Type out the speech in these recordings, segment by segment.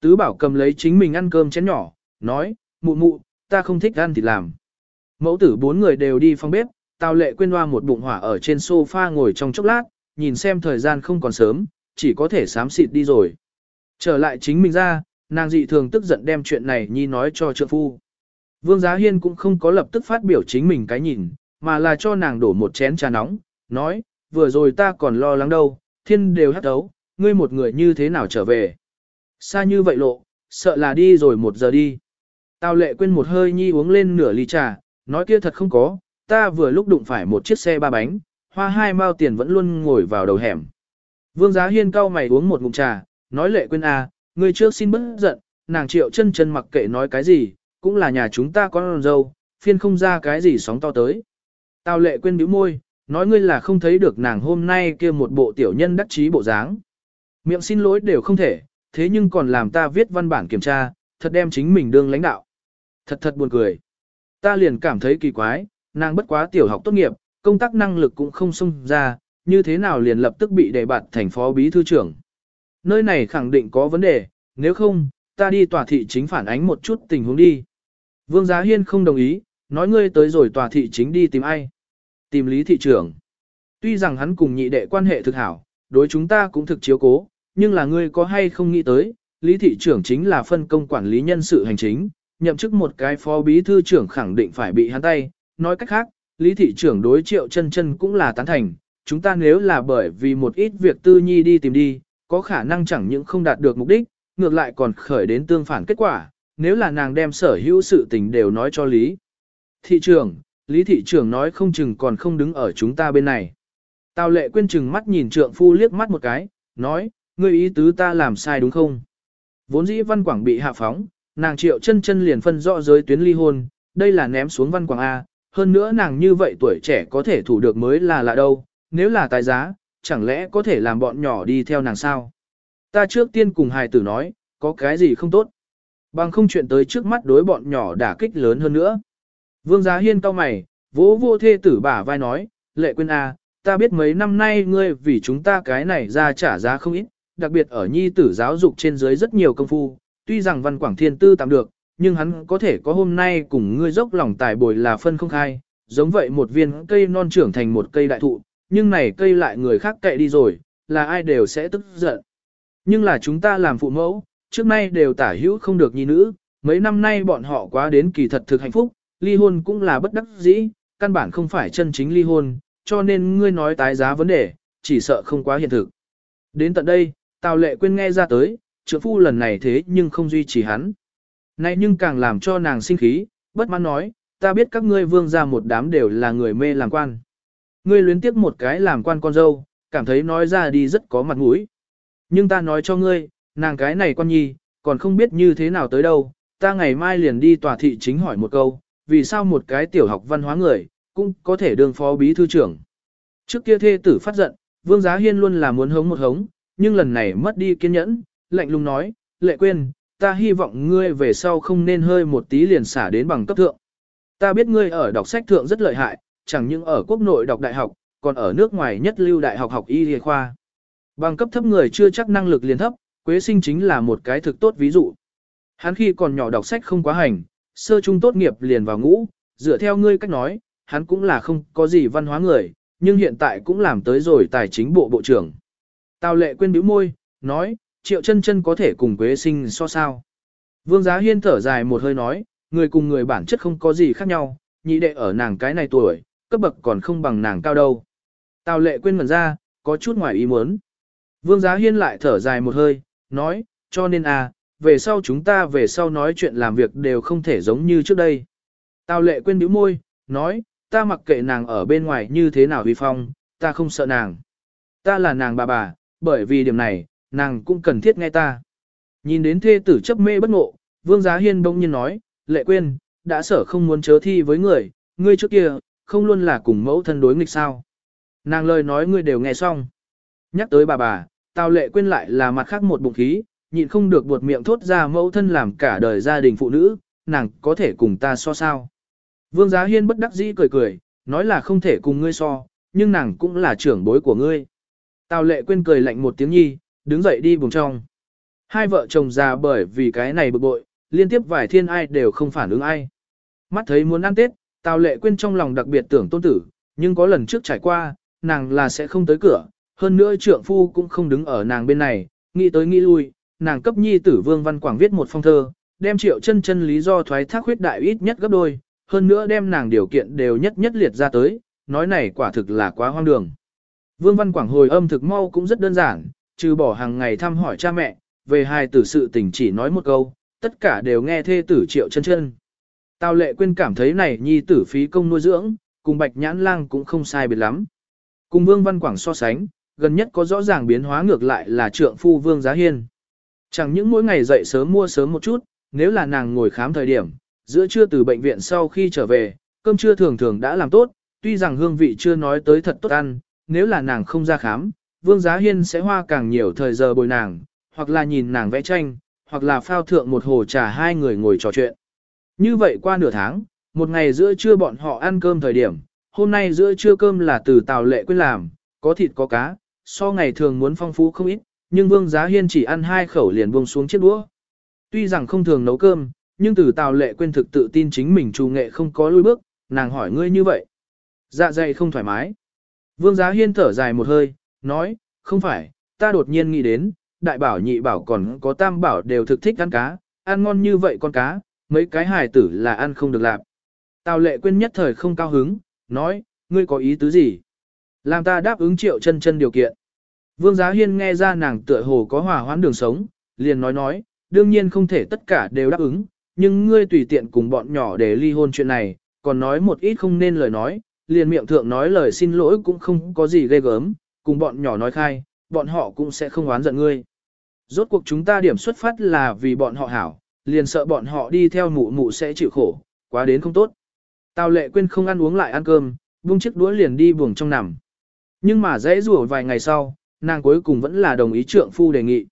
Tứ bảo cầm lấy chính mình ăn cơm chén nhỏ, nói, mụ mụ, ta không thích ăn thịt làm. Mẫu tử bốn người đều đi phòng bếp, Tào lệ quên hoa một bụng hỏa ở trên sofa ngồi trong chốc lát, nhìn xem thời gian không còn sớm, chỉ có thể sám xịt đi rồi. Trở lại chính mình ra, nàng dị thường tức giận đem chuyện này nhi nói cho trượng phu. Vương Giá Hiên cũng không có lập tức phát biểu chính mình cái nhìn, mà là cho nàng đổ một chén trà nóng, nói, vừa rồi ta còn lo lắng đâu, thiên đều hắt đấu, ngươi một người như thế nào trở về. Xa như vậy lộ, sợ là đi rồi một giờ đi. Tào lệ quên một hơi nhi uống lên nửa ly trà, nói kia thật không có, ta vừa lúc đụng phải một chiếc xe ba bánh, hoa hai mao tiền vẫn luôn ngồi vào đầu hẻm. Vương Giá Hiên cau mày uống một ngụm trà, nói lệ quên à, ngươi trước xin bớt giận, nàng triệu chân chân mặc kệ nói cái gì, cũng là nhà chúng ta con dâu, phiên không ra cái gì sóng to tới. Tào lệ quên bĩu môi, nói ngươi là không thấy được nàng hôm nay kia một bộ tiểu nhân đắc chí bộ dáng. Miệng xin lỗi đều không thể, thế nhưng còn làm ta viết văn bản kiểm tra, thật đem chính mình đương lãnh đạo. Thật thật buồn cười. Ta liền cảm thấy kỳ quái, nàng bất quá tiểu học tốt nghiệp, công tác năng lực cũng không xông ra, như thế nào liền lập tức bị đề bạt thành phó bí thư trưởng. Nơi này khẳng định có vấn đề, nếu không, ta đi tòa thị chính phản ánh một chút tình huống đi. Vương Giá Hiên không đồng ý, nói ngươi tới rồi tòa thị chính đi tìm ai. Tìm lý thị trưởng. Tuy rằng hắn cùng nhị đệ quan hệ thực hảo, đối chúng ta cũng thực chiếu cố, nhưng là ngươi có hay không nghĩ tới, lý thị trưởng chính là phân công quản lý nhân sự hành chính, nhậm chức một cái phó bí thư trưởng khẳng định phải bị hắn tay, nói cách khác, lý thị trưởng đối triệu chân chân cũng là tán thành, chúng ta nếu là bởi vì một ít việc tư nhi đi tìm đi, có khả năng chẳng những không đạt được mục đích, ngược lại còn khởi đến tương phản kết quả, nếu là nàng đem sở hữu sự tình đều nói cho lý. Thị trưởng, lý thị trưởng nói không chừng còn không đứng ở chúng ta bên này. Tào lệ quên chừng mắt nhìn trượng phu liếc mắt một cái, nói, ngươi ý tứ ta làm sai đúng không? Vốn dĩ văn quảng bị hạ phóng, nàng triệu chân chân liền phân rõ giới tuyến ly hôn, đây là ném xuống văn quảng A, hơn nữa nàng như vậy tuổi trẻ có thể thủ được mới là lạ đâu, nếu là tài giá, chẳng lẽ có thể làm bọn nhỏ đi theo nàng sao? Ta trước tiên cùng hài tử nói, có cái gì không tốt? Bằng không chuyện tới trước mắt đối bọn nhỏ đả kích lớn hơn nữa. Vương Giá Hiên cau mày, vỗ vô thê tử bả vai nói, lệ quên a, ta biết mấy năm nay ngươi vì chúng ta cái này ra trả giá không ít, đặc biệt ở nhi tử giáo dục trên dưới rất nhiều công phu, tuy rằng văn quảng thiên tư tạm được, nhưng hắn có thể có hôm nay cùng ngươi dốc lòng tài bồi là phân không khai, giống vậy một viên cây non trưởng thành một cây đại thụ, nhưng này cây lại người khác cậy đi rồi, là ai đều sẽ tức giận. Nhưng là chúng ta làm phụ mẫu, trước nay đều tả hữu không được nhi nữ, mấy năm nay bọn họ quá đến kỳ thật thực hạnh phúc, ly hôn cũng là bất đắc dĩ, căn bản không phải chân chính ly hôn, cho nên ngươi nói tái giá vấn đề, chỉ sợ không quá hiện thực. Đến tận đây, Tào Lệ quên nghe ra tới, trưởng phu lần này thế nhưng không duy trì hắn. Này nhưng càng làm cho nàng sinh khí, bất mãn nói, ta biết các ngươi vương ra một đám đều là người mê làm quan. Ngươi luyến tiếc một cái làm quan con dâu, cảm thấy nói ra đi rất có mặt mũi. Nhưng ta nói cho ngươi, nàng cái này con nhi, còn không biết như thế nào tới đâu, ta ngày mai liền đi tòa thị chính hỏi một câu, vì sao một cái tiểu học văn hóa người, cũng có thể đương phó bí thư trưởng. Trước kia thê tử phát giận, vương giá hiên luôn là muốn hống một hống, nhưng lần này mất đi kiên nhẫn, lạnh lùng nói, lệ quên, ta hy vọng ngươi về sau không nên hơi một tí liền xả đến bằng cấp thượng. Ta biết ngươi ở đọc sách thượng rất lợi hại, chẳng những ở quốc nội đọc đại học, còn ở nước ngoài nhất lưu đại học học y y khoa. Bằng cấp thấp người chưa chắc năng lực liền thấp, Quế sinh chính là một cái thực tốt ví dụ. Hắn khi còn nhỏ đọc sách không quá hành, sơ trung tốt nghiệp liền vào ngũ, dựa theo ngươi cách nói, hắn cũng là không có gì văn hóa người, nhưng hiện tại cũng làm tới rồi tài chính bộ bộ trưởng. Tào lệ quên bĩu môi, nói, triệu chân chân có thể cùng Quế sinh so sao. Vương Giá Hiên thở dài một hơi nói, người cùng người bản chất không có gì khác nhau, nhị đệ ở nàng cái này tuổi, cấp bậc còn không bằng nàng cao đâu. Tào lệ quên ngẩn ra, có chút ngoài ý muốn. Vương Giá Hiên lại thở dài một hơi, nói, cho nên à, về sau chúng ta về sau nói chuyện làm việc đều không thể giống như trước đây. Tào lệ quên bĩu môi, nói, ta mặc kệ nàng ở bên ngoài như thế nào vi phong, ta không sợ nàng. Ta là nàng bà bà, bởi vì điểm này, nàng cũng cần thiết nghe ta. Nhìn đến thê tử chấp mê bất ngộ, vương giá hiên bỗng nhiên nói, lệ quên, đã sở không muốn chớ thi với người, ngươi trước kia, không luôn là cùng mẫu thân đối nghịch sao. Nàng lời nói ngươi đều nghe xong. Nhắc tới bà bà, Tào lệ quên lại là mặt khác một bụng khí, nhịn không được buột miệng thốt ra mẫu thân làm cả đời gia đình phụ nữ, nàng có thể cùng ta so sao. Vương Giá Hiên bất đắc dĩ cười cười, nói là không thể cùng ngươi so, nhưng nàng cũng là trưởng bối của ngươi. Tào lệ quên cười lạnh một tiếng nhi, đứng dậy đi buồng trong. Hai vợ chồng già bởi vì cái này bực bội, liên tiếp vài thiên ai đều không phản ứng ai. Mắt thấy muốn ăn Tết, Tào Lệ Quyên trong lòng đặc biệt tưởng tôn tử, nhưng có lần trước trải qua, nàng là sẽ không tới cửa, hơn nữa trượng phu cũng không đứng ở nàng bên này, nghĩ tới nghĩ lui, nàng cấp nhi tử Vương Văn Quảng viết một phong thơ, đem triệu chân chân lý do thoái thác huyết đại ít nhất gấp đôi, hơn nữa đem nàng điều kiện đều nhất nhất liệt ra tới, nói này quả thực là quá hoang đường. Vương Văn Quảng hồi âm thực mau cũng rất đơn giản, trừ bỏ hàng ngày thăm hỏi cha mẹ, về hài tử sự tình chỉ nói một câu, tất cả đều nghe thê tử triệu chân chân. Tào lệ quên cảm thấy này nhi tử phí công nuôi dưỡng, cùng bạch nhãn lang cũng không sai biệt lắm. Cùng Vương Văn Quảng so sánh, gần nhất có rõ ràng biến hóa ngược lại là trượng phu Vương Giá Hiên. Chẳng những mỗi ngày dậy sớm mua sớm một chút, nếu là nàng ngồi khám thời điểm, giữa trưa từ bệnh viện sau khi trở về, cơm trưa thường thường đã làm tốt, tuy rằng hương vị chưa nói tới thật tốt ăn, nếu là nàng không ra khám, Vương Giá Hiên sẽ hoa càng nhiều thời giờ bồi nàng, hoặc là nhìn nàng vẽ tranh, hoặc là phao thượng một hồ trà hai người ngồi trò chuyện. Như vậy qua nửa tháng, một ngày giữa trưa bọn họ ăn cơm thời điểm, hôm nay giữa trưa cơm là từ Tào Lệ Quyên làm, có thịt có cá, so ngày thường muốn phong phú không ít, nhưng Vương Giá Hiên chỉ ăn hai khẩu liền buông xuống chiếc đũa. Tuy rằng không thường nấu cơm, nhưng từ Tào Lệ Quyên thực tự tin chính mình trù nghệ không có lui bước, nàng hỏi ngươi như vậy. Dạ dày không thoải mái. Vương Giá Hiên thở dài một hơi, nói, không phải, ta đột nhiên nghĩ đến, đại bảo nhị bảo còn có tam bảo đều thực thích ăn cá, ăn ngon như vậy con cá, mấy cái hài tử là ăn không được lạp. Tào lệ quên nhất thời không cao hứng, nói, ngươi có ý tứ gì? Làm ta đáp ứng triệu chân chân điều kiện. Vương Giá Hiên nghe ra nàng tựa hồ có hòa hoãn đường sống, liền nói nói, đương nhiên không thể tất cả đều đáp ứng, nhưng ngươi tùy tiện cùng bọn nhỏ để ly hôn chuyện này, còn nói một ít không nên lời nói, liền miệng thượng nói lời xin lỗi cũng không có gì ghê gớm, cùng bọn nhỏ nói khai, bọn họ cũng sẽ không oán giận ngươi. Rốt cuộc chúng ta điểm xuất phát là vì bọn họ hảo, liền sợ bọn họ đi theo mụ mụ sẽ chịu khổ, quá đến không tốt. Tào lệ quên không ăn uống lại ăn cơm, buông chiếc đũa liền đi buồng trong nằm. Nhưng mà dễ rủa vài ngày sau, nàng cuối cùng vẫn là đồng ý trượng phu đề nghị.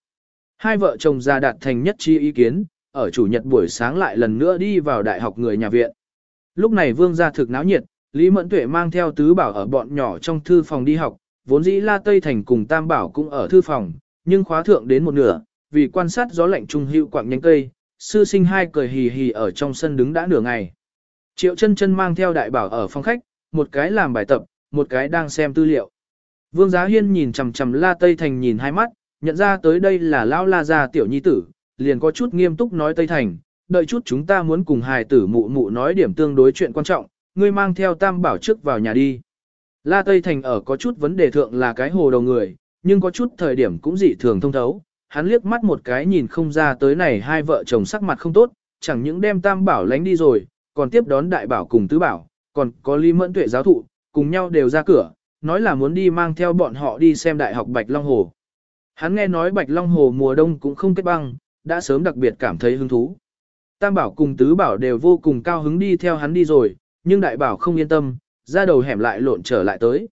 Hai vợ chồng già đạt thành nhất trí ý kiến, ở chủ nhật buổi sáng lại lần nữa đi vào đại học người nhà viện. Lúc này vương gia thực náo nhiệt, Lý Mẫn Tuệ mang theo tứ bảo ở bọn nhỏ trong thư phòng đi học, vốn dĩ La Tây Thành cùng Tam Bảo cũng ở thư phòng, nhưng khóa thượng đến một nửa, vì quan sát gió lạnh trung hữu quạng nhánh cây, sư sinh hai cười hì hì ở trong sân đứng đã nửa ngày. Triệu chân chân mang theo đại bảo ở phòng khách, một cái làm bài tập, một cái đang xem tư liệu. Vương Giá Hiên nhìn chằm chằm La Tây Thành nhìn hai mắt, nhận ra tới đây là Lão La Gia tiểu nhi tử, liền có chút nghiêm túc nói Tây Thành, đợi chút chúng ta muốn cùng hài tử mụ mụ nói điểm tương đối chuyện quan trọng, ngươi mang theo tam bảo trước vào nhà đi. La Tây Thành ở có chút vấn đề thượng là cái hồ đầu người, nhưng có chút thời điểm cũng dị thường thông thấu. Hắn liếc mắt một cái nhìn không ra tới này hai vợ chồng sắc mặt không tốt, chẳng những đem tam bảo lánh đi rồi, còn tiếp đón đại bảo cùng tứ bảo, còn có Lý Mẫn Tuệ giáo thụ, cùng nhau đều ra cửa, nói là muốn đi mang theo bọn họ đi xem đại học Bạch Long Hồ. Hắn nghe nói Bạch Long Hồ mùa đông cũng không kết băng, đã sớm đặc biệt cảm thấy hứng thú. Tam bảo cùng tứ bảo đều vô cùng cao hứng đi theo hắn đi rồi, nhưng đại bảo không yên tâm, ra đầu hẻm lại lộn trở lại tới.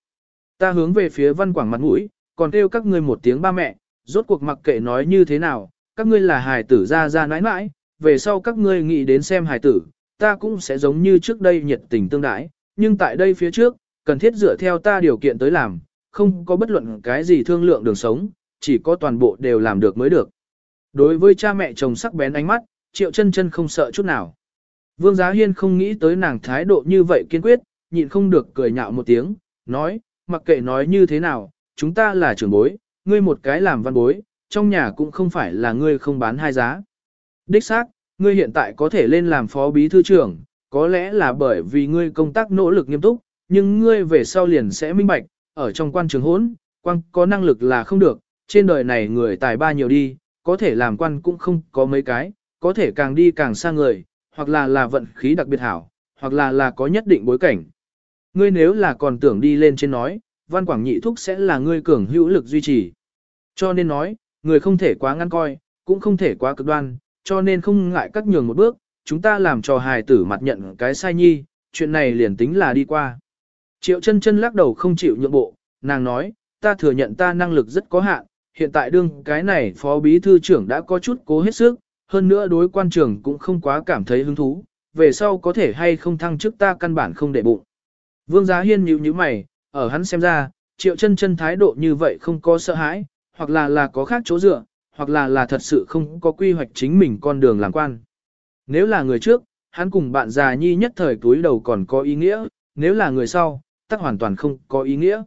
Ta hướng về phía văn quảng mặt mũi, còn kêu các ngươi một tiếng ba mẹ, rốt cuộc mặc kệ nói như thế nào, các ngươi là hài tử ra ra nãi nãi, về sau các ngươi nghĩ đến xem hài tử, ta cũng sẽ giống như trước đây nhiệt tình tương đãi, nhưng tại đây phía trước, cần thiết dựa theo ta điều kiện tới làm, không có bất luận cái gì thương lượng đường sống, chỉ có toàn bộ đều làm được mới được. Đối với cha mẹ chồng sắc bén ánh mắt, triệu chân chân không sợ chút nào. Vương Giá Hiên không nghĩ tới nàng thái độ như vậy kiên quyết, nhịn không được cười nhạo một tiếng, nói, mặc kệ nói như thế nào, chúng ta là trưởng bối, ngươi một cái làm văn bối, trong nhà cũng không phải là ngươi không bán hai giá. Đích xác, ngươi hiện tại có thể lên làm phó bí thư trưởng, có lẽ là bởi vì ngươi công tác nỗ lực nghiêm túc, nhưng ngươi về sau liền sẽ minh bạch, ở trong quan trường hỗn, quan có năng lực là không được, trên đời này người tài ba nhiều đi, có thể làm quan cũng không có mấy cái, có thể càng đi càng xa người, hoặc là là vận khí đặc biệt hảo, hoặc là là có nhất định bối cảnh. Ngươi nếu là còn tưởng đi lên trên nói, văn quảng nhị thúc sẽ là ngươi cường hữu lực duy trì. Cho nên nói, người không thể quá ngăn coi, cũng không thể quá cực đoan, cho nên không ngại cắt nhường một bước, chúng ta làm cho hài tử mặt nhận cái sai nhi, chuyện này liền tính là đi qua. Triệu chân chân lắc đầu không chịu nhượng bộ, nàng nói, ta thừa nhận ta năng lực rất có hạn, hiện tại đương cái này phó bí thư trưởng đã có chút cố hết sức, hơn nữa đối quan trường cũng không quá cảm thấy hứng thú, về sau có thể hay không thăng chức ta căn bản không để bụng. Vương Giá Hiên nhíu nhíu mày, ở hắn xem ra, triệu chân chân thái độ như vậy không có sợ hãi, hoặc là là có khác chỗ dựa, hoặc là là thật sự không có quy hoạch chính mình con đường làm quan. Nếu là người trước, hắn cùng bạn già nhi nhất thời túi đầu còn có ý nghĩa, nếu là người sau, tắc hoàn toàn không có ý nghĩa.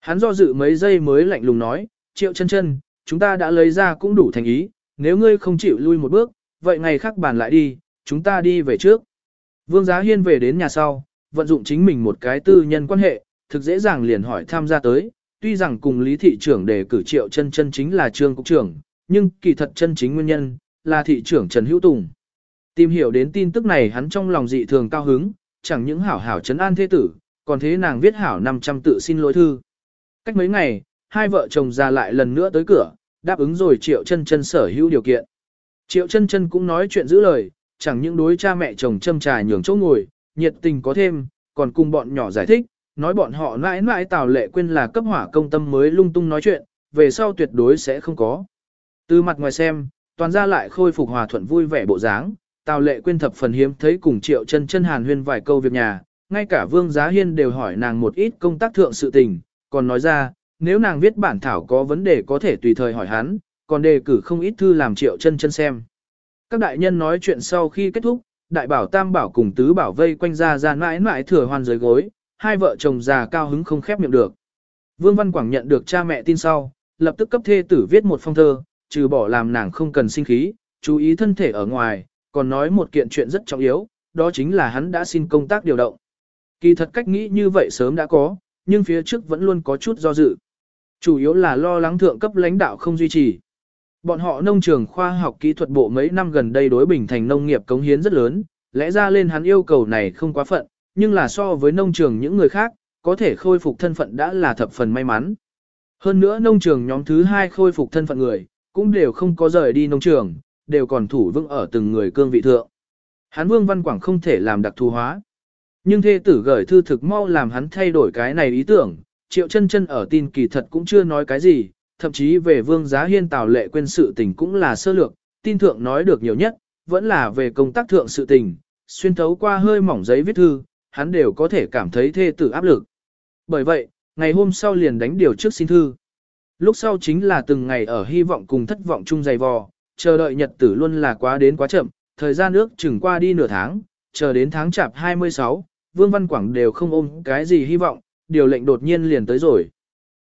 Hắn do dự mấy giây mới lạnh lùng nói, triệu chân chân, chúng ta đã lấy ra cũng đủ thành ý, nếu ngươi không chịu lui một bước, vậy ngày khác bàn lại đi, chúng ta đi về trước. Vương Giá Hiên về đến nhà sau, vận dụng chính mình một cái tư nhân quan hệ, thực dễ dàng liền hỏi tham gia tới, tuy rằng cùng lý thị trưởng đề cử triệu chân chân chính là trương cục trưởng, nhưng kỳ thật chân chính nguyên nhân, là thị trưởng Trần Hữu Tùng. Tìm hiểu đến tin tức này hắn trong lòng dị thường cao hứng, chẳng những hảo hảo trấn an thế tử, còn thế nàng viết hảo 500 tự xin lỗi thư. Cách mấy ngày, hai vợ chồng ra lại lần nữa tới cửa, đáp ứng rồi triệu chân chân sở hữu điều kiện. Triệu chân chân cũng nói chuyện giữ lời, chẳng những đối cha mẹ chồng châm trà nhường chỗ ngồi, nhiệt tình có thêm, còn cùng bọn nhỏ giải thích, nói bọn họ mãi mãi tào lệ quên là cấp hỏa công tâm mới lung tung nói chuyện, về sau tuyệt đối sẽ không có. Từ mặt ngoài xem, toàn ra lại khôi phục hòa thuận vui vẻ bộ dáng, tào lệ quên thập phần hiếm thấy cùng triệu chân chân hàn huyên vài câu việc nhà, ngay cả vương giá hiên đều hỏi nàng một ít công tác thượng sự tình, còn nói ra, nếu nàng viết bản thảo có vấn đề có thể tùy thời hỏi hắn, còn đề cử không ít thư làm triệu chân chân xem. Các đại nhân nói chuyện sau khi kết thúc, đại bảo tam bảo cùng tứ bảo vây quanh ra ra mãi mãi thừa hoan dưới gối, hai vợ chồng già cao hứng không khép miệng được. Vương Văn Quảng nhận được cha mẹ tin sau, lập tức cấp thê tử viết một phong thơ, trừ bỏ làm nàng không cần sinh khí, chú ý thân thể ở ngoài, còn nói một kiện chuyện rất trọng yếu, đó chính là hắn đã xin công tác điều động. Kỳ thật cách nghĩ như vậy sớm đã có, nhưng phía trước vẫn luôn có chút do dự. Chủ yếu là lo lắng thượng cấp lãnh đạo không duy trì. Bọn họ nông trường khoa học kỹ thuật bộ mấy năm gần đây đối bình thành nông nghiệp cống hiến rất lớn, lẽ ra lên hắn yêu cầu này không quá phận, nhưng là so với nông trường những người khác, có thể khôi phục thân phận đã là thập phần may mắn. Hơn nữa nông trường nhóm thứ hai khôi phục thân phận người, cũng đều không có rời đi nông trường, đều còn thủ vững ở từng người cương vị thượng. Hắn Vương Văn Quảng không thể làm đặc thù hóa. Nhưng thê tử gửi thư thực mau làm hắn thay đổi cái này ý tưởng, triệu chân chân ở tin kỳ thật cũng chưa nói cái gì, thậm chí về vương giá hiên tào lệ quên sự tình cũng là sơ lược, tin thượng nói được nhiều nhất, vẫn là về công tác thượng sự tình, xuyên thấu qua hơi mỏng giấy viết thư, hắn đều có thể cảm thấy thê tử áp lực. Bởi vậy, ngày hôm sau liền đánh điều trước xin thư. Lúc sau chính là từng ngày ở hy vọng cùng thất vọng chung dày vò, chờ đợi nhật tử luôn là quá đến quá chậm, thời gian ước chừng qua đi nửa tháng, chờ đến tháng chạp 26, Vương Văn Quảng đều không ôm cái gì hy vọng, điều lệnh đột nhiên liền tới rồi.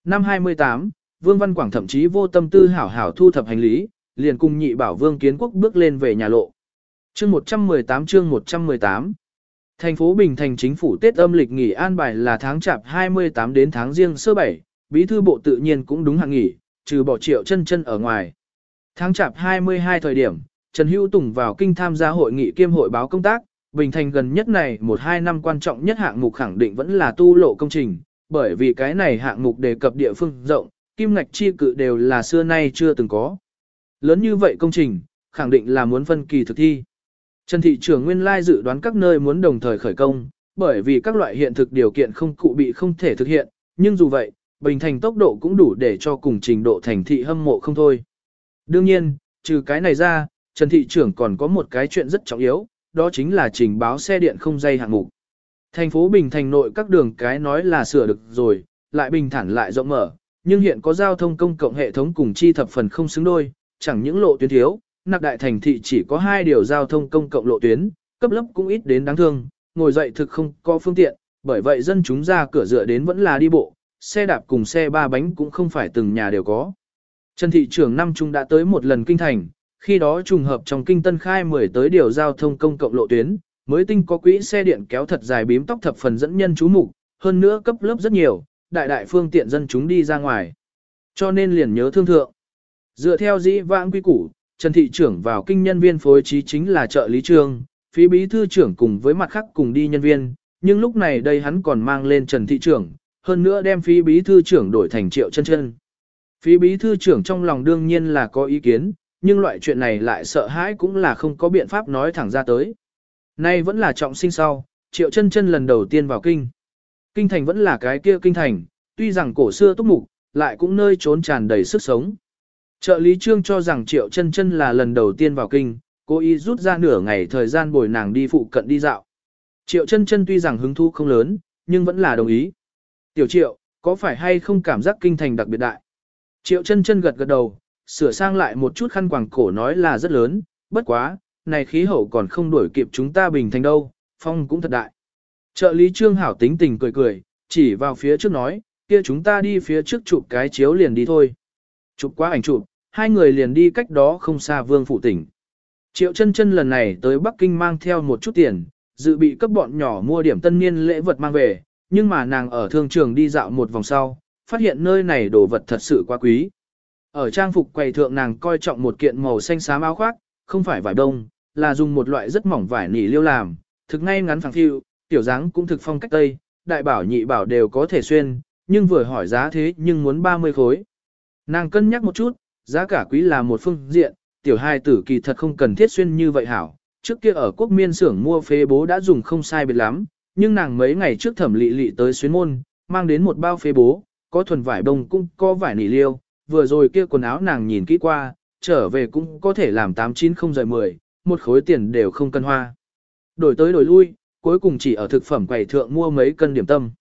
Năm 28, Vương Văn Quảng thậm chí vô tâm tư hảo hảo thu thập hành lý, liền cùng nhị bảo Vương Kiến Quốc bước lên về nhà lộ. Chương 118 chương 118 Thành phố Bình Thành chính phủ Tết âm lịch nghỉ an bài là tháng chạp 28 đến tháng riêng sơ 7, bí thư bộ tự nhiên cũng đúng hạn nghỉ, trừ bỏ triệu chân chân ở ngoài. Tháng chạp 22 thời điểm, Trần Hữu Tùng vào kinh tham gia hội nghị kiêm hội báo công tác, Bình Thành gần nhất này một hai năm quan trọng nhất hạng mục khẳng định vẫn là tu lộ công trình, bởi vì cái này hạng mục đề cập địa phương rộng, kim ngạch chi cự đều là xưa nay chưa từng có. Lớn như vậy công trình, khẳng định là muốn phân kỳ thực thi. Trần thị trưởng nguyên lai dự đoán các nơi muốn đồng thời khởi công, bởi vì các loại hiện thực điều kiện không cụ bị không thể thực hiện, nhưng dù vậy, Bình Thành tốc độ cũng đủ để cho cùng trình độ thành thị hâm mộ không thôi. Đương nhiên, trừ cái này ra, Trần thị trưởng còn có một cái chuyện rất trọng yếu, đó chính là trình báo xe điện không dây hạng mục. Thành phố Bình Thành nội các đường cái nói là sửa được rồi, lại bình thản lại rộng mở, nhưng hiện có giao thông công cộng hệ thống cùng chi thập phần không xứng đôi, chẳng những lộ tuyến thiếu, nạc đại thành thị chỉ có hai điều giao thông công cộng lộ tuyến, cấp lớp cũng ít đến đáng thương, ngồi dậy thực không có phương tiện, bởi vậy dân chúng ra cửa dựa đến vẫn là đi bộ, xe đạp cùng xe ba bánh cũng không phải từng nhà đều có. Trần thị trưởng năm trung đã tới một lần kinh thành, khi đó trùng hợp trong kinh tân khai 10 tới điều giao thông công cộng lộ tuyến, mới tinh có quỹ xe điện kéo thật dài bím tóc thập phần dẫn nhân chú mục, hơn nữa cấp lớp rất nhiều, đại đại phương tiện dân chúng đi ra ngoài. Cho nên liền nhớ thương thượng. Dựa theo dĩ vãng quy củ, Trần Thị trưởng vào kinh nhân viên phối trí chính là trợ lý trương, phí bí thư trưởng cùng với mặt khác cùng đi nhân viên, nhưng lúc này đây hắn còn mang lên Trần Thị trưởng, hơn nữa đem phí bí thư trưởng đổi thành triệu chân chân. Phí bí thư trưởng trong lòng đương nhiên là có ý kiến, nhưng loại chuyện này lại sợ hãi cũng là không có biện pháp nói thẳng ra tới. Nay vẫn là trọng sinh sau, triệu chân chân lần đầu tiên vào kinh. Kinh thành vẫn là cái kia kinh thành, tuy rằng cổ xưa túc mục, lại cũng nơi trốn tràn đầy sức sống. Trợ lý trương cho rằng triệu chân chân là lần đầu tiên vào kinh, cố ý rút ra nửa ngày thời gian bồi nàng đi phụ cận đi dạo. Triệu chân chân tuy rằng hứng thú không lớn, nhưng vẫn là đồng ý. Tiểu triệu, có phải hay không cảm giác kinh thành đặc biệt đại? Triệu chân chân gật gật đầu, sửa sang lại một chút khăn quàng cổ nói là rất lớn, bất quá, này khí hậu còn không đuổi kịp chúng ta bình thành đâu, phong cũng thật đại. Trợ lý trương hảo tính tình cười cười, chỉ vào phía trước nói, kia chúng ta đi phía trước chụp cái chiếu liền đi thôi. Chụp quá ảnh chụp, hai người liền đi cách đó không xa vương phụ tỉnh. Triệu chân chân lần này tới Bắc Kinh mang theo một chút tiền, dự bị cấp bọn nhỏ mua điểm tân niên lễ vật mang về, nhưng mà nàng ở thương trường đi dạo một vòng sau, phát hiện nơi này đồ vật thật sự quá quý. Ở trang phục quầy thượng nàng coi trọng một kiện màu xanh xám áo khoác, không phải vải đông, là dùng một loại rất mỏng vải nỉ liêu làm, thực ngay ngắn phẳng phiu, tiểu dáng cũng thực phong cách tây, đại bảo nhị bảo đều có thể xuyên, nhưng vừa hỏi giá thế nhưng muốn 30 khối. Nàng cân nhắc một chút, giá cả quý là một phương diện, tiểu hai tử kỳ thật không cần thiết xuyên như vậy hảo. Trước kia ở quốc miên xưởng mua phế bố đã dùng không sai biệt lắm, nhưng nàng mấy ngày trước thẩm lị lị tới xuyến môn, mang đến một bao phế bố, có thuần vải đông cũng có vải nỉ liêu, vừa rồi kia quần áo nàng nhìn kỹ qua, trở về cũng có thể làm 890 rời 10, một khối tiền đều không cân hoa. Đổi tới đổi lui, cuối cùng chỉ ở thực phẩm quầy thượng mua mấy cân điểm tâm.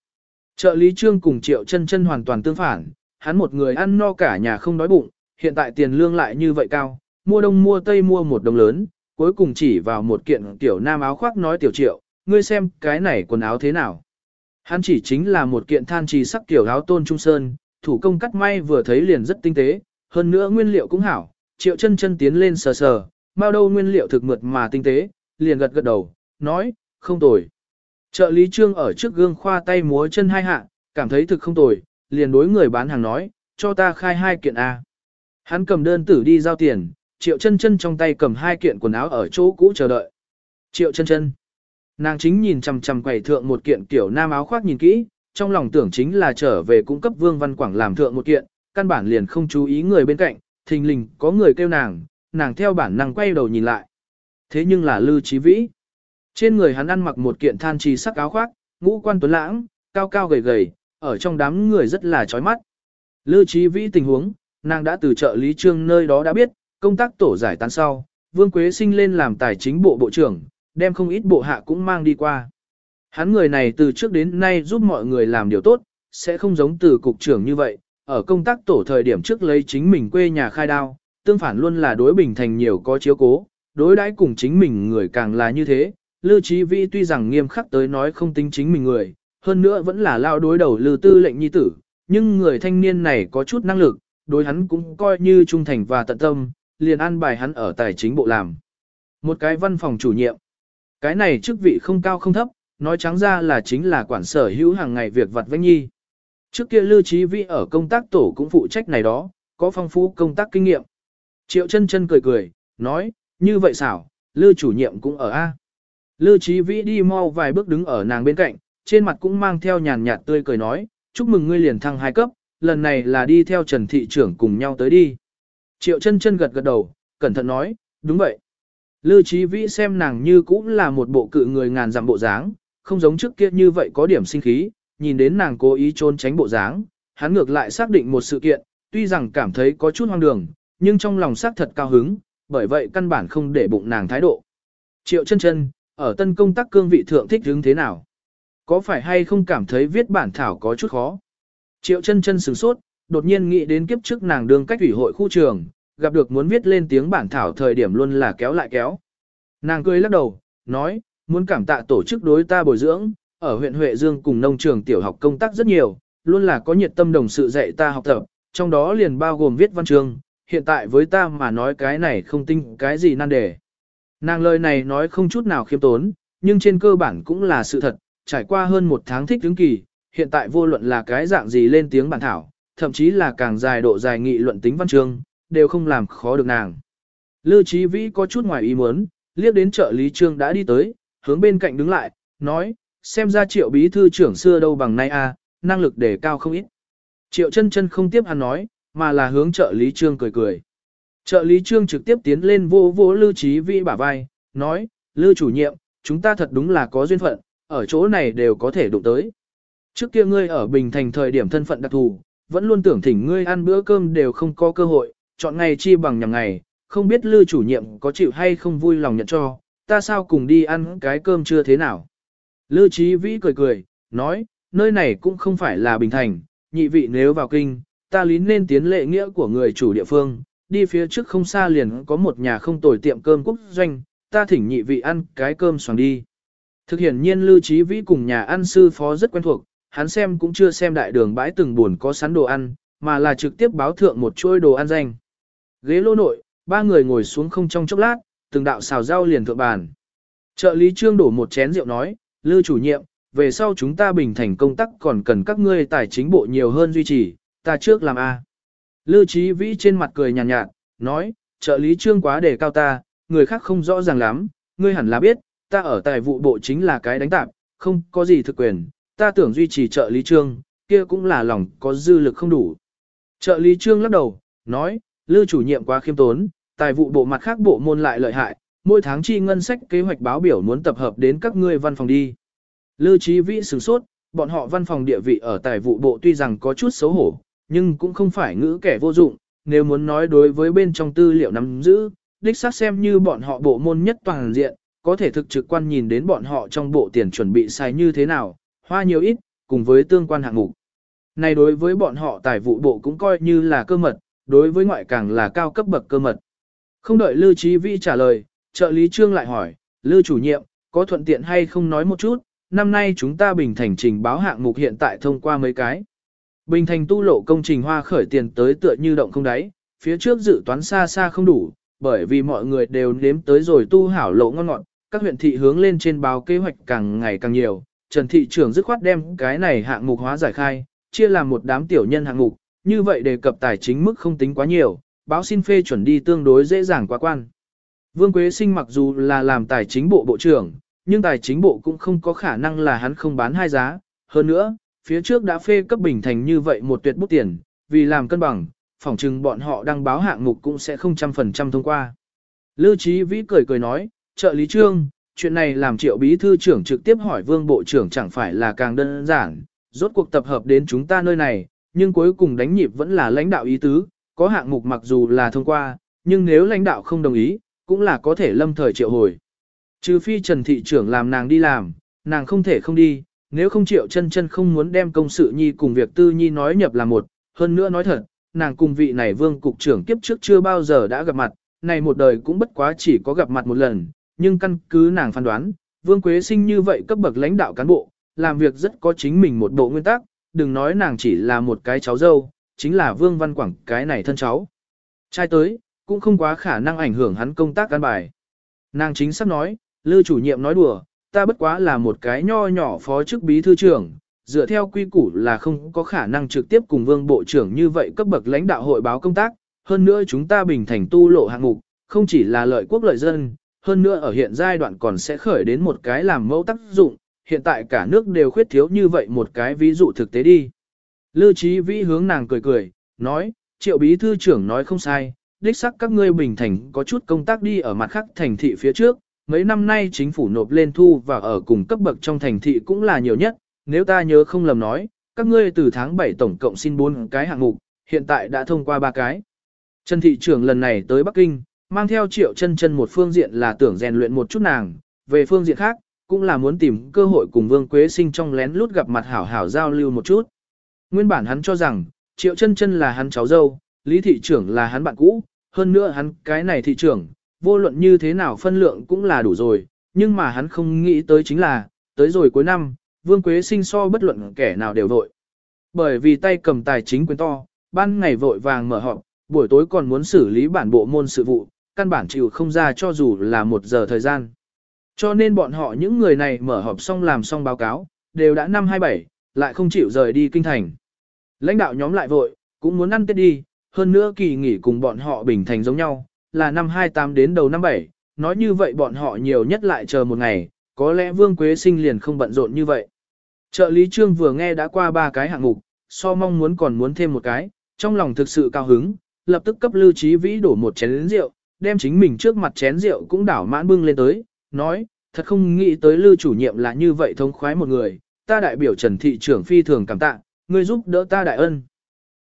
Trợ lý trương cùng triệu chân chân hoàn toàn tương phản, hắn một người ăn no cả nhà không đói bụng, hiện tại tiền lương lại như vậy cao, mua đông mua tây mua một đồng lớn, cuối cùng chỉ vào một kiện tiểu nam áo khoác nói tiểu triệu, ngươi xem cái này quần áo thế nào. Hắn chỉ chính là một kiện than trì sắc tiểu áo tôn trung sơn, thủ công cắt may vừa thấy liền rất tinh tế, hơn nữa nguyên liệu cũng hảo, triệu chân chân tiến lên sờ sờ, bao đâu nguyên liệu thực mượt mà tinh tế, liền gật gật đầu, nói, không tồi. Trợ lý trương ở trước gương khoa tay múa chân hai hạ, cảm thấy thực không tồi, liền đối người bán hàng nói, cho ta khai hai kiện A. Hắn cầm đơn tử đi giao tiền, triệu chân chân trong tay cầm hai kiện quần áo ở chỗ cũ chờ đợi. Triệu chân chân. Nàng chính nhìn chằm chằm quầy thượng một kiện kiểu nam áo khoác nhìn kỹ, trong lòng tưởng chính là trở về cung cấp Vương Văn Quảng làm thượng một kiện, căn bản liền không chú ý người bên cạnh, thình lình có người kêu nàng, nàng theo bản năng quay đầu nhìn lại. Thế nhưng là Lư Chí Vĩ. Trên người hắn ăn mặc một kiện than trì sắc áo khoác, ngũ quan tuấn lãng, cao cao gầy gầy, ở trong đám người rất là chói mắt. Lư Chí Vĩ tình huống, nàng đã từ trợ lý trương nơi đó đã biết, công tác tổ giải tán sau, Vương Quế Sinh lên làm tài chính bộ bộ trưởng, đem không ít bộ hạ cũng mang đi qua. Hắn người này từ trước đến nay giúp mọi người làm điều tốt, sẽ không giống từ cục trưởng như vậy, ở công tác tổ thời điểm trước lấy chính mình quê nhà khai đao, tương phản luôn là đối bình thành nhiều có chiếu cố, đối đãi cùng chính mình người càng là như thế. Lưu Chí Vĩ tuy rằng nghiêm khắc tới nói không tính chính mình người, hơn nữa vẫn là lao đối đầu Lưu Tư lệnh nhi tử, nhưng người thanh niên này có chút năng lực, đối hắn cũng coi như trung thành và tận tâm, liền an bài hắn ở tài chính bộ làm. Một cái văn phòng chủ nhiệm. Cái này chức vị không cao không thấp, nói trắng ra là chính là quản sở hữu hàng ngày việc vặt vãnh nhi. Trước kia Lưu Chí Vĩ ở công tác tổ cũng phụ trách này đó, có phong phú công tác kinh nghiệm. Triệu chân chân cười cười, nói, như vậy xảo, Lưu chủ nhiệm cũng ở A. Lưu Chí Vĩ đi mau vài bước đứng ở nàng bên cạnh, trên mặt cũng mang theo nhàn nhạt tươi cười nói, chúc mừng ngươi liền thăng hai cấp, lần này là đi theo Trần Thị trưởng cùng nhau tới đi. Triệu chân chân gật gật đầu, cẩn thận nói, đúng vậy. Lưu Chí Vĩ xem nàng như cũng là một bộ cự người ngàn dặm bộ dáng, không giống trước kia như vậy có điểm sinh khí, nhìn đến nàng cố ý trốn tránh bộ dáng, hắn ngược lại xác định một sự kiện, tuy rằng cảm thấy có chút hoang đường, nhưng trong lòng xác thật cao hứng, bởi vậy căn bản không để bụng nàng thái độ. Triệu chân chân, ở tân công tác cương vị thượng thích hướng thế nào? Có phải hay không cảm thấy viết bản thảo có chút khó? Triệu chân chân sửng sốt, đột nhiên nghĩ đến kiếp trước nàng đương cách ủy hội khu trường, gặp được muốn viết lên tiếng bản thảo thời điểm luôn là kéo lại kéo. Nàng cười lắc đầu, nói, muốn cảm tạ tổ chức đối ta bồi dưỡng, ở huyện Huệ Dương cùng nông trường tiểu học công tác rất nhiều, luôn là có nhiệt tâm đồng sự dạy ta học tập, trong đó liền bao gồm viết văn chương, hiện tại với ta mà nói cái này không tinh cái gì nan đề. Nàng lời này nói không chút nào khiêm tốn, nhưng trên cơ bản cũng là sự thật, trải qua hơn một tháng thích ứng kỳ, hiện tại vô luận là cái dạng gì lên tiếng bản thảo, thậm chí là càng dài độ dài nghị luận tính văn chương, đều không làm khó được nàng. Lưu Chí Vĩ có chút ngoài ý muốn, liếc đến trợ lý trương đã đi tới, hướng bên cạnh đứng lại, nói, xem ra triệu bí thư trưởng xưa đâu bằng nay a, năng lực đề cao không ít. Triệu chân chân không tiếp hắn nói, mà là hướng trợ lý trương cười cười. Trợ lý trương trực tiếp tiến lên vô vô Lưu trí Vĩ bả vai, nói, Lưu chủ nhiệm, chúng ta thật đúng là có duyên phận, ở chỗ này đều có thể đụng tới. Trước kia ngươi ở Bình Thành thời điểm thân phận đặc thù, vẫn luôn tưởng thỉnh ngươi ăn bữa cơm đều không có cơ hội, chọn ngày chi bằng nhằm ngày, không biết Lưu chủ nhiệm có chịu hay không vui lòng nhận cho, ta sao cùng đi ăn cái cơm chưa thế nào. Lư Chí Vĩ cười cười, nói, nơi này cũng không phải là Bình Thành, nhị vị nếu vào kinh, ta lý nên tiến lệ nghĩa của người chủ địa phương, đi phía trước không xa liền có một nhà không tồi tiệm cơm quốc doanh, ta thỉnh nhị vị ăn cái cơm xoàng đi. Thực hiện nhiên Lưu Trí Vĩ cùng nhà ăn sư phó rất quen thuộc, hắn xem cũng chưa xem đại đường bãi từng buồn có sẵn đồ ăn, mà là trực tiếp báo thượng một chuỗi đồ ăn danh. Ghế lô nội, ba người ngồi xuống không trong chốc lát, từng đạo xào rau liền thượng bàn. Trợ lý trương đổ một chén rượu nói, Lưu chủ nhiệm, về sau chúng ta bình thành công tác còn cần các ngươi tài chính bộ nhiều hơn duy trì, ta trước làm A. Lưu Trí Vĩ trên mặt cười nhàn nhạt, nhạt, nói, trợ lý trương quá đề cao ta, người khác không rõ ràng lắm, ngươi hẳn là biết, ta ở tài vụ bộ chính là cái đánh tạp, không có gì thực quyền, ta tưởng duy trì trợ lý trương, kia cũng là lòng có dư lực không đủ. Trợ lý trương lắc đầu, nói, Lưu chủ nhiệm quá khiêm tốn, tài vụ bộ mặt khác bộ môn lại lợi hại, mỗi tháng chi ngân sách kế hoạch báo biểu muốn tập hợp đến các ngươi văn phòng đi. Lư Trí Vĩ sửng sốt, bọn họ văn phòng địa vị ở tài vụ bộ tuy rằng có chút xấu hổ, nhưng cũng không phải ngữ kẻ vô dụng, nếu muốn nói đối với bên trong tư liệu nắm giữ, đích xác xem như bọn họ bộ môn nhất toàn diện, có thể thực trực quan nhìn đến bọn họ trong bộ tiền chuẩn bị sai như thế nào, hoa nhiều ít, cùng với tương quan hạng mục. Này đối với bọn họ tài vụ bộ cũng coi như là cơ mật, đối với ngoại càng là cao cấp bậc cơ mật. Không đợi Lưu Trí Vĩ trả lời, trợ lý trương lại hỏi, Lưu chủ nhiệm, có thuận tiện hay không nói một chút, năm nay chúng ta Bình Thành trình báo hạng mục hiện tại thông qua mấy cái. Bình Thành tu lộ công trình hoa khởi tiền tới tựa như động không đáy, phía trước dự toán xa xa không đủ, bởi vì mọi người đều nếm tới rồi tu hảo lộ ngon ngọt, các huyện thị hướng lên trên báo kế hoạch càng ngày càng nhiều, Trần thị trưởng dứt khoát đem cái này hạng mục hóa giải khai, chia làm một đám tiểu nhân hạng mục, như vậy đề cập tài chính mức không tính quá nhiều, báo xin phê chuẩn đi tương đối dễ dàng quá quan. Vương Quế Sinh mặc dù là làm tài chính bộ bộ trưởng, nhưng tài chính bộ cũng không có khả năng là hắn không bán hai giá. Hơn nữa, phía trước đã phê cấp bình thành như vậy một tuyệt bút tiền, vì làm cân bằng, phỏng chừng bọn họ đăng báo hạng mục cũng sẽ không trăm phần trăm thông qua. Lưu Trí Vĩ cười cười nói, trợ lý trương, chuyện này làm triệu bí thư trưởng trực tiếp hỏi vương bộ trưởng chẳng phải là càng đơn giản, rốt cuộc tập hợp đến chúng ta nơi này, nhưng cuối cùng đánh nhịp vẫn là lãnh đạo ý tứ, có hạng mục mặc dù là thông qua, nhưng nếu lãnh đạo không đồng ý, cũng là có thể lâm thời triệu hồi. Trừ phi Trần Thị trưởng làm nàng đi làm, nàng không thể không đi, nếu không triệu chân chân không muốn đem công sự nhi cùng việc tư nhi nói nhập là một, hơn nữa nói thật, nàng cùng vị này vương cục trưởng kiếp trước chưa bao giờ đã gặp mặt, này một đời cũng bất quá chỉ có gặp mặt một lần, nhưng căn cứ nàng phán đoán, vương quế sinh như vậy cấp bậc lãnh đạo cán bộ, làm việc rất có chính mình một bộ nguyên tắc, đừng nói nàng chỉ là một cái cháu dâu, chính là vương văn quảng cái này thân cháu. Trai tới, cũng không quá khả năng ảnh hưởng hắn công tác cán bài. Nàng chính sắp nói, Lư chủ nhiệm nói đùa, ta bất quá là một cái nho nhỏ phó chức bí thư trưởng, dựa theo quy củ là không có khả năng trực tiếp cùng vương bộ trưởng như vậy cấp bậc lãnh đạo hội báo công tác, hơn nữa chúng ta bình thành tu lộ hạng mục, không chỉ là lợi quốc lợi dân, hơn nữa ở hiện giai đoạn còn sẽ khởi đến một cái làm mẫu tác dụng, hiện tại cả nước đều khuyết thiếu như vậy một cái ví dụ thực tế đi. Lưu Chí Vĩ hướng nàng cười cười, nói, triệu bí thư trưởng nói không sai, đích sắc các ngươi bình thành có chút công tác đi ở mặt khác thành thị phía trước, mấy năm nay chính phủ nộp lên thu và ở cùng cấp bậc trong thành thị cũng là nhiều nhất, nếu ta nhớ không lầm nói, các ngươi từ tháng 7 tổng cộng xin 4 cái hạng mục, hiện tại đã thông qua 3 cái. Trần thị trưởng lần này tới Bắc Kinh, mang theo triệu chân chân một phương diện là tưởng rèn luyện một chút nàng, về phương diện khác, cũng là muốn tìm cơ hội cùng Vương Quế Sinh trong lén lút gặp mặt hảo hảo giao lưu một chút. Nguyên bản hắn cho rằng, triệu chân chân là hắn cháu dâu, Lý thị trưởng là hắn bạn cũ, hơn nữa hắn cái này thị trưởng, vô luận như thế nào phân lượng cũng là đủ rồi, nhưng mà hắn không nghĩ tới chính là, tới rồi cuối năm, Vương Quế sinh so bất luận kẻ nào đều vội. Bởi vì tay cầm tài chính quyền to, ban ngày vội vàng mở họp, buổi tối còn muốn xử lý bản bộ môn sự vụ, căn bản chịu không ra cho dù là một giờ thời gian. Cho nên bọn họ những người này mở họp xong làm xong báo cáo, đều đã năm 27, lại không chịu rời đi kinh thành. Lãnh đạo nhóm lại vội, cũng muốn ăn tết đi, hơn nữa kỳ nghỉ cùng bọn họ bình thành giống nhau, là năm 28 đến đầu năm 7, nói như vậy bọn họ nhiều nhất lại chờ một ngày, có lẽ Vương Quế Sinh liền không bận rộn như vậy. Trợ lý trương vừa nghe đã qua ba cái hạng mục, so mong muốn còn muốn thêm một cái, trong lòng thực sự cao hứng, lập tức cấp lưu trí vĩ đổ một chén rượu, đem chính mình trước mặt chén rượu cũng đảo mãn bưng lên tới, nói, thật không nghĩ tới lưu chủ nhiệm là như vậy thông khoái một người, ta đại biểu trần thị trưởng phi thường cảm tạ, ngươi giúp đỡ ta đại ân.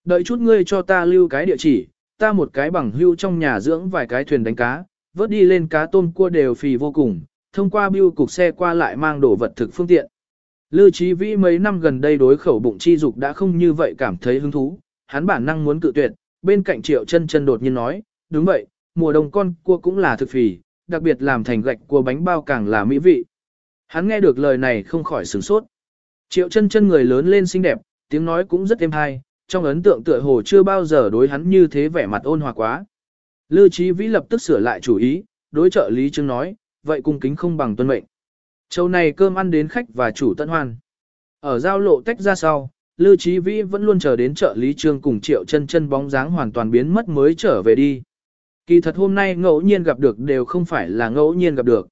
Đợi chút ngươi cho ta lưu cái địa chỉ, ta một cái bằng hưu trong nhà dưỡng vài cái thuyền đánh cá, vớt đi lên cá tôm cua đều phì vô cùng, thông qua bưu cục xe qua lại mang đồ vật thực phương tiện. Lưu Chí Vĩ mấy năm gần đây đối khẩu bụng chi dục đã không như vậy cảm thấy hứng thú, hắn bản năng muốn cự tuyệt, bên cạnh Triệu Chân Chân đột nhiên nói, đúng vậy, mùa đông con cua cũng là thực phì, đặc biệt làm thành gạch cua bánh bao càng là mỹ vị. Hắn nghe được lời này không khỏi sửng sốt. Triệu chân chân người lớn lên xinh đẹp, tiếng nói cũng rất êm hay, trong ấn tượng tựa hồ chưa bao giờ đối hắn như thế vẻ mặt ôn hòa quá. Lưu Chí Vĩ lập tức sửa lại chủ ý, đối trợ lý chứng nói, vậy cung kính không bằng tuân mệnh. Châu này cơm ăn đến khách và chủ tận hoan. Ở giao lộ tách ra sau, Lưu Chí Vĩ vẫn luôn chờ đến trợ lý trương cùng triệu chân chân bóng dáng hoàn toàn biến mất mới trở về đi. Kỳ thật hôm nay ngẫu nhiên gặp được đều không phải là ngẫu nhiên gặp được.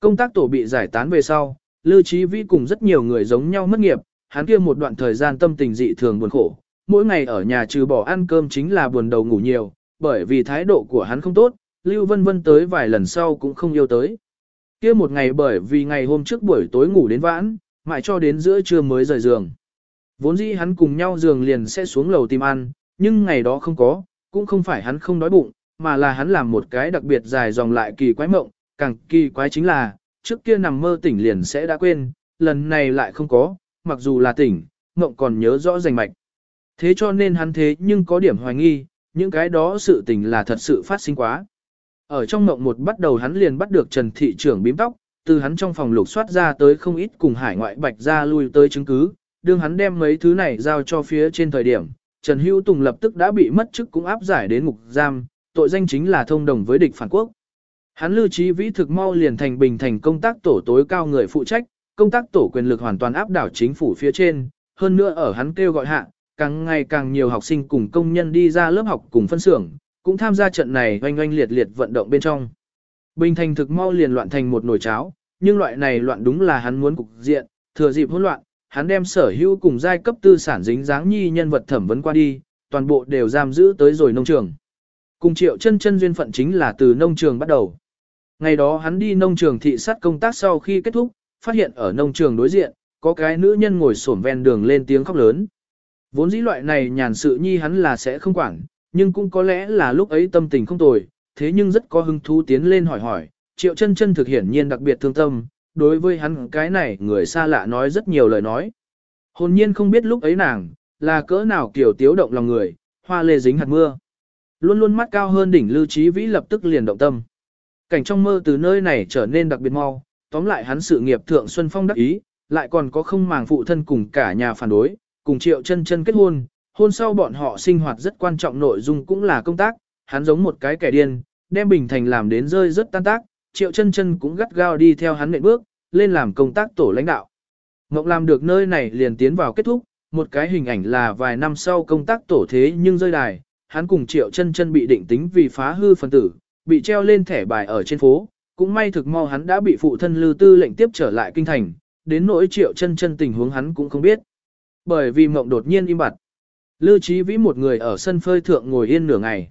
Công tác tổ bị giải tán về sau, Lưu Chí Vĩ cùng rất nhiều người giống nhau mất nghiệp, hắn kia một đoạn thời gian tâm tình dị thường buồn khổ, mỗi ngày ở nhà trừ bỏ ăn cơm chính là buồn đầu ngủ nhiều, bởi vì thái độ của hắn không tốt, Lưu Vân Vân tới vài lần sau cũng không yêu tới. Kia một ngày bởi vì ngày hôm trước buổi tối ngủ đến vãn, mãi cho đến giữa trưa mới rời giường. Vốn dĩ hắn cùng nhau giường liền sẽ xuống lầu tìm ăn, nhưng ngày đó không có, cũng không phải hắn không đói bụng, mà là hắn làm một cái đặc biệt dài dòng lại kỳ quái mộng, càng kỳ quái chính là, trước kia nằm mơ tỉnh liền sẽ đã quên, lần này lại không có, mặc dù là tỉnh, mộng còn nhớ rõ rành mạch. Thế cho nên hắn thế nhưng có điểm hoài nghi, những cái đó sự tình là thật sự phát sinh quá. Ở trong mộng một bắt đầu hắn liền bắt được Trần Thị trưởng bím tóc, từ hắn trong phòng lục soát ra tới không ít cùng hải ngoại bạch ra lui tới chứng cứ, đương hắn đem mấy thứ này giao cho phía trên thời điểm, Trần Hữu Tùng lập tức đã bị mất chức cũng áp giải đến ngục giam, tội danh chính là thông đồng với địch phản quốc. Hắn lưu trí vĩ thực mau liền thành bình thành công tác tổ tối cao người phụ trách, công tác tổ quyền lực hoàn toàn áp đảo chính phủ phía trên, hơn nữa ở hắn kêu gọi hạ, càng ngày càng nhiều học sinh cùng công nhân đi ra lớp học cùng phân xưởng, cũng tham gia trận này oanh oanh liệt liệt vận động bên trong. Bình thành thực mau liền loạn thành một nồi cháo, nhưng loại này loạn đúng là hắn muốn cục diện, thừa dịp hỗn loạn, hắn đem sở hữu cùng giai cấp tư sản dính dáng nhi nhân vật thẩm vấn qua đi, toàn bộ đều giam giữ tới rồi nông trường. Cùng triệu chân chân duyên phận chính là từ nông trường bắt đầu. Ngày đó hắn đi nông trường thị sát công tác sau khi kết thúc, phát hiện ở nông trường đối diện, có cái nữ nhân ngồi xổm ven đường lên tiếng khóc lớn. Vốn dĩ loại này nhàn sự nhi hắn là sẽ không quản, nhưng cũng có lẽ là lúc ấy tâm tình không tồi, thế nhưng rất có hứng thú tiến lên hỏi hỏi, triệu chân chân thực hiển nhiên đặc biệt thương tâm, đối với hắn cái này người xa lạ nói rất nhiều lời nói. Hồn nhiên không biết lúc ấy nàng, là cỡ nào kiểu tiếu động lòng người, hoa lê dính hạt mưa. Luôn luôn mắt cao hơn đỉnh lưu trí vĩ lập tức liền động tâm. Cảnh trong mơ từ nơi này trở nên đặc biệt mau, tóm lại hắn sự nghiệp thượng Xuân Phong đắc ý, lại còn có không màng phụ thân cùng cả nhà phản đối, cùng triệu chân chân kết hôn, hôn sau bọn họ sinh hoạt rất quan trọng nội dung cũng là công tác, hắn giống một cái kẻ điên, đem Bình Thành làm đến rơi rất tan tác, triệu chân chân cũng gắt gao đi theo hắn nệm bước, lên làm công tác tổ lãnh đạo. Ngọc làm được nơi này liền tiến vào kết thúc, một cái hình ảnh là vài năm sau công tác tổ thế nhưng rơi đài, hắn cùng triệu chân chân bị định tính vì phá hư phần tử, bị treo lên thẻ bài ở trên phố, cũng may thực mau hắn đã bị phụ thân lưu tư lệnh tiếp trở lại kinh thành, đến nỗi triệu chân chân tình huống hắn cũng không biết. Bởi vì mộng đột nhiên im bặt. Lưu Chí Vĩ một người ở sân phơi thượng ngồi yên nửa ngày.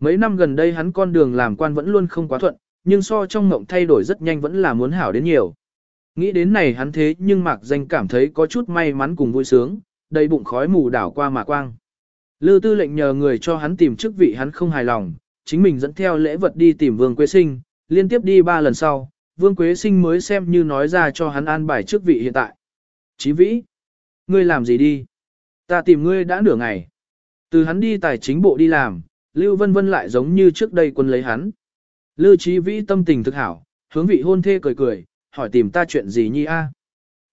Mấy năm gần đây hắn con đường làm quan vẫn luôn không quá thuận, nhưng so trong mộng thay đổi rất nhanh vẫn là muốn hảo đến nhiều. Nghĩ đến này hắn thế nhưng mạc danh cảm thấy có chút may mắn cùng vui sướng, đầy bụng khói mù đảo qua mà quang. Lư tư lệnh nhờ người cho hắn tìm chức vị hắn không hài lòng, chính mình dẫn theo lễ vật đi tìm Vương Quế Sinh, liên tiếp đi ba lần sau, Vương Quế Sinh mới xem như nói ra cho hắn an bài chức vị hiện tại. Chí vĩ, ngươi làm gì đi? Ta tìm ngươi đã nửa ngày. Từ hắn đi tài chính bộ đi làm, Lưu Vân Vân lại giống như trước đây quân lấy hắn. Lưu Chí Vĩ tâm tình thực hảo, hướng vị hôn thê cười cười, hỏi tìm ta chuyện gì nhi a?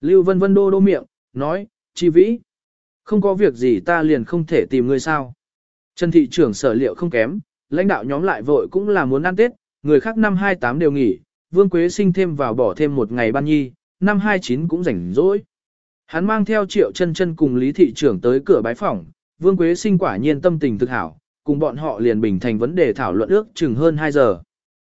Lưu Vân Vân đô đô miệng, nói, Chí Vĩ, không có việc gì ta liền không thể tìm ngươi sao. Trần thị trưởng sở liệu không kém, lãnh đạo nhóm lại vội cũng là muốn ăn Tết, người khác năm 28 đều nghỉ, Vương Quế sinh thêm vào bỏ thêm một ngày ban nhi, năm 29 cũng rảnh rỗi. Hắn mang theo triệu chân chân cùng Lý thị trưởng tới cửa bái phòng, Vương Quế sinh quả nhiên tâm tình thực hảo, cùng bọn họ liền bình thành vấn đề thảo luận ước chừng hơn 2 giờ.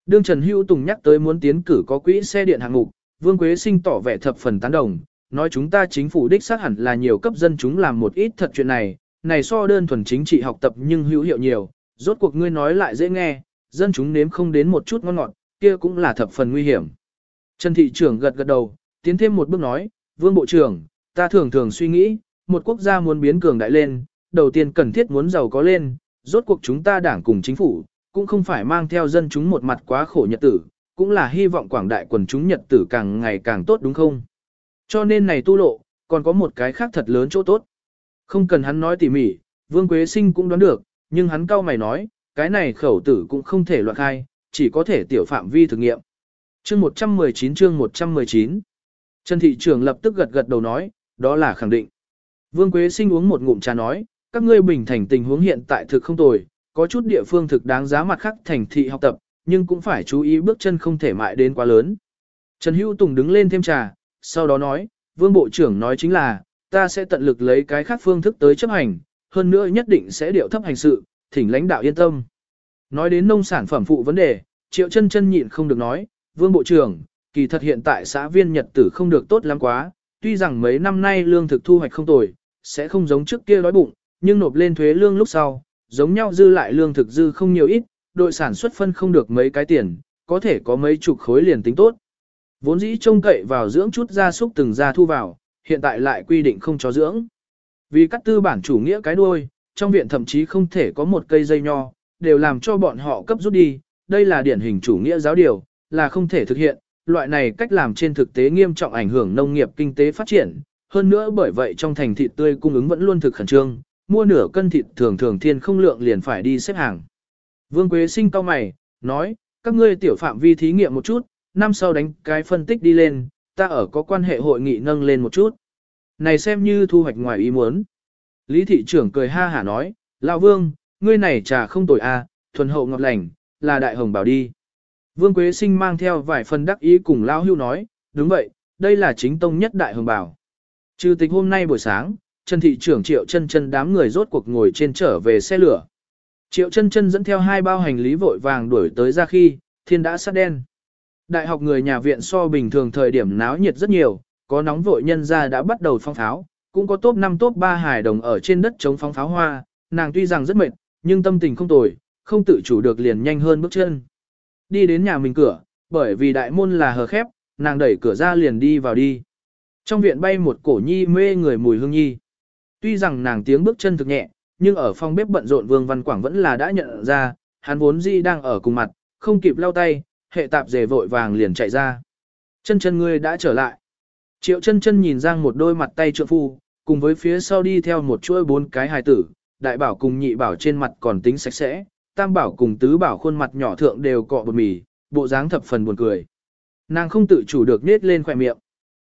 Đương Trần Hữu Tùng nhắc tới muốn tiến cử có quỹ xe điện hạng mục, Vương Quế sinh tỏ vẻ thập phần tán đồng, nói chúng ta chính phủ đích xác hẳn là nhiều cấp dân chúng làm một ít thật chuyện này, này so đơn thuần chính trị học tập nhưng hữu hiệu nhiều, rốt cuộc ngươi nói lại dễ nghe, dân chúng nếm không đến một chút ngon ngọt, kia cũng là thập phần nguy hiểm. Trần thị trưởng gật gật đầu, tiến thêm một bước nói, Vương Bộ trưởng, ta thường thường suy nghĩ, một quốc gia muốn biến cường đại lên, đầu tiên cần thiết muốn giàu có lên, rốt cuộc chúng ta đảng cùng chính phủ, cũng không phải mang theo dân chúng một mặt quá khổ nhật tử, cũng là hy vọng quảng đại quần chúng nhật tử càng ngày càng tốt đúng không? Cho nên này tu lộ, còn có một cái khác thật lớn chỗ tốt. Không cần hắn nói tỉ mỉ, Vương Quế Sinh cũng đoán được, nhưng hắn cau mày nói, cái này khẩu tử cũng không thể loạn khai, chỉ có thể tiểu phạm vi thử nghiệm. Chương 119 chương 119 Trần thị trưởng lập tức gật gật đầu nói, đó là khẳng định. Vương Quế Sinh uống một ngụm trà nói, các ngươi bình thành tình huống hiện tại thực không tồi, có chút địa phương thực đáng giá mặt khác thành thị học tập, nhưng cũng phải chú ý bước chân không thể mại đến quá lớn. Trần Hữu Tùng đứng lên thêm trà, sau đó nói, Vương Bộ trưởng nói chính là, ta sẽ tận lực lấy cái khác phương thức tới chấp hành, hơn nữa nhất định sẽ điệu thấp hành sự, thỉnh lãnh đạo yên tâm. Nói đến nông sản phẩm phụ vấn đề, Triệu chân chân nhịn không được nói, Vương Bộ trưởng, kỳ thật hiện tại xã viên nhật tử không được tốt lắm quá, tuy rằng mấy năm nay lương thực thu hoạch không tồi, sẽ không giống trước kia đói bụng, nhưng nộp lên thuế lương lúc sau, giống nhau dư lại lương thực dư không nhiều ít, đội sản xuất phân không được mấy cái tiền, có thể có mấy chục khối liền tính tốt. Vốn dĩ trông cậy vào dưỡng chút gia súc từng gia thu vào, hiện tại lại quy định không cho dưỡng. Vì cắt tư bản chủ nghĩa cái đuôi, trong viện thậm chí không thể có một cây dây nho, đều làm cho bọn họ cấp rút đi, đây là điển hình chủ nghĩa giáo điều, là không thể thực hiện, loại này cách làm trên thực tế nghiêm trọng ảnh hưởng nông nghiệp kinh tế phát triển, hơn nữa bởi vậy trong thành thịt tươi cung ứng vẫn luôn thực khẩn trương, mua nửa cân thịt thường thường thiên không lượng liền phải đi xếp hàng. Vương Quế sinh cao mày, nói, các ngươi tiểu phạm vi thí nghiệm một chút, năm sau đánh cái phân tích đi lên, ta ở có quan hệ hội nghị nâng lên một chút. Này xem như thu hoạch ngoài ý muốn. Lý thị trưởng cười ha hả nói, Lão Vương, ngươi này trà không tồi a, à, thuần hậu ngọt lành, là đại hồng bảo đi. Vương Quế Sinh mang theo vài phần đắc ý cùng Lão Hưu nói, đúng vậy, đây là chính tông nhất đại hồng bảo. Trừ tịch hôm nay buổi sáng, Trần thị trưởng Triệu chân chân đám người rốt cuộc ngồi trên trở về xe lửa. Triệu chân chân dẫn theo hai bao hành lý vội vàng đuổi tới ra khi, thiên đã sát đen. Đại học người nhà viện so bình thường thời điểm náo nhiệt rất nhiều, có nóng vội nhân ra đã bắt đầu phong pháo, cũng có top 5 top 3 hài đồng ở trên đất chống phong pháo hoa, nàng tuy rằng rất mệt, nhưng tâm tình không tồi, không tự chủ được liền nhanh hơn bước chân. Đi đến nhà mình cửa, bởi vì đại môn là hờ khép, nàng đẩy cửa ra liền đi vào đi. Trong viện bay một cổ nhi mê người mùi hương nhi. Tuy rằng nàng tiếng bước chân thực nhẹ, nhưng ở phòng bếp bận rộn Vương Văn Quảng vẫn là đã nhận ra, hắn vốn di đang ở cùng mặt, không kịp lau tay, hệ tạp dề vội vàng liền chạy ra. Chân chân ngươi đã trở lại. Triệu chân chân nhìn Giang một đôi mặt tay trượng phu, cùng với phía sau đi theo một chuỗi bốn cái hài tử, đại bảo cùng nhị bảo trên mặt còn tính sạch sẽ, tam bảo cùng tứ bảo khuôn mặt nhỏ thượng đều cọ bột mì, bộ dáng thập phần buồn cười. Nàng không tự chủ được nết lên khỏe miệng.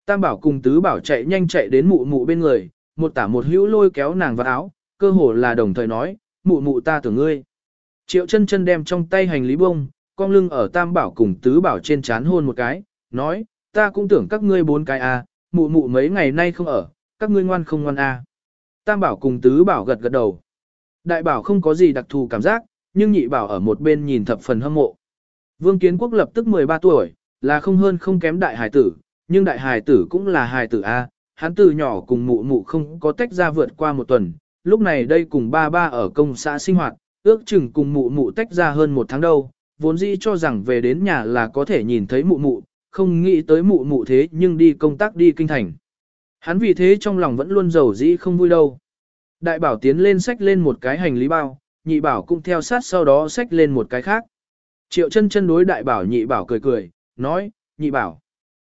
Tam bảo cùng tứ bảo chạy nhanh chạy đến mụ mụ bên người, một tả một hữu lôi kéo nàng vào áo, cơ hồ là đồng thời nói, mụ mụ ta tưởng ngươi. Triệu chân chân đem trong tay hành lý bông, con lưng ở tam bảo cùng tứ bảo trên chán hôn một cái, nói, ta cũng tưởng các ngươi bốn cái à, mụ mụ mấy ngày nay không ở, các ngươi ngoan không ngoan à. Tam bảo cùng tứ bảo gật gật đầu. Đại bảo không có gì đặc thù cảm giác, nhưng nhị bảo ở một bên nhìn thập phần hâm mộ. Vương Kiến Quốc lập tức 13 tuổi, là không hơn không kém đại hải tử, nhưng đại hải tử cũng là hải tử A, hắn từ nhỏ cùng mụ mụ không có tách ra vượt qua một tuần, lúc này đây cùng ba ba ở công xã sinh hoạt, ước chừng cùng mụ mụ tách ra hơn một tháng đâu, vốn dĩ cho rằng về đến nhà là có thể nhìn thấy mụ mụ, không nghĩ tới mụ mụ thế nhưng đi công tác đi kinh thành. Hắn vì thế trong lòng vẫn luôn giàu dĩ không vui đâu. Đại bảo tiến lên sách lên một cái hành lý bao, nhị bảo cũng theo sát sau đó sách lên một cái khác. Triệu chân chân đối đại bảo nhị bảo cười cười, nói, nhị bảo.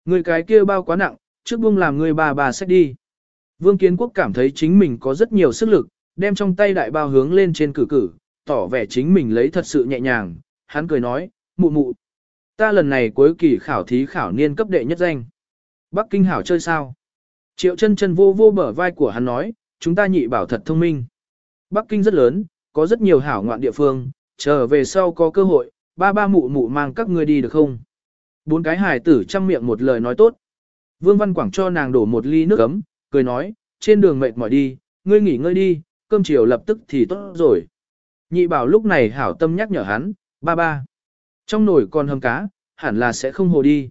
Người cái kia bao quá nặng, trước buông làm người bà bà sách đi. Vương Kiến Quốc cảm thấy chính mình có rất nhiều sức lực, đem trong tay đại bao hướng lên trên cử cử, tỏ vẻ chính mình lấy thật sự nhẹ nhàng, hắn cười nói, mụ mụ. Ta lần này cuối kỳ khảo thí khảo niên cấp đệ nhất danh. Bắc Kinh hảo chơi sao? Triệu chân chân vô vô bờ vai của hắn nói, chúng ta nhị bảo thật thông minh. Bắc Kinh rất lớn, có rất nhiều hảo ngoạn địa phương, trở về sau có cơ hội, ba ba mụ mụ mang các ngươi đi được không? Bốn cái hài tử chăm miệng một lời nói tốt. Vương Văn Quảng cho nàng đổ một ly nước ấm, cười nói, trên đường mệt mỏi đi, ngươi nghỉ ngơi đi, cơm chiều lập tức thì tốt rồi. Nhị bảo lúc này hảo tâm nhắc nhở hắn, ba ba. Trong nồi còn hầm cá, hẳn là sẽ không hồ đi.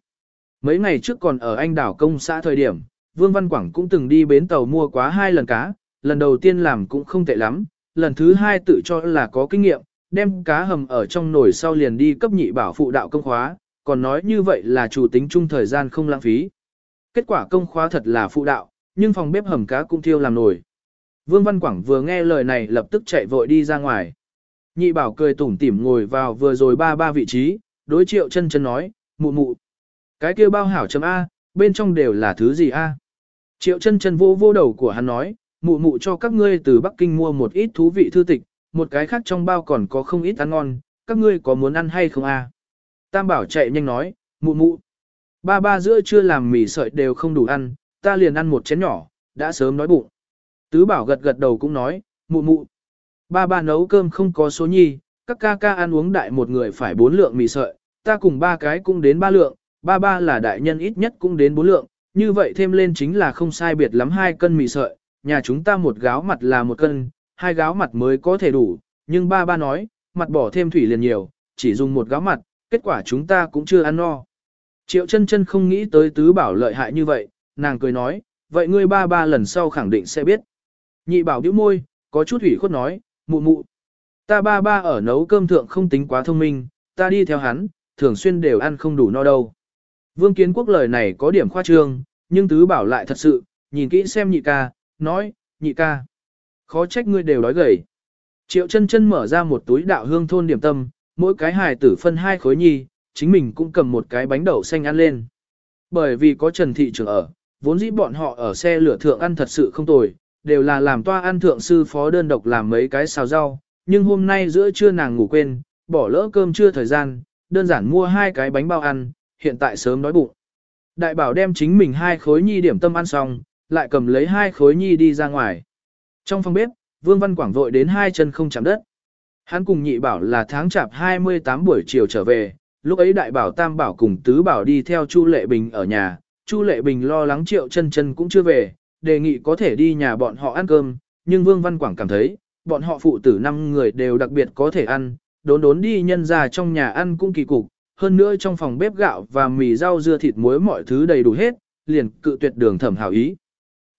Mấy ngày trước còn ở anh đảo công xã thời điểm, Vương Văn Quảng cũng từng đi bến tàu mua quá hai lần cá, lần đầu tiên làm cũng không tệ lắm, lần thứ hai tự cho là có kinh nghiệm, đem cá hầm ở trong nồi sau liền đi cấp nhị bảo phụ đạo công khóa, còn nói như vậy là chủ tính chung thời gian không lãng phí. Kết quả công khóa thật là phụ đạo, nhưng phòng bếp hầm cá cũng thiêu làm nồi. Vương Văn Quảng vừa nghe lời này lập tức chạy vội đi ra ngoài. Nhị bảo cười tủm tỉm ngồi vào vừa rồi ba ba vị trí, đối triệu chân chân nói, mụ mụ. Cái kia bao hảo chấm A, bên trong đều là thứ gì A. Triệu chân chân vô vô đầu của hắn nói, mụ mụ cho các ngươi từ Bắc Kinh mua một ít thú vị thư tịch, một cái khác trong bao còn có không ít ăn ngon, các ngươi có muốn ăn hay không a Tam bảo chạy nhanh nói, mụ mụ. Ba ba giữa chưa làm mì sợi đều không đủ ăn, ta liền ăn một chén nhỏ, đã sớm nói bụng. Tứ bảo gật gật đầu cũng nói, mụ mụ. Ba ba nấu cơm không có số nhi, các ca ca ăn uống đại một người phải bốn lượng mì sợi, ta cùng ba cái cũng đến ba lượng, ba ba là đại nhân ít nhất cũng đến bốn lượng, như vậy thêm lên chính là không sai biệt lắm hai cân mì sợi, nhà chúng ta một gáo mặt là một cân, hai gáo mặt mới có thể đủ, nhưng ba ba nói, mặt bỏ thêm thủy liền nhiều, chỉ dùng một gáo mặt, kết quả chúng ta cũng chưa ăn no. Triệu chân chân không nghĩ tới tứ bảo lợi hại như vậy, nàng cười nói, vậy ngươi ba ba lần sau khẳng định sẽ biết. Nhị bảo bĩu môi, có chút ủy khuất nói, mụ mụ. Ta ba ba ở nấu cơm thượng không tính quá thông minh, ta đi theo hắn, thường xuyên đều ăn không đủ no đâu. Vương kiến quốc lời này có điểm khoa trương, nhưng tứ bảo lại thật sự, nhìn kỹ xem nhị ca, nói, nhị ca. Khó trách ngươi đều đói gầy. Triệu chân chân mở ra một túi đạo hương thôn điểm tâm, mỗi cái hài tử phân hai khối nhi, chính mình cũng cầm một cái bánh đậu xanh ăn lên. Bởi vì có Trần Thị trưởng ở, vốn dĩ bọn họ ở xe lửa thượng ăn thật sự không tồi, đều là làm toa ăn thượng sư phó đơn độc làm mấy cái xào rau, nhưng hôm nay giữa trưa nàng ngủ quên, bỏ lỡ cơm trưa thời gian, đơn giản mua hai cái bánh bao ăn, hiện tại sớm đói bụng. Đại bảo đem chính mình hai khối nhi điểm tâm ăn xong, lại cầm lấy hai khối nhi đi ra ngoài. Trong phòng bếp, Vương Văn Quảng vội đến hai chân không chạm đất. Hắn cùng nhị bảo là tháng chạp 28 buổi chiều trở về, lúc ấy đại bảo tam bảo cùng tứ bảo đi theo Chu Lệ Bình ở nhà, Chu Lệ Bình lo lắng triệu chân chân cũng chưa về, đề nghị có thể đi nhà bọn họ ăn cơm, nhưng Vương Văn Quảng cảm thấy, bọn họ phụ tử năm người đều đặc biệt có thể ăn, đốn đốn đi nhân ra trong nhà ăn cũng kỳ cục, hơn nữa trong phòng bếp gạo và mì rau dưa thịt muối mọi thứ đầy đủ hết, liền cự tuyệt đường thẩm hảo ý.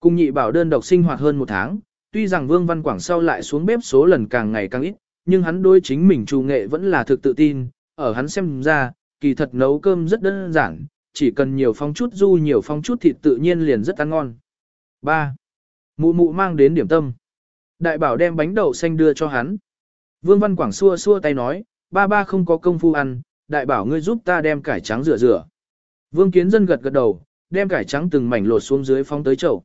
Cùng nhị bảo đơn độc sinh hoạt hơn một tháng, tuy rằng Vương Văn Quảng sau lại xuống bếp số lần càng ngày càng ít, nhưng hắn đối chính mình trù nghệ vẫn là thực tự tin, ở hắn xem ra, kỳ thật nấu cơm rất đơn giản, chỉ cần nhiều phong chút du nhiều phong chút thịt tự nhiên liền rất ăn ngon. 3. Mụ mụ mang đến điểm tâm. Đại bảo đem bánh đậu xanh đưa cho hắn. Vương Văn Quảng xua xua tay nói, ba ba không có công phu ăn, đại bảo ngươi giúp ta đem cải trắng rửa rửa. Vương Kiến Dân gật gật đầu, đem cải trắng từng mảnh lột xuống dưới phóng tới chậu.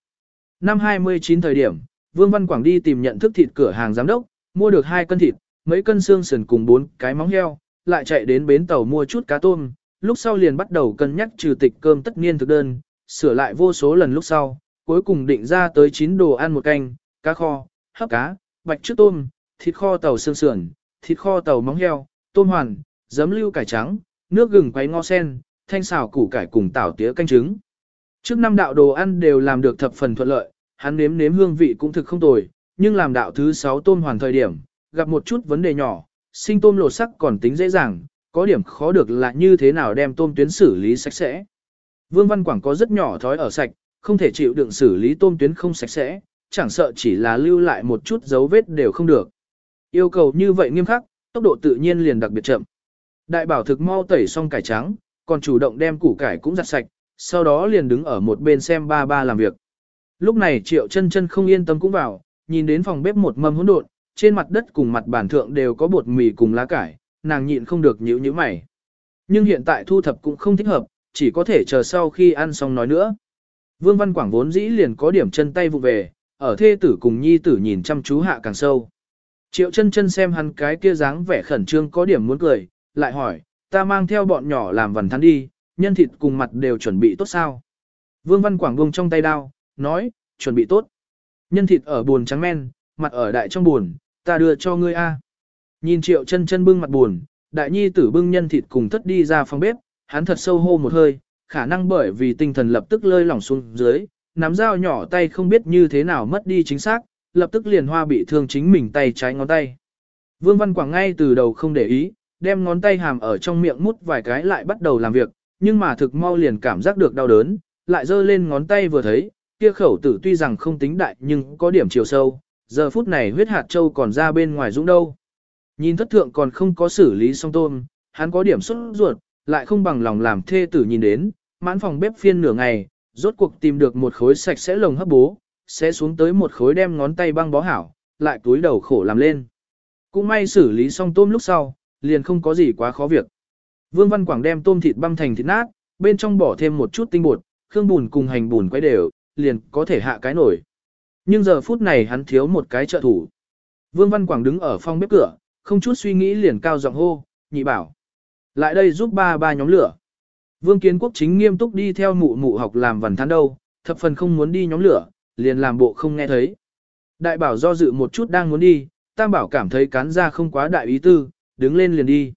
Năm 29 thời điểm, Vương Văn Quảng đi tìm nhận thức thịt cửa hàng giám đốc, mua được 2 cân thịt, mấy cân xương sườn cùng 4 cái móng heo, lại chạy đến bến tàu mua chút cá tôm, lúc sau liền bắt đầu cân nhắc trừ tịch cơm tất niên thực đơn, sửa lại vô số lần lúc sau, cuối cùng định ra tới 9 đồ ăn một canh, cá kho, hấp cá, bạch trước tôm, thịt kho tàu xương sườn, thịt kho tàu móng heo, tôm hoàn, giấm lưu cải trắng, nước gừng quấy ngò sen, thanh xào củ cải cùng tảo tía canh trứng. Trước năm đạo đồ ăn đều làm được thập phần thuận lợi, hắn nếm nếm hương vị cũng thực không tồi, nhưng làm đạo thứ 6 tôm hoàn thời điểm, gặp một chút vấn đề nhỏ, sinh tôm lột sắc còn tính dễ dàng, có điểm khó được là như thế nào đem tôm tuyến xử lý sạch sẽ. Vương Văn Quảng có rất nhỏ thói ở sạch, không thể chịu đựng xử lý tôm tuyến không sạch sẽ, chẳng sợ chỉ là lưu lại một chút dấu vết đều không được. Yêu cầu như vậy nghiêm khắc, tốc độ tự nhiên liền đặc biệt chậm. Đại bảo thực mau tẩy xong cải trắng, còn chủ động đem củ cải cũng giặt sạch, sau đó liền đứng ở một bên xem ba ba làm việc. Lúc này triệu chân chân không yên tâm cũng vào, nhìn đến phòng bếp một mâm hỗn độn, trên mặt đất cùng mặt bàn thượng đều có bột mì cùng lá cải, nàng nhịn không được nhíu nhíu mày. Nhưng hiện tại thu thập cũng không thích hợp, chỉ có thể chờ sau khi ăn xong nói nữa. Vương Văn Quảng vốn dĩ liền có điểm chân tay vụ về, ở thê tử cùng nhi tử nhìn chăm chú hạ càng sâu. Triệu chân chân xem hắn cái kia dáng vẻ khẩn trương có điểm muốn cười, lại hỏi, ta mang theo bọn nhỏ làm vần thắn đi, nhân thịt cùng mặt đều chuẩn bị tốt sao. Vương Văn Quảng buông trong tay đao, nói, chuẩn bị tốt. Nhân thịt ở buồn trắng men, mặt ở đại trong buồn, ta đưa cho ngươi a. Nhìn triệu chân chân bưng mặt buồn, đại nhi tử bưng nhân thịt cùng thất đi ra phòng bếp, hắn thật sâu hô một hơi, khả năng bởi vì tinh thần lập tức lơi lỏng xuống dưới, nắm dao nhỏ tay không biết như thế nào mất đi chính xác, lập tức liền hoa bị thương chính mình tay trái ngón tay. Vương Văn Quảng ngay từ đầu không để ý, đem ngón tay hàm ở trong miệng mút vài cái lại bắt đầu làm việc, nhưng mà thực mau liền cảm giác được đau đớn, lại giơ lên ngón tay vừa thấy, kia khẩu tử tuy rằng không tính đại nhưng có điểm chiều sâu, giờ phút này huyết hạt châu còn ra bên ngoài dũng đâu. Nhìn thất thượng còn không có xử lý xong tôm, hắn có điểm xuất ruột, lại không bằng lòng làm thê tử nhìn đến, mãn phòng bếp phiên nửa ngày, rốt cuộc tìm được một khối sạch sẽ lồng hấp bố, sẽ xuống tới một khối đem ngón tay băng bó hảo, lại túi đầu khổ làm lên. Cũng may xử lý xong tôm lúc sau, liền không có gì quá khó việc. Vương Văn Quảng đem tôm thịt băm thành thịt nát, bên trong bỏ thêm một chút tinh bột, khương bùn cùng hành bùn quấy đều, liền có thể hạ cái nổi. Nhưng giờ phút này hắn thiếu một cái trợ thủ. Vương Văn Quảng đứng ở phòng bếp cửa, không chút suy nghĩ liền cao giọng hô, nhị bảo. Lại đây giúp ba ba nhóm lửa. Vương Kiến Quốc chính nghiêm túc đi theo mụ mụ học làm vần thán đâu, thập phần không muốn đi nhóm lửa, liền làm bộ không nghe thấy. Đại bảo do dự một chút đang muốn đi, tam bảo cảm thấy cán ra không quá đại ý tư, đứng lên liền đi.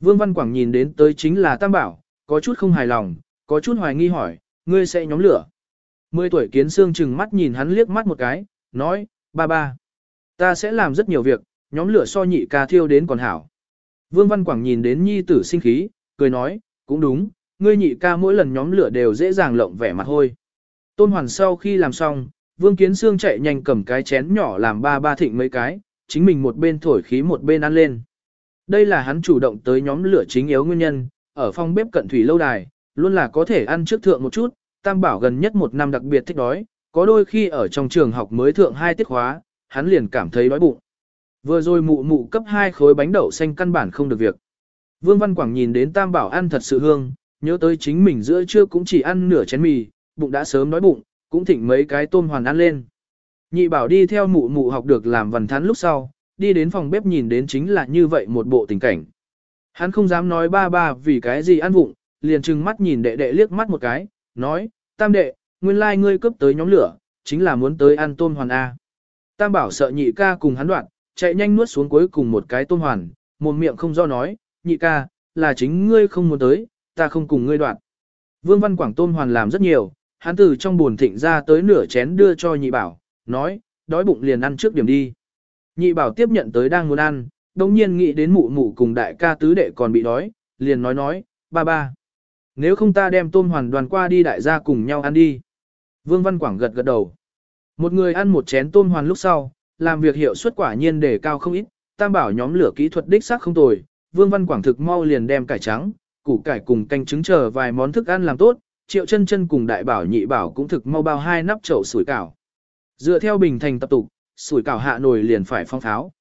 Vương Văn Quảng nhìn đến tới chính là tam bảo, có chút không hài lòng, có chút hoài nghi hỏi, ngươi sẽ nhóm lửa. Mười tuổi kiến xương chừng mắt nhìn hắn liếc mắt một cái, nói, ba ba, ta sẽ làm rất nhiều việc, nhóm lửa so nhị ca thiêu đến còn hảo. Vương Văn Quảng nhìn đến nhi tử sinh khí, cười nói, cũng đúng, ngươi nhị ca mỗi lần nhóm lửa đều dễ dàng lộng vẻ mặt hôi. Tôn Hoàn sau khi làm xong, Vương Kiến Sương chạy nhanh cầm cái chén nhỏ làm ba ba thịnh mấy cái, chính mình một bên thổi khí một bên ăn lên. Đây là hắn chủ động tới nhóm lửa chính yếu nguyên nhân, ở phòng bếp cận thủy lâu đài, luôn là có thể ăn trước thượng một chút, Tam Bảo gần nhất một năm đặc biệt thích đói, có đôi khi ở trong trường học mới thượng hai tiết khóa, hắn liền cảm thấy đói bụng. Vừa rồi mụ mụ cấp hai khối bánh đậu xanh căn bản không được việc. Vương Văn Quảng nhìn đến Tam Bảo ăn thật sự hương, nhớ tới chính mình giữa trưa cũng chỉ ăn nửa chén mì, bụng đã sớm đói bụng, cũng thỉnh mấy cái tôm hoàn ăn lên. Nhị Bảo đi theo mụ mụ học được làm vần thán lúc sau, đi đến phòng bếp nhìn đến chính là như vậy một bộ tình cảnh. Hắn không dám nói ba ba vì cái gì ăn vụng, liền trừng mắt nhìn đệ đệ liếc mắt một cái, nói, tam đệ, nguyên lai like ngươi cướp tới nhóm lửa, chính là muốn tới ăn tôm hoàn A. Tam bảo sợ nhị ca cùng hắn đoạn, chạy nhanh nuốt xuống cuối cùng một cái tôm hoàn, một miệng không do nói, nhị ca, là chính ngươi không muốn tới, ta không cùng ngươi đoạn. Vương Văn Quảng tôm hoàn làm rất nhiều, hắn từ trong buồn thịnh ra tới nửa chén đưa cho nhị bảo, nói, đói bụng liền ăn trước điểm đi. Nhị bảo tiếp nhận tới đang muốn ăn, đồng nhiên nghĩ đến mụ mụ cùng đại ca tứ đệ còn bị đói, liền nói nói, ba ba. Nếu không ta đem tôm hoàn đoàn qua đi đại gia cùng nhau ăn đi. Vương Văn Quảng gật gật đầu. Một người ăn một chén tôm hoàn lúc sau, làm việc hiệu suất quả nhiên đề cao không ít, tam bảo nhóm lửa kỹ thuật đích xác không tồi. Vương Văn Quảng thực mau liền đem cải trắng, củ cải cùng canh trứng chờ vài món thức ăn làm tốt, triệu chân chân cùng đại bảo nhị bảo cũng thực mau bao hai nắp chậu sủi cảo. Dựa theo bình thành tập tục, sủi cảo hạ nồi liền phải phong pháo.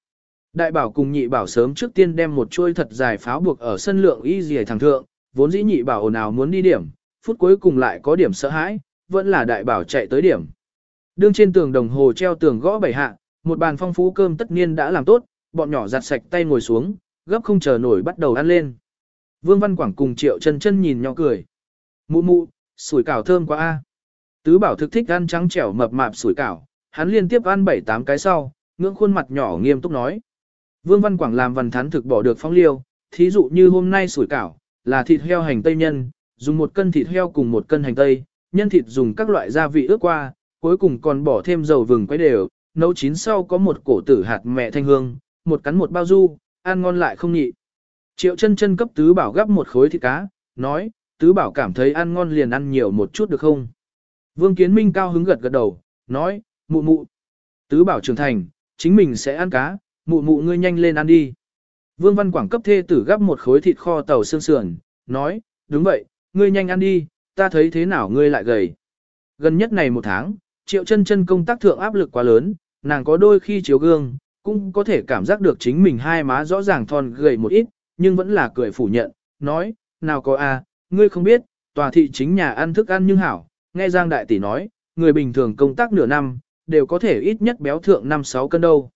Đại bảo cùng nhị bảo sớm trước tiên đem một chuôi thật dài pháo buộc ở sân lượng y dì thằng thượng, vốn dĩ nhị bảo nào muốn đi điểm, phút cuối cùng lại có điểm sợ hãi, vẫn là đại bảo chạy tới điểm. Đương trên tường đồng hồ treo tường gõ bảy hạ, một bàn phong phú cơm tất nhiên đã làm tốt, bọn nhỏ giặt sạch tay ngồi xuống, gấp không chờ nổi bắt đầu ăn lên. Vương Văn Quảng cùng Triệu Chân Chân nhìn nhỏ cười. Mụ mụ, sủi cảo thơm quá a. Tứ Bảo thực thích ăn trắng trẻo mập mạp sủi cảo, hắn liên tiếp ăn bảy tám cái sau, ngưỡng khuôn mặt nhỏ nghiêm túc nói. Vương Văn Quảng làm văn thán thực bỏ được phong liêu, thí dụ như hôm nay sủi cảo, là thịt heo hành tây nhân, dùng một cân thịt heo cùng một cân hành tây, nhân thịt dùng các loại gia vị ướp qua, cuối cùng còn bỏ thêm dầu vừng quấy đều, nấu chín sau có một cổ tử hạt mẹ thanh hương, một cắn một bao du, ăn ngon lại không nhị. Triệu chân chân cấp tứ bảo gấp một khối thịt cá, nói, tứ bảo cảm thấy ăn ngon liền ăn nhiều một chút được không? Vương Kiến Minh cao hứng gật gật đầu, nói, mụ mụ. Tứ bảo trưởng thành, chính mình sẽ ăn cá, mụ mụ ngươi nhanh lên ăn đi. Vương Văn Quảng cấp thê tử gấp một khối thịt kho tàu xương sườn, nói, đúng vậy, ngươi nhanh ăn đi, ta thấy thế nào ngươi lại gầy. Gần nhất này một tháng, triệu chân chân công tác thượng áp lực quá lớn, nàng có đôi khi chiếu gương, cũng có thể cảm giác được chính mình hai má rõ ràng thon gầy một ít, nhưng vẫn là cười phủ nhận, nói, nào có a, ngươi không biết, tòa thị chính nhà ăn thức ăn nhưng hảo, nghe Giang Đại Tỷ nói, người bình thường công tác nửa năm, đều có thể ít nhất béo thượng 5-6 cân đâu.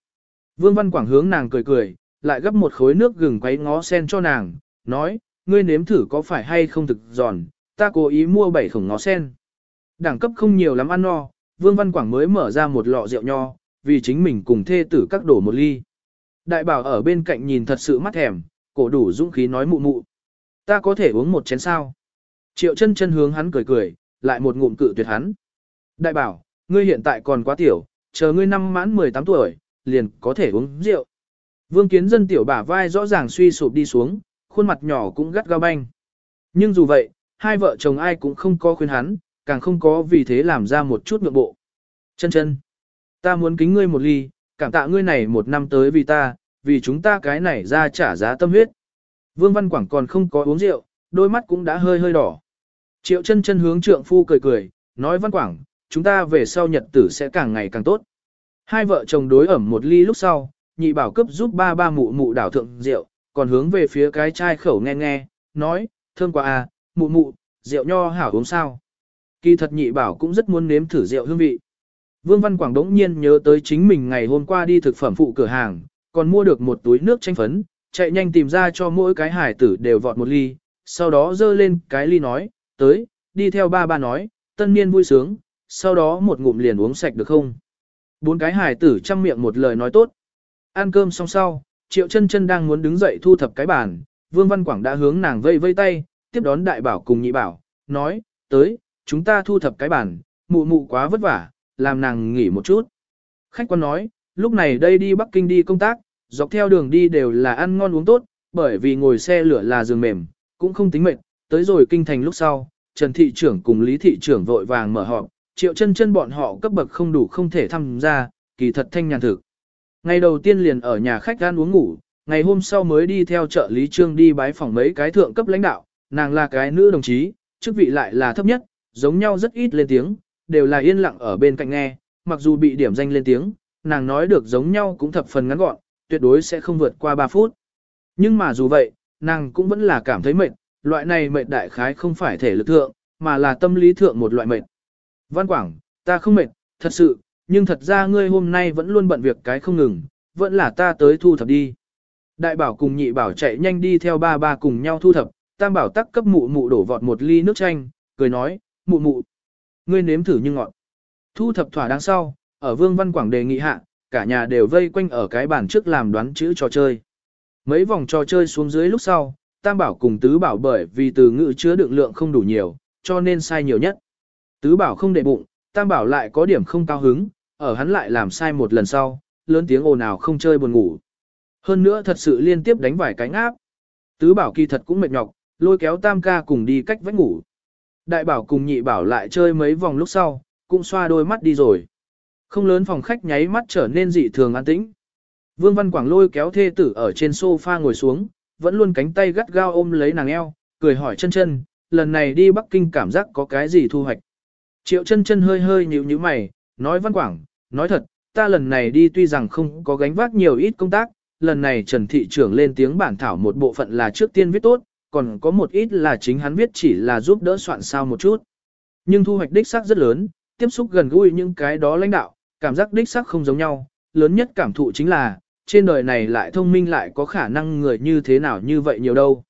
Vương Văn Quảng hướng nàng cười cười, lại gấp một khối nước gừng quấy ngó sen cho nàng, nói, ngươi nếm thử có phải hay không thực giòn, ta cố ý mua bảy khổng ngó sen. Đẳng cấp không nhiều lắm ăn no, Vương Văn Quảng mới mở ra một lọ rượu nho, vì chính mình cùng thê tử các đổ một ly. Đại bảo ở bên cạnh nhìn thật sự mắt thèm, cổ đủ dũng khí nói mụ mụ. Ta có thể uống một chén sao? Triệu chân chân hướng hắn cười cười, lại một ngụm cự tuyệt hắn. Đại bảo, ngươi hiện tại còn quá tiểu, chờ ngươi năm mãn 18 tuổi, liền có thể uống rượu. Vương kiến dân tiểu bả vai rõ ràng suy sụp đi xuống, khuôn mặt nhỏ cũng gắt gao banh. Nhưng dù vậy, hai vợ chồng ai cũng không có khuyên hắn, càng không có vì thế làm ra một chút ngượng bộ. Chân chân, ta muốn kính ngươi một ly, cảm tạ ngươi này một năm tới vì ta, vì chúng ta cái này ra trả giá tâm huyết. Vương Văn Quảng còn không có uống rượu, đôi mắt cũng đã hơi hơi đỏ. Triệu chân chân hướng trượng phu cười cười, nói Văn Quảng, chúng ta về sau nhật tử sẽ càng ngày càng tốt. Hai vợ chồng đối ẩm một ly lúc sau, nhị bảo cấp giúp ba ba mụ mụ đảo thượng rượu, còn hướng về phía cái chai khẩu nghe nghe, nói, thơm quá à, mụ mụ, rượu nho hảo uống sao. Kỳ thật nhị bảo cũng rất muốn nếm thử rượu hương vị. Vương Văn Quảng đống nhiên nhớ tới chính mình ngày hôm qua đi thực phẩm phụ cửa hàng, còn mua được một túi nước chanh phấn, chạy nhanh tìm ra cho mỗi cái hải tử đều vọt một ly, sau đó dơ lên cái ly nói, tới, đi theo ba ba nói, tân niên vui sướng, sau đó một ngụm liền uống sạch được không? Bốn cái hải tử chăm miệng một lời nói tốt. Ăn cơm xong sau, Triệu chân chân đang muốn đứng dậy thu thập cái bàn, Vương Văn Quảng đã hướng nàng vây vây tay, tiếp đón đại bảo cùng nhị bảo, nói, tới, chúng ta thu thập cái bàn, mụ mụ quá vất vả, làm nàng nghỉ một chút. Khách quan nói, lúc này đây đi Bắc Kinh đi công tác, dọc theo đường đi đều là ăn ngon uống tốt, bởi vì ngồi xe lửa là giường mềm, cũng không tính mệt, tới rồi kinh thành lúc sau, Trần thị trưởng cùng Lý thị trưởng vội vàng mở họp, triệu chân chân bọn họ cấp bậc không đủ không thể tham gia, kỳ thật thanh nhàn thực. Ngày đầu tiên liền ở nhà khách ăn uống ngủ, ngày hôm sau mới đi theo trợ lý trương đi bái phòng mấy cái thượng cấp lãnh đạo, nàng là cái nữ đồng chí, chức vị lại là thấp nhất, giống nhau rất ít lên tiếng, đều là yên lặng ở bên cạnh nghe, mặc dù bị điểm danh lên tiếng, nàng nói được giống nhau cũng thập phần ngắn gọn, tuyệt đối sẽ không vượt qua 3 phút. Nhưng mà dù vậy, nàng cũng vẫn là cảm thấy mệt, loại này mệt đại khái không phải thể lực thượng, mà là tâm lý thượng một loại mệt. Văn Quảng, ta không mệt, thật sự, nhưng thật ra ngươi hôm nay vẫn luôn bận việc cái không ngừng, vẫn là ta tới thu thập đi. Đại bảo cùng nhị bảo chạy nhanh đi theo ba ba cùng nhau thu thập, tam bảo tắc cấp mụ mụ đổ vọt một ly nước chanh, cười nói, mụ mụ, ngươi nếm thử như ngọt. Thu thập thỏa đáng sau, ở Vương Văn Quảng đề nghị hạ, cả nhà đều vây quanh ở cái bàn trước làm đoán chữ trò chơi. Mấy vòng trò chơi xuống dưới lúc sau, Tam Bảo cùng Tứ Bảo bởi vì từ ngữ chứa đựng lượng không đủ nhiều, cho nên sai nhiều nhất. Tứ Bảo không để bụng, Tam Bảo lại có điểm không cao hứng, ở hắn lại làm sai một lần sau, lớn tiếng ồn ào không chơi buồn ngủ. Hơn nữa thật sự liên tiếp đánh vài cánh áp. Tứ Bảo kỳ thật cũng mệt nhọc, lôi kéo Tam ca cùng đi cách vách ngủ. Đại Bảo cùng Nhị Bảo lại chơi mấy vòng lúc sau, cũng xoa đôi mắt đi rồi. Không lớn phòng khách nháy mắt trở nên dị thường an tĩnh. Vương Văn Quảng lôi kéo thê tử ở trên sofa ngồi xuống, vẫn luôn cánh tay gắt gao ôm lấy nàng eo, cười hỏi chân chân, lần này đi Bắc Kinh cảm giác có cái gì thu hoạch. Triệu chân chân hơi hơi nhíu nhíu mày, nói Văn Quảng, nói thật, ta lần này đi tuy rằng không có gánh vác nhiều ít công tác, lần này Trần Thị trưởng lên tiếng bản thảo một bộ phận là trước tiên viết tốt, còn có một ít là chính hắn viết chỉ là giúp đỡ soạn sao một chút. Nhưng thu hoạch đích xác rất lớn, tiếp xúc gần gũi những cái đó lãnh đạo, cảm giác đích xác không giống nhau, lớn nhất cảm thụ chính là, trên đời này lại thông minh lại có khả năng người như thế nào như vậy nhiều đâu.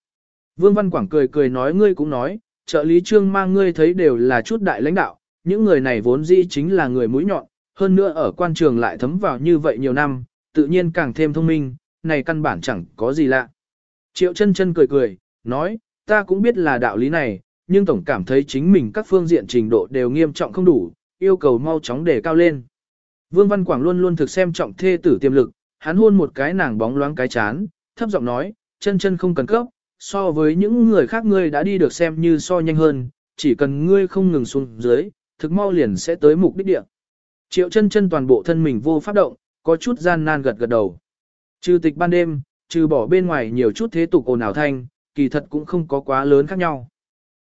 Vương Văn Quảng cười cười nói ngươi cũng nói, trợ lý trương mang ngươi thấy đều là chút đại lãnh đạo, những người này vốn dĩ chính là người mũi nhọn, hơn nữa ở quan trường lại thấm vào như vậy nhiều năm, tự nhiên càng thêm thông minh, này căn bản chẳng có gì lạ. Triệu chân chân cười cười, nói, ta cũng biết là đạo lý này, nhưng tổng cảm thấy chính mình các phương diện trình độ đều nghiêm trọng không đủ, yêu cầu mau chóng đề cao lên. Vương Văn Quảng luôn luôn thực xem trọng thê tử tiềm lực, hắn hôn một cái nàng bóng loáng cái chán, thấp giọng nói, chân chân không cần cấp, so với những người khác ngươi đã đi được xem như so nhanh hơn, chỉ cần ngươi không ngừng xuống dưới, thực mau liền sẽ tới mục đích địa. Triệu chân chân toàn bộ thân mình vô pháp động, có chút gian nan gật gật đầu. Trừ tịch ban đêm, trừ bỏ bên ngoài nhiều chút thế tục ồn ào thanh, kỳ thật cũng không có quá lớn khác nhau.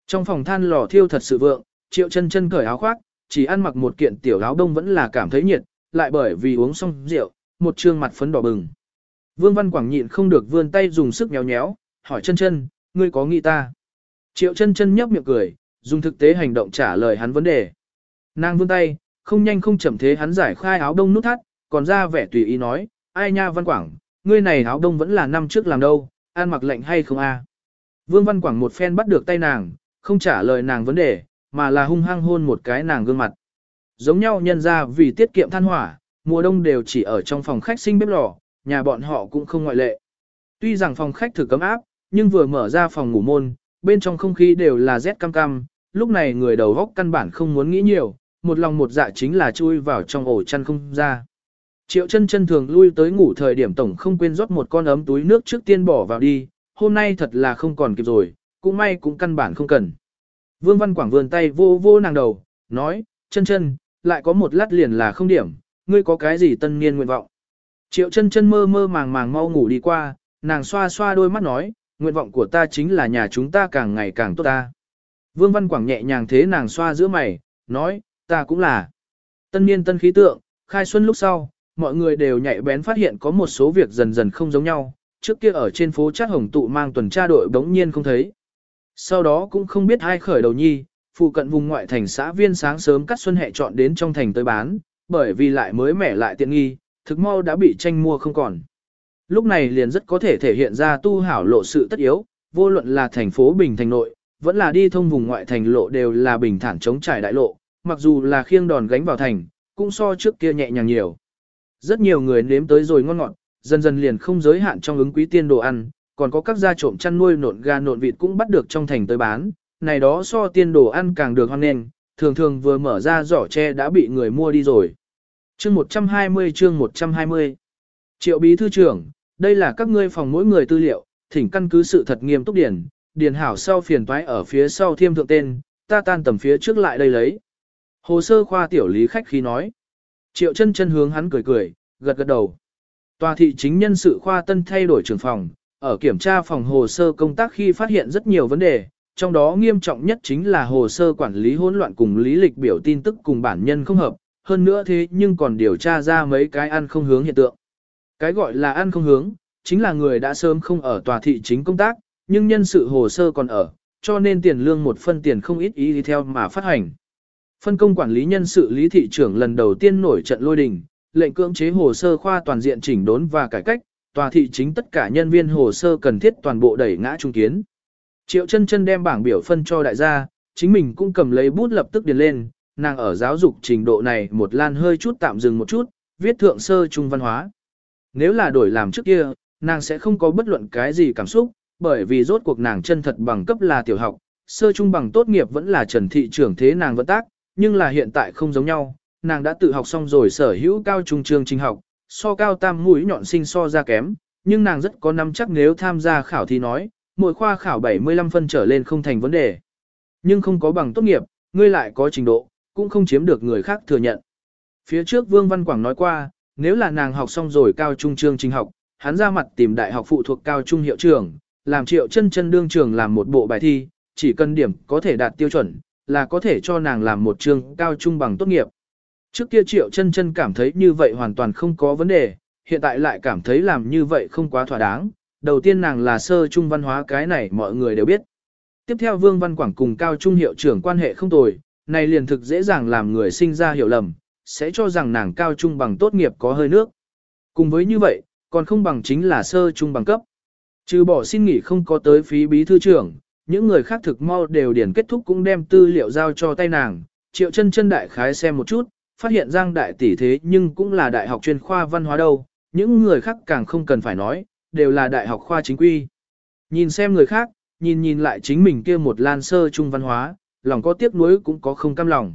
Trong phòng than lò thiêu thật sự vượng, triệu chân chân cởi áo khoác, chỉ ăn mặc một kiện tiểu áo đông vẫn là cảm thấy nhiệt, lại bởi vì uống xong rượu, một trương mặt phấn đỏ bừng. Vương Văn Quảng nhịn không được vươn tay dùng sức nhéo nhéo, hỏi chân chân, ngươi có nghĩ ta? Triệu chân chân nhấp miệng cười, dùng thực tế hành động trả lời hắn vấn đề. Nàng vươn tay, không nhanh không chậm thế hắn giải khai áo đông nút thắt, còn ra vẻ tùy ý nói, ai nha Văn Quảng, ngươi này áo đông vẫn là năm trước làm đâu, ăn mặc lạnh hay không a? Vương Văn Quảng một phen bắt được tay nàng, không trả lời nàng vấn đề, mà là hung hăng hôn một cái nàng gương mặt. Giống nhau nhân ra vì tiết kiệm than hỏa, mùa đông đều chỉ ở trong phòng khách sinh bếp lò, nhà bọn họ cũng không ngoại lệ. Tuy rằng phòng khách thử cấm áp, nhưng vừa mở ra phòng ngủ môn, bên trong không khí đều là rét cam cam, lúc này người đầu góc căn bản không muốn nghĩ nhiều, một lòng một dạ chính là chui vào trong ổ chăn không ra. Triệu chân chân thường lui tới ngủ thời điểm tổng không quên rót một con ấm túi nước trước tiên bỏ vào đi, hôm nay thật là không còn kịp rồi, cũng may cũng căn bản không cần. Vương Văn Quảng vươn tay vô vô nàng đầu, nói, chân chân, lại có một lát liền là không điểm, ngươi có cái gì tân niên nguyện vọng. Triệu chân chân mơ mơ màng màng mau ngủ đi qua, nàng xoa xoa đôi mắt nói, nguyện vọng của ta chính là nhà chúng ta càng ngày càng tốt ta. Vương Văn Quảng nhẹ nhàng thế nàng xoa giữa mày, nói, ta cũng là. Tân niên tân khí tượng, khai xuân lúc sau, mọi người đều nhạy bén phát hiện có một số việc dần dần không giống nhau, trước kia ở trên phố chát hồng tụ mang tuần tra đội đống nhiên không thấy. Sau đó cũng không biết ai khởi đầu nhi, phụ cận vùng ngoại thành xã viên sáng sớm cắt xuân hệ chọn đến trong thành tới bán, bởi vì lại mới mẻ lại tiện nghi, thực mau đã bị tranh mua không còn. Lúc này liền rất có thể thể hiện ra tu hảo lộ sự tất yếu, vô luận là thành phố Bình Thành nội, vẫn là đi thông vùng ngoại thành lộ đều là bình thản chống trải đại lộ, mặc dù là khiêng đòn gánh vào thành, cũng so trước kia nhẹ nhàng nhiều. Rất nhiều người nếm tới rồi ngon ngọt, dần dần liền không giới hạn trong ứng quý tiên đồ ăn, còn có các gia trộm chăn nuôi nộn gà nộn vịt cũng bắt được trong thành tới bán, này đó so tiên đồ ăn càng được hoan nền, thường thường vừa mở ra giỏ tre đã bị người mua đi rồi. Chương 120 chương 120 Triệu bí thư trưởng, đây là các ngươi phòng mỗi người tư liệu, thỉnh căn cứ sự thật nghiêm túc điển, điền hảo sau phiền toái ở phía sau thiêm thượng tên, ta tan tầm phía trước lại đây lấy. Hồ sơ khoa tiểu lý khách khí nói. Triệu chân chân hướng hắn cười cười, gật gật đầu. Tòa thị chính nhân sự khoa tân thay đổi trưởng phòng, ở kiểm tra phòng hồ sơ công tác khi phát hiện rất nhiều vấn đề, trong đó nghiêm trọng nhất chính là hồ sơ quản lý hỗn loạn cùng lý lịch biểu tin tức cùng bản nhân không hợp, hơn nữa thế nhưng còn điều tra ra mấy cái ăn không hướng hiện tượng. Cái gọi là ăn không hướng, chính là người đã sớm không ở tòa thị chính công tác, nhưng nhân sự hồ sơ còn ở, cho nên tiền lương một phân tiền không ít ý đi theo mà phát hành. Phân công quản lý nhân sự lý thị trưởng lần đầu tiên nổi trận lôi đình, lệnh cưỡng chế hồ sơ khoa toàn diện chỉnh đốn và cải cách, tòa thị chính tất cả nhân viên hồ sơ cần thiết toàn bộ đẩy ngã trung kiến. Triệu chân chân đem bảng biểu phân cho đại gia, chính mình cũng cầm lấy bút lập tức điền lên, nàng ở giáo dục trình độ này một lan hơi chút tạm dừng một chút, viết thượng sơ trung văn hóa. Nếu là đổi làm trước kia, nàng sẽ không có bất luận cái gì cảm xúc, bởi vì rốt cuộc nàng chân thật bằng cấp là tiểu học, sơ trung bằng tốt nghiệp vẫn là trần thị trưởng thế nàng vận tác, nhưng là hiện tại không giống nhau, nàng đã tự học xong rồi sở hữu cao trung trường trình học, so cao tam mũi nhọn sinh so ra kém, nhưng nàng rất có năm chắc nếu tham gia khảo thì nói, mỗi khoa khảo 75 phân trở lên không thành vấn đề. Nhưng không có bằng tốt nghiệp, ngươi lại có trình độ, cũng không chiếm được người khác thừa nhận. Phía trước Vương Văn Quảng nói qua, nếu là nàng học xong rồi cao trung chương trình học, hắn ra mặt tìm đại học phụ thuộc cao trung hiệu trưởng, làm triệu chân chân đương trường làm một bộ bài thi, chỉ cần điểm có thể đạt tiêu chuẩn, là có thể cho nàng làm một trường cao trung bằng tốt nghiệp. Trước kia triệu chân chân cảm thấy như vậy hoàn toàn không có vấn đề, hiện tại lại cảm thấy làm như vậy không quá thỏa đáng. Đầu tiên nàng là sơ trung văn hóa cái này mọi người đều biết. Tiếp theo Vương Văn Quảng cùng cao trung hiệu trưởng quan hệ không tồi, này liền thực dễ dàng làm người sinh ra hiểu lầm, sẽ cho rằng nàng cao trung bằng tốt nghiệp có hơi nước. Cùng với như vậy, còn không bằng chính là sơ trung bằng cấp. Trừ bỏ xin nghỉ không có tới phí bí thư trưởng, những người khác thực mau đều điển kết thúc cũng đem tư liệu giao cho tay nàng, triệu chân chân đại khái xem một chút, phát hiện Giang đại tỷ thế nhưng cũng là đại học chuyên khoa văn hóa đâu, những người khác càng không cần phải nói, đều là đại học khoa chính quy. Nhìn xem người khác, nhìn nhìn lại chính mình kia một lan sơ trung văn hóa, lòng có tiếc nuối cũng có không cam lòng.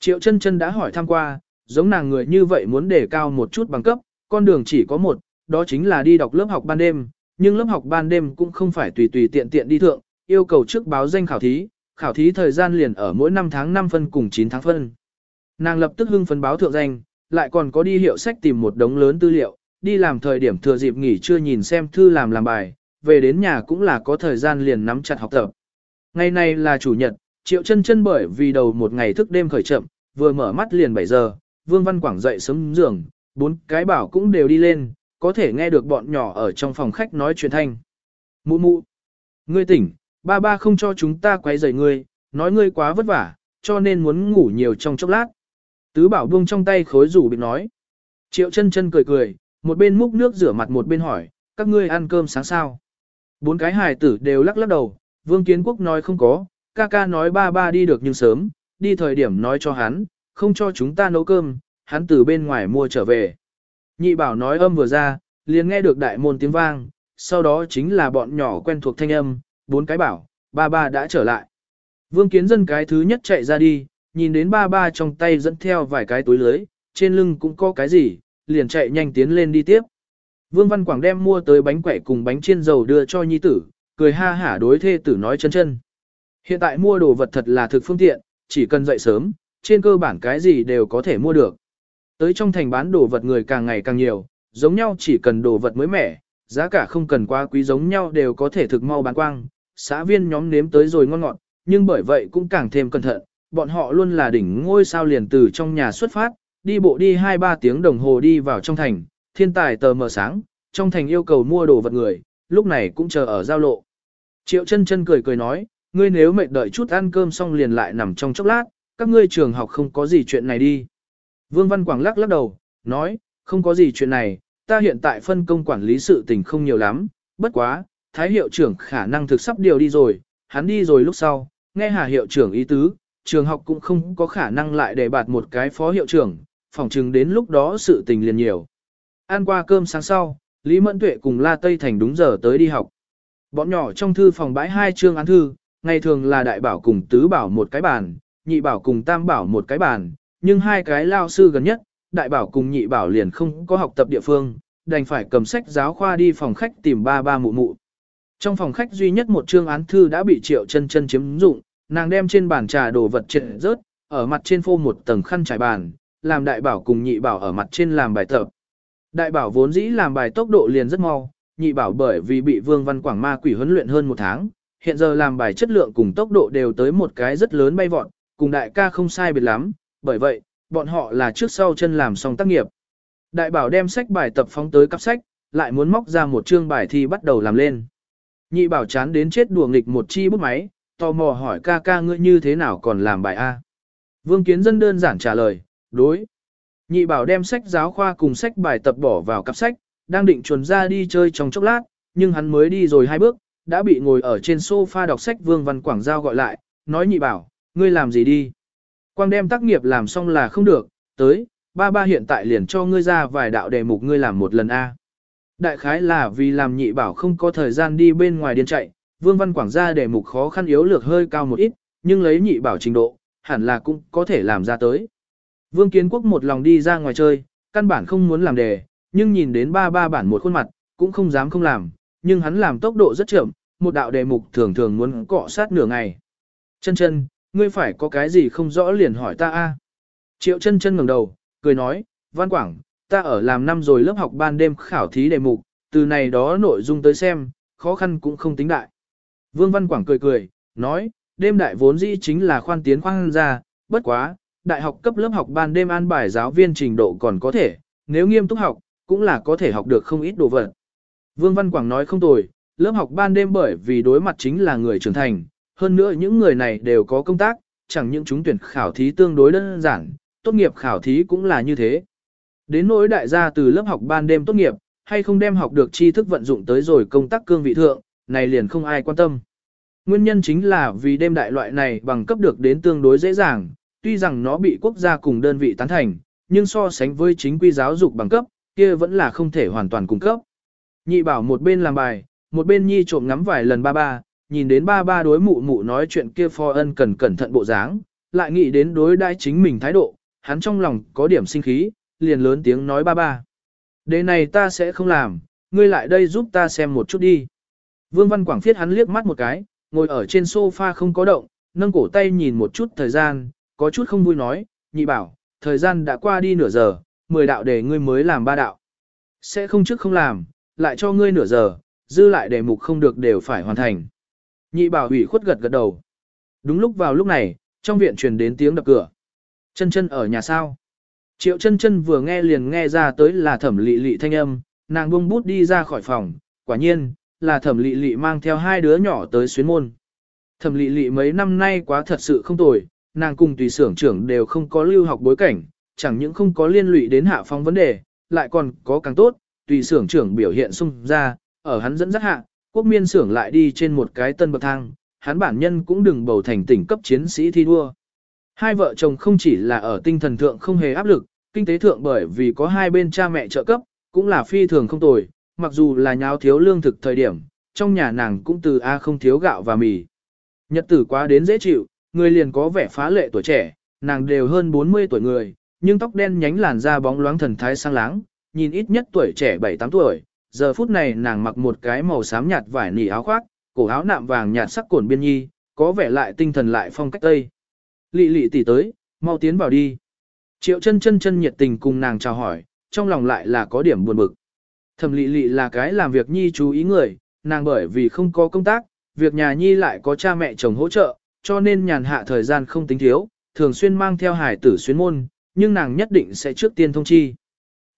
Triệu chân chân đã hỏi thăm qua, giống nàng người như vậy muốn đề cao một chút bằng cấp, con đường chỉ có một, đó chính là đi đọc lớp học ban đêm, nhưng lớp học ban đêm cũng không phải tùy tùy tiện tiện đi thượng, yêu cầu trước báo danh khảo thí, khảo thí thời gian liền ở mỗi năm tháng 5 phân cùng 9 tháng phân. Nàng lập tức hưng phấn báo thượng danh, lại còn có đi hiệu sách tìm một đống lớn tư liệu, đi làm thời điểm thừa dịp nghỉ chưa nhìn xem thư làm làm bài, về đến nhà cũng là có thời gian liền nắm chặt học tập. Ngày này là chủ nhật, triệu chân chân bởi vì đầu một ngày thức đêm khởi chậm, vừa mở mắt liền 7 giờ, Vương Văn Quảng dậy sớm giường, bốn cái bảo cũng đều đi lên, có thể nghe được bọn nhỏ ở trong phòng khách nói chuyện thanh. Mụ mụ, ngươi tỉnh, ba ba không cho chúng ta quấy rầy ngươi, nói ngươi quá vất vả, cho nên muốn ngủ nhiều trong chốc lát. Tứ bảo buông trong tay khối rủ bị nói. Triệu chân chân cười cười, một bên múc nước rửa mặt một bên hỏi, các ngươi ăn cơm sáng sao? Bốn cái hài tử đều lắc lắc đầu, Vương Kiến Quốc nói không có, ca ca nói ba ba đi được nhưng sớm, đi thời điểm nói cho hắn, không cho chúng ta nấu cơm, hắn từ bên ngoài mua trở về. Nhị bảo nói âm vừa ra, liền nghe được đại môn tiếng vang, sau đó chính là bọn nhỏ quen thuộc thanh âm, bốn cái bảo, ba ba đã trở lại. Vương Kiến Dân cái thứ nhất chạy ra đi, nhìn đến ba ba trong tay dẫn theo vài cái túi lưới, trên lưng cũng có cái gì, liền chạy nhanh tiến lên đi tiếp. Vương Văn Quảng đem mua tới bánh quẩy cùng bánh chiên dầu đưa cho nhi tử, cười ha hả đối thê tử nói chân chân. Hiện tại mua đồ vật thật là thực phương tiện, chỉ cần dậy sớm, trên cơ bản cái gì đều có thể mua được. Tới trong thành bán đồ vật người càng ngày càng nhiều, giống nhau chỉ cần đồ vật mới mẻ, giá cả không cần quá quý giống nhau đều có thể thực mau bán quang. Xã viên nhóm nếm tới rồi ngon ngọt, nhưng bởi vậy cũng càng thêm cẩn thận, bọn họ luôn là đỉnh ngôi sao liền từ trong nhà xuất phát, đi bộ đi 2-3 tiếng đồng hồ đi vào trong thành, thiên tài tờ mờ sáng, trong thành yêu cầu mua đồ vật người, lúc này cũng chờ ở giao lộ. Triệu chân chân cười cười nói, ngươi nếu mệt đợi chút ăn cơm xong liền lại nằm trong chốc lát, các ngươi trường học không có gì chuyện này đi. Vương Văn Quảng lắc lắc đầu, nói, không có gì chuyện này, ta hiện tại phân công quản lý sự tình không nhiều lắm, bất quá, Thái hiệu trưởng khả năng thực sắp điều đi rồi, hắn đi rồi lúc sau, nghe Hà hiệu trưởng ý tứ, trường học cũng không có khả năng lại để bạt một cái phó hiệu trưởng, phỏng chừng đến lúc đó sự tình liền nhiều. Ăn qua cơm sáng sau, Lý Mẫn Tuệ cùng La Tây Thành đúng giờ tới đi học. Bọn nhỏ trong thư phòng bãi hai chương án thư, ngày thường là đại bảo cùng tứ bảo một cái bàn, nhị bảo cùng tam bảo một cái bàn, nhưng hai cái lao sư gần nhất, đại bảo cùng nhị bảo liền không có học tập địa phương, đành phải cầm sách giáo khoa đi phòng khách tìm ba ba mụ mụ. Trong phòng khách duy nhất một chương án thư đã bị triệu chân chân chiếm dụng, nàng đem trên bàn trà đồ vật trệ rớt, ở mặt trên phô một tầng khăn trải bàn, làm đại bảo cùng nhị bảo ở mặt trên làm bài tập. Đại bảo vốn dĩ làm bài tốc độ liền rất mau, nhị bảo bởi vì bị vương văn quảng ma quỷ huấn luyện hơn một tháng, hiện giờ làm bài chất lượng cùng tốc độ đều tới một cái rất lớn bay vọt, cùng đại ca không sai biệt lắm, bởi vậy, bọn họ là trước sau chân làm xong tác nghiệp. Đại bảo đem sách bài tập phóng tới cặp sách, lại muốn móc ra một chương bài thi bắt đầu làm lên. Nhị bảo chán đến chết đùa nghịch một chi bút máy, tò mò hỏi ca ca ngươi như thế nào còn làm bài A. Vương Kiến Dân đơn giản trả lời, đối. Nhị bảo đem sách giáo khoa cùng sách bài tập bỏ vào cặp sách, đang định chuồn ra đi chơi trong chốc lát, nhưng hắn mới đi rồi hai bước, đã bị ngồi ở trên sofa đọc sách Vương Văn Quảng Giao gọi lại, nói nhị bảo, ngươi làm gì đi. Quang đem tác nghiệp làm xong là không được, tới, ba ba hiện tại liền cho ngươi ra vài đạo đề mục ngươi làm một lần A. Đại khái là vì làm nhị bảo không có thời gian đi bên ngoài điên chạy, Vương Văn Quảng ra đề mục khó khăn yếu lược hơi cao một ít, nhưng lấy nhị bảo trình độ, hẳn là cũng có thể làm ra tới. Vương Kiến Quốc một lòng đi ra ngoài chơi, căn bản không muốn làm đề, nhưng nhìn đến ba ba bản một khuôn mặt, cũng không dám không làm, nhưng hắn làm tốc độ rất chậm, một đạo đề mục thường thường muốn cọ sát nửa ngày. Chân chân, ngươi phải có cái gì không rõ liền hỏi ta a. Triệu chân chân ngẩng đầu, cười nói, Văn Quảng, ta ở làm năm rồi lớp học ban đêm khảo thí đề mục, từ này đó nội dung tới xem, khó khăn cũng không tính đại. Vương Văn Quảng cười cười, nói, đêm đại vốn dĩ chính là khoan tiến khoan ra, bất quá, đại học cấp lớp học ban đêm an bài giáo viên trình độ còn có thể, nếu nghiêm túc học, cũng là có thể học được không ít đồ vật. Vương Văn Quảng nói không tồi, lớp học ban đêm bởi vì đối mặt chính là người trưởng thành, hơn nữa những người này đều có công tác, chẳng những chúng tuyển khảo thí tương đối đơn giản, tốt nghiệp khảo thí cũng là như thế. Đến nỗi đại gia từ lớp học ban đêm tốt nghiệp, hay không đem học được tri thức vận dụng tới rồi công tác cương vị thượng, này liền không ai quan tâm. Nguyên nhân chính là vì đêm đại loại này bằng cấp được đến tương đối dễ dàng, tuy rằng nó bị quốc gia cùng đơn vị tán thành, nhưng so sánh với chính quy giáo dục bằng cấp, kia vẫn là không thể hoàn toàn cung cấp. Nhị bảo một bên làm bài, một bên nhi trộm ngắm vài lần ba ba, nhìn đến ba ba đối mụ mụ nói chuyện kia pho ân cần cẩn thận bộ dáng, lại nghĩ đến đối đãi chính mình thái độ, hắn trong lòng có điểm sinh khí, liền lớn tiếng nói ba ba. Đề này ta sẽ không làm, ngươi lại đây giúp ta xem một chút đi. Vương Văn Quảng phiết hắn liếc mắt một cái, ngồi ở trên sofa không có động, nâng cổ tay nhìn một chút thời gian, có chút không vui nói, nhị bảo, thời gian đã qua đi nửa giờ, mười đạo để ngươi mới làm ba đạo. Sẽ không trước không làm, lại cho ngươi nửa giờ, dư lại đề mục không được đều phải hoàn thành. Nhị bảo ủy khuất gật gật đầu. Đúng lúc vào lúc này, trong viện truyền đến tiếng đập cửa. Chân chân ở nhà sao? Triệu chân chân vừa nghe liền nghe ra tới là thẩm lị lị thanh âm, nàng buông bút đi ra khỏi phòng, quả nhiên, là thẩm lị lị mang theo hai đứa nhỏ tới xuyến môn. Thẩm lị lị mấy năm nay quá thật sự không tồi, nàng cùng tùy xưởng trưởng đều không có lưu học bối cảnh, chẳng những không có liên lụy đến hạ phong vấn đề, lại còn có càng tốt, tùy xưởng trưởng biểu hiện sung ra, ở hắn dẫn dắt hạ, quốc miên xưởng lại đi trên một cái tân bậc thang, hắn bản nhân cũng đừng bầu thành tỉnh cấp chiến sĩ thi đua. Hai vợ chồng không chỉ là ở tinh thần thượng không hề áp lực, kinh tế thượng bởi vì có hai bên cha mẹ trợ cấp, cũng là phi thường không tồi, mặc dù là nháo thiếu lương thực thời điểm, trong nhà nàng cũng từ A không thiếu gạo và mì. Nhật tử quá đến dễ chịu, người liền có vẻ phá lệ tuổi trẻ, nàng đều hơn 40 tuổi người, nhưng tóc đen nhánh làn da bóng loáng thần thái sang láng, nhìn ít nhất tuổi trẻ 7-8 tuổi. Giờ phút này nàng mặc một cái màu xám nhạt vải nỉ áo khoác, cổ áo nạm vàng nhạt sắc cổn biên nhi, có vẻ lại tinh thần lại phong cách tây. Lị lị tỷ tới, mau tiến vào đi. Triệu chân chân chân nhiệt tình cùng nàng chào hỏi, trong lòng lại là có điểm buồn bực. Thẩm lị lị là cái làm việc nhi chú ý người, nàng bởi vì không có công tác, việc nhà nhi lại có cha mẹ chồng hỗ trợ, cho nên nhàn hạ thời gian không tính thiếu, thường xuyên mang theo hải tử xuyên môn, nhưng nàng nhất định sẽ trước tiên thông chi.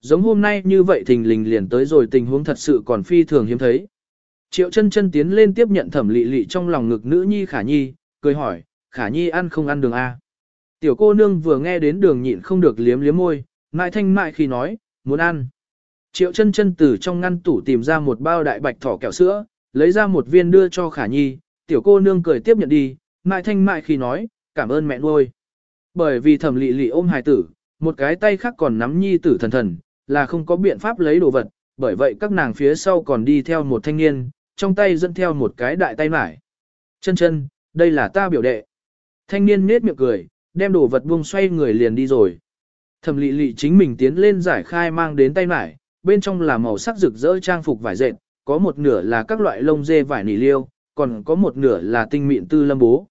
Giống hôm nay như vậy thình lình liền tới rồi tình huống thật sự còn phi thường hiếm thấy. Triệu chân chân tiến lên tiếp nhận thẩm lị lị trong lòng ngực nữ nhi khả nhi, cười hỏi, khả nhi ăn không ăn đường A. Tiểu cô nương vừa nghe đến đường nhịn không được liếm liếm môi, mại thanh mại khi nói, muốn ăn. Triệu chân chân từ trong ngăn tủ tìm ra một bao đại bạch thỏ kẹo sữa, lấy ra một viên đưa cho khả nhi, tiểu cô nương cười tiếp nhận đi, mại thanh mại khi nói, cảm ơn mẹ nuôi. Bởi vì thẩm lị lị ôm hài tử, một cái tay khác còn nắm nhi tử thần thần, là không có biện pháp lấy đồ vật, bởi vậy các nàng phía sau còn đi theo một thanh niên, trong tay dẫn theo một cái đại tay mải. Chân chân, đây là ta biểu đệ. Thanh niên nết miệng cười, đem đồ vật buông xoay người liền đi rồi. Thẩm lị lị chính mình tiến lên giải khai mang đến tay mải, bên trong là màu sắc rực rỡ trang phục vải dệt, có một nửa là các loại lông dê vải nỉ liêu, còn có một nửa là tinh mịn tư lâm bố.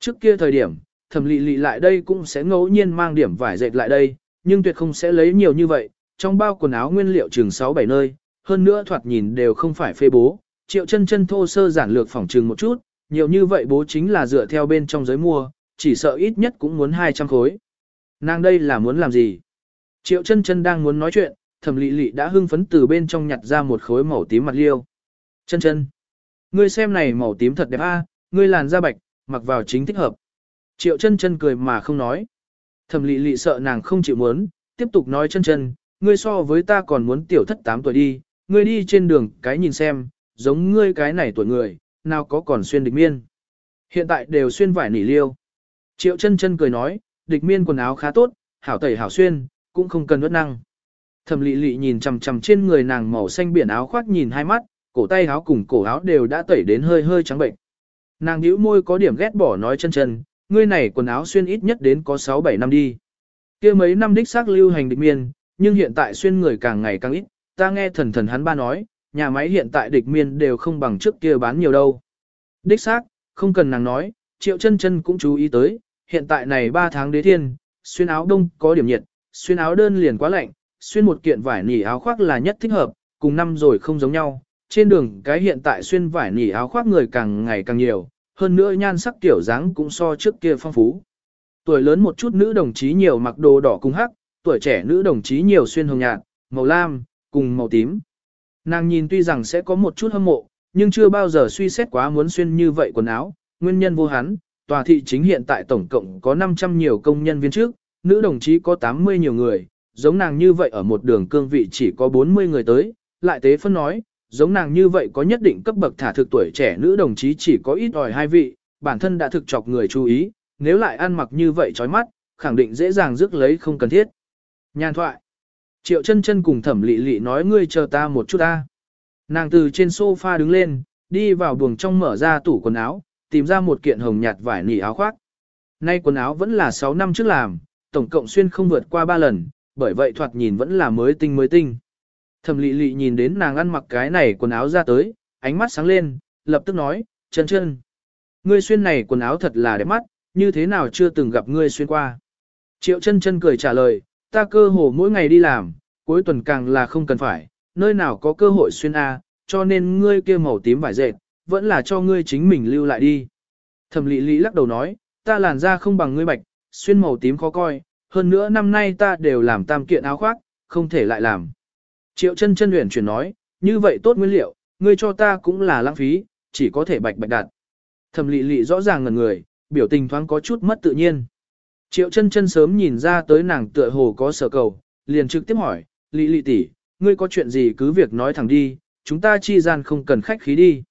Trước kia thời điểm, thẩm lị lị lại đây cũng sẽ ngẫu nhiên mang điểm vải dệt lại đây, nhưng tuyệt không sẽ lấy nhiều như vậy, trong bao quần áo nguyên liệu chừng 6-7 nơi, hơn nữa thoạt nhìn đều không phải phê bố, triệu chân chân thô sơ giản lược phỏng trừng một chút, nhiều như vậy bố chính là dựa theo bên trong giới mua, chỉ sợ ít nhất cũng muốn 200 khối. Nàng đây là muốn làm gì? Triệu chân chân đang muốn nói chuyện, thẩm lị lị đã hưng phấn từ bên trong nhặt ra một khối màu tím mặt liêu. Chân chân, ngươi xem này màu tím thật đẹp a, ngươi làn da bạch, mặc vào chính thích hợp. Triệu chân chân cười mà không nói. Thẩm lị lị sợ nàng không chịu muốn, tiếp tục nói chân chân, ngươi so với ta còn muốn tiểu thất 8 tuổi đi, ngươi đi trên đường cái nhìn xem, giống ngươi cái này tuổi người, nào có còn xuyên địch miên. Hiện tại đều xuyên vải nỉ liêu. Triệu chân chân cười nói, địch miên quần áo khá tốt, hảo tẩy hảo xuyên, cũng không cần nuốt năng. Thẩm lị lị nhìn chằm chằm trên người nàng màu xanh biển áo khoác nhìn hai mắt, cổ tay áo cùng cổ áo đều đã tẩy đến hơi hơi trắng bệnh. Nàng nhíu môi có điểm ghét bỏ nói chân chân, ngươi này quần áo xuyên ít nhất đến có 6-7 năm đi. kia mấy năm đích xác lưu hành địch miên, nhưng hiện tại xuyên người càng ngày càng ít, ta nghe thần thần hắn ba nói, nhà máy hiện tại địch miên đều không bằng trước kia bán nhiều đâu. Đích xác, không cần nàng nói, triệu chân chân cũng chú ý tới, hiện tại này 3 tháng đế thiên, xuyên áo đông có điểm nhiệt, xuyên áo đơn liền quá lạnh, xuyên một kiện vải nỉ áo khoác là nhất thích hợp, cùng năm rồi không giống nhau. Trên đường cái hiện tại xuyên vải nỉ áo khoác người càng ngày càng nhiều, hơn nữa nhan sắc kiểu dáng cũng so trước kia phong phú. Tuổi lớn một chút nữ đồng chí nhiều mặc đồ đỏ cùng hắc, tuổi trẻ nữ đồng chí nhiều xuyên hồng nhạt, màu lam, cùng màu tím. Nàng nhìn tuy rằng sẽ có một chút hâm mộ, nhưng chưa bao giờ suy xét quá muốn xuyên như vậy quần áo, nguyên nhân vô hắn, tòa thị chính hiện tại tổng cộng có 500 nhiều công nhân viên trước, nữ đồng chí có 80 nhiều người, giống nàng như vậy ở một đường cương vị chỉ có 40 người tới, lại tế phân nói, giống nàng như vậy có nhất định cấp bậc thả thực tuổi trẻ nữ đồng chí chỉ có ít ỏi hai vị, bản thân đã thực chọc người chú ý, nếu lại ăn mặc như vậy chói mắt, khẳng định dễ dàng rước lấy không cần thiết. Nhàn thoại. Triệu chân chân cùng thẩm lị lị nói ngươi chờ ta một chút ta. Nàng từ trên sofa đứng lên, đi vào buồng trong mở ra tủ quần áo, tìm ra một kiện hồng nhạt vải nỉ áo khoác. Nay quần áo vẫn là 6 năm trước làm, tổng cộng xuyên không vượt qua 3 lần, bởi vậy thoạt nhìn vẫn là mới tinh mới tinh. Thẩm lị lị nhìn đến nàng ăn mặc cái này quần áo ra tới, ánh mắt sáng lên, lập tức nói, chân chân. Ngươi xuyên này quần áo thật là đẹp mắt, như thế nào chưa từng gặp ngươi xuyên qua. Triệu chân chân cười trả lời, ta cơ hồ mỗi ngày đi làm, cuối tuần càng là không cần phải, nơi nào có cơ hội xuyên A, cho nên ngươi kia màu tím vải dệt, vẫn là cho ngươi chính mình lưu lại đi. Thẩm lị lị lắc đầu nói, ta làn da không bằng ngươi bạch, xuyên màu tím khó coi, hơn nữa năm nay ta đều làm tam kiện áo khoác, không thể lại làm. Triệu chân chân luyện chuyển nói, như vậy tốt nguyên liệu, ngươi cho ta cũng là lãng phí, chỉ có thể bạch bạch đặt. Thẩm lị lị rõ ràng ngần người, biểu tình thoáng có chút mất tự nhiên. Triệu chân chân sớm nhìn ra tới nàng tựa hồ có sở cầu, liền trực tiếp hỏi, lị lị tỷ, ngươi có chuyện gì cứ việc nói thẳng đi, chúng ta chi gian không cần khách khí đi.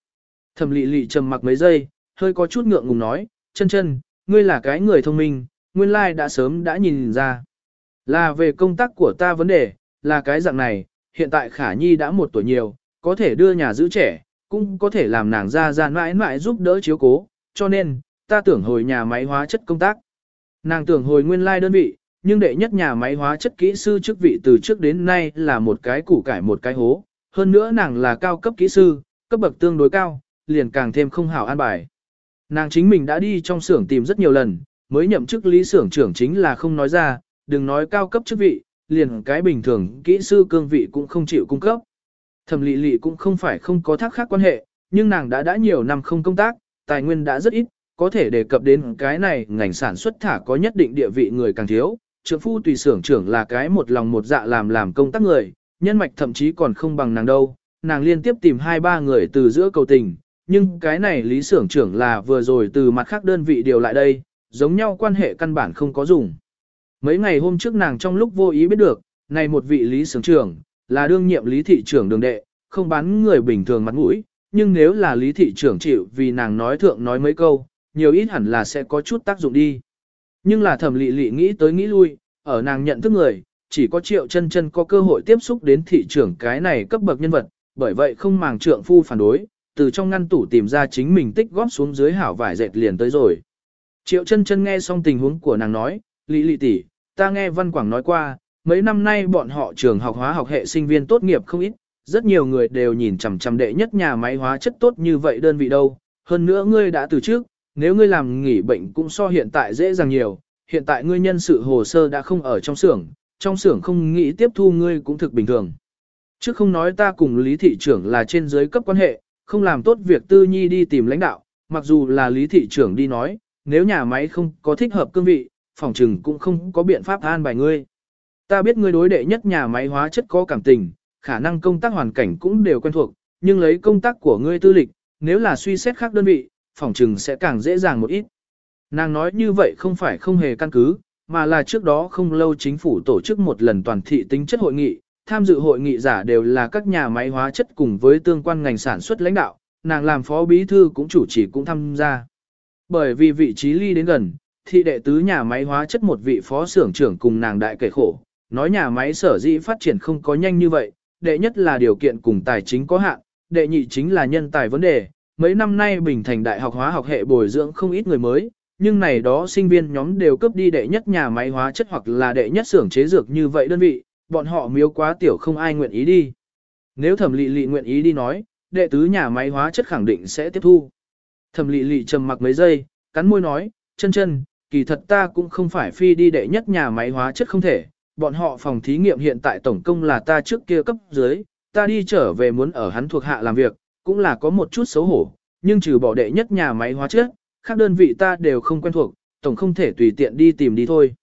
Thẩm lị lị trầm mặc mấy giây, hơi có chút ngượng ngùng nói, chân chân, ngươi là cái người thông minh, nguyên lai đã sớm đã nhìn ra. Là về công tác của ta vấn đề, là cái dạng này, hiện tại khả nhi đã một tuổi nhiều, có thể đưa nhà giữ trẻ, cũng có thể làm nàng ra ra mãi mãi giúp đỡ chiếu cố, cho nên, ta tưởng hồi nhà máy hóa chất công tác. Nàng tưởng hồi nguyên lai đơn vị, nhưng đệ nhất nhà máy hóa chất kỹ sư chức vị từ trước đến nay là một cái củ cải một cái hố, hơn nữa nàng là cao cấp kỹ sư, cấp bậc tương đối cao, liền càng thêm không hảo an bài. Nàng chính mình đã đi trong xưởng tìm rất nhiều lần, mới nhậm chức lý xưởng trưởng chính là không nói ra, đừng nói cao cấp chức vị, liền cái bình thường kỹ sư cương vị cũng không chịu cung cấp. Thẩm lị lị cũng không phải không có thác khác quan hệ, nhưng nàng đã đã nhiều năm không công tác, tài nguyên đã rất ít, có thể đề cập đến cái này ngành sản xuất thả có nhất định địa vị người càng thiếu. Trưởng phu tùy xưởng trưởng là cái một lòng một dạ làm làm công tác người, nhân mạch thậm chí còn không bằng nàng đâu, nàng liên tiếp tìm hai ba người từ giữa cầu tình, nhưng cái này lý xưởng trưởng là vừa rồi từ mặt khác đơn vị điều lại đây, giống nhau quan hệ căn bản không có dùng. Mấy ngày hôm trước nàng trong lúc vô ý biết được, này một vị lý sướng trưởng, là đương nhiệm lý thị trưởng đường đệ, không bán người bình thường mặt mũi, nhưng nếu là lý thị trưởng chịu vì nàng nói thượng nói mấy câu, nhiều ít hẳn là sẽ có chút tác dụng đi. Nhưng là thẩm lị lị nghĩ tới nghĩ lui, ở nàng nhận thức người, chỉ có triệu chân chân có cơ hội tiếp xúc đến thị trưởng cái này cấp bậc nhân vật, bởi vậy không màng trượng phu phản đối, từ trong ngăn tủ tìm ra chính mình tích góp xuống dưới hảo vải dệt liền tới rồi. Triệu chân chân nghe xong tình huống của nàng nói, lị lị tỷ, ta nghe Văn Quảng nói qua, mấy năm nay bọn họ trường học hóa học hệ sinh viên tốt nghiệp không ít, rất nhiều người đều nhìn chằm chằm đệ nhất nhà máy hóa chất tốt như vậy đơn vị đâu. Hơn nữa ngươi đã từ trước, nếu ngươi làm nghỉ bệnh cũng so hiện tại dễ dàng nhiều, hiện tại ngươi nhân sự hồ sơ đã không ở trong xưởng, trong xưởng không nghĩ tiếp thu ngươi cũng thực bình thường. Trước không nói ta cùng lý thị trưởng là trên dưới cấp quan hệ, không làm tốt việc tư nhi đi tìm lãnh đạo, mặc dù là lý thị trưởng đi nói, nếu nhà máy không có thích hợp cương vị, phòng trừng cũng không có biện pháp an bài ngươi. Ta biết ngươi đối đệ nhất nhà máy hóa chất có cảm tình, khả năng công tác hoàn cảnh cũng đều quen thuộc, nhưng lấy công tác của ngươi tư lịch, nếu là suy xét khác đơn vị, phòng trừng sẽ càng dễ dàng một ít. Nàng nói như vậy không phải không hề căn cứ, mà là trước đó không lâu chính phủ tổ chức một lần toàn thị tính chất hội nghị, tham dự hội nghị giả đều là các nhà máy hóa chất cùng với tương quan ngành sản xuất lãnh đạo, nàng làm phó bí thư cũng chủ trì cũng tham gia. Bởi vì vị trí ly đến gần, thị đệ tứ nhà máy hóa chất một vị phó xưởng trưởng cùng nàng đại kể khổ, nói nhà máy sở dĩ phát triển không có nhanh như vậy, đệ nhất là điều kiện cùng tài chính có hạn, đệ nhị chính là nhân tài vấn đề. Mấy năm nay Bình Thành Đại học hóa học hệ bồi dưỡng không ít người mới, nhưng này đó sinh viên nhóm đều cấp đi đệ nhất nhà máy hóa chất hoặc là đệ nhất xưởng chế dược như vậy đơn vị, bọn họ miếu quá tiểu không ai nguyện ý đi. Nếu thẩm lị lị nguyện ý đi nói, đệ tứ nhà máy hóa chất khẳng định sẽ tiếp thu. Thẩm lị lị trầm mặc mấy giây, cắn môi nói, chân chân, kỳ thật ta cũng không phải phi đi đệ nhất nhà máy hóa chất không thể, bọn họ phòng thí nghiệm hiện tại tổng công là ta trước kia cấp dưới, ta đi trở về muốn ở hắn thuộc hạ làm việc, cũng là có một chút xấu hổ, nhưng trừ bỏ đệ nhất nhà máy hóa chất, khác đơn vị ta đều không quen thuộc, tổng không thể tùy tiện đi tìm đi thôi.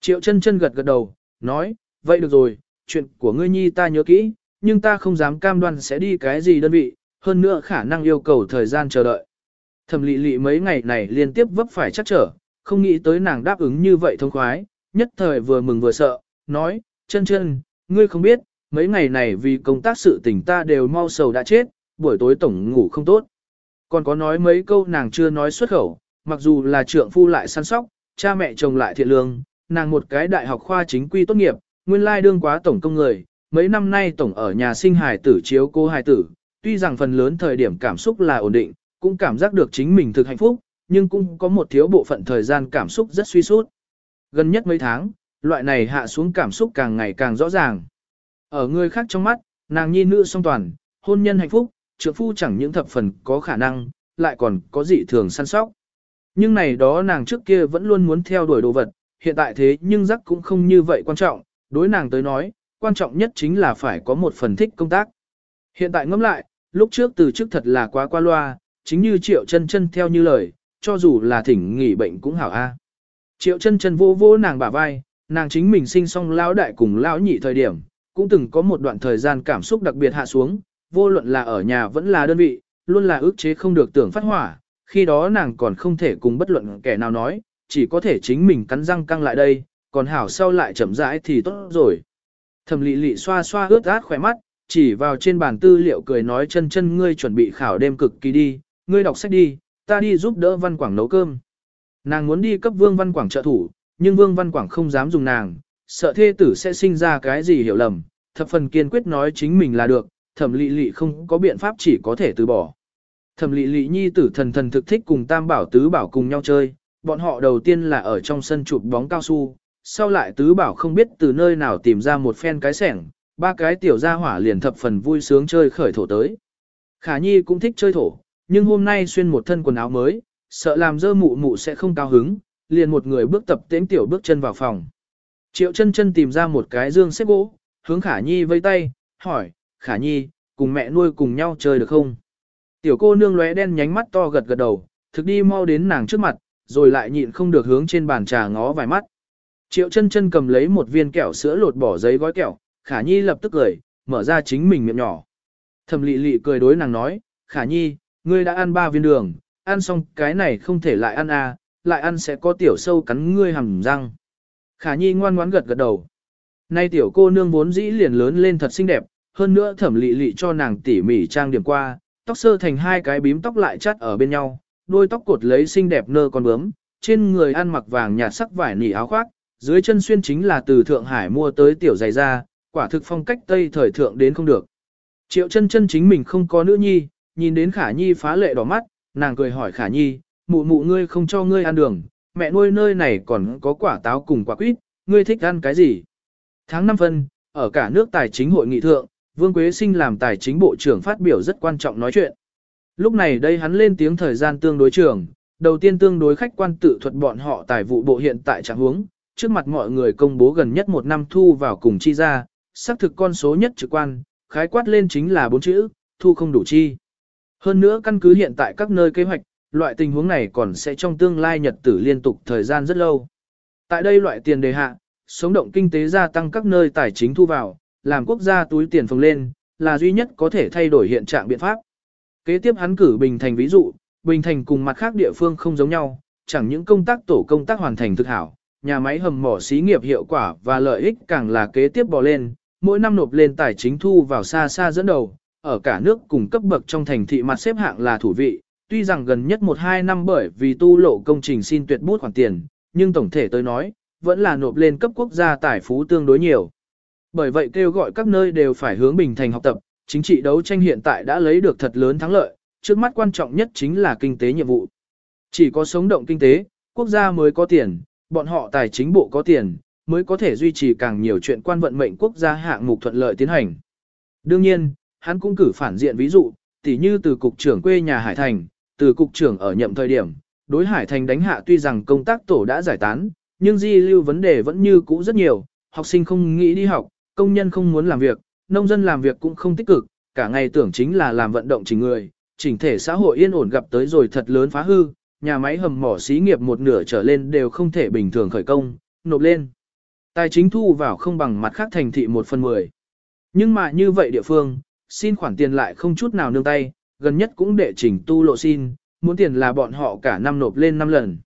Triệu chân chân gật gật đầu, nói, vậy được rồi, chuyện của ngươi nhi ta nhớ kỹ, nhưng ta không dám cam đoan sẽ đi cái gì đơn vị, hơn nữa khả năng yêu cầu thời gian chờ đợi. Thẩm lị lị mấy ngày này liên tiếp vấp phải chắc trở, không nghĩ tới nàng đáp ứng như vậy thông khoái, nhất thời vừa mừng vừa sợ, nói, chân chân, ngươi không biết, mấy ngày này vì công tác sự tình ta đều mau sầu đã chết, buổi tối tổng ngủ không tốt. Còn có nói mấy câu nàng chưa nói xuất khẩu, mặc dù là trượng phu lại săn sóc, cha mẹ chồng lại thiện lương, nàng một cái đại học khoa chính quy tốt nghiệp, nguyên lai đương quá tổng công người, mấy năm nay tổng ở nhà sinh hài tử chiếu cô hài tử, tuy rằng phần lớn thời điểm cảm xúc là ổn định, cũng cảm giác được chính mình thực hạnh phúc, nhưng cũng có một thiếu bộ phận thời gian cảm xúc rất suy sút. Gần nhất mấy tháng, loại này hạ xuống cảm xúc càng ngày càng rõ ràng. Ở người khác trong mắt, nàng nhi nữ song toàn, hôn nhân hạnh phúc, trượng phu chẳng những thập phần có khả năng, lại còn có dị thường săn sóc. Nhưng này đó nàng trước kia vẫn luôn muốn theo đuổi đồ vật, hiện tại thế nhưng rắc cũng không như vậy quan trọng, đối nàng tới nói, quan trọng nhất chính là phải có một phần thích công tác. Hiện tại ngẫm lại, lúc trước từ trước thật là quá qua loa, chính như triệu chân chân theo như lời, cho dù là thỉnh nghỉ bệnh cũng hảo a. Triệu chân chân vô vô nàng bả vai, nàng chính mình sinh xong lão đại cùng lão nhị thời điểm, cũng từng có một đoạn thời gian cảm xúc đặc biệt hạ xuống, vô luận là ở nhà vẫn là đơn vị, luôn là ức chế không được tưởng phát hỏa, khi đó nàng còn không thể cùng bất luận kẻ nào nói, chỉ có thể chính mình cắn răng căng lại đây, còn hảo sau lại chậm rãi thì tốt rồi. Thẩm lị lị xoa xoa ướt át khỏe mắt, chỉ vào trên bàn tư liệu cười nói chân chân ngươi chuẩn bị khảo đêm cực kỳ đi, ngươi đọc sách đi, ta đi giúp đỡ Văn Quảng nấu cơm. Nàng muốn đi cấp Vương Văn Quảng trợ thủ, nhưng Vương Văn Quảng không dám dùng nàng, sợ thê tử sẽ sinh ra cái gì hiểu lầm, thập phần kiên quyết nói chính mình là được, thẩm lị lị không có biện pháp chỉ có thể từ bỏ. Thẩm lị lị nhi tử thần thần thực thích cùng tam bảo tứ bảo cùng nhau chơi, bọn họ đầu tiên là ở trong sân chụp bóng cao su, sau lại tứ bảo không biết từ nơi nào tìm ra một phen cái sẻng, ba cái tiểu gia hỏa liền thập phần vui sướng chơi khởi thổ tới. Khả nhi cũng thích chơi thổ, nhưng hôm nay xuyên một thân quần áo mới, sợ làm dơ mụ mụ sẽ không cao hứng, liền một người bước tập tễnh tiểu bước chân vào phòng. Triệu chân chân tìm ra một cái dương xếp gỗ, hướng khả nhi vây tay, hỏi, khả nhi, cùng mẹ nuôi cùng nhau chơi được không? Tiểu cô nương lóe đen nhánh mắt to gật gật đầu, thực đi mau đến nàng trước mặt, rồi lại nhịn không được hướng trên bàn trà ngó vài mắt. Triệu chân chân cầm lấy một viên kẹo sữa lột bỏ giấy gói kẹo, khả nhi lập tức cười, mở ra chính mình miệng nhỏ. Thẩm lị lị cười đối nàng nói, khả nhi, ngươi đã ăn ba viên đường, ăn xong cái này không thể lại ăn à, lại ăn sẽ có tiểu sâu cắn ngươi hầm răng. Khả nhi ngoan ngoãn gật gật đầu. Nay tiểu cô nương vốn dĩ liền lớn lên thật xinh đẹp, hơn nữa thẩm lị lị cho nàng tỉ mỉ trang điểm qua, tóc sơ thành hai cái bím tóc lại chắt ở bên nhau, đôi tóc cột lấy xinh đẹp nơ con bướm, trên người ăn mặc vàng nhạt sắc vải nỉ áo khoác, dưới chân xuyên chính là từ Thượng Hải mua tới tiểu giày da, quả thực phong cách Tây thời thượng đến không được. Triệu chân chân chính mình không có nữ nhi, nhìn đến khả nhi phá lệ đỏ mắt, nàng cười hỏi khả nhi, mụ mụ ngươi không cho ngươi ăn đường, mẹ nuôi nơi này còn có quả táo cùng quả quýt, ngươi thích ăn cái gì? Tháng 5 phân, ở cả nước tài chính hội nghị thượng, Vương Quế Sinh làm tài chính bộ trưởng phát biểu rất quan trọng nói chuyện. Lúc này đây hắn lên tiếng thời gian tương đối trường, đầu tiên tương đối khách quan tự thuật bọn họ tài vụ bộ hiện tại trạng huống, trước mặt mọi người công bố gần nhất một năm thu vào cùng chi ra, xác thực con số nhất trực quan, khái quát lên chính là bốn chữ, thu không đủ chi. Hơn nữa căn cứ hiện tại các nơi kế hoạch, loại tình huống này còn sẽ trong tương lai nhật tử liên tục thời gian rất lâu. Tại đây loại tiền đề hạ, sống động kinh tế gia tăng các nơi tài chính thu vào, làm quốc gia túi tiền phồng lên, là duy nhất có thể thay đổi hiện trạng biện pháp. Kế tiếp hắn cử Bình Thành ví dụ, Bình Thành cùng mặt khác địa phương không giống nhau, chẳng những công tác tổ công tác hoàn thành thực hảo, nhà máy hầm mỏ xí nghiệp hiệu quả và lợi ích càng là kế tiếp bò lên, mỗi năm nộp lên tài chính thu vào xa xa dẫn đầu, ở cả nước cùng cấp bậc trong thành thị mặt xếp hạng là thủ vị, tuy rằng gần nhất 1-2 năm bởi vì tu lộ công trình xin tuyệt bút khoản tiền, nhưng tổng thể tôi nói, vẫn là nộp lên cấp quốc gia tài phú tương đối nhiều. Bởi vậy kêu gọi các nơi đều phải hướng bình thành học tập, chính trị đấu tranh hiện tại đã lấy được thật lớn thắng lợi, trước mắt quan trọng nhất chính là kinh tế nhiệm vụ. Chỉ có sống động kinh tế, quốc gia mới có tiền, bọn họ tài chính bộ có tiền, mới có thể duy trì càng nhiều chuyện quan vận mệnh quốc gia hạng mục thuận lợi tiến hành. Đương nhiên, hắn cũng cử phản diện ví dụ, tỉ như từ cục trưởng quê nhà Hải Thành, từ cục trưởng ở nhậm thời điểm, đối Hải Thành đánh hạ tuy rằng công tác tổ đã giải tán, nhưng di lưu vấn đề vẫn như cũ rất nhiều, học sinh không nghĩ đi học, công nhân không muốn làm việc, nông dân làm việc cũng không tích cực, cả ngày tưởng chính là làm vận động chỉnh người, chỉnh thể xã hội yên ổn gặp tới rồi thật lớn phá hư, nhà máy hầm mỏ xí nghiệp một nửa trở lên đều không thể bình thường khởi công, nộp lên. Tài chính thu vào không bằng mặt khác thành thị một phần mười. Nhưng mà như vậy địa phương, xin khoản tiền lại không chút nào nương tay, gần nhất cũng đệ chỉnh tu lộ xin, muốn tiền là bọn họ cả năm nộp lên 5 lần.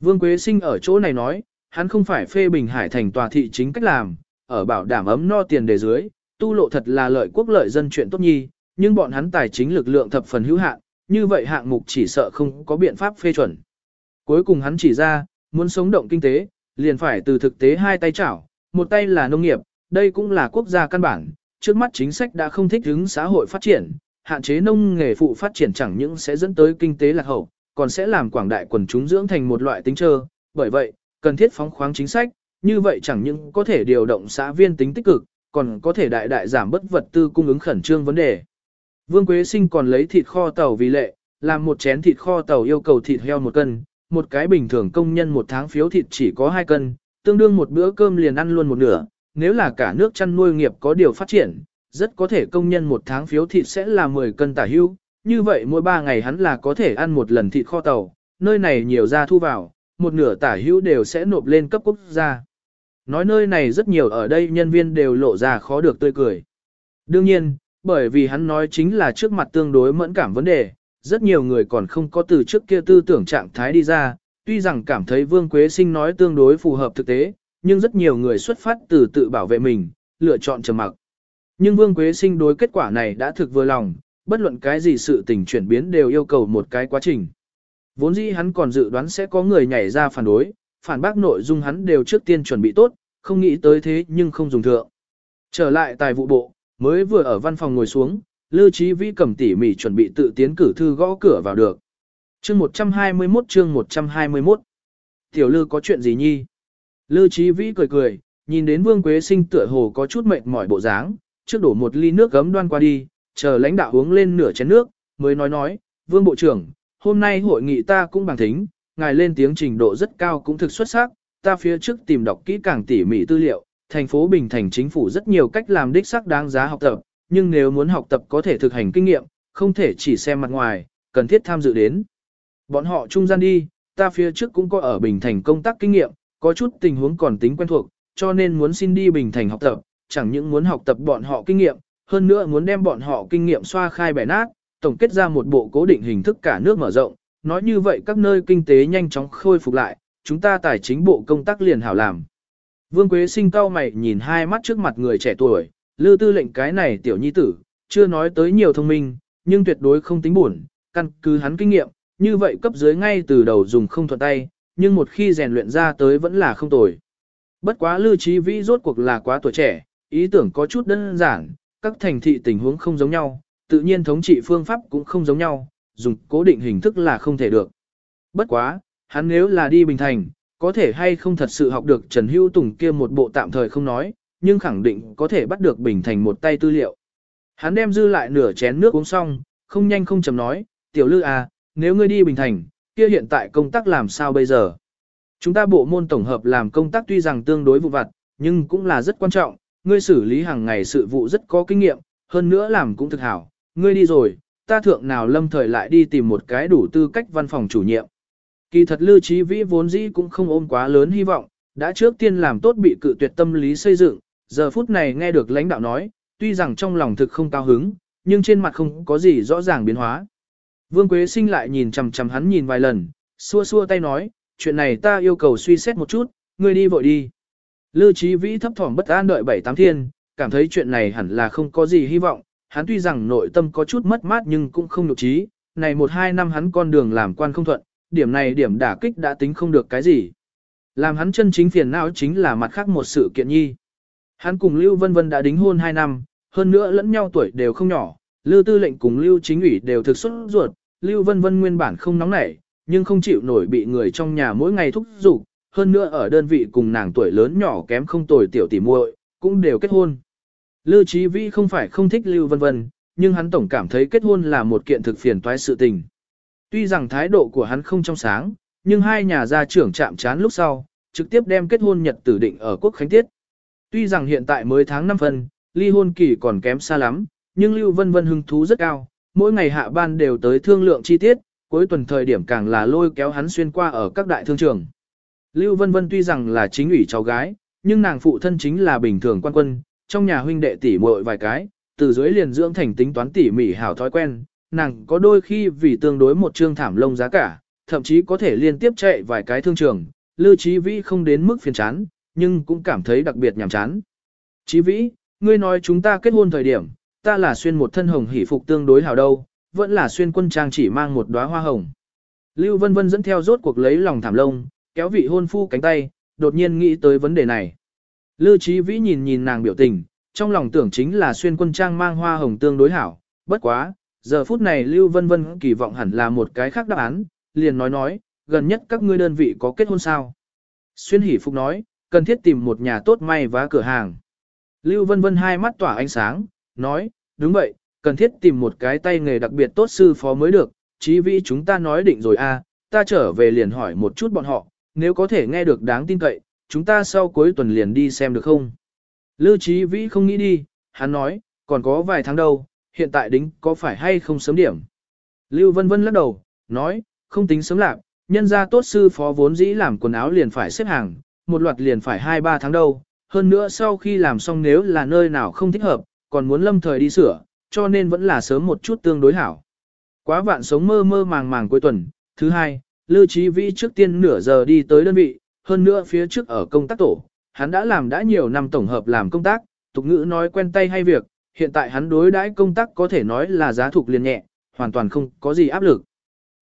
Vương Quế Sinh ở chỗ này nói, hắn không phải phê bình hải thành tòa thị chính cách làm, ở bảo đảm ấm no tiền đề dưới, tu lộ thật là lợi quốc lợi dân chuyện tốt nhi, nhưng bọn hắn tài chính lực lượng thập phần hữu hạn, như vậy hạng mục chỉ sợ không có biện pháp phê chuẩn. Cuối cùng hắn chỉ ra, muốn sống động kinh tế, liền phải từ thực tế hai tay chảo, một tay là nông nghiệp, đây cũng là quốc gia căn bản, trước mắt chính sách đã không thích ứng xã hội phát triển, hạn chế nông nghề phụ phát triển chẳng những sẽ dẫn tới kinh tế lạc hậu, còn sẽ làm quảng đại quần chúng dưỡng thành một loại tính trơ, bởi vậy, cần thiết phóng khoáng chính sách, như vậy chẳng những có thể điều động xã viên tính tích cực, còn có thể đại đại giảm bất vật tư cung ứng khẩn trương vấn đề. Vương Quế Sinh còn lấy thịt kho tàu vì lệ, làm một chén thịt kho tàu yêu cầu thịt heo một cân, một cái bình thường công nhân một tháng phiếu thịt chỉ có hai cân, tương đương một bữa cơm liền ăn luôn một nửa, nếu là cả nước chăn nuôi nghiệp có điều phát triển, rất có thể công nhân một tháng phiếu thịt sẽ là 10 cân tả hưu, như vậy mỗi 3 ngày hắn là có thể ăn một lần thịt kho tàu, nơi này nhiều ra thu vào, một nửa tả hưu đều sẽ nộp lên cấp quốc gia. Nói nơi này rất nhiều ở đây nhân viên đều lộ ra khó được tươi cười. Đương nhiên, bởi vì hắn nói chính là trước mặt tương đối mẫn cảm vấn đề, rất nhiều người còn không có từ trước kia tư tưởng trạng thái đi ra, tuy rằng cảm thấy Vương Quế Sinh nói tương đối phù hợp thực tế, nhưng rất nhiều người xuất phát từ tự bảo vệ mình, lựa chọn trầm mặc. Nhưng Vương Quế Sinh đối kết quả này đã thực vừa lòng, bất luận cái gì sự tình chuyển biến đều yêu cầu một cái quá trình. Vốn dĩ hắn còn dự đoán sẽ có người nhảy ra phản đối, phản bác nội dung hắn đều trước tiên chuẩn bị tốt, không nghĩ tới thế nhưng không dùng thượng. Trở lại tài vụ bộ, mới vừa ở văn phòng ngồi xuống, Lưu Chí Vĩ cầm tỉ mỉ chuẩn bị tự tiến cử thư gõ cửa vào được. Chương 121 chương 121 Tiểu Lư có chuyện gì nhi? Lưu Chí Vĩ cười cười, nhìn đến Vương Quế Sinh tựa hồ có chút mệt mỏi bộ dáng, trước đổ một ly nước gấm đoan qua đi, chờ lãnh đạo uống lên nửa chén nước, mới nói nói, Vương Bộ trưởng, hôm nay hội nghị ta cũng bằng thính, ngài lên tiếng trình độ rất cao cũng thực xuất sắc, ta phía trước tìm đọc kỹ càng tỉ mỉ tư liệu, thành phố Bình Thành chính phủ rất nhiều cách làm đích sắc đáng giá học tập, nhưng nếu muốn học tập có thể thực hành kinh nghiệm, không thể chỉ xem mặt ngoài, cần thiết tham dự đến. Bọn họ trung gian đi, ta phía trước cũng có ở Bình Thành công tác kinh nghiệm, có chút tình huống còn tính quen thuộc, cho nên muốn xin đi Bình Thành học tập, chẳng những muốn học tập bọn họ kinh nghiệm, hơn nữa muốn đem bọn họ kinh nghiệm xoa khai bẻ nát, tổng kết ra một bộ cố định hình thức cả nước mở rộng, nói như vậy các nơi kinh tế nhanh chóng khôi phục lại, chúng ta tài chính bộ công tác liền hảo làm. Vương Quế sinh cao mày nhìn hai mắt trước mặt người trẻ tuổi, lư tư lệnh cái này tiểu nhi tử, chưa nói tới nhiều thông minh, nhưng tuyệt đối không tính buồn, căn cứ hắn kinh nghiệm, như vậy cấp dưới ngay từ đầu dùng không thuận tay, nhưng một khi rèn luyện ra tới vẫn là không tồi. Bất quá lưu trí vĩ rốt cuộc là quá tuổi trẻ, ý tưởng có chút đơn giản, các thành thị tình huống không giống nhau, tự nhiên thống trị phương pháp cũng không giống nhau, dùng cố định hình thức là không thể được. Bất quá, hắn nếu là đi Bình Thành, có thể hay không thật sự học được Trần Hữu Tùng kia một bộ tạm thời không nói, nhưng khẳng định có thể bắt được Bình Thành một tay tư liệu. Hắn đem dư lại nửa chén nước uống xong, không nhanh không chậm nói, tiểu lư à, nếu ngươi đi Bình Thành, kia hiện tại công tác làm sao bây giờ? Chúng ta bộ môn tổng hợp làm công tác tuy rằng tương đối vụ vặt, nhưng cũng là rất quan trọng, ngươi xử lý hàng ngày sự vụ rất có kinh nghiệm, hơn nữa làm cũng thực hảo, ngươi đi rồi, ta thượng nào lâm thời lại đi tìm một cái đủ tư cách văn phòng chủ nhiệm. Kỳ thật Lưu Trí Vĩ vốn dĩ cũng không ôm quá lớn hy vọng, đã trước tiên làm tốt bị cự tuyệt tâm lý xây dựng, giờ phút này nghe được lãnh đạo nói, tuy rằng trong lòng thực không cao hứng, nhưng trên mặt không có gì rõ ràng biến hóa. Vương Quế Sinh lại nhìn chằm chằm hắn nhìn vài lần, xua xua tay nói, chuyện này ta yêu cầu suy xét một chút, ngươi đi vội đi. Lưu Chí Vĩ thấp thỏm bất an đợi bảy tám thiên, cảm thấy chuyện này hẳn là không có gì hy vọng, hắn tuy rằng nội tâm có chút mất mát nhưng cũng không nhục trí, này một hai năm hắn con đường làm quan không thuận, điểm này điểm đả kích đã tính không được cái gì. Làm hắn chân chính phiền não chính là mặt khác một sự kiện nhi. Hắn cùng Lưu Vân Vân đã đính hôn hai năm, hơn nữa lẫn nhau tuổi đều không nhỏ, Lưu Tư lệnh cùng Lưu Chính ủy đều thực xuất ruột, Lưu Vân Vân nguyên bản không nóng nảy, nhưng không chịu nổi bị người trong nhà mỗi ngày thúc giục, hơn nữa ở đơn vị cùng nàng tuổi lớn nhỏ kém không tuổi tiểu tỷ muội, cũng đều kết hôn. Lưu Chí Vĩ không phải không thích Lưu Vân Vân, nhưng hắn tổng cảm thấy kết hôn là một kiện thực phiền toái sự tình. Tuy rằng thái độ của hắn không trong sáng, nhưng hai nhà gia trưởng chạm chán lúc sau, trực tiếp đem kết hôn nhật tử định ở quốc khánh tiết. Tuy rằng hiện tại mới tháng 5 phân, ly hôn kỳ còn kém xa lắm, nhưng Lưu Vân Vân hứng thú rất cao, mỗi ngày hạ ban đều tới thương lượng chi tiết, cuối tuần thời điểm càng là lôi kéo hắn xuyên qua ở các đại thương trường. Lưu Vân Vân tuy rằng là chính ủy cháu gái, nhưng nàng phụ thân chính là bình thường quan quân, trong nhà huynh đệ tỷ muội vài cái, từ dưới liền dưỡng thành tính toán tỉ mỉ hảo thói quen, nàng có đôi khi vì tương đối một trương thảm lông giá cả, thậm chí có thể liên tiếp chạy vài cái thương trường, Lưu Chí Vĩ không đến mức phiền chán, nhưng cũng cảm thấy đặc biệt nhàm chán. Chí Vĩ, ngươi nói chúng ta kết hôn thời điểm, ta là xuyên một thân hồng hỷ phục tương đối hảo đâu, vẫn là xuyên quân trang chỉ mang một đóa hoa hồng. Lưu Vân Vân dẫn theo rốt cuộc lấy lòng thảm lông, kéo vị hôn phu cánh tay, đột nhiên nghĩ tới vấn đề này. Lưu Chí Vĩ nhìn nhìn nàng biểu tình, trong lòng tưởng chính là xuyên quân trang mang hoa hồng tương đối hảo, bất quá, giờ phút này Lưu Vân Vân kỳ vọng hẳn là một cái khác đáp án, liền nói nói, gần nhất các ngươi đơn vị có kết hôn sao. Xuyên hỷ phục nói, cần thiết tìm một nhà tốt may vá cửa hàng. Lưu Vân Vân hai mắt tỏa ánh sáng, nói, đúng vậy, cần thiết tìm một cái tay nghề đặc biệt tốt sư phó mới được, chí vĩ chúng ta nói định rồi a, à, ta trở về liền hỏi một chút bọn họ, nếu có thể nghe được đáng tin cậy, chúng ta sau cuối tuần liền đi xem được không. Lưu Chí Vĩ không nghĩ đi, hắn nói, còn có vài tháng đâu, hiện tại đính có phải hay không sớm điểm. Lưu Vân Vân lắc đầu, nói, không tính sớm lạc, nhân gia tốt sư phó vốn dĩ làm quần áo liền phải xếp hàng, một loạt liền phải 2-3 tháng đâu, hơn nữa sau khi làm xong nếu là nơi nào không thích hợp, còn muốn lâm thời đi sửa, cho nên vẫn là sớm một chút tương đối hảo. Quá vạn sống mơ mơ màng màng cuối tuần, thứ hai, Lưu Chí Vĩ trước tiên nửa giờ đi tới đơn vị, hơn nữa phía trước ở công tác tổ, hắn đã làm đã nhiều năm tổng hợp làm công tác, tục ngữ nói quen tay hay việc, hiện tại hắn đối đãi công tác có thể nói là giá thuộc liền nhẹ, hoàn toàn không có gì áp lực.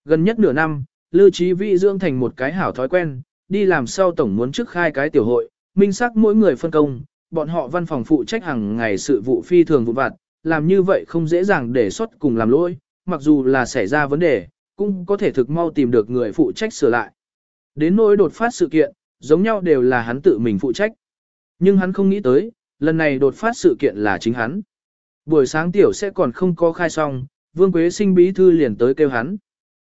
Gần nhất nửa năm, Lưu Chí Vĩ dưỡng thành một cái hảo thói quen, đi làm sau tổng muốn trước khai cái tiểu hội, minh xác mỗi người phân công, bọn họ văn phòng phụ trách hàng ngày sự vụ phi thường vụ vặt, làm như vậy không dễ dàng để xuất cùng làm lỗi, mặc dù là xảy ra vấn đề, cũng có thể thực mau tìm được người phụ trách sửa lại. Đến nỗi đột phát sự kiện, giống nhau đều là hắn tự mình phụ trách. Nhưng hắn không nghĩ tới, lần này đột phát sự kiện là chính hắn. Buổi sáng tiểu sẽ còn không có khai xong, Vương Quế sinh bí thư liền tới kêu hắn.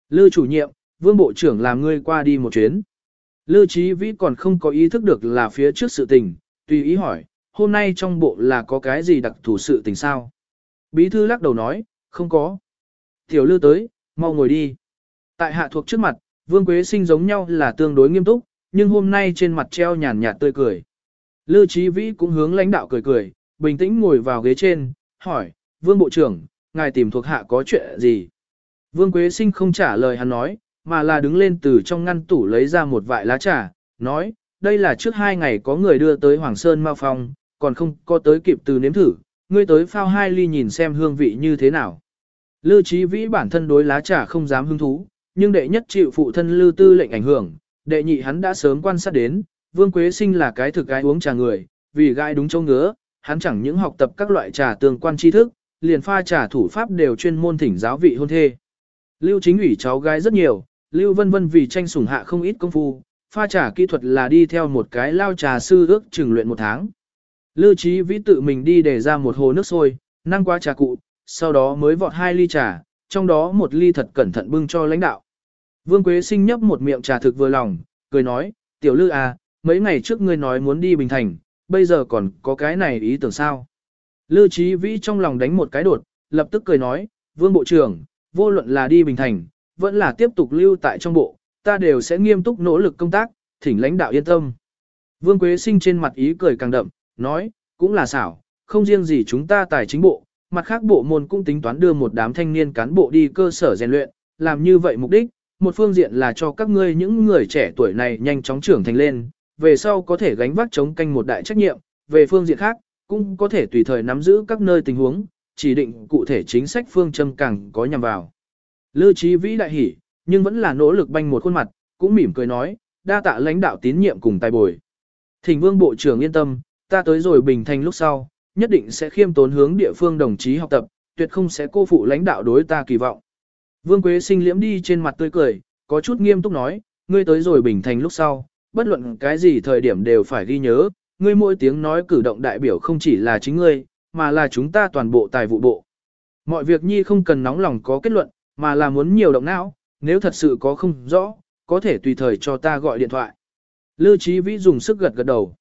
Lư chủ nhiệm, Vương Bộ trưởng làm ngươi qua đi một chuyến. Lư Chí Vĩ còn không có ý thức được là phía trước sự tình, tùy ý hỏi, hôm nay trong bộ là có cái gì đặc thù sự tình sao? Bí thư lắc đầu nói, không có. Tiểu Lư tới, mau ngồi đi. Tại hạ thuộc trước mặt, Vương Quế sinh giống nhau là tương đối nghiêm túc, nhưng hôm nay trên mặt treo nhàn nhạt tươi cười. Lư Chí Vĩ cũng hướng lãnh đạo cười cười, bình tĩnh ngồi vào ghế trên, hỏi, Vương Bộ trưởng, ngài tìm thuộc hạ có chuyện gì? Vương Quế Sinh không trả lời hắn nói, mà là đứng lên từ trong ngăn tủ lấy ra một vại lá trà, nói, đây là trước hai ngày có người đưa tới Hoàng Sơn Mao Phong, còn không có tới kịp từ nếm thử, ngươi tới phao hai ly nhìn xem hương vị như thế nào. Lư Chí Vĩ bản thân đối lá trà không dám hứng thú, nhưng đệ nhất chịu phụ thân Lư Tư lệnh ảnh hưởng, đệ nhị hắn đã sớm quan sát đến, Vương Quế Sinh là cái thực gái uống trà người, vì gai đúng châu ngứa, hắn chẳng những học tập các loại trà tương quan tri thức, liền pha trà thủ pháp đều chuyên môn thỉnh giáo vị hôn thê. Lưu chính ủy cháu gái rất nhiều, Lưu Vân Vân vì tranh sủng hạ không ít công phu, pha trà kỹ thuật là đi theo một cái lao trà sư ước chừng luyện một tháng. Lưu Chí Vĩ tự mình đi để ra một hồ nước sôi, năng qua trà cụ, sau đó mới vọt hai ly trà, trong đó một ly thật cẩn thận bưng cho lãnh đạo. Vương Quế Sinh nhấp một miệng trà thực vừa lòng, cười nói, tiểu lư à, mấy ngày trước ngươi nói muốn đi Bình Thành, bây giờ còn có cái này ý tưởng sao? Lư Chí Vĩ trong lòng đánh một cái đột, lập tức cười nói, Vương Bộ trưởng, vô luận là đi Bình Thành, vẫn là tiếp tục lưu tại trong bộ, ta đều sẽ nghiêm túc nỗ lực công tác, thỉnh lãnh đạo yên tâm. Vương Quế Sinh trên mặt ý cười càng đậm, nói, cũng là xảo, không riêng gì chúng ta tài chính bộ, mặt khác bộ môn cũng tính toán đưa một đám thanh niên cán bộ đi cơ sở rèn luyện, làm như vậy mục đích, một phương diện là cho các ngươi những người trẻ tuổi này nhanh chóng trưởng thành lên, về sau có thể gánh vác chống canh một đại trách nhiệm, về phương diện khác, cũng có thể tùy thời nắm giữ các nơi tình huống, chỉ định cụ thể chính sách phương châm càng có nhằm vào. Lư trí vĩ đại hỉ, nhưng vẫn là nỗ lực banh một khuôn mặt, cũng mỉm cười nói, đa tạ lãnh đạo tín nhiệm cùng tài bồi. Thỉnh vương bộ trưởng yên tâm, ta tới rồi bình thành lúc sau, nhất định sẽ khiêm tốn hướng địa phương đồng chí học tập, tuyệt không sẽ cô phụ lãnh đạo đối ta kỳ vọng. Vương Quế sinh liễm đi trên mặt tươi cười, có chút nghiêm túc nói, ngươi tới rồi bình thành lúc sau, bất luận cái gì thời điểm đều phải ghi nhớ, ngươi mỗi tiếng nói cử động đại biểu không chỉ là chính ngươi, mà là chúng ta toàn bộ tài vụ bộ. Mọi việc nhi không cần nóng lòng có kết luận, mà là muốn nhiều động não, nếu thật sự có không rõ, có thể tùy thời cho ta gọi điện thoại. Lưu Chí Vĩ dùng sức gật gật đầu.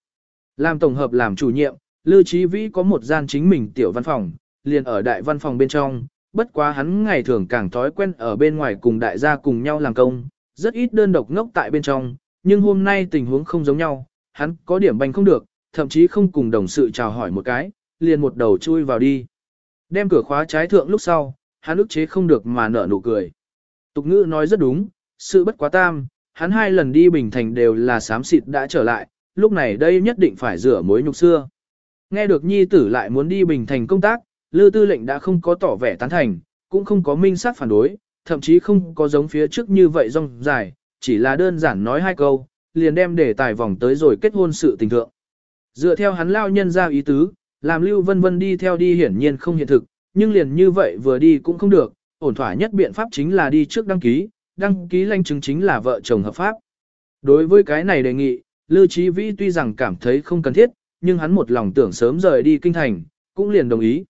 Làm tổng hợp làm chủ nhiệm, Lưu Chí Vĩ có một gian chính mình tiểu văn phòng, liền ở đại văn phòng bên trong, bất quá hắn ngày thường càng thói quen ở bên ngoài cùng đại gia cùng nhau làm công, rất ít đơn độc ngốc tại bên trong, nhưng hôm nay tình huống không giống nhau, hắn có điểm banh không được, thậm chí không cùng đồng sự chào hỏi một cái, liền một đầu chui vào đi. Đem cửa khóa trái thượng lúc sau, hắn ức chế không được mà nở nụ cười. Tục ngữ nói rất đúng, sự bất quá tam, hắn hai lần đi Bình Thành đều là sám xịt đã trở lại, lúc này đây nhất định phải rửa mối nhục xưa. Nghe được nhi tử lại muốn đi Bình Thành công tác, Lư Tư lệnh đã không có tỏ vẻ tán thành, cũng không có minh sát phản đối, thậm chí không có giống phía trước như vậy rong dài, chỉ là đơn giản nói hai câu, liền đem để tài vòng tới rồi kết hôn sự tình thượng. Dựa theo hắn lao nhân ra ý tứ, làm Lưu Vân Vân đi theo đi hiển nhiên không hiện thực, nhưng liền như vậy vừa đi cũng không được, ổn thỏa nhất biện pháp chính là đi trước đăng ký, đăng ký lãnh chứng chính là vợ chồng hợp pháp. Đối với cái này đề nghị, Lưu Chí Vĩ tuy rằng cảm thấy không cần thiết, nhưng hắn một lòng tưởng sớm rời đi kinh thành, cũng liền đồng ý.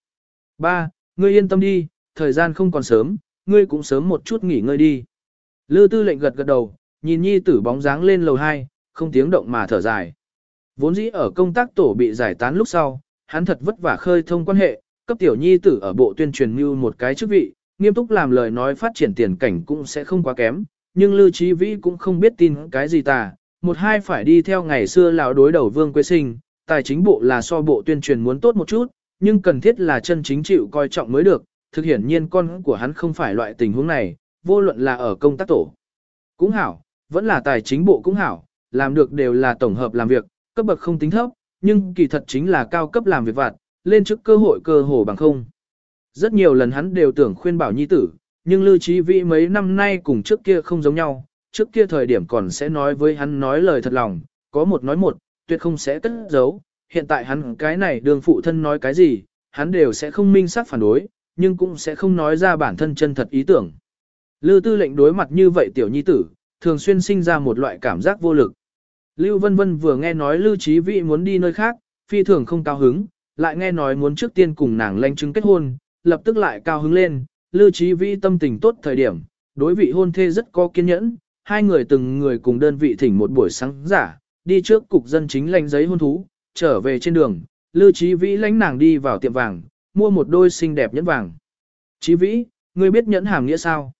Ba, ngươi yên tâm đi, thời gian không còn sớm, ngươi cũng sớm một chút nghỉ ngơi đi. Lưu tư lệnh gật gật đầu, nhìn nhi tử bóng dáng lên lầu 2, không tiếng động mà thở dài. Vốn dĩ ở công tác tổ bị giải tán lúc sau, hắn thật vất vả khơi thông quan hệ, cấp tiểu nhi tử ở bộ tuyên truyền như một cái chức vị, nghiêm túc làm lời nói phát triển tiền cảnh cũng sẽ không quá kém, nhưng Lưu Chí Vĩ cũng không biết tin cái gì ta một hai phải đi theo ngày xưa lão đối đầu Vương Quế Sinh, tài chính bộ là so bộ tuyên truyền muốn tốt một chút, nhưng cần thiết là chân chính chịu coi trọng mới được, thực hiển nhiên con của hắn không phải loại tình huống này, vô luận là ở công tác tổ. Cũng hảo, vẫn là tài chính bộ cũng hảo, làm được đều là tổng hợp làm việc, cấp bậc không tính thấp, nhưng kỳ thật chính là cao cấp làm việc vặt, lên trước cơ hội cơ hồ bằng không. Rất nhiều lần hắn đều tưởng khuyên bảo nhi tử, nhưng Lưu Trí Vĩ mấy năm nay cùng trước kia không giống nhau, trước kia thời điểm còn sẽ nói với hắn nói lời thật lòng, có một nói một, tuyệt không sẽ cất giấu, hiện tại hắn cái này đường phụ thân nói cái gì, hắn đều sẽ không minh xác phản đối, nhưng cũng sẽ không nói ra bản thân chân thật ý tưởng. Lưu tư lệnh đối mặt như vậy tiểu nhi tử, thường xuyên sinh ra một loại cảm giác vô lực. Lưu Vân Vân vừa nghe nói Lưu Chí Vĩ muốn đi nơi khác, phi thường không cao hứng, lại nghe nói muốn trước tiên cùng nàng lãnh chứng kết hôn, lập tức lại cao hứng lên, Lưu Chí Vĩ tâm tình tốt thời điểm, đối vị hôn thê rất có kiên nhẫn, hai người từng người cùng đơn vị thỉnh một buổi sáng giả, đi trước cục dân chính lãnh giấy hôn thú, trở về trên đường, Lưu Chí Vĩ lãnh nàng đi vào tiệm vàng, mua một đôi xinh đẹp nhẫn vàng. Chí Vĩ, ngươi biết nhẫn hàm nghĩa sao?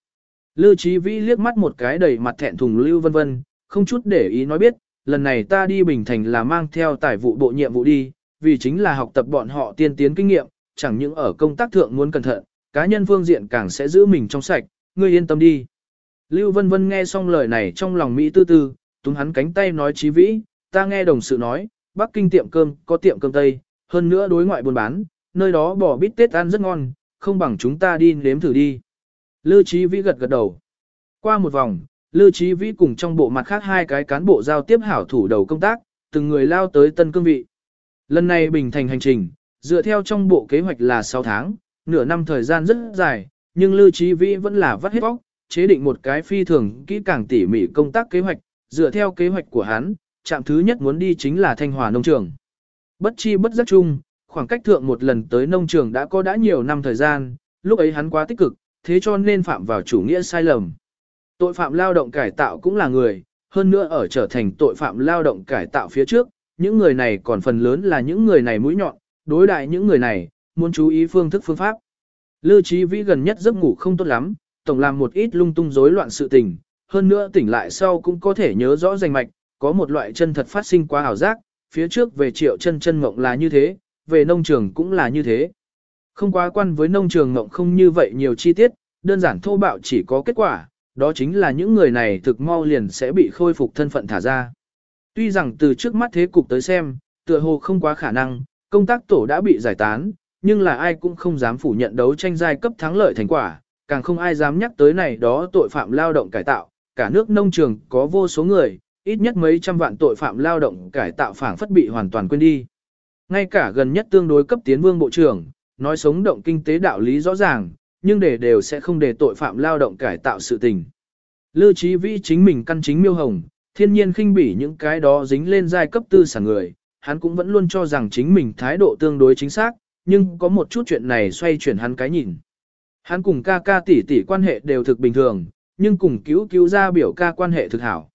Lưu Chí Vĩ liếc mắt một cái đầy mặt thẹn thùng Lưu Vân Vân, không chút để ý nói biết, lần này ta đi Bình Thành là mang theo tài vụ bộ nhiệm vụ đi, vì chính là học tập bọn họ tiên tiến kinh nghiệm, chẳng những ở công tác thượng muốn cẩn thận, cá nhân phương diện càng sẽ giữ mình trong sạch, ngươi yên tâm đi. Lưu Vân Vân nghe xong lời này trong lòng Mỹ tư tư, túm hắn cánh tay nói chí vĩ, ta nghe đồng sự nói, Bắc Kinh tiệm cơm có tiệm cơm Tây, hơn nữa đối ngoại buôn bán, nơi đó bò bít tết ăn rất ngon, không bằng chúng ta đi nếm thử đi. Lưu Chí Vĩ gật gật đầu. Qua một vòng, Lưu Chí Vĩ cùng trong bộ mặt khác hai cái cán bộ giao tiếp hảo thủ đầu công tác, từng người lao tới tân cương vị. Lần này bình thành hành trình, dựa theo trong bộ kế hoạch là 6 tháng, nửa năm thời gian rất dài, nhưng Lưu Chí Vĩ vẫn là vắt hết bóc, chế định một cái phi thường kỹ càng tỉ mỉ công tác kế hoạch, dựa theo kế hoạch của hắn, trạm thứ nhất muốn đi chính là Thanh Hòa nông trường. Bất chi bất giác chung, khoảng cách thượng một lần tới nông trường đã có đã nhiều năm thời gian, lúc ấy hắn quá tích cực, thế cho nên phạm vào chủ nghĩa sai lầm. Tội phạm lao động cải tạo cũng là người, hơn nữa ở trở thành tội phạm lao động cải tạo phía trước, những người này còn phần lớn là những người này mũi nhọn, đối đại những người này, muốn chú ý phương thức phương pháp. Lưu Chí Vĩ gần nhất giấc ngủ không tốt lắm, tổng làm một ít lung tung rối loạn sự tình, hơn nữa tỉnh lại sau cũng có thể nhớ rõ danh mạch, có một loại chân thật phát sinh qua ảo giác, phía trước về triệu chân chân ngộng là như thế, về nông trường cũng là như thế. Không quá quan với nông trường ngộng không như vậy nhiều chi tiết, đơn giản thô bạo chỉ có kết quả, đó chính là những người này thực mau liền sẽ bị khôi phục thân phận thả ra. Tuy rằng từ trước mắt thế cục tới xem, tựa hồ không quá khả năng, công tác tổ đã bị giải tán, nhưng là ai cũng không dám phủ nhận đấu tranh giai cấp thắng lợi thành quả, càng không ai dám nhắc tới này đó tội phạm lao động cải tạo, cả nước nông trường có vô số người, ít nhất mấy trăm vạn tội phạm lao động cải tạo phản phất bị hoàn toàn quên đi. Ngay cả gần nhất tương đối cấp tiến vương bộ trưởng, nói sống động kinh tế đạo lý rõ ràng, nhưng để đều sẽ không để tội phạm lao động cải tạo sự tình. Lưu Chí Vĩ chính mình căn chính miêu hồng, thiên nhiên khinh bỉ những cái đó dính lên giai cấp tư sản người, hắn cũng vẫn luôn cho rằng chính mình thái độ tương đối chính xác, nhưng có một chút chuyện này xoay chuyển hắn cái nhìn. Hắn cùng ca ca tỷ tỷ quan hệ đều thực bình thường, nhưng cùng cứu cứu ra biểu ca quan hệ thực hảo.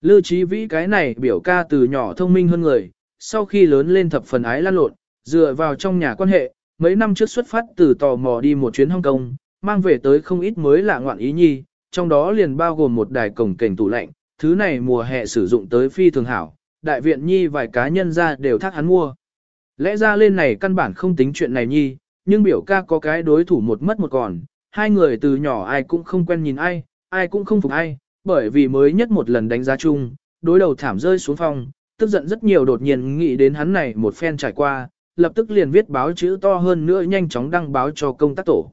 Lưu Chí Vĩ cái này biểu ca từ nhỏ thông minh hơn người, sau khi lớn lên thập phần ái lan lộn, dựa vào trong nhà quan hệ, mấy năm trước xuất phát từ tò mò đi một chuyến Hong Kong, mang về tới không ít mới lạ ngoạn ý nhi, trong đó liền bao gồm một đài cổng cảnh tủ lạnh, thứ này mùa hè sử dụng tới phi thường hảo, đại viện nhi vài cá nhân ra đều thác hắn mua. Lẽ ra lên này căn bản không tính chuyện này nhi, nhưng biểu ca có cái đối thủ một mất một còn, hai người từ nhỏ ai cũng không quen nhìn ai, ai cũng không phục ai, bởi vì mới nhất một lần đánh giá chung, đối đầu thảm rơi xuống phòng, tức giận rất nhiều đột nhiên nghĩ đến hắn này một phen trải qua, lập tức liền viết báo chữ to hơn nữa nhanh chóng đăng báo cho công tác tổ.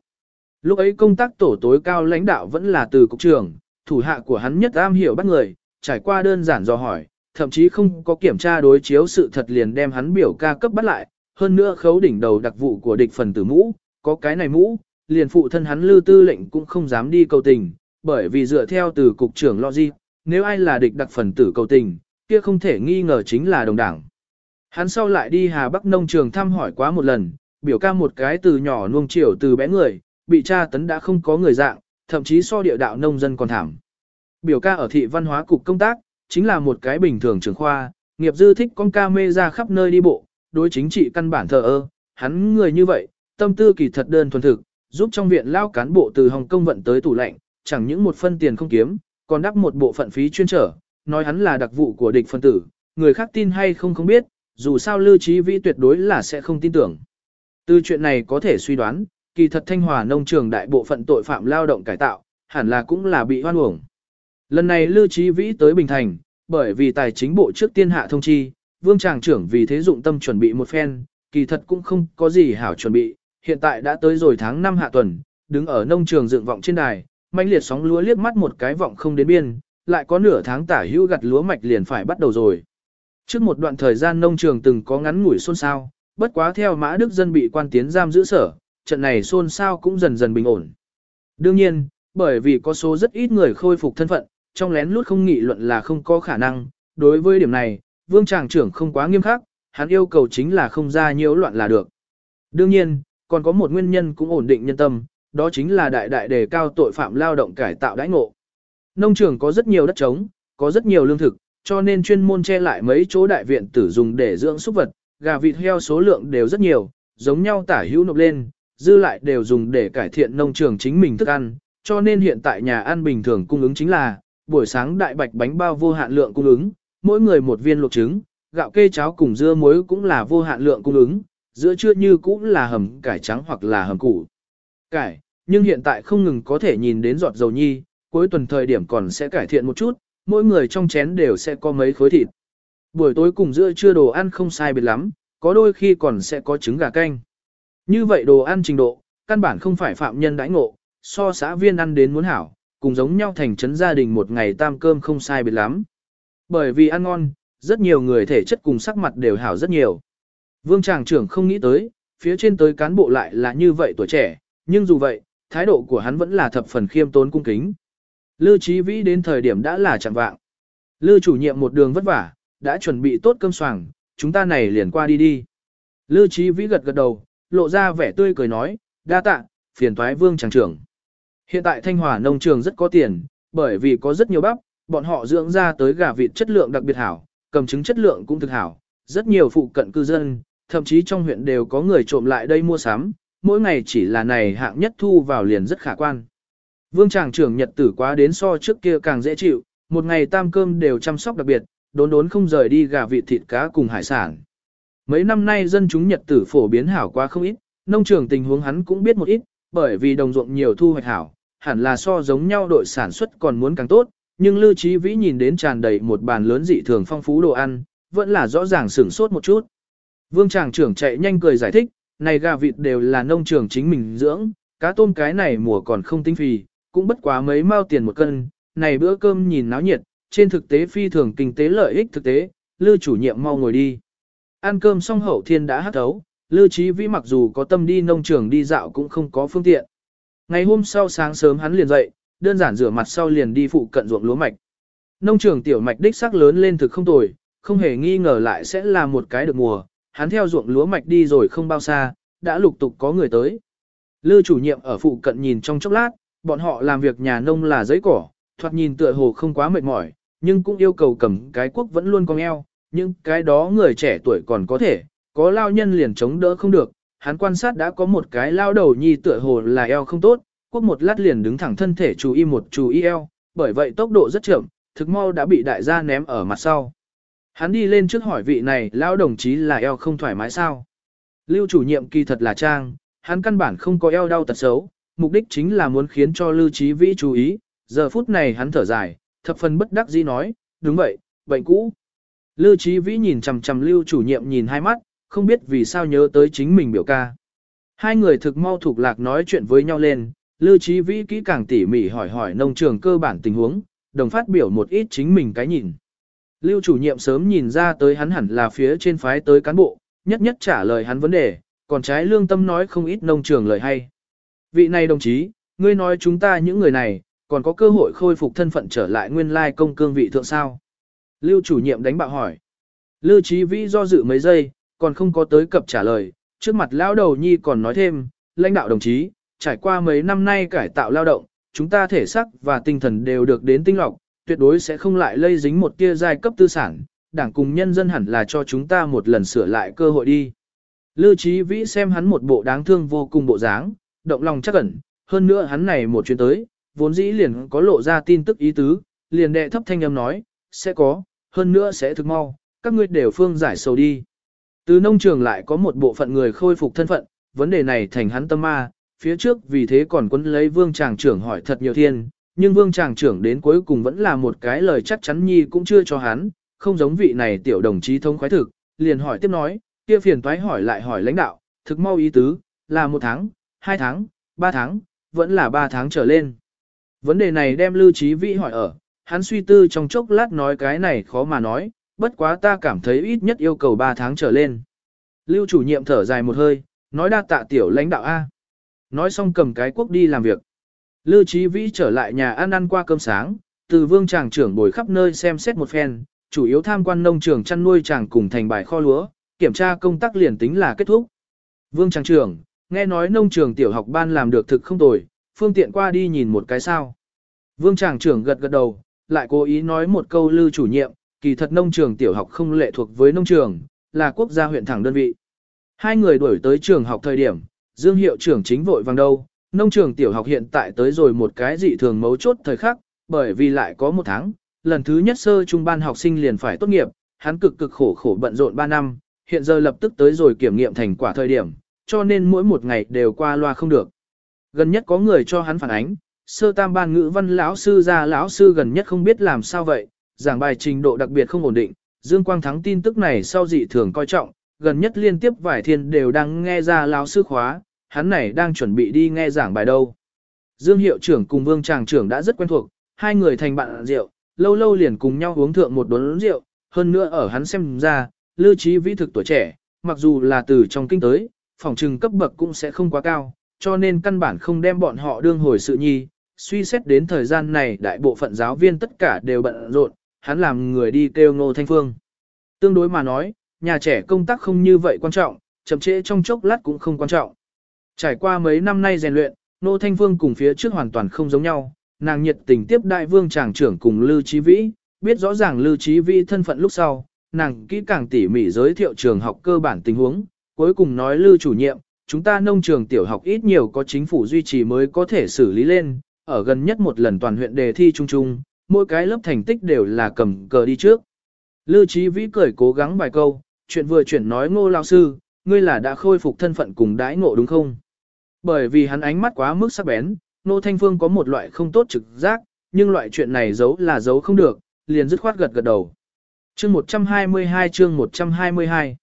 Lúc ấy công tác tổ tối cao lãnh đạo vẫn là từ cục trưởng, thủ hạ của hắn nhất am hiểu bắt người, trải qua đơn giản do hỏi, thậm chí không có kiểm tra đối chiếu sự thật liền đem hắn biểu ca cấp bắt lại, hơn nữa khấu đỉnh đầu đặc vụ của địch phần tử mũ, có cái này mũ, liền phụ thân hắn lưu tư lệnh cũng không dám đi cầu tình, bởi vì dựa theo từ cục trưởng logic, nếu ai là địch đặc phần tử cầu tình, kia không thể nghi ngờ chính là đồng đảng. Hắn sau lại đi Hà Bắc nông trường thăm hỏi quá một lần, biểu ca một cái từ nhỏ nuông chiều từ bé người, bị cha tấn đã không có người dạng, thậm chí so địa đạo nông dân còn thảm. Biểu ca ở thị văn hóa cục công tác, chính là một cái bình thường trường khoa, nghiệp dư thích con ca mê ra khắp nơi đi bộ, đối chính trị căn bản thờ ơ, hắn người như vậy, tâm tư kỳ thật đơn thuần thực, giúp trong viện lao cán bộ từ Hồng Kông vận tới tủ lạnh, chẳng những một phân tiền không kiếm, còn đắp một bộ phận phí chuyên trở, nói hắn là đặc vụ của địch phân tử, người khác tin hay không không biết, dù sao Lưu Trí Vĩ tuyệt đối là sẽ không tin tưởng. Từ chuyện này có thể suy đoán, kỳ thật Thanh Hòa nông trường đại bộ phận tội phạm lao động cải tạo, hẳn là cũng là bị hoan uổng. Lần này Lưu Trí Vĩ tới Bình Thành, bởi vì tài chính bộ trước tiên hạ thông chi, Vương Tràng trưởng vì thế dụng tâm chuẩn bị một phen, kỳ thật cũng không có gì hảo chuẩn bị, hiện tại đã tới rồi tháng 5 hạ tuần, đứng ở nông trường dựng vọng trên đài, mãnh liệt sóng lúa liếc mắt một cái vọng không đến biên, lại có nửa tháng tả hữu gặt lúa mạch liền phải bắt đầu rồi. Trước một đoạn thời gian nông trường từng có ngắn ngủi xôn xao, bất quá theo Mã Đức Dân bị quan tiến giam giữ sở, trận này xôn xao cũng dần dần bình ổn. Đương nhiên, bởi vì có số rất ít người khôi phục thân phận, trong lén lút không nghị luận là không có khả năng, đối với điểm này, Vương Tràng trưởng không quá nghiêm khắc, hắn yêu cầu chính là không ra nhiễu loạn là được. Đương nhiên, còn có một nguyên nhân cũng ổn định nhân tâm, đó chính là đại đại đề cao tội phạm lao động cải tạo đãi ngộ. Nông trường có rất nhiều đất trống, có rất nhiều lương thực, cho nên chuyên môn che lại mấy chỗ đại viện tử dùng để dưỡng súc vật, gà vịt heo số lượng đều rất nhiều, giống nhau tả hữu nộp lên, dư lại đều dùng để cải thiện nông trường chính mình thức ăn, cho nên hiện tại nhà ăn bình thường cung ứng chính là buổi sáng đại bạch bánh bao vô hạn lượng cung ứng, mỗi người một viên luộc trứng, gạo kê cháo cùng dưa muối cũng là vô hạn lượng cung ứng, giữa trưa như cũng là hầm cải trắng hoặc là hầm củ. Cải, nhưng hiện tại không ngừng có thể nhìn đến giọt dầu nhi, cuối tuần thời điểm còn sẽ cải thiện một chút, mỗi người trong chén đều sẽ có mấy khối thịt. Buổi tối cùng giữa trưa đồ ăn không sai biệt lắm, có đôi khi còn sẽ có trứng gà canh. Như vậy đồ ăn trình độ, căn bản không phải phạm nhân đãi ngộ, so xã viên ăn đến muốn hảo, cùng giống nhau thành trấn gia đình một ngày tam cơm không sai biệt lắm. Bởi vì ăn ngon, rất nhiều người thể chất cùng sắc mặt đều hảo rất nhiều. Vương tràng trưởng không nghĩ tới, phía trên tới cán bộ lại là như vậy tuổi trẻ, nhưng dù vậy, thái độ của hắn vẫn là thập phần khiêm tốn cung kính. Lư Chí Vĩ đến thời điểm đã là chẳng vạng. Lư chủ nhiệm một đường vất vả, đã chuẩn bị tốt cơm xoàng, chúng ta này liền qua đi đi. Lư Chí Vĩ gật gật đầu, lộ ra vẻ tươi cười nói, đa tạ, phiền toái vương tràng trưởng. Hiện tại Thanh Hòa nông trường rất có tiền, bởi vì có rất nhiều bắp, bọn họ dưỡng ra tới gà vịt chất lượng đặc biệt hảo, cầm trứng chất lượng cũng thực hảo, rất nhiều phụ cận cư dân, thậm chí trong huyện đều có người trộm lại đây mua sắm, mỗi ngày chỉ là này hạng nhất thu vào liền rất khả quan. Vương tràng trưởng nhật tử quá đến so trước kia càng dễ chịu, một ngày tam cơm đều chăm sóc đặc biệt, đốn đốn không rời đi gà vịt thịt cá cùng hải sản. Mấy năm nay dân chúng nhật tử phổ biến hảo quá không ít, nông trường tình huống hắn cũng biết một ít, bởi vì đồng ruộng nhiều thu hoạch hảo, hẳn là so giống nhau đội sản xuất còn muốn càng tốt, nhưng Lưu Chí Vĩ nhìn đến tràn đầy một bàn lớn dị thường phong phú đồ ăn, vẫn là rõ ràng sửng sốt một chút. Vương tràng trưởng chạy nhanh cười giải thích, này gà vịt đều là nông trường chính mình dưỡng, cá tôm cái này mùa còn không tinh phì, cũng bất quá mấy mao tiền một cân, này bữa cơm nhìn náo nhiệt, trên thực tế phi thường kinh tế lợi ích thực tế, Lưu chủ nhiệm mau ngồi đi. Ăn cơm xong hậu thiên đã hát thấu, Lưu Chí Vĩ mặc dù có tâm đi nông trường đi dạo cũng không có phương tiện. Ngày hôm sau sáng sớm hắn liền dậy, đơn giản rửa mặt sau liền đi phụ cận ruộng lúa mạch. Nông trường tiểu mạch đích sắc lớn lên thực không tồi, không hề nghi ngờ lại sẽ là một cái được mùa, hắn theo ruộng lúa mạch đi rồi không bao xa, đã lục tục có người tới. Lư chủ nhiệm ở phụ cận nhìn trong chốc lát, bọn họ làm việc nhà nông là giấy cỏ, thoạt nhìn tựa hồ không quá mệt mỏi, nhưng cũng yêu cầu cầm cái quốc vẫn luôn cong eo, nhưng cái đó người trẻ tuổi còn có thể, có lao nhân liền chống đỡ không được, hắn quan sát đã có một cái lao đầu nhi tựa hồ là eo không tốt, quốc một lát liền đứng thẳng thân thể chú y một chú y eo, bởi vậy tốc độ rất chậm, thực mau đã bị đại gia ném ở mặt sau. Hắn đi lên trước hỏi vị này lão đồng chí là eo không thoải mái sao. Lưu chủ nhiệm kỳ thật là trang, hắn căn bản không có eo đau tật xấu, mục đích chính là muốn khiến cho Lưu Chí Vĩ chú ý, giờ phút này hắn thở dài, thập phần bất đắc dĩ nói, đúng vậy, bệnh cũ. Lưu Chí Vĩ nhìn chằm chằm Lưu chủ nhiệm nhìn hai mắt, không biết vì sao nhớ tới chính mình biểu ca. Hai người thực mau thuộc lạc nói chuyện với nhau lên, Lưu Chí Vĩ kỹ càng tỉ mỉ hỏi hỏi nông trường cơ bản tình huống, đồng phát biểu một ít chính mình cái nhìn. Lưu chủ nhiệm sớm nhìn ra tới hắn hẳn là phía trên phái tới cán bộ, nhất nhất trả lời hắn vấn đề, còn trái lương tâm nói không ít nông trường lời hay. Vị này đồng chí, ngươi nói chúng ta những người này, còn có cơ hội khôi phục thân phận trở lại nguyên lai công cương vị thượng sao. Lưu chủ nhiệm đánh bạo hỏi. Lưu Chí Vĩ do dự mấy giây, còn không có tới cập trả lời, trước mặt lão đầu nhi còn nói thêm, lãnh đạo đồng chí, trải qua mấy năm nay cải tạo lao động, chúng ta thể xác và tinh thần đều được đến tinh lọc, tuyệt đối sẽ không lại lây dính một tia giai cấp tư sản, đảng cùng nhân dân hẳn là cho chúng ta một lần sửa lại cơ hội đi. Lưu Chí Vĩ xem hắn một bộ đáng thương vô cùng bộ dáng, động lòng chắc ẩn, hơn nữa hắn này một chuyến tới, vốn dĩ liền có lộ ra tin tức ý tứ, liền đệ thấp thanh âm nói, sẽ có, hơn nữa sẽ thực mau, các ngươi đều phương giải sầu đi. Từ nông trường lại có một bộ phận người khôi phục thân phận, vấn đề này thành hắn tâm ma, phía trước vì thế còn quấn lấy vương tràng trưởng hỏi thật nhiều thiên, nhưng vương tràng trưởng đến cuối cùng vẫn là một cái lời chắc chắn nhi cũng chưa cho hắn, không giống vị này tiểu đồng chí thông khoái thực, liền hỏi tiếp nói, kia phiền toái hỏi lại hỏi lãnh đạo, thực mau ý tứ, là một tháng, hai tháng, ba tháng, vẫn là ba tháng trở lên. Vấn đề này đem lưu trí vĩ hỏi ở, hắn suy tư trong chốc lát nói cái này khó mà nói, bất quá ta cảm thấy ít nhất yêu cầu ba tháng trở lên. Lưu chủ nhiệm thở dài một hơi, nói đa tạ tiểu lãnh đạo A. Nói xong cầm cái quốc đi làm việc. Lưu Chí Vĩ trở lại nhà ăn ăn qua cơm sáng, từ vương tràng trưởng bồi khắp nơi xem xét một phen, chủ yếu tham quan nông trường chăn nuôi tràng cùng thành bài kho lúa, kiểm tra công tác liền tính là kết thúc. Vương tràng trưởng, nghe nói nông trường tiểu học ban làm được thực không tồi, phương tiện qua đi nhìn một cái sao. Vương tràng trưởng gật gật đầu, lại cố ý nói một câu lưu chủ nhiệm, kỳ thật nông trường tiểu học không lệ thuộc với nông trường, là quốc gia huyện thẳng đơn vị. Hai người đuổi tới trường học thời điểm, Dương hiệu trưởng chính vội vàng đâu, nông trường tiểu học hiện tại tới rồi một cái dị thường mấu chốt thời khắc, bởi vì lại có một tháng, lần thứ nhất sơ trung ban học sinh liền phải tốt nghiệp, hắn cực cực khổ khổ bận rộn 3 năm, hiện giờ lập tức tới rồi kiểm nghiệm thành quả thời điểm, cho nên mỗi một ngày đều qua loa không được. Gần nhất có người cho hắn phản ánh, sơ tam ban ngữ văn lão sư ra lão sư gần nhất không biết làm sao vậy, giảng bài trình độ đặc biệt không ổn định, Dương Quang Thắng tin tức này sau dị thường coi trọng, gần nhất liên tiếp vài thiên đều đang nghe ra lão sư khóa, hắn này đang chuẩn bị đi nghe giảng bài đâu. Dương hiệu trưởng cùng Vương tràng trưởng đã rất quen thuộc, hai người thành bạn rượu, lâu lâu liền cùng nhau uống thượng một đốn rượu, hơn nữa ở hắn xem ra, lưu trí vĩ thực tuổi trẻ, mặc dù là từ trong kinh tới, phòng trừng cấp bậc cũng sẽ không quá cao, cho nên căn bản không đem bọn họ đương hồi sự nhi. Suy xét đến thời gian này đại bộ phận giáo viên tất cả đều bận rộn, hắn làm người đi kêu Ngô Thanh Phương. Tương đối mà nói, nhà trẻ công tác không như vậy quan trọng, chậm trễ trong chốc lát cũng không quan trọng. Trải qua mấy năm nay rèn luyện, Ngô Thanh Vương cùng phía trước hoàn toàn không giống nhau, nàng nhiệt tình tiếp đại vương tràng trưởng cùng Lưu Chí Vĩ, biết rõ ràng Lưu Chí Vĩ thân phận lúc sau, nàng kỹ càng tỉ mỉ giới thiệu trường học cơ bản tình huống, cuối cùng nói Lưu chủ nhiệm, chúng ta nông trường tiểu học ít nhiều có chính phủ duy trì mới có thể xử lý lên, ở gần nhất một lần toàn huyện đề thi chung chung, mỗi cái lớp thành tích đều là cầm cờ đi trước. Lưu Chí Vĩ cười cố gắng vài câu, chuyện vừa chuyển nói ngô lao sư, ngươi là đã khôi phục thân phận cùng đãi ngộ đúng không? Bởi vì hắn ánh mắt quá mức sắc bén, Nô Thanh Phương có một loại không tốt trực giác, nhưng loại chuyện này giấu là giấu không được, liền dứt khoát gật gật đầu. Chương 122 chương 122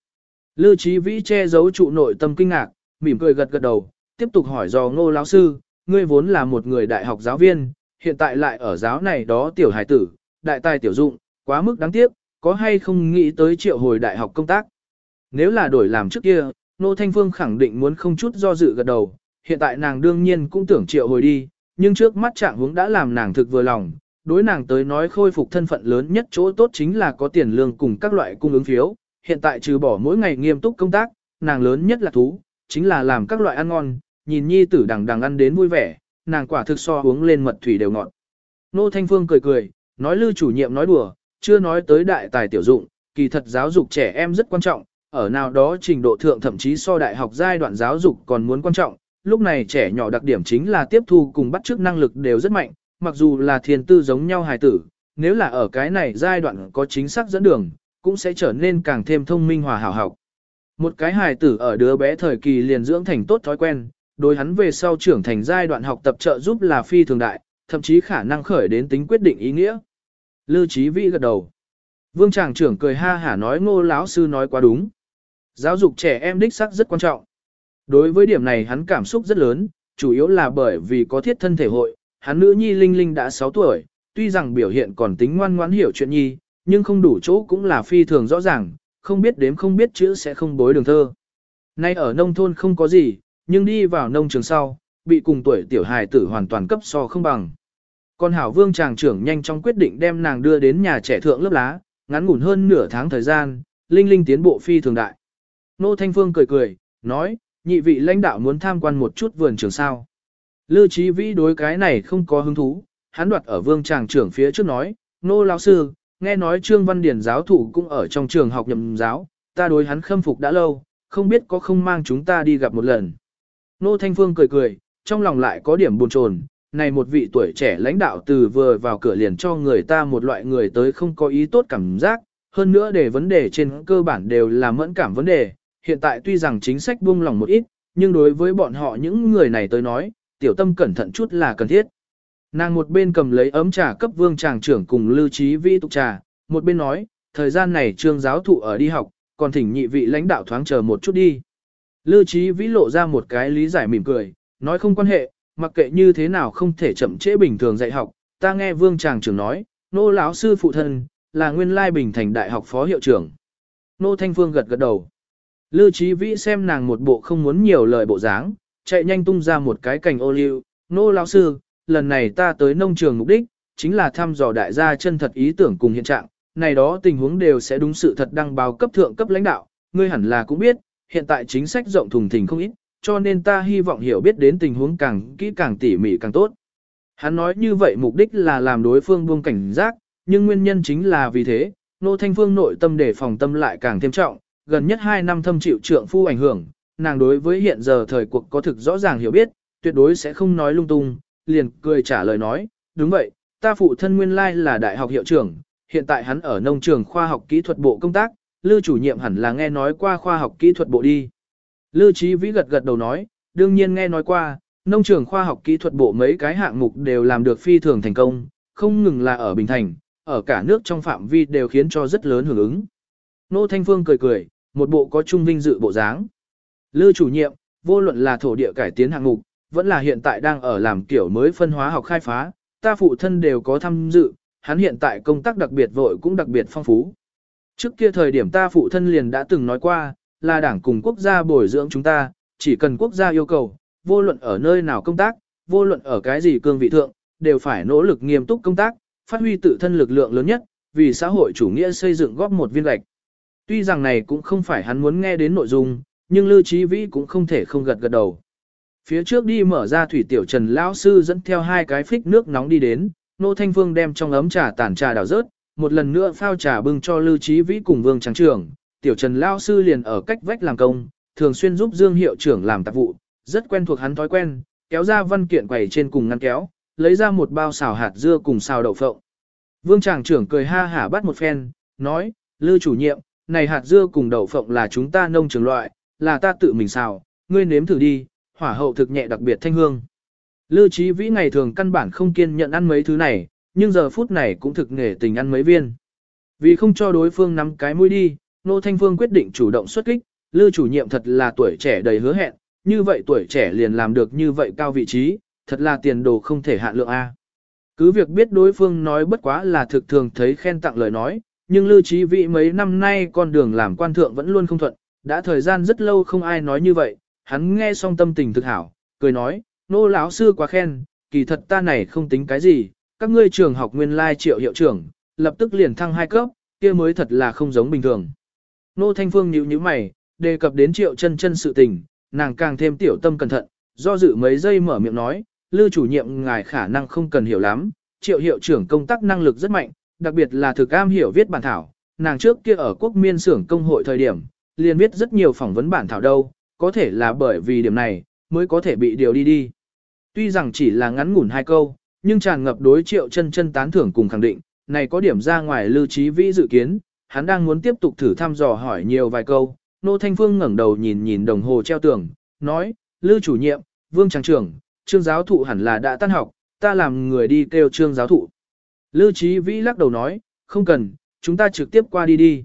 Lưu Chí Vĩ che giấu trụ nội tâm kinh ngạc, mỉm cười gật gật đầu, tiếp tục hỏi dò ngô lão sư, ngươi vốn là một người đại học giáo viên, hiện tại lại ở giáo này đó tiểu hải tử, đại tài tiểu dụng, quá mức đáng tiếc, có hay không nghĩ tới triệu hồi đại học công tác. Nếu là đổi làm trước kia, Nô Thanh Phương khẳng định muốn không chút do dự gật đầu, hiện tại nàng đương nhiên cũng tưởng triệu hồi đi, nhưng trước mắt trạng hướng đã làm nàng thực vừa lòng, đối nàng tới nói khôi phục thân phận lớn nhất chỗ tốt chính là có tiền lương cùng các loại cung ứng phiếu, hiện tại trừ bỏ mỗi ngày nghiêm túc công tác, nàng lớn nhất là thú, chính là làm các loại ăn ngon, nhìn nhi tử đằng đằng ăn đến vui vẻ, nàng quả thực so uống lên mật thủy đều ngọt. Nô Thanh Phương cười cười, nói lưu chủ nhiệm nói đùa, chưa nói tới đại tài tiểu dụng, kỳ thật giáo dục trẻ em rất quan trọng, ở nào đó trình độ thượng thậm chí so đại học giai đoạn giáo dục còn muốn quan trọng, lúc này trẻ nhỏ đặc điểm chính là tiếp thu cùng bắt chước năng lực đều rất mạnh, mặc dù là thiên tư giống nhau hài tử, nếu là ở cái này giai đoạn có chính xác dẫn đường, cũng sẽ trở nên càng thêm thông minh hòa hảo học. Một cái hài tử ở đứa bé thời kỳ liền dưỡng thành tốt thói quen, đối hắn về sau trưởng thành giai đoạn học tập trợ giúp là phi thường đại, thậm chí khả năng khởi đến tính quyết định ý nghĩa. Lưu Chí Vĩ gật đầu. Vương tràng trưởng cười ha hả nói ngô lão sư nói quá đúng. Giáo dục trẻ em đích sắc rất quan trọng. Đối với điểm này hắn cảm xúc rất lớn, chủ yếu là bởi vì có thiết thân thể hội, hắn nữ nhi Linh Linh đã 6 tuổi, tuy rằng biểu hiện còn tính ngoan ngoãn hiểu chuyện nhi, nhưng không đủ chỗ cũng là phi thường rõ ràng, không biết đếm không biết chữ sẽ không bối đường thơ. Nay ở nông thôn không có gì, nhưng đi vào nông trường sau, bị cùng tuổi tiểu hài tử hoàn toàn cấp so không bằng. Còn Hảo Vương chàng trưởng nhanh chóng quyết định đem nàng đưa đến nhà trẻ thượng lớp lá, ngắn ngủn hơn nửa tháng thời gian, Linh Linh tiến bộ phi thường đại. Nô Thanh Phương cười cười, nói, nhị vị lãnh đạo muốn tham quan một chút vườn trường sao. Lư Chí Vĩ đối cái này không có hứng thú, hắn đoạt ở vương tràng trưởng phía trước nói, nô lão sư, nghe nói Trương Văn Điển giáo thủ cũng ở trong trường học nhậm giáo, ta đối hắn khâm phục đã lâu, không biết có không mang chúng ta đi gặp một lần. Nô Thanh Phương cười cười, trong lòng lại có điểm buồn chồn, này một vị tuổi trẻ lãnh đạo từ vừa vào cửa liền cho người ta một loại người tới không có ý tốt cảm giác, hơn nữa để vấn đề trên cơ bản đều là mẫn cảm vấn đề, hiện tại tuy rằng chính sách buông lỏng một ít, nhưng đối với bọn họ những người này tới nói, tiểu tâm cẩn thận chút là cần thiết. Nàng một bên cầm lấy ấm trà cấp vương tràng trưởng cùng lưu trí vi tục trà, một bên nói, thời gian này trương giáo thụ ở đi học, còn thỉnh nhị vị lãnh đạo thoáng chờ một chút đi. Lưu trí vĩ lộ ra một cái lý giải mỉm cười, nói không quan hệ, mặc kệ như thế nào không thể chậm trễ bình thường dạy học, ta nghe vương tràng trưởng nói, nô lão sư phụ thân, là nguyên lai bình thành đại học phó hiệu trưởng. Nô Thanh Phương gật gật đầu. Lưu Chí Vĩ xem nàng một bộ không muốn nhiều lời bộ dáng, chạy nhanh tung ra một cái cành ô liu, nô lão sư, lần này ta tới nông trường mục đích, chính là thăm dò đại gia chân thật ý tưởng cùng hiện trạng, này đó tình huống đều sẽ đúng sự thật đăng báo cấp thượng cấp lãnh đạo, ngươi hẳn là cũng biết, hiện tại chính sách rộng thùng thình không ít, cho nên ta hy vọng hiểu biết đến tình huống càng kỹ càng tỉ mỉ càng tốt. Hắn nói như vậy mục đích là làm đối phương buông cảnh giác, nhưng nguyên nhân chính là vì thế, nô thanh phương nội tâm để phòng tâm lại càng thêm trọng, gần nhất 2 năm thâm chịu trượng phu ảnh hưởng, nàng đối với hiện giờ thời cuộc có thực rõ ràng hiểu biết, tuyệt đối sẽ không nói lung tung, liền cười trả lời nói, đúng vậy, ta phụ thân nguyên lai là đại học hiệu trưởng, hiện tại hắn ở nông trường khoa học kỹ thuật bộ công tác, Lưu chủ nhiệm hẳn là nghe nói qua khoa học kỹ thuật bộ đi. Lưu Chí Vĩ gật gật đầu nói, đương nhiên nghe nói qua, Nông trường khoa học kỹ thuật bộ mấy cái hạng mục đều làm được phi thường thành công, không ngừng là ở Bình Thành, ở cả nước trong phạm vi đều khiến cho rất lớn hưởng ứng. Nô Thanh Phương cười cười, một bộ có trung vinh dự bộ dáng. Lư chủ nhiệm, vô luận là thổ địa cải tiến hạng mục, vẫn là hiện tại đang ở làm kiểu mới phân hóa học khai phá, ta phụ thân đều có tham dự, hắn hiện tại công tác đặc biệt vội cũng đặc biệt phong phú. Trước kia thời điểm ta phụ thân liền đã từng nói qua, là đảng cùng quốc gia bồi dưỡng chúng ta, chỉ cần quốc gia yêu cầu, vô luận ở nơi nào công tác, vô luận ở cái gì cương vị thượng, đều phải nỗ lực nghiêm túc công tác, phát huy tự thân lực lượng lớn nhất, vì xã hội chủ nghĩa xây dựng góp một viên gạch. Tuy rằng này cũng không phải hắn muốn nghe đến nội dung, nhưng Lưu Chí Vĩ cũng không thể không gật gật đầu. Phía trước đi mở ra thủy tiểu Trần lão sư dẫn theo hai cái phích nước nóng đi đến, Nô Thanh Phương đem trong ấm trà tản trà đảo rớt, một lần nữa phao trà bưng cho Lưu Chí Vĩ cùng Vương Tráng trưởng, tiểu Trần lão sư liền ở cách vách làm công, thường xuyên giúp Dương hiệu trưởng làm tạp vụ, rất quen thuộc hắn thói quen, kéo ra văn kiện quầy trên cùng ngăn kéo, lấy ra một bao xào hạt dưa cùng xào đậu phộng. Vương Tràng trưởng cười ha hả bắt một phen, nói, Lư chủ nhiệm, này hạt dưa cùng đậu phộng là chúng ta nông trường loại, là ta tự mình xào, ngươi nếm thử đi, hỏa hậu thực nhẹ đặc biệt thanh hương. Lư Chí Vĩ ngày thường căn bản không kiên nhận ăn mấy thứ này, nhưng giờ phút này cũng thực nghề tình ăn mấy viên. Vì không cho đối phương nắm cái mũi đi, Nô Thanh Phương quyết định chủ động xuất kích, Lư chủ nhiệm thật là tuổi trẻ đầy hứa hẹn, như vậy tuổi trẻ liền làm được như vậy cao vị trí, thật là tiền đồ không thể hạn lượng A. Cứ việc biết đối phương nói bất quá là thực thường thấy khen tặng lời nói, nhưng Lưu Chí Vĩ mấy năm nay con đường làm quan thượng vẫn luôn không thuận, đã thời gian rất lâu không ai nói như vậy, hắn nghe xong tâm tình thực hảo, cười nói, nô lão sư quá khen, kỳ thật ta này không tính cái gì, các ngươi trường học nguyên lai triệu hiệu trưởng, lập tức liền thăng hai cấp, kia mới thật là không giống bình thường. Nô Thanh Phương nhíu nhíu mày, đề cập đến triệu chân chân sự tình, nàng càng thêm tiểu tâm cẩn thận, do dự mấy giây mở miệng nói, Lưu chủ nhiệm ngài khả năng không cần hiểu lắm, triệu hiệu trưởng công tác năng lực rất mạnh, đặc biệt là thực am hiểu viết bản thảo, nàng trước kia ở quốc miên xưởng công hội thời điểm, liền viết rất nhiều phỏng vấn bản thảo đâu, có thể là bởi vì điểm này, mới có thể bị điều đi đi. Tuy rằng chỉ là ngắn ngủn hai câu, nhưng tràn ngập đối triệu chân chân tán thưởng cùng khẳng định, này có điểm ra ngoài lưu trí vĩ dự kiến, hắn đang muốn tiếp tục thử thăm dò hỏi nhiều vài câu, Nô Thanh Phương ngẩng đầu nhìn nhìn đồng hồ treo tường, nói, Lưu chủ nhiệm, Vương Tràng trưởng, trương giáo thụ hẳn là đã tan học, ta làm người đi kêu trương giáo thụ. Lưu Chí Vĩ lắc đầu nói, không cần, chúng ta trực tiếp qua đi đi.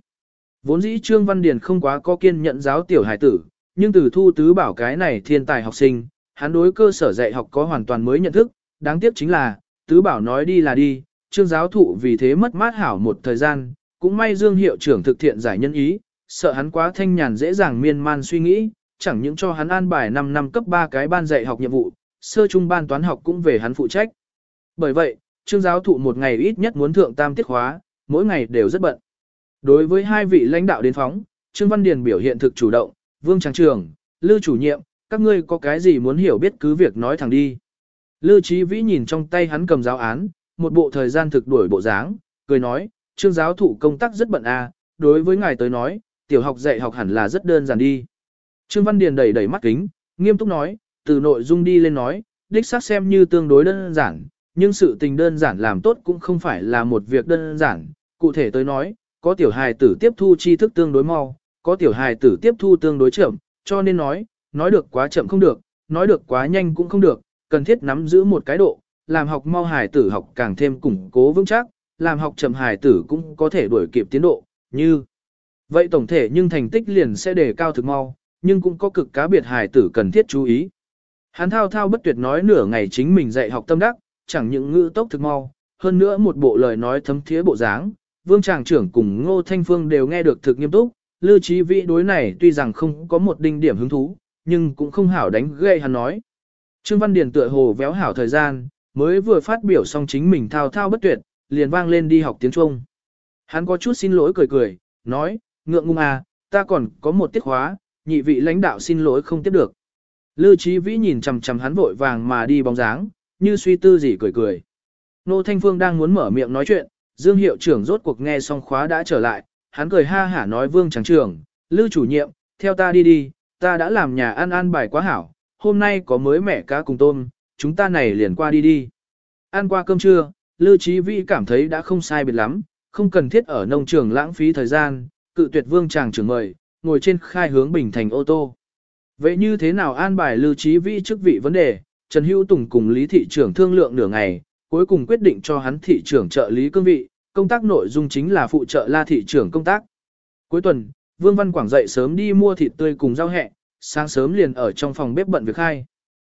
Vốn dĩ Trương Văn Điền không quá có kiên nhận giáo tiểu hải tử, nhưng từ thu tứ bảo cái này thiên tài học sinh, hắn đối cơ sở dạy học có hoàn toàn mới nhận thức, đáng tiếc chính là, tứ bảo nói đi là đi, trương giáo thụ vì thế mất mát hảo một thời gian, cũng may Dương hiệu trưởng thực thiện giải nhân ý, sợ hắn quá thanh nhàn dễ dàng miên man suy nghĩ, chẳng những cho hắn an bài 5 năm cấp 3 cái ban dạy học nhiệm vụ, sơ trung ban toán học cũng về hắn phụ trách. Bởi vậy, trương giáo thụ một ngày ít nhất muốn thượng tam tiết khóa, mỗi ngày đều rất bận. Đối với hai vị lãnh đạo đến phóng, Trương Văn Điền biểu hiện thực chủ động, Vương Tràng Trường, Lưu chủ nhiệm, các ngươi có cái gì muốn hiểu biết cứ việc nói thẳng đi. Lưu Chí Vĩ nhìn trong tay hắn cầm giáo án, một bộ thời gian thực đuổi bộ dáng, cười nói, Trương giáo thụ công tác rất bận à, đối với ngài tới nói, tiểu học dạy học hẳn là rất đơn giản đi. Trương Văn Điền đẩy đẩy mắt kính, nghiêm túc nói, từ nội dung đi lên nói, đích xác xem như tương đối đơn giản, nhưng sự tình đơn giản làm tốt cũng không phải là một việc đơn giản, cụ thể tới nói, có tiểu hài tử tiếp thu tri thức tương đối mau, có tiểu hài tử tiếp thu tương đối chậm, cho nên nói, nói được quá chậm không được, nói được quá nhanh cũng không được, cần thiết nắm giữ một cái độ, làm học mau hài tử học càng thêm củng cố vững chắc, làm học chậm hài tử cũng có thể đuổi kịp tiến độ, như vậy tổng thể nhưng thành tích liền sẽ đề cao thực mau, nhưng cũng có cực cá biệt hài tử cần thiết chú ý. Hắn thao thao bất tuyệt nói nửa ngày chính mình dạy học tâm đắc, chẳng những ngữ tốc thực mau, hơn nữa một bộ lời nói thấm thía bộ dáng, vương tràng trưởng cùng ngô thanh phương đều nghe được thực nghiêm túc, lưu trí vĩ đối này tuy rằng không có một đinh điểm hứng thú, nhưng cũng không hảo đánh gây hắn nói. Trương Văn Điền tựa hồ véo hảo thời gian, mới vừa phát biểu xong chính mình thao thao bất tuyệt, liền vang lên đi học tiếng Trung. Hắn có chút xin lỗi cười cười, nói, ngượng ngung à, ta còn có một tiết khóa, nhị vị lãnh đạo xin lỗi không tiếp được. Lưu Chí Vĩ nhìn chằm chằm hắn vội vàng mà đi bóng dáng, như suy tư gì cười cười. Nô Thanh Phương đang muốn mở miệng nói chuyện, Dương hiệu trưởng rốt cuộc nghe xong khóa đã trở lại, hắn cười ha hả nói Vương Tráng trưởng, Lưu chủ nhiệm, theo ta đi đi, ta đã làm nhà ăn ăn bài quá hảo, hôm nay có mới mẻ cá cùng tôm, chúng ta này liền qua đi đi. Ăn qua cơm trưa, Lưu Chí Vĩ cảm thấy đã không sai biệt lắm, không cần thiết ở nông trường lãng phí thời gian, cự tuyệt Vương Tràng trưởng mời, ngồi trên khai hướng bình thành ô tô. Vậy như thế nào an bài Lưu Chí Vĩ chức vị vấn đề, Trần Hữu Tùng cùng Lý thị trưởng thương lượng nửa ngày, cuối cùng quyết định cho hắn thị trưởng trợ lý cương vị, công tác nội dung chính là phụ trợ La thị trưởng công tác. Cuối tuần, Vương Văn Quảng dậy sớm đi mua thịt tươi cùng rau hẹ, sáng sớm liền ở trong phòng bếp bận việc hai.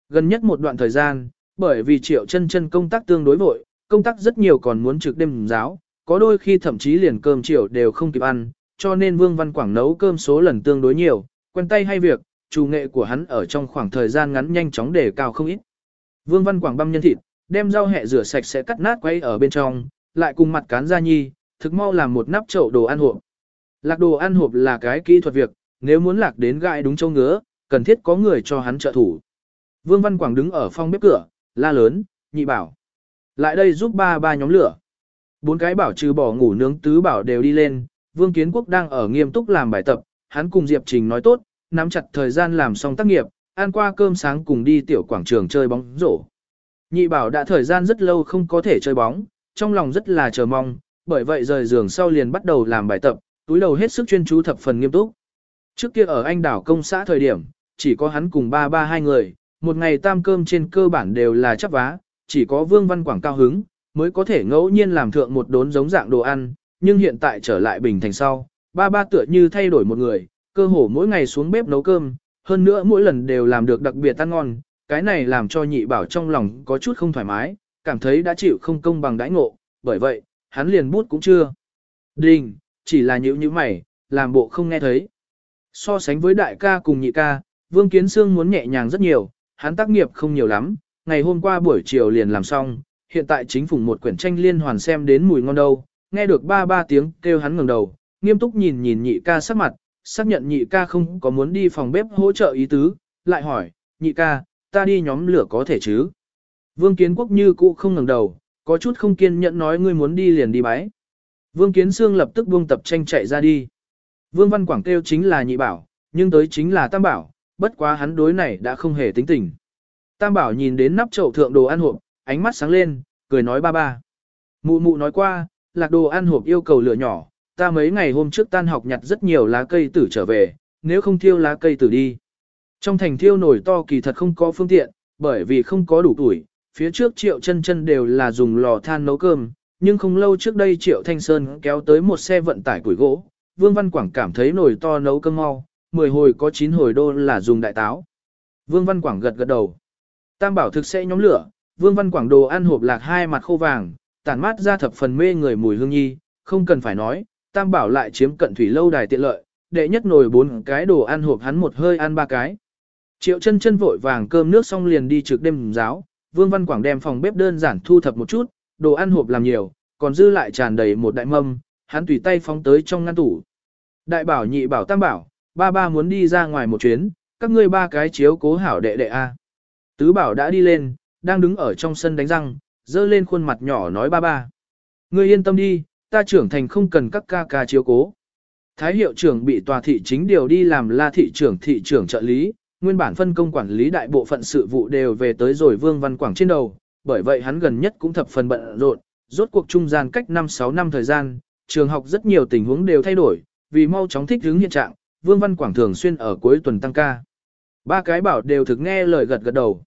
Gần nhất một đoạn thời gian, bởi vì Triệu Chân Chân công tác tương đối vội, công tác rất nhiều còn muốn trực đêm giáo, có đôi khi thậm chí liền cơm chiều đều không kịp ăn, cho nên Vương Văn Quảng nấu cơm số lần tương đối nhiều, quen tay hay việc, chủ nghệ của hắn ở trong khoảng thời gian ngắn nhanh chóng đề cao không ít. Vương Văn Quảng băm nhân thịt, đem rau hẹ rửa sạch sẽ cắt nát quay ở bên trong, lại cùng mặt cán ra nhi, thực mau làm một nắp chậu đồ ăn hộp. Lạc đồ ăn hộp là cái kỹ thuật việc, nếu muốn lạc đến gãi đúng châu ngứa, cần thiết có người cho hắn trợ thủ. Vương Văn Quảng đứng ở phòng bếp cửa, la lớn, nhị bảo. Lại đây giúp ba ba nhóm lửa. Bốn cái bảo trừ bỏ ngủ nướng tứ bảo đều đi lên, Vương Kiến Quốc đang ở nghiêm túc làm bài tập, hắn cùng Diệp Trình nói tốt, nắm chặt thời gian làm xong tác nghiệp, ăn qua cơm sáng cùng đi tiểu quảng trường chơi bóng rổ. Nhị bảo đã thời gian rất lâu không có thể chơi bóng, trong lòng rất là chờ mong, bởi vậy rời giường sau liền bắt đầu làm bài tập, túi đầu hết sức chuyên chú thập phần nghiêm túc. Trước kia ở anh đảo công xã thời điểm, chỉ có hắn cùng ba ba hai người, một ngày tam cơm trên cơ bản đều là chắp vá, chỉ có Vương Văn Quảng cao hứng, mới có thể ngẫu nhiên làm thượng một đốn giống dạng đồ ăn, nhưng hiện tại trở lại bình thành sau, ba ba tựa như thay đổi một người, cơ hồ mỗi ngày xuống bếp nấu cơm, hơn nữa mỗi lần đều làm được đặc biệt ăn ngon, cái này làm cho nhị bảo trong lòng có chút không thoải mái, cảm thấy đã chịu không công bằng đãi ngộ, bởi vậy, hắn liền bút cũng chưa. Đình, chỉ là nhữ như mày, làm bộ không nghe thấy. So sánh với đại ca cùng nhị ca, Vương Kiến Sương muốn nhẹ nhàng rất nhiều, hắn tác nghiệp không nhiều lắm, ngày hôm qua buổi chiều liền làm xong, hiện tại chính phủ một quyển tranh liên hoàn xem đến mùi ngon đâu, nghe được ba ba tiếng kêu hắn ngẩng đầu, nghiêm túc nhìn nhìn nhị ca sắc mặt, xác nhận nhị ca không có muốn đi phòng bếp hỗ trợ ý tứ, lại hỏi, nhị ca, ta đi nhóm lửa có thể chứ? Vương Kiến Quốc như cũ không ngẩng đầu, có chút không kiên nhẫn nói ngươi muốn đi liền đi bái. Vương Kiến Sương lập tức buông tập tranh chạy ra đi. Vương Văn Quảng kêu chính là nhị bảo, nhưng tới chính là tam bảo, bất quá hắn đối này đã không hề tính tình. Tam bảo nhìn đến nắp chậu thượng đồ ăn hộp, ánh mắt sáng lên, cười nói ba ba. Mụ mụ nói qua, lạc đồ ăn hộp yêu cầu lửa nhỏ, ta mấy ngày hôm trước tan học nhặt rất nhiều lá cây tử trở về, nếu không thiêu lá cây tử đi. Trong thành thiêu nổi to kỳ thật không có phương tiện, bởi vì không có đủ tuổi, phía trước triệu chân chân đều là dùng lò than nấu cơm, nhưng không lâu trước đây triệu thanh sơn kéo tới một xe vận tải củi gỗ, Vương Văn Quảng cảm thấy nồi to nấu cơm mau, 10 hồi có 9 hồi đô là dùng đại táo. Vương Văn Quảng gật gật đầu. Tam bảo thực sẽ nhóm lửa, Vương Văn Quảng đồ ăn hộp lạc hai mặt khô vàng, tản mát ra thập phần mê người mùi hương nhi, không cần phải nói, Tam bảo lại chiếm cận thủy lâu đài tiện lợi, đệ nhất nồi bốn cái đồ ăn hộp hắn một hơi ăn ba cái. Triệu chân chân vội vàng cơm nước xong liền đi trực đêm giáo, Vương Văn Quảng đem phòng bếp đơn giản thu thập một chút, đồ ăn hộp làm nhiều, còn dư lại tràn đầy một đại mâm, hắn tùy tay phóng tới trong ngăn tủ. Đại bảo nhị bảo tam bảo, ba ba muốn đi ra ngoài một chuyến, các ngươi ba cái chiếu cố hảo đệ đệ a. Tứ bảo đã đi lên, đang đứng ở trong sân đánh răng, dơ lên khuôn mặt nhỏ nói ba ba. Ngươi yên tâm đi, ta trưởng thành không cần các ca ca chiếu cố. Thái hiệu trưởng bị tòa thị chính điều đi làm la thị trưởng thị trưởng trợ lý, nguyên bản phân công quản lý đại bộ phận sự vụ đều về tới rồi Vương Văn Quảng trên đầu, bởi vậy hắn gần nhất cũng thập phần bận rộn, rốt cuộc trung gian cách 5-6 năm thời gian, trường học rất nhiều tình huống đều thay đổi, vì mau chóng thích ứng hiện trạng, Vương Văn Quảng thường xuyên ở cuối tuần tăng ca. Ba cái bảo đều thực nghe lời gật gật đầu.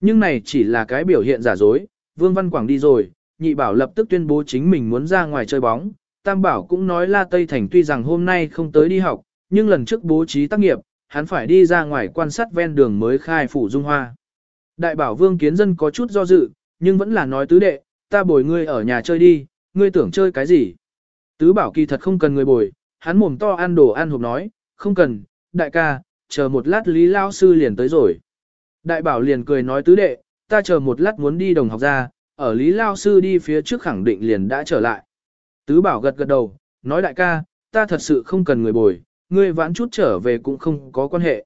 Nhưng này chỉ là cái biểu hiện giả dối, Vương Văn Quảng đi rồi, nhị bảo lập tức tuyên bố chính mình muốn ra ngoài chơi bóng, tam bảo cũng nói La Tây Thành tuy rằng hôm nay không tới đi học, nhưng lần trước bố trí tác nghiệp, hắn phải đi ra ngoài quan sát ven đường mới khai phủ dung hoa. Đại bảo Vương Kiến Dân có chút do dự, nhưng vẫn là nói tứ đệ, ta bồi ngươi ở nhà chơi đi, ngươi tưởng chơi cái gì. Tứ bảo kỳ thật không cần người bồi, hắn mồm to ăn đồ ăn hộp nói, không cần, đại ca, chờ một lát Lý Lao Sư liền tới rồi. Đại bảo liền cười nói tứ đệ, ta chờ một lát muốn đi đồng học ra, ở Lý Lao Sư đi phía trước khẳng định liền đã trở lại. Tứ bảo gật gật đầu, nói đại ca, ta thật sự không cần người bồi, ngươi vãn chút trở về cũng không có quan hệ.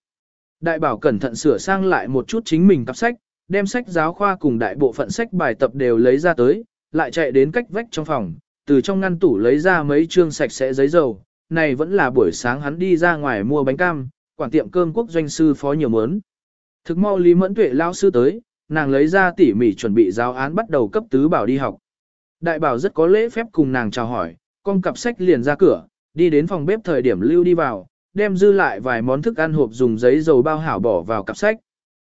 Đại bảo cẩn thận sửa sang lại một chút chính mình cặp sách, đem sách giáo khoa cùng đại bộ phận sách bài tập đều lấy ra tới, lại chạy đến cách vách trong phòng, từ trong ngăn tủ lấy ra mấy chương sạch sẽ giấy dầu, này vẫn là buổi sáng hắn đi ra ngoài mua bánh cam, quản tiệm cơm quốc doanh sư phó nhiều mớn. Thực mau Lý Mẫn Tuệ lao sư tới, nàng lấy ra tỉ mỉ chuẩn bị giáo án bắt đầu cấp tứ bảo đi học. Đại bảo rất có lễ phép cùng nàng chào hỏi, con cặp sách liền ra cửa, đi đến phòng bếp thời điểm lưu đi vào, đem dư lại vài món thức ăn hộp dùng giấy dầu bao hảo bỏ vào cặp sách.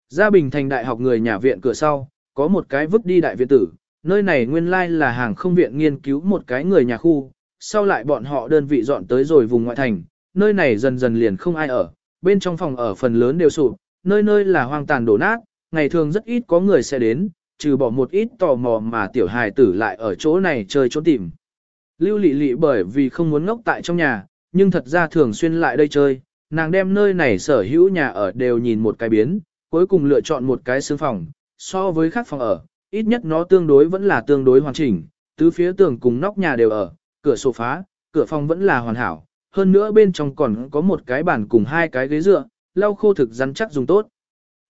Gia Bình thành đại học người nhà viện cửa sau, có một cái vứt đi đại viện tử, nơi này nguyên lai là hàng không viện nghiên cứu một cái người nhà khu, sau lại bọn họ đơn vị dọn tới rồi vùng ngoại thành, nơi này dần dần liền không ai ở, bên trong phòng ở phần lớn đều sụp, nơi nơi là hoang tàn đổ nát, ngày thường rất ít có người sẽ đến, trừ bỏ một ít tò mò mà tiểu hài tử lại ở chỗ này chơi trốn tìm. Lưu lị lị bởi vì không muốn ngốc tại trong nhà, nhưng thật ra thường xuyên lại đây chơi, nàng đem nơi này sở hữu nhà ở đều nhìn một cái biến, cuối cùng lựa chọn một cái xương phòng, so với khác phòng ở, ít nhất nó tương đối vẫn là tương đối hoàn chỉnh, tứ phía tường cùng nóc nhà đều ở, cửa sổ phá, cửa phòng vẫn là hoàn hảo, hơn nữa bên trong còn có một cái bàn cùng hai cái ghế dựa, lau khô thực rắn chắc dùng tốt.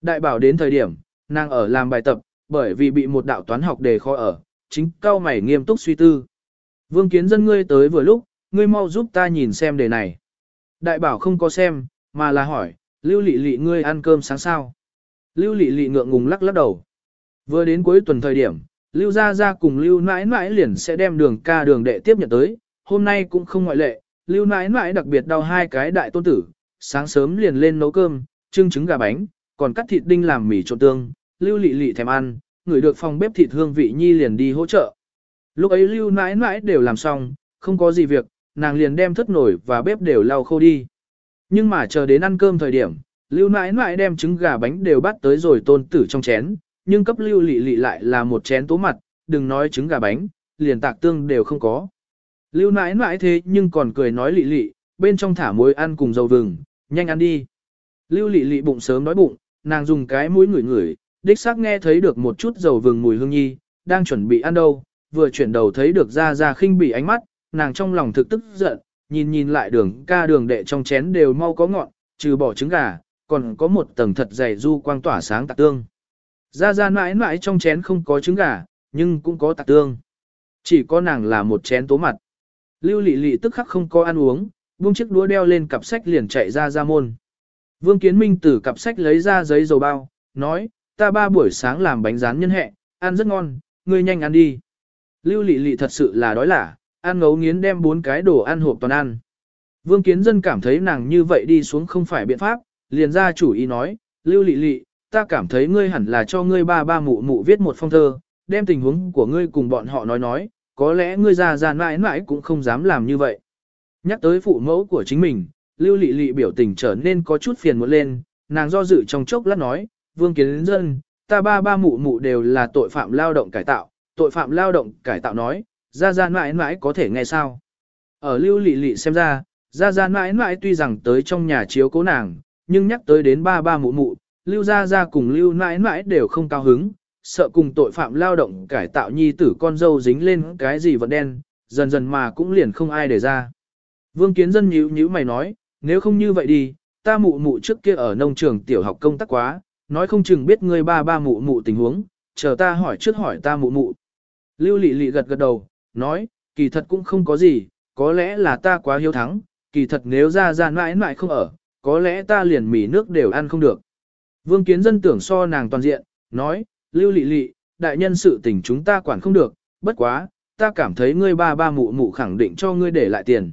Đại bảo đến thời điểm, nàng ở làm bài tập, bởi vì bị một đạo toán học đề khó ở, chính cao mày nghiêm túc suy tư. Vương kiến dân ngươi tới vừa lúc, ngươi mau giúp ta nhìn xem đề này. Đại bảo không có xem, mà là hỏi, lưu lị lị ngươi ăn cơm sáng sao? Lưu lị lị ngượng ngùng lắc lắc đầu. Vừa đến cuối tuần thời điểm, lưu gia gia cùng lưu nãi nãi liền sẽ đem đường ca đường đệ tiếp nhận tới, hôm nay cũng không ngoại lệ, lưu nãi nãi đặc biệt đau hai cái đại tôn tử, sáng sớm liền lên nấu cơm, trưng trứng gà bánh, còn cắt thịt đinh làm mì trộn tương, lưu lị lị thèm ăn, người được phòng bếp thịt hương vị nhi liền đi hỗ trợ. Lúc ấy lưu nãi nãi đều làm xong, không có gì việc, nàng liền đem thất nổi và bếp đều lau khô đi. Nhưng mà chờ đến ăn cơm thời điểm, lưu nãi nãi đem trứng gà bánh đều bắt tới rồi tôn tử trong chén, nhưng cấp lưu lị lị lại là một chén tố mặt, đừng nói trứng gà bánh, liền tạc tương đều không có. Lưu nãi nãi thế nhưng còn cười nói lị lị, bên trong thả muối ăn cùng dầu vừng, nhanh ăn đi. Lưu lị lị bụng sớm đói bụng, nàng dùng cái mũi ngửi ngửi, đích xác nghe thấy được một chút dầu vừng mùi hương nhi, đang chuẩn bị ăn đâu, vừa chuyển đầu thấy được ra ra khinh bỉ ánh mắt, nàng trong lòng thực tức giận, nhìn nhìn lại đường ca đường đệ trong chén đều mau có ngọn, trừ bỏ trứng gà, còn có một tầng thật dày du quang tỏa sáng tạc tương. Ra ra mãi mãi trong chén không có trứng gà, nhưng cũng có tạc tương. Chỉ có nàng là một chén tố mặt. Lưu lị lị tức khắc không có ăn uống, buông chiếc đũa đeo lên cặp sách liền chạy ra ra môn. Vương Kiến Minh từ cặp sách lấy ra giấy dầu bao, nói, ta ba buổi sáng làm bánh rán nhân hẹ, ăn rất ngon, ngươi nhanh ăn đi. Lưu lị lị thật sự là đói lả, ăn ngấu nghiến đem bốn cái đồ ăn hộp toàn ăn. Vương Kiến Dân cảm thấy nàng như vậy đi xuống không phải biện pháp, liền ra chủ ý nói, Lưu lị lị, ta cảm thấy ngươi hẳn là cho ngươi ba ba mụ mụ viết một phong thơ, đem tình huống của ngươi cùng bọn họ nói nói, có lẽ ngươi già già mãi mãi cũng không dám làm như vậy. Nhắc tới phụ mẫu của chính mình, Lưu Lị Lị biểu tình trở nên có chút phiền muộn lên, nàng do dự trong chốc lát nói, Vương Kiến Dân, ta ba ba mụ mụ đều là tội phạm lao động cải tạo, tội phạm lao động cải tạo nói, ra ra mãi mãi có thể nghe sao. Ở Lưu Lị Lị xem ra, ra ra mãi mãi tuy rằng tới trong nhà chiếu cố nàng, nhưng nhắc tới đến ba ba mụ mụ, Lưu Gia Gia cùng Lưu mãi mãi đều không cao hứng, sợ cùng tội phạm lao động cải tạo nhi tử con dâu dính lên cái gì vật đen, dần dần mà cũng liền không ai để ra. Vương Kiến Dân nhíu nhíu mày nói, nếu không như vậy đi, ta mụ mụ trước kia ở nông trường tiểu học công tác quá, nói không chừng biết ngươi ba ba mụ mụ tình huống, chờ ta hỏi trước hỏi ta mụ mụ. Lưu Lị Lị gật gật đầu, nói, kỳ thật cũng không có gì, có lẽ là ta quá hiếu thắng, kỳ thật nếu ra ra mãi mãi không ở, có lẽ ta liền mì nước đều ăn không được. Vương Kiến Dân tưởng so nàng toàn diện, nói, Lưu Lị Lị, đại nhân sự tình chúng ta quản không được, bất quá, ta cảm thấy ngươi ba ba mụ mụ khẳng định cho ngươi để lại tiền.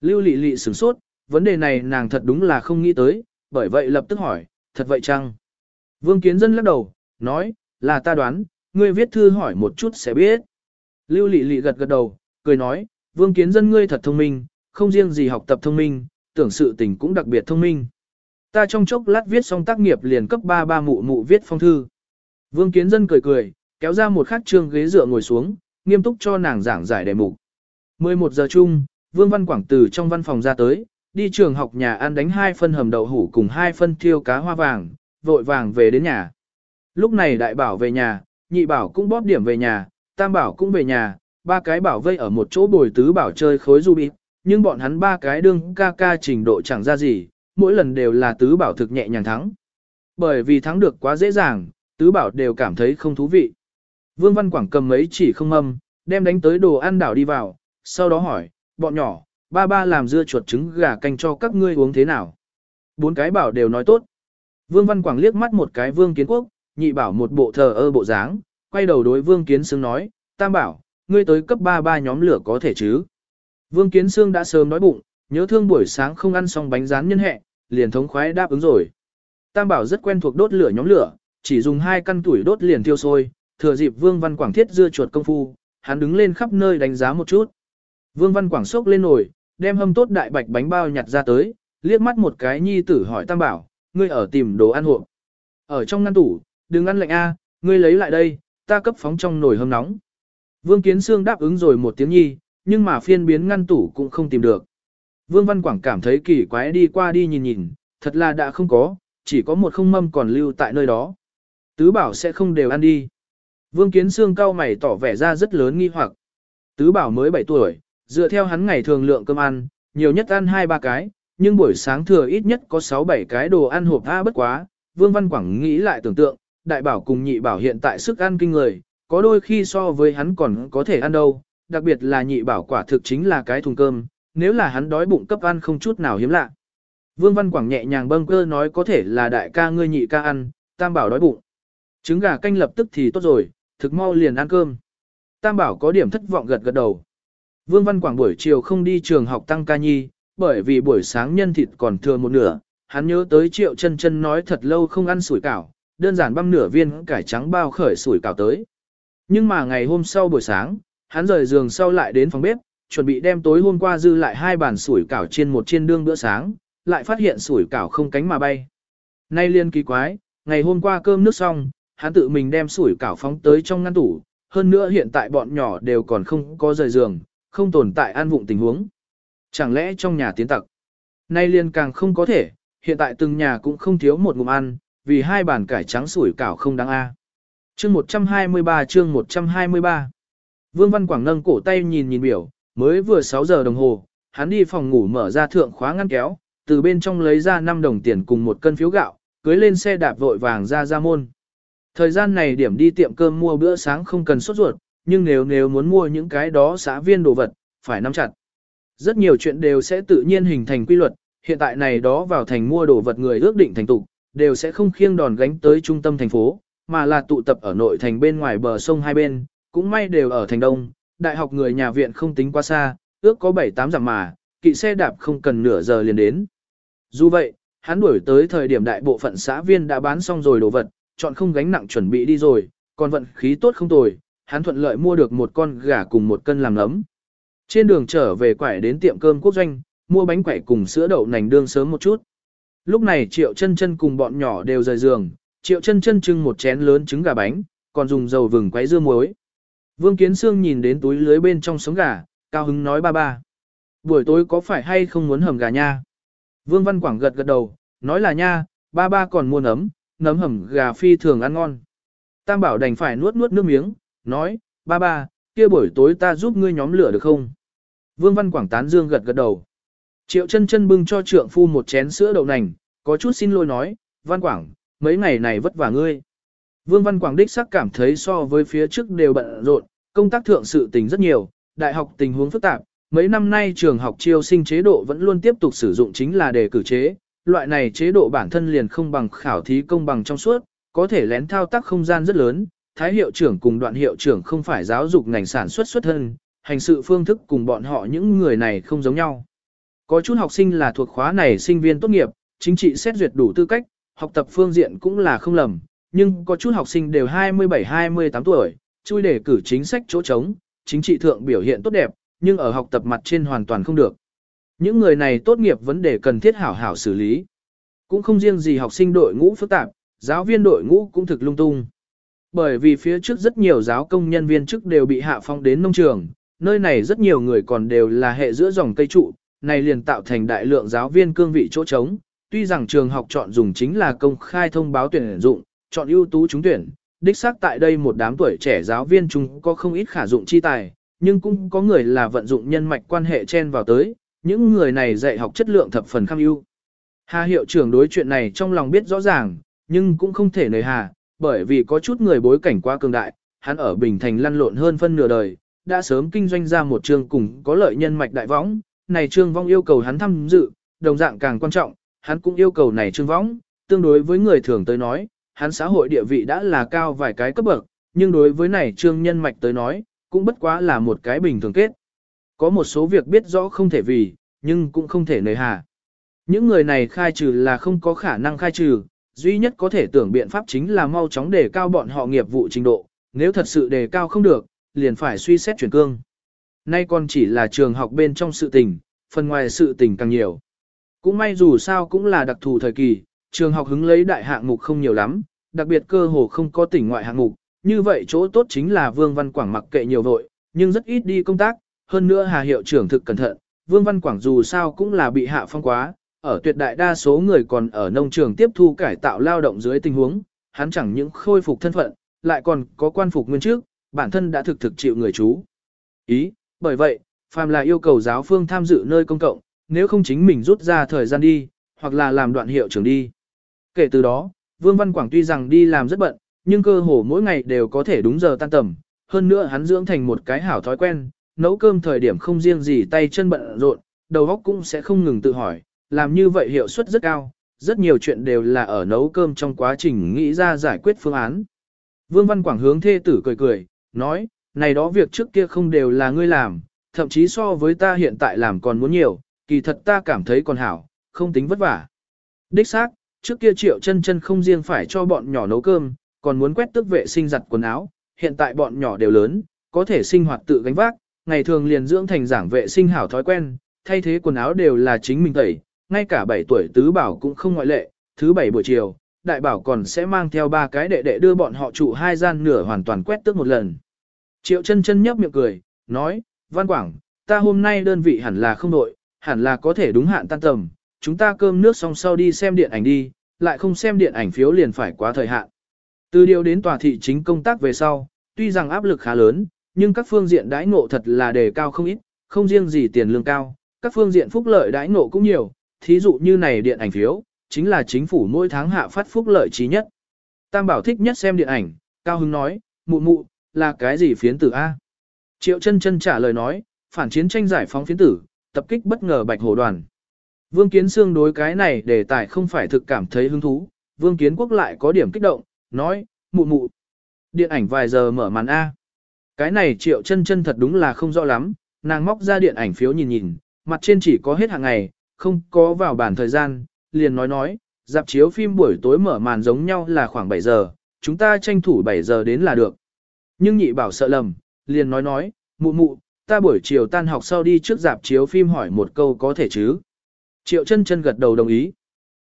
Lưu Lị Lị sửng sốt, vấn đề này nàng thật đúng là không nghĩ tới, bởi vậy lập tức hỏi, thật vậy chăng? Vương Kiến Dân lắc đầu, nói, là ta đoán, ngươi viết thư hỏi một chút sẽ biết. Lưu Lị Lị gật gật đầu, cười nói, Vương Kiến Dân ngươi thật thông minh, không riêng gì học tập thông minh, tưởng sự tình cũng đặc biệt thông minh. Ta trong chốc lát viết xong tác nghiệp liền cấp ba ba mụ mụ viết phong thư. Vương Kiến Dân cười cười, kéo ra một khát trương ghế dựa ngồi xuống, nghiêm túc cho nàng giảng giải đề mục. 11 giờ chung, Vương Văn Quảng từ trong văn phòng ra tới, đi trường học nhà ăn đánh hai phân hầm đậu hủ cùng hai phân thiêu cá hoa vàng, vội vàng về đến nhà. Lúc này đại bảo về nhà, nhị bảo cũng bóp điểm về nhà, tam bảo cũng về nhà, ba cái bảo vây ở một chỗ bồi tứ bảo chơi khối du bịt, nhưng bọn hắn ba cái đương ca ca trình độ chẳng ra gì, mỗi lần đều là tứ bảo thực nhẹ nhàng thắng. Bởi vì thắng được quá dễ dàng, tứ bảo đều cảm thấy không thú vị. Vương Văn Quảng cầm mấy chỉ không âm, đem đánh tới đồ ăn đảo đi vào, sau đó hỏi, bọn nhỏ, ba ba làm dưa chuột trứng gà canh cho các ngươi uống thế nào. Bốn cái bảo đều nói tốt. Vương Văn Quảng liếc mắt một cái Vương Kiến Quốc, nhị bảo một bộ thờ ơ bộ dáng, quay đầu đối Vương Kiến Sương nói, tam bảo, ngươi tới cấp ba ba nhóm lửa có thể chứ. Vương Kiến Sương đã sớm nói bụng, nhớ thương buổi sáng không ăn xong bánh rán nhân hẹ, liền thống khoái đáp ứng rồi. Tam bảo rất quen thuộc đốt lửa nhóm lửa, chỉ dùng hai căn tuổi đốt liền thiêu sôi, thừa dịp Vương Văn Quảng thiết dưa chuột công phu, hắn đứng lên khắp nơi đánh giá một chút. Vương Văn Quảng sốc lên nồi, đem hâm tốt đại bạch bánh bao nhặt ra tới, liếc mắt một cái nhi tử hỏi Tam bảo, ngươi ở tìm đồ ăn hộp. Ở trong ngăn tủ, đừng ăn lạnh a, ngươi lấy lại đây, ta cấp phóng trong nồi hâm nóng. Vương Kiến Sương đáp ứng rồi một tiếng nhi, nhưng mà phiên biến ngăn tủ cũng không tìm được. Vương Văn Quảng cảm thấy kỳ quái đi qua đi nhìn nhìn, thật là đã không có, chỉ có một không mâm còn lưu tại nơi đó. Tứ bảo sẽ không đều ăn đi. Vương Kiến Sương cao mày tỏ vẻ ra rất lớn nghi hoặc. Tứ bảo mới 7 tuổi, dựa theo hắn ngày thường lượng cơm ăn, nhiều nhất ăn 2-3 cái, nhưng buổi sáng thừa ít nhất có 6-7 cái đồ ăn hộp tha bất quá. Vương Văn Quảng nghĩ lại tưởng tượng, đại bảo cùng nhị bảo hiện tại sức ăn kinh người, có đôi khi so với hắn còn có thể ăn đâu, đặc biệt là nhị bảo quả thực chính là cái thùng cơm, nếu là hắn đói bụng cấp ăn không chút nào hiếm lạ. Vương Văn Quảng nhẹ nhàng bâng cơ nói có thể là đại ca ngươi nhị ca ăn, tam bảo đói bụng. Trứng gà canh lập tức thì tốt rồi, thực mau liền ăn cơm. Tam bảo có điểm thất vọng gật gật đầu. Vương Văn Quảng buổi chiều không đi trường học tăng ca nhi, bởi vì buổi sáng nhân thịt còn thừa một nửa, hắn nhớ tới triệu chân chân nói thật lâu không ăn sủi cảo, đơn giản băm nửa viên cải trắng bao khởi sủi cảo tới. Nhưng mà ngày hôm sau buổi sáng, hắn rời giường sau lại đến phòng bếp, chuẩn bị đem tối hôm qua dư lại hai bàn sủi cảo trên một chiên đương bữa sáng, lại phát hiện sủi cảo không cánh mà bay. Nay liên kỳ quái, ngày hôm qua cơm nước xong, hắn tự mình đem sủi cảo phóng tới trong ngăn tủ, hơn nữa hiện tại bọn nhỏ đều còn không có rời giường, không tồn tại an vụng tình huống. Chẳng lẽ trong nhà tiến tặc? Nay liên càng không có thể, hiện tại từng nhà cũng không thiếu một ngụm ăn, vì hai bàn cải trắng sủi cảo không đáng a. Chương 123 chương 123 Vương Văn Quảng nâng cổ tay nhìn nhìn biểu, mới vừa 6 giờ đồng hồ, hắn đi phòng ngủ mở ra thượng khóa ngăn kéo, từ bên trong lấy ra 5 đồng tiền cùng một cân phiếu gạo, cưới lên xe đạp vội vàng ra ra môn. Thời gian này điểm đi tiệm cơm mua bữa sáng không cần sốt ruột, nhưng nếu nếu muốn mua những cái đó xã viên đồ vật, phải nắm chặt. Rất nhiều chuyện đều sẽ tự nhiên hình thành quy luật, hiện tại này đó vào thành mua đồ vật người ước định thành tục, đều sẽ không khiêng đòn gánh tới trung tâm thành phố, mà là tụ tập ở nội thành bên ngoài bờ sông hai bên, cũng may đều ở thành đông, đại học người nhà viện không tính quá xa, ước có 7-8 dặm mà, kỵ xe đạp không cần nửa giờ liền đến. Dù vậy, hắn đuổi tới thời điểm đại bộ phận xã viên đã bán xong rồi đồ vật, chọn không gánh nặng chuẩn bị đi rồi, còn vận khí tốt không tồi, hắn thuận lợi mua được một con gà cùng một cân làm nấm. Trên đường trở về quải đến tiệm cơm quốc doanh, mua bánh quẩy cùng sữa đậu nành đương sớm một chút. Lúc này Triệu chân chân cùng bọn nhỏ đều rời giường, Triệu chân chân trưng một chén lớn trứng gà bánh, còn dùng dầu vừng quấy dưa muối. Vương Kiến Sương nhìn đến túi lưới bên trong sống gà, cao hứng nói ba ba. Buổi tối có phải hay không muốn hầm gà nha? Vương Văn Quảng gật gật đầu, nói là nha, ba ba còn mua nấm, nấm hầm gà phi thường ăn ngon. Tam bảo đành phải nuốt nuốt nước miếng, nói, ba ba, kia buổi tối ta giúp ngươi nhóm lửa được không? Vương Văn Quảng tán dương gật gật đầu. Triệu chân chân bưng cho trượng phu một chén sữa đậu nành, có chút xin lỗi nói, Văn Quảng, mấy ngày này vất vả ngươi. Vương Văn Quảng đích sắc cảm thấy so với phía trước đều bận rộn, công tác thượng sự tình rất nhiều, đại học tình huống phức tạp, mấy năm nay trường học chiêu sinh chế độ vẫn luôn tiếp tục sử dụng chính là đề cử chế, loại này chế độ bản thân liền không bằng khảo thí công bằng trong suốt, có thể lén thao tác không gian rất lớn, thái hiệu trưởng cùng đoạn hiệu trưởng không phải giáo dục ngành sản xuất xuất thân, hành sự phương thức cùng bọn họ những người này không giống nhau. Có chút học sinh là thuộc khóa này sinh viên tốt nghiệp, chính trị xét duyệt đủ tư cách, học tập phương diện cũng là không lầm, nhưng có chút học sinh đều 27-28 tuổi, chui để cử chính sách chỗ trống, chính trị thượng biểu hiện tốt đẹp, nhưng ở học tập mặt trên hoàn toàn không được. Những người này tốt nghiệp vấn đề cần thiết hảo hảo xử lý. Cũng không riêng gì học sinh đội ngũ phức tạp, giáo viên đội ngũ cũng thực lung tung. Bởi vì phía trước rất nhiều giáo công nhân viên chức đều bị hạ phong đến nông trường, nơi này rất nhiều người còn đều là hệ giữa dòng cây trụ, này liền tạo thành đại lượng giáo viên cương vị chỗ trống. Tuy rằng trường học chọn dùng chính là công khai thông báo tuyển dụng, chọn ưu tú trúng tuyển, đích xác tại đây một đám tuổi trẻ giáo viên chúng có không ít khả dụng chi tài, nhưng cũng có người là vận dụng nhân mạch quan hệ chen vào tới, những người này dạy học chất lượng thập phần kham ưu. Hà hiệu trưởng đối chuyện này trong lòng biết rõ ràng, nhưng cũng không thể nời hà, bởi vì có chút người bối cảnh quá cường đại, hắn ở Bình Thành lăn lộn hơn phân nửa đời, đã sớm kinh doanh ra một trường cùng có lợi nhân mạch đại võng, này trương vong yêu cầu hắn tham dự, đồng dạng càng quan trọng, hắn cũng yêu cầu này trương võng, tương đối với người thường tới nói, hắn xã hội địa vị đã là cao vài cái cấp bậc, nhưng đối với này trương nhân mạch tới nói, cũng bất quá là một cái bình thường kết. Có một số việc biết rõ không thể vì, nhưng cũng không thể nời hà. Những người này khai trừ là không có khả năng khai trừ, duy nhất có thể tưởng biện pháp chính là mau chóng đề cao bọn họ nghiệp vụ trình độ, nếu thật sự đề cao không được, liền phải suy xét chuyển cương. Nay còn chỉ là trường học bên trong sự tình, phần ngoài sự tình càng nhiều. Cũng may dù sao cũng là đặc thù thời kỳ, trường học hứng lấy đại hạng mục không nhiều lắm, đặc biệt cơ hồ không có tỉnh ngoại hạng mục, như vậy chỗ tốt chính là Vương Văn Quảng mặc kệ nhiều vội, nhưng rất ít đi công tác, hơn nữa Hà hiệu trưởng thực cẩn thận, Vương Văn Quảng dù sao cũng là bị hạ phong quá, ở tuyệt đại đa số người còn ở nông trường tiếp thu cải tạo lao động dưới tình huống, hắn chẳng những khôi phục thân phận, lại còn có quan phục nguyên trước, bản thân đã thực thực chịu người chú. Ý, bởi vậy, phàm là yêu cầu giáo phương tham dự nơi công cộng, nếu không chính mình rút ra thời gian đi, hoặc là làm đoạn hiệu trưởng đi. Kể từ đó, Vương Văn Quảng tuy rằng đi làm rất bận, nhưng cơ hồ mỗi ngày đều có thể đúng giờ tan tầm, hơn nữa hắn dưỡng thành một cái hảo thói quen, nấu cơm thời điểm không riêng gì tay chân bận rộn, đầu óc cũng sẽ không ngừng tự hỏi, làm như vậy hiệu suất rất cao, rất nhiều chuyện đều là ở nấu cơm trong quá trình nghĩ ra giải quyết phương án. Vương Văn Quảng hướng thê tử cười cười, nói, này đó việc trước kia không đều là ngươi làm, thậm chí so với ta hiện tại làm còn muốn nhiều, kỳ thật ta cảm thấy còn hảo, không tính vất vả. Đích xác, trước kia triệu chân chân không riêng phải cho bọn nhỏ nấu cơm, còn muốn quét tước vệ sinh giặt quần áo, hiện tại bọn nhỏ đều lớn, có thể sinh hoạt tự gánh vác, ngày thường liền dưỡng thành giảng vệ sinh hảo thói quen, thay thế quần áo đều là chính mình tẩy, ngay cả 7 tuổi tứ bảo cũng không ngoại lệ, thứ bảy buổi chiều, đại bảo còn sẽ mang theo ba cái đệ đệ đưa bọn họ trụ hai gian nửa hoàn toàn quét tước một lần. Triệu chân chân nhấp miệng cười, nói, Văn Quảng, ta hôm nay đơn vị hẳn là không đội, hẳn là có thể đúng hạn tan tầm, chúng ta cơm nước xong sau đi xem điện ảnh đi, lại không xem điện ảnh phiếu liền phải quá thời hạn. Từ điều đến tòa thị chính công tác về sau, tuy rằng áp lực khá lớn, nhưng các phương diện đãi ngộ thật là đề cao không ít, không riêng gì tiền lương cao, các phương diện phúc lợi đãi ngộ cũng nhiều, thí dụ như này điện ảnh phiếu, chính là chính phủ mỗi tháng hạ phát phúc lợi trí nhất. Tam bảo thích nhất xem điện ảnh, Cao Hưng nói, mụ mụ, là cái gì phiến tử A? Triệu chân chân trả lời nói, phản chiến tranh giải phóng phiến tử, tập kích bất ngờ bạch hổ đoàn. Vương Kiến Sương đối cái này đề tài không phải thực cảm thấy hứng thú, Vương Kiến Quốc lại có điểm kích động, nói, mụ mụ. Điện ảnh vài giờ mở màn A. Cái này triệu chân chân thật đúng là không rõ lắm, nàng móc ra điện ảnh phiếu nhìn nhìn, mặt trên chỉ có hết hàng ngày, không có vào bản thời gian, liền nói nói, dạp chiếu phim buổi tối mở màn giống nhau là khoảng 7 giờ, chúng ta tranh thủ 7 giờ đến là được. Nhưng nhị bảo sợ lầm, liền nói nói, mụ mụ, ta buổi chiều tan học sau đi trước dạp chiếu phim hỏi một câu có thể chứ. Triệu chân chân gật đầu đồng ý.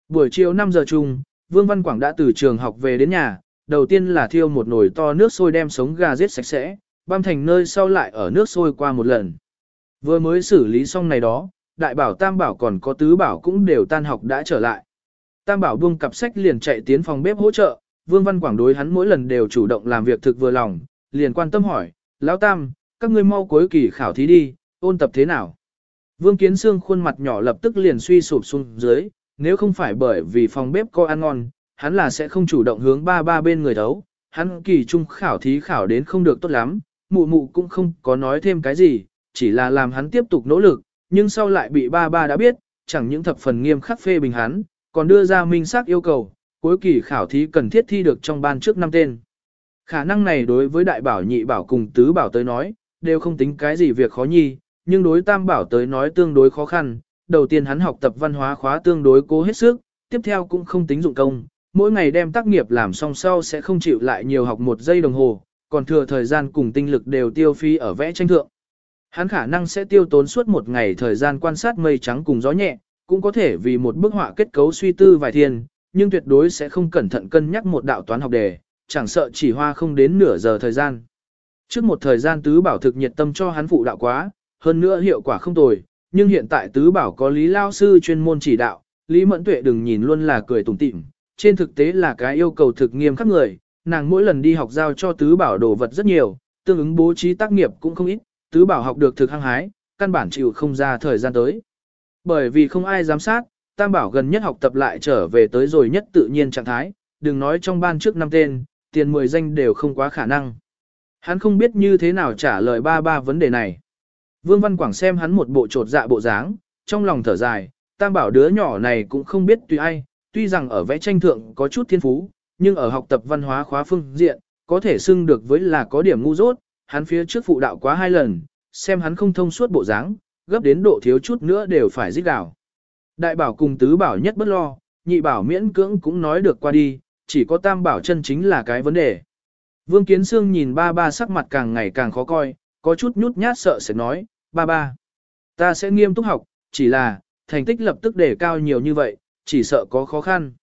Buổi chiều 5 giờ chung, Vương Văn Quảng đã từ trường học về đến nhà, đầu tiên là thiêu một nồi to nước sôi đem sống gà giết sạch sẽ, băm thành nơi sau lại ở nước sôi qua một lần. Vừa mới xử lý xong này đó, đại bảo tam bảo còn có tứ bảo cũng đều tan học đã trở lại. Tam bảo buông cặp sách liền chạy tiến phòng bếp hỗ trợ, Vương Văn Quảng đối hắn mỗi lần đều chủ động làm việc thực vừa lòng, liền quan tâm hỏi, Lão Tam, các ngươi mau cuối kỳ khảo thí đi, ôn tập thế nào? Vương Kiến Sương khuôn mặt nhỏ lập tức liền suy sụp xuống dưới, nếu không phải bởi vì phòng bếp có ăn ngon, hắn là sẽ không chủ động hướng ba ba bên người đấu. Hắn kỳ trung khảo thí khảo đến không được tốt lắm, mụ mụ cũng không có nói thêm cái gì, chỉ là làm hắn tiếp tục nỗ lực, nhưng sau lại bị ba ba đã biết, chẳng những thập phần nghiêm khắc phê bình hắn, còn đưa ra minh xác yêu cầu, cuối kỳ khảo thí cần thiết thi được trong ban trước năm tên. Khả năng này đối với đại bảo nhị bảo cùng tứ bảo tới nói, đều không tính cái gì việc khó nhi, nhưng đối tam bảo tới nói tương đối khó khăn. Đầu tiên hắn học tập văn hóa khóa tương đối cố hết sức, tiếp theo cũng không tính dụng công, mỗi ngày đem tác nghiệp làm xong sau sẽ không chịu lại nhiều học một giây đồng hồ, còn thừa thời gian cùng tinh lực đều tiêu phi ở vẽ tranh thượng. Hắn khả năng sẽ tiêu tốn suốt một ngày thời gian quan sát mây trắng cùng gió nhẹ, cũng có thể vì một bức họa kết cấu suy tư vài thiên, nhưng tuyệt đối sẽ không cẩn thận cân nhắc một đạo toán học đề, chẳng sợ chỉ hoa không đến nửa giờ thời gian. Trước một thời gian tứ bảo thực nhiệt tâm cho hắn phụ đạo quá, hơn nữa hiệu quả không tồi, nhưng hiện tại tứ bảo có Lý Lao Sư chuyên môn chỉ đạo, Lý Mẫn Tuệ đừng nhìn luôn là cười tủm tỉm, trên thực tế là cái yêu cầu thực nghiêm khắc người, nàng mỗi lần đi học giao cho tứ bảo đồ vật rất nhiều, tương ứng bố trí tác nghiệp cũng không ít, tứ bảo học được thực hăng hái, căn bản chịu không ra thời gian tới. Bởi vì không ai giám sát, tam bảo gần nhất học tập lại trở về tới rồi nhất tự nhiên trạng thái, đừng nói trong ban trước năm tên, tiền 10 danh đều không quá khả năng. Hắn không biết như thế nào trả lời ba ba vấn đề này. Vương Văn Quảng xem hắn một bộ trột dạ bộ dáng, trong lòng thở dài, tam bảo đứa nhỏ này cũng không biết tùy ai, tuy rằng ở vẽ tranh thượng có chút thiên phú, nhưng ở học tập văn hóa khóa phương diện, có thể xưng được với là có điểm ngu dốt, hắn phía trước phụ đạo quá hai lần, xem hắn không thông suốt bộ dáng, gấp đến độ thiếu chút nữa đều phải giết đảo. Đại bảo cùng tứ bảo nhất bất lo, nhị bảo miễn cưỡng cũng nói được qua đi, chỉ có tam bảo chân chính là cái vấn đề. Vương Kiến Sương nhìn ba ba sắc mặt càng ngày càng khó coi, có chút nhút nhát sợ sẽ nói, ba ba, ta sẽ nghiêm túc học, chỉ là, thành tích lập tức để cao nhiều như vậy, chỉ sợ có khó khăn.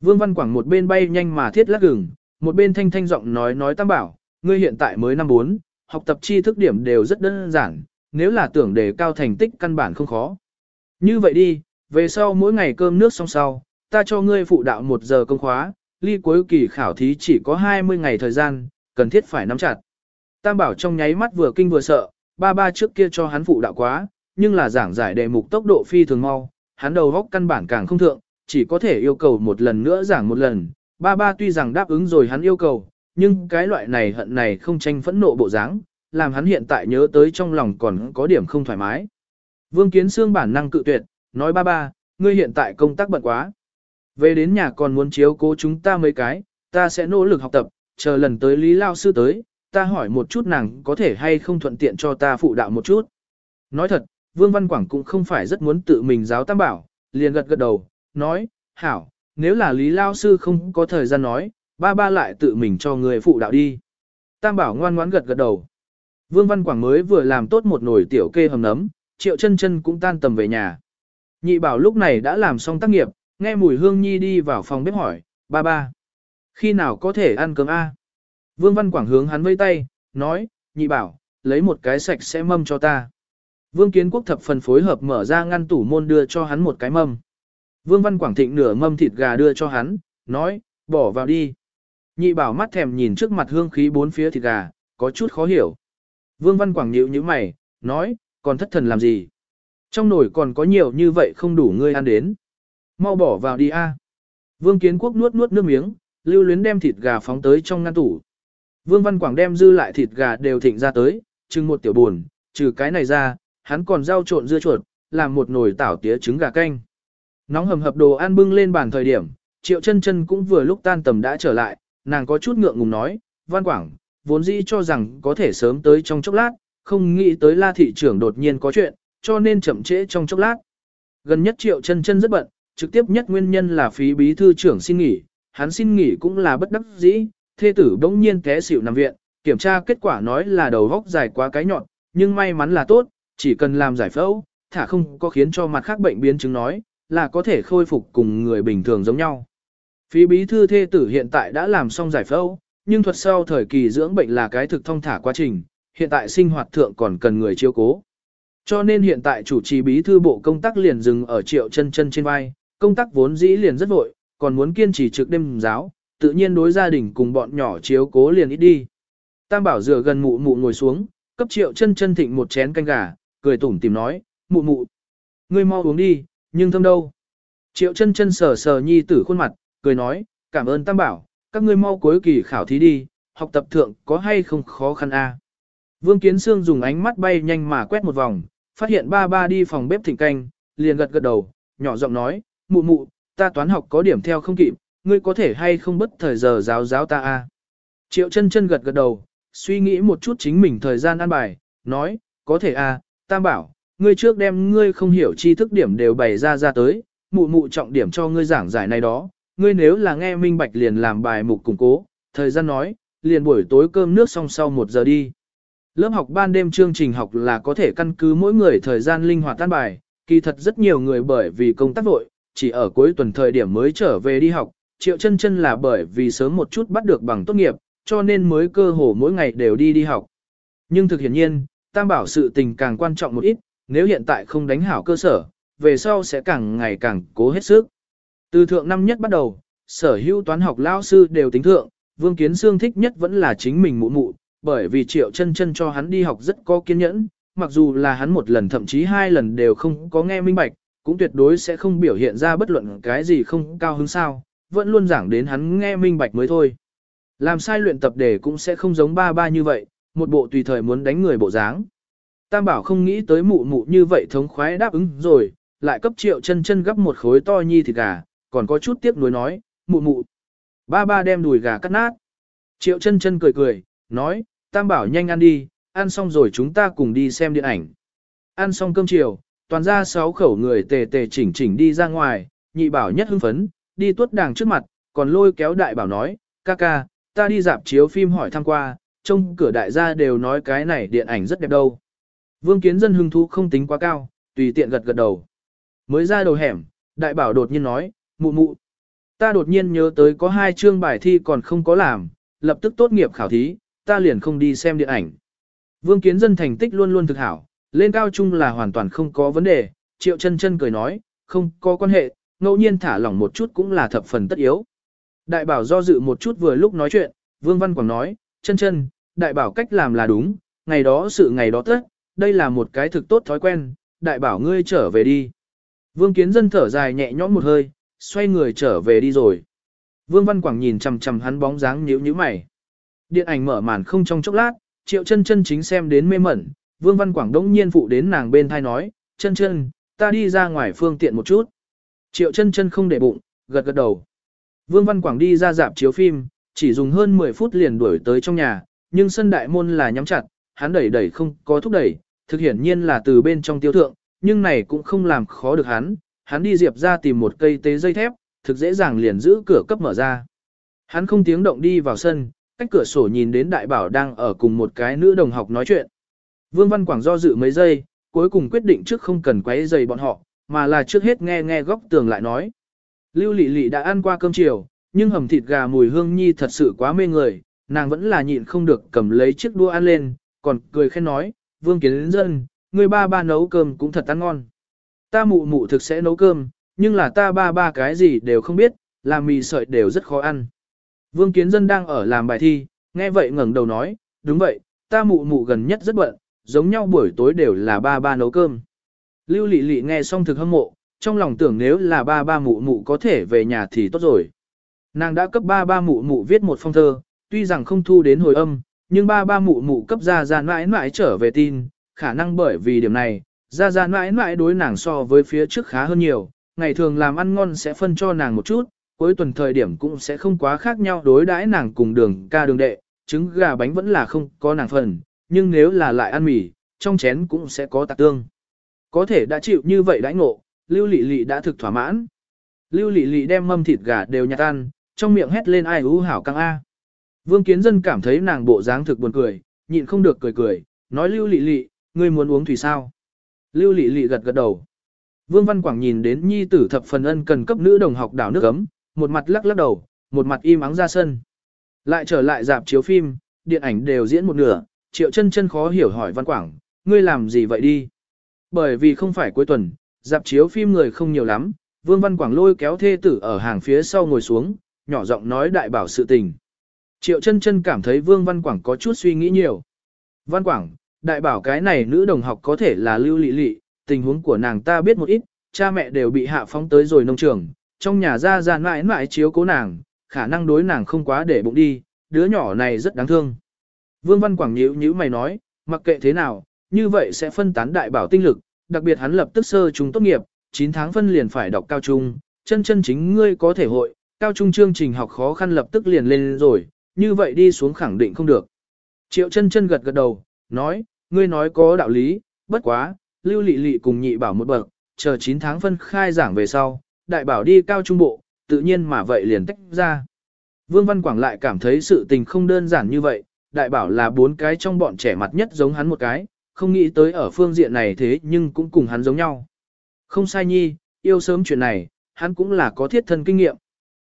Vương Văn Quảng một bên bay nhanh mà thiết lắc gừng, một bên thanh thanh giọng nói nói tam bảo, ngươi hiện tại mới năm 4, học tập tri thức điểm đều rất đơn giản, nếu là tưởng đề cao thành tích căn bản không khó. Như vậy đi, về sau mỗi ngày cơm nước xong sau, ta cho ngươi phụ đạo một giờ công khóa, ly cuối kỳ khảo thí chỉ có 20 ngày thời gian, cần thiết phải nắm chặt. Tam bảo trong nháy mắt vừa kinh vừa sợ, ba ba trước kia cho hắn phụ đạo quá, nhưng là giảng giải đề mục tốc độ phi thường mau, hắn đầu góc căn bản càng không thượng, chỉ có thể yêu cầu một lần nữa giảng một lần. Ba ba tuy rằng đáp ứng rồi hắn yêu cầu, nhưng cái loại này hận này không tranh phẫn nộ bộ dáng, làm hắn hiện tại nhớ tới trong lòng còn có điểm không thoải mái. Vương Kiến Sương bản năng cự tuyệt, nói ba ba, ngươi hiện tại công tác bận quá. Về đến nhà còn muốn chiếu cố chúng ta mấy cái, ta sẽ nỗ lực học tập, chờ lần tới Lý Lao Sư tới, ta hỏi một chút nàng có thể hay không thuận tiện cho ta phụ đạo một chút. Nói thật, Vương Văn Quảng cũng không phải rất muốn tự mình giáo tam bảo, liền gật gật đầu, nói, hảo, nếu là Lý Lao Sư không có thời gian nói, ba ba lại tự mình cho người phụ đạo đi. Tam bảo ngoan ngoãn gật gật đầu. Vương Văn Quảng mới vừa làm tốt một nồi tiểu kê hầm nấm, triệu chân chân cũng tan tầm về nhà. Nhị bảo lúc này đã làm xong tác nghiệp, nghe mùi hương nhi đi vào phòng bếp hỏi, ba ba. Khi nào có thể ăn cơm A? Vương Văn Quảng hướng hắn vây tay, nói, nhị bảo, lấy một cái sạch sẽ mâm cho ta. Vương Kiến Quốc thập phần phối hợp mở ra ngăn tủ môn đưa cho hắn một cái mâm. Vương Văn Quảng thịnh nửa mâm thịt gà đưa cho hắn, nói, bỏ vào đi. Nhị bảo mắt thèm nhìn trước mặt hương khí bốn phía thịt gà, có chút khó hiểu. Vương Văn Quảng nhíu như mày, nói, còn thất thần làm gì? Trong nồi còn có nhiều như vậy không đủ ngươi ăn đến. Mau bỏ vào đi a. Vương Kiến Quốc nuốt nuốt nước miếng, lưu luyến đem thịt gà phóng tới trong ngăn tủ. Vương Văn Quảng đem dư lại thịt gà đều thịnh ra tới, chừng một tiểu buồn, trừ cái này ra, hắn còn rau trộn dưa chuột, làm một nồi tảo tía trứng gà canh. Nóng hầm hập đồ ăn bưng lên bàn thời điểm, Triệu Chân Chân cũng vừa lúc tan tầm đã trở lại, nàng có chút ngượng ngùng nói, "Văn Quảng, vốn dĩ cho rằng có thể sớm tới trong chốc lát, không nghĩ tới La thị trưởng đột nhiên có chuyện, cho nên chậm trễ trong chốc lát." Gần nhất Triệu Chân Chân rất bận, trực tiếp nhất nguyên nhân là phí bí thư trưởng xin nghỉ, hắn xin nghỉ cũng là bất đắc dĩ, thê tử bỗng nhiên té xỉu nằm viện, kiểm tra kết quả nói là đầu góc dài quá cái nhọn, nhưng may mắn là tốt, chỉ cần làm giải phẫu, thả không có khiến cho mặt khác bệnh biến chứng nói, là có thể khôi phục cùng người bình thường giống nhau. Phí bí thư thê tử hiện tại đã làm xong giải phẫu, nhưng thuật sau thời kỳ dưỡng bệnh là cái thực thông thả quá trình, hiện tại sinh hoạt thượng còn cần người chiếu cố. Cho nên hiện tại chủ trì bí thư bộ công tác liền dừng ở triệu chân chân trên vai, công tác vốn dĩ liền rất vội, còn muốn kiên trì trực đêm giáo, tự nhiên đối gia đình cùng bọn nhỏ chiếu cố liền ít đi. Tam bảo dựa gần mụ mụ ngồi xuống, cấp triệu chân chân thịnh một chén canh gà, cười tủm tìm nói, mụ mụ. Ngươi mau uống đi, nhưng thâm đâu. Triệu chân chân sờ sờ nhi tử khuôn mặt, cười nói, cảm ơn tam bảo, các ngươi mau cuối kỳ khảo thí đi, học tập thượng có hay không khó khăn a? Vương Kiến Sương dùng ánh mắt bay nhanh mà quét một vòng, phát hiện ba ba đi phòng bếp thỉnh canh, liền gật gật đầu, nhỏ giọng nói, mụ mụ, ta toán học có điểm theo không kịp, ngươi có thể hay không bất thời giờ giáo giáo ta a? Triệu chân chân gật gật đầu, suy nghĩ một chút chính mình thời gian ăn bài, nói, có thể a, tam bảo, ngươi trước đem ngươi không hiểu tri thức điểm đều bày ra ra tới, mụ mụ trọng điểm cho ngươi giảng giải này đó, ngươi nếu là nghe minh bạch liền làm bài mục củng cố, thời gian nói, liền buổi tối cơm nước xong sau một giờ đi. Lớp học ban đêm chương trình học là có thể căn cứ mỗi người thời gian linh hoạt tan bài, kỳ thật rất nhiều người bởi vì công tác vội, chỉ ở cuối tuần thời điểm mới trở về đi học, triệu chân chân là bởi vì sớm một chút bắt được bằng tốt nghiệp, cho nên mới cơ hồ mỗi ngày đều đi đi học. Nhưng thực hiện nhiên, tam bảo sự tình càng quan trọng một ít, nếu hiện tại không đánh hảo cơ sở, về sau sẽ càng ngày càng cố hết sức. Từ thượng năm nhất bắt đầu, sở hữu toán học lao sư đều tính thượng, Vương Kiến Sương thích nhất vẫn là chính mình mụ mụ, bởi vì triệu chân chân cho hắn đi học rất có kiên nhẫn, mặc dù là hắn một lần thậm chí hai lần đều không có nghe minh bạch, cũng tuyệt đối sẽ không biểu hiện ra bất luận cái gì không cao hứng sao, vẫn luôn giảng đến hắn nghe minh bạch mới thôi. Làm sai luyện tập để cũng sẽ không giống ba ba như vậy, một bộ tùy thời muốn đánh người bộ dáng. Tam bảo không nghĩ tới mụ mụ như vậy thống khoái đáp ứng rồi, lại cấp triệu chân chân gấp một khối to nhi thịt gà, còn có chút tiếc nuối nói, mụ mụ. Ba ba đem đùi gà cắt nát. Triệu chân chân cười cười, nói, tam bảo nhanh ăn đi, ăn xong rồi chúng ta cùng đi xem điện ảnh. Ăn xong cơm chiều, toàn ra sáu khẩu người tề tề chỉnh chỉnh đi ra ngoài, nhị bảo nhất hưng phấn, đi tuốt đàng trước mặt, còn lôi kéo đại bảo nói, ca ca, ta đi dạp chiếu phim hỏi thăm qua, trông cửa đại gia đều nói cái này điện ảnh rất đẹp đâu. Vương kiến dân hưng thú không tính quá cao, tùy tiện gật gật đầu. Mới ra đầu hẻm, đại bảo đột nhiên nói, mụ mụ. Ta đột nhiên nhớ tới có hai chương bài thi còn không có làm, lập tức tốt nghiệp khảo thí, ta liền không đi xem điện ảnh. Vương kiến dân thành tích luôn luôn thực hảo, lên cao trung là hoàn toàn không có vấn đề, triệu chân chân cười nói, không có quan hệ, ngẫu nhiên thả lỏng một chút cũng là thập phần tất yếu. Đại bảo do dự một chút vừa lúc nói chuyện, Vương Văn Quảng nói, chân chân, đại bảo cách làm là đúng, ngày đó sự ngày đó tất, đây là một cái thực tốt thói quen, đại bảo ngươi trở về đi. Vương Kiến Dân thở dài nhẹ nhõm một hơi, xoay người trở về đi rồi. Vương Văn Quảng nhìn chằm chằm hắn bóng dáng nhíu nhíu mày. Điện ảnh mở màn không trong chốc lát, Triệu Chân Chân chính xem đến mê mẩn, Vương Văn Quảng đống nhiên phụ đến nàng bên thai nói, "Chân Chân, ta đi ra ngoài phương tiện một chút." Triệu Chân Chân không để bụng, gật gật đầu. Vương Văn Quảng đi ra dạp chiếu phim, chỉ dùng hơn 10 phút liền đuổi tới trong nhà, nhưng sân đại môn là nhắm chặt, hắn đẩy đẩy không có thúc đẩy, thực hiển nhiên là từ bên trong tiêu thượng, nhưng này cũng không làm khó được hắn, hắn đi diệp ra tìm một cây tế dây thép, thực dễ dàng liền giữ cửa cấp mở ra. Hắn không tiếng động đi vào sân, cách cửa sổ nhìn đến đại bảo đang ở cùng một cái nữ đồng học nói chuyện. Vương Văn Quảng do dự mấy giây, cuối cùng quyết định trước không cần quấy dây bọn họ, mà là trước hết nghe nghe góc tường lại nói. Lưu Lị Lị đã ăn qua cơm chiều, nhưng hầm thịt gà mùi hương nhi thật sự quá mê người, nàng vẫn là nhịn không được cầm lấy chiếc đũa ăn lên, còn cười khen nói, Vương Kiến Dân, người ba ba nấu cơm cũng thật ăn ngon. Ta mụ mụ thực sẽ nấu cơm, nhưng là ta ba ba cái gì đều không biết, làm mì sợi đều rất khó ăn. Vương Kiến Dân đang ở làm bài thi, nghe vậy ngẩng đầu nói, đúng vậy, ta mụ mụ gần nhất rất bận, giống nhau buổi tối đều là ba ba nấu cơm. Lưu Lị Lị nghe xong thực hâm mộ, trong lòng tưởng nếu là ba ba mụ mụ có thể về nhà thì tốt rồi. Nàng đã cấp ba ba mụ mụ viết một phong thơ, tuy rằng không thu đến hồi âm, nhưng ba ba mụ mụ cấp ra ra mãi mãi trở về tin, khả năng bởi vì điểm này, ra ra mãi mãi đối nàng so với phía trước khá hơn nhiều, ngày thường làm ăn ngon sẽ phân cho nàng một chút, cuối tuần thời điểm cũng sẽ không quá khác nhau đối đãi nàng cùng đường ca đường đệ, trứng gà bánh vẫn là không có nàng phần, nhưng nếu là lại ăn mì, trong chén cũng sẽ có tạc tương. Có thể đã chịu như vậy đãi ngộ, Lưu Lị Lị đã thực thỏa mãn. Lưu Lị Lị đem mâm thịt gà đều nhặt ăn, trong miệng hét lên ai ú hảo căng a. Vương Kiến Dân cảm thấy nàng bộ dáng thực buồn cười, nhịn không được cười cười, nói Lưu Lị Lị, ngươi muốn uống thủy sao? Lưu Lệ Lệ gật gật đầu. Vương Văn Quảng nhìn đến nhi tử thập phần ân cần cấp nữ đồng học đảo nước ấm, một mặt lắc lắc đầu, một mặt im ắng ra sân. Lại trở lại dạp chiếu phim, điện ảnh đều diễn một nửa, Triệu Chân Chân khó hiểu hỏi Văn Quảng, ngươi làm gì vậy đi? Bởi vì không phải cuối tuần, dạp chiếu phim người không nhiều lắm, Vương Văn Quảng lôi kéo thê tử ở hàng phía sau ngồi xuống, nhỏ giọng nói đại bảo sự tình. Triệu chân chân cảm thấy Vương Văn Quảng có chút suy nghĩ nhiều. Văn Quảng, đại bảo cái này nữ đồng học có thể là lưu lị lị, tình huống của nàng ta biết một ít, cha mẹ đều bị hạ phóng tới rồi nông trường, trong nhà ra ra mãi mãi chiếu cố nàng, khả năng đối nàng không quá để bụng đi, đứa nhỏ này rất đáng thương. Vương Văn Quảng nhíu nhíu mày nói, mặc kệ thế nào, như vậy sẽ phân tán đại bảo tinh lực, đặc biệt hắn lập tức sơ trung tốt nghiệp, 9 tháng phân liền phải đọc cao trung, chân chân chính ngươi có thể hội, cao trung chương trình học khó khăn lập tức liền lên rồi, như vậy đi xuống khẳng định không được. Triệu chân chân gật gật đầu, nói, ngươi nói có đạo lý, bất quá, lưu lị lị cùng nhị bảo một bậc, chờ 9 tháng phân khai giảng về sau, đại bảo đi cao trung bộ, tự nhiên mà vậy liền tách ra. Vương Văn Quảng lại cảm thấy sự tình không đơn giản như vậy, đại bảo là bốn cái trong bọn trẻ mặt nhất giống hắn một cái, không nghĩ tới ở phương diện này thế nhưng cũng cùng hắn giống nhau. Không sai nhi, yêu sớm chuyện này, hắn cũng là có thiết thân kinh nghiệm.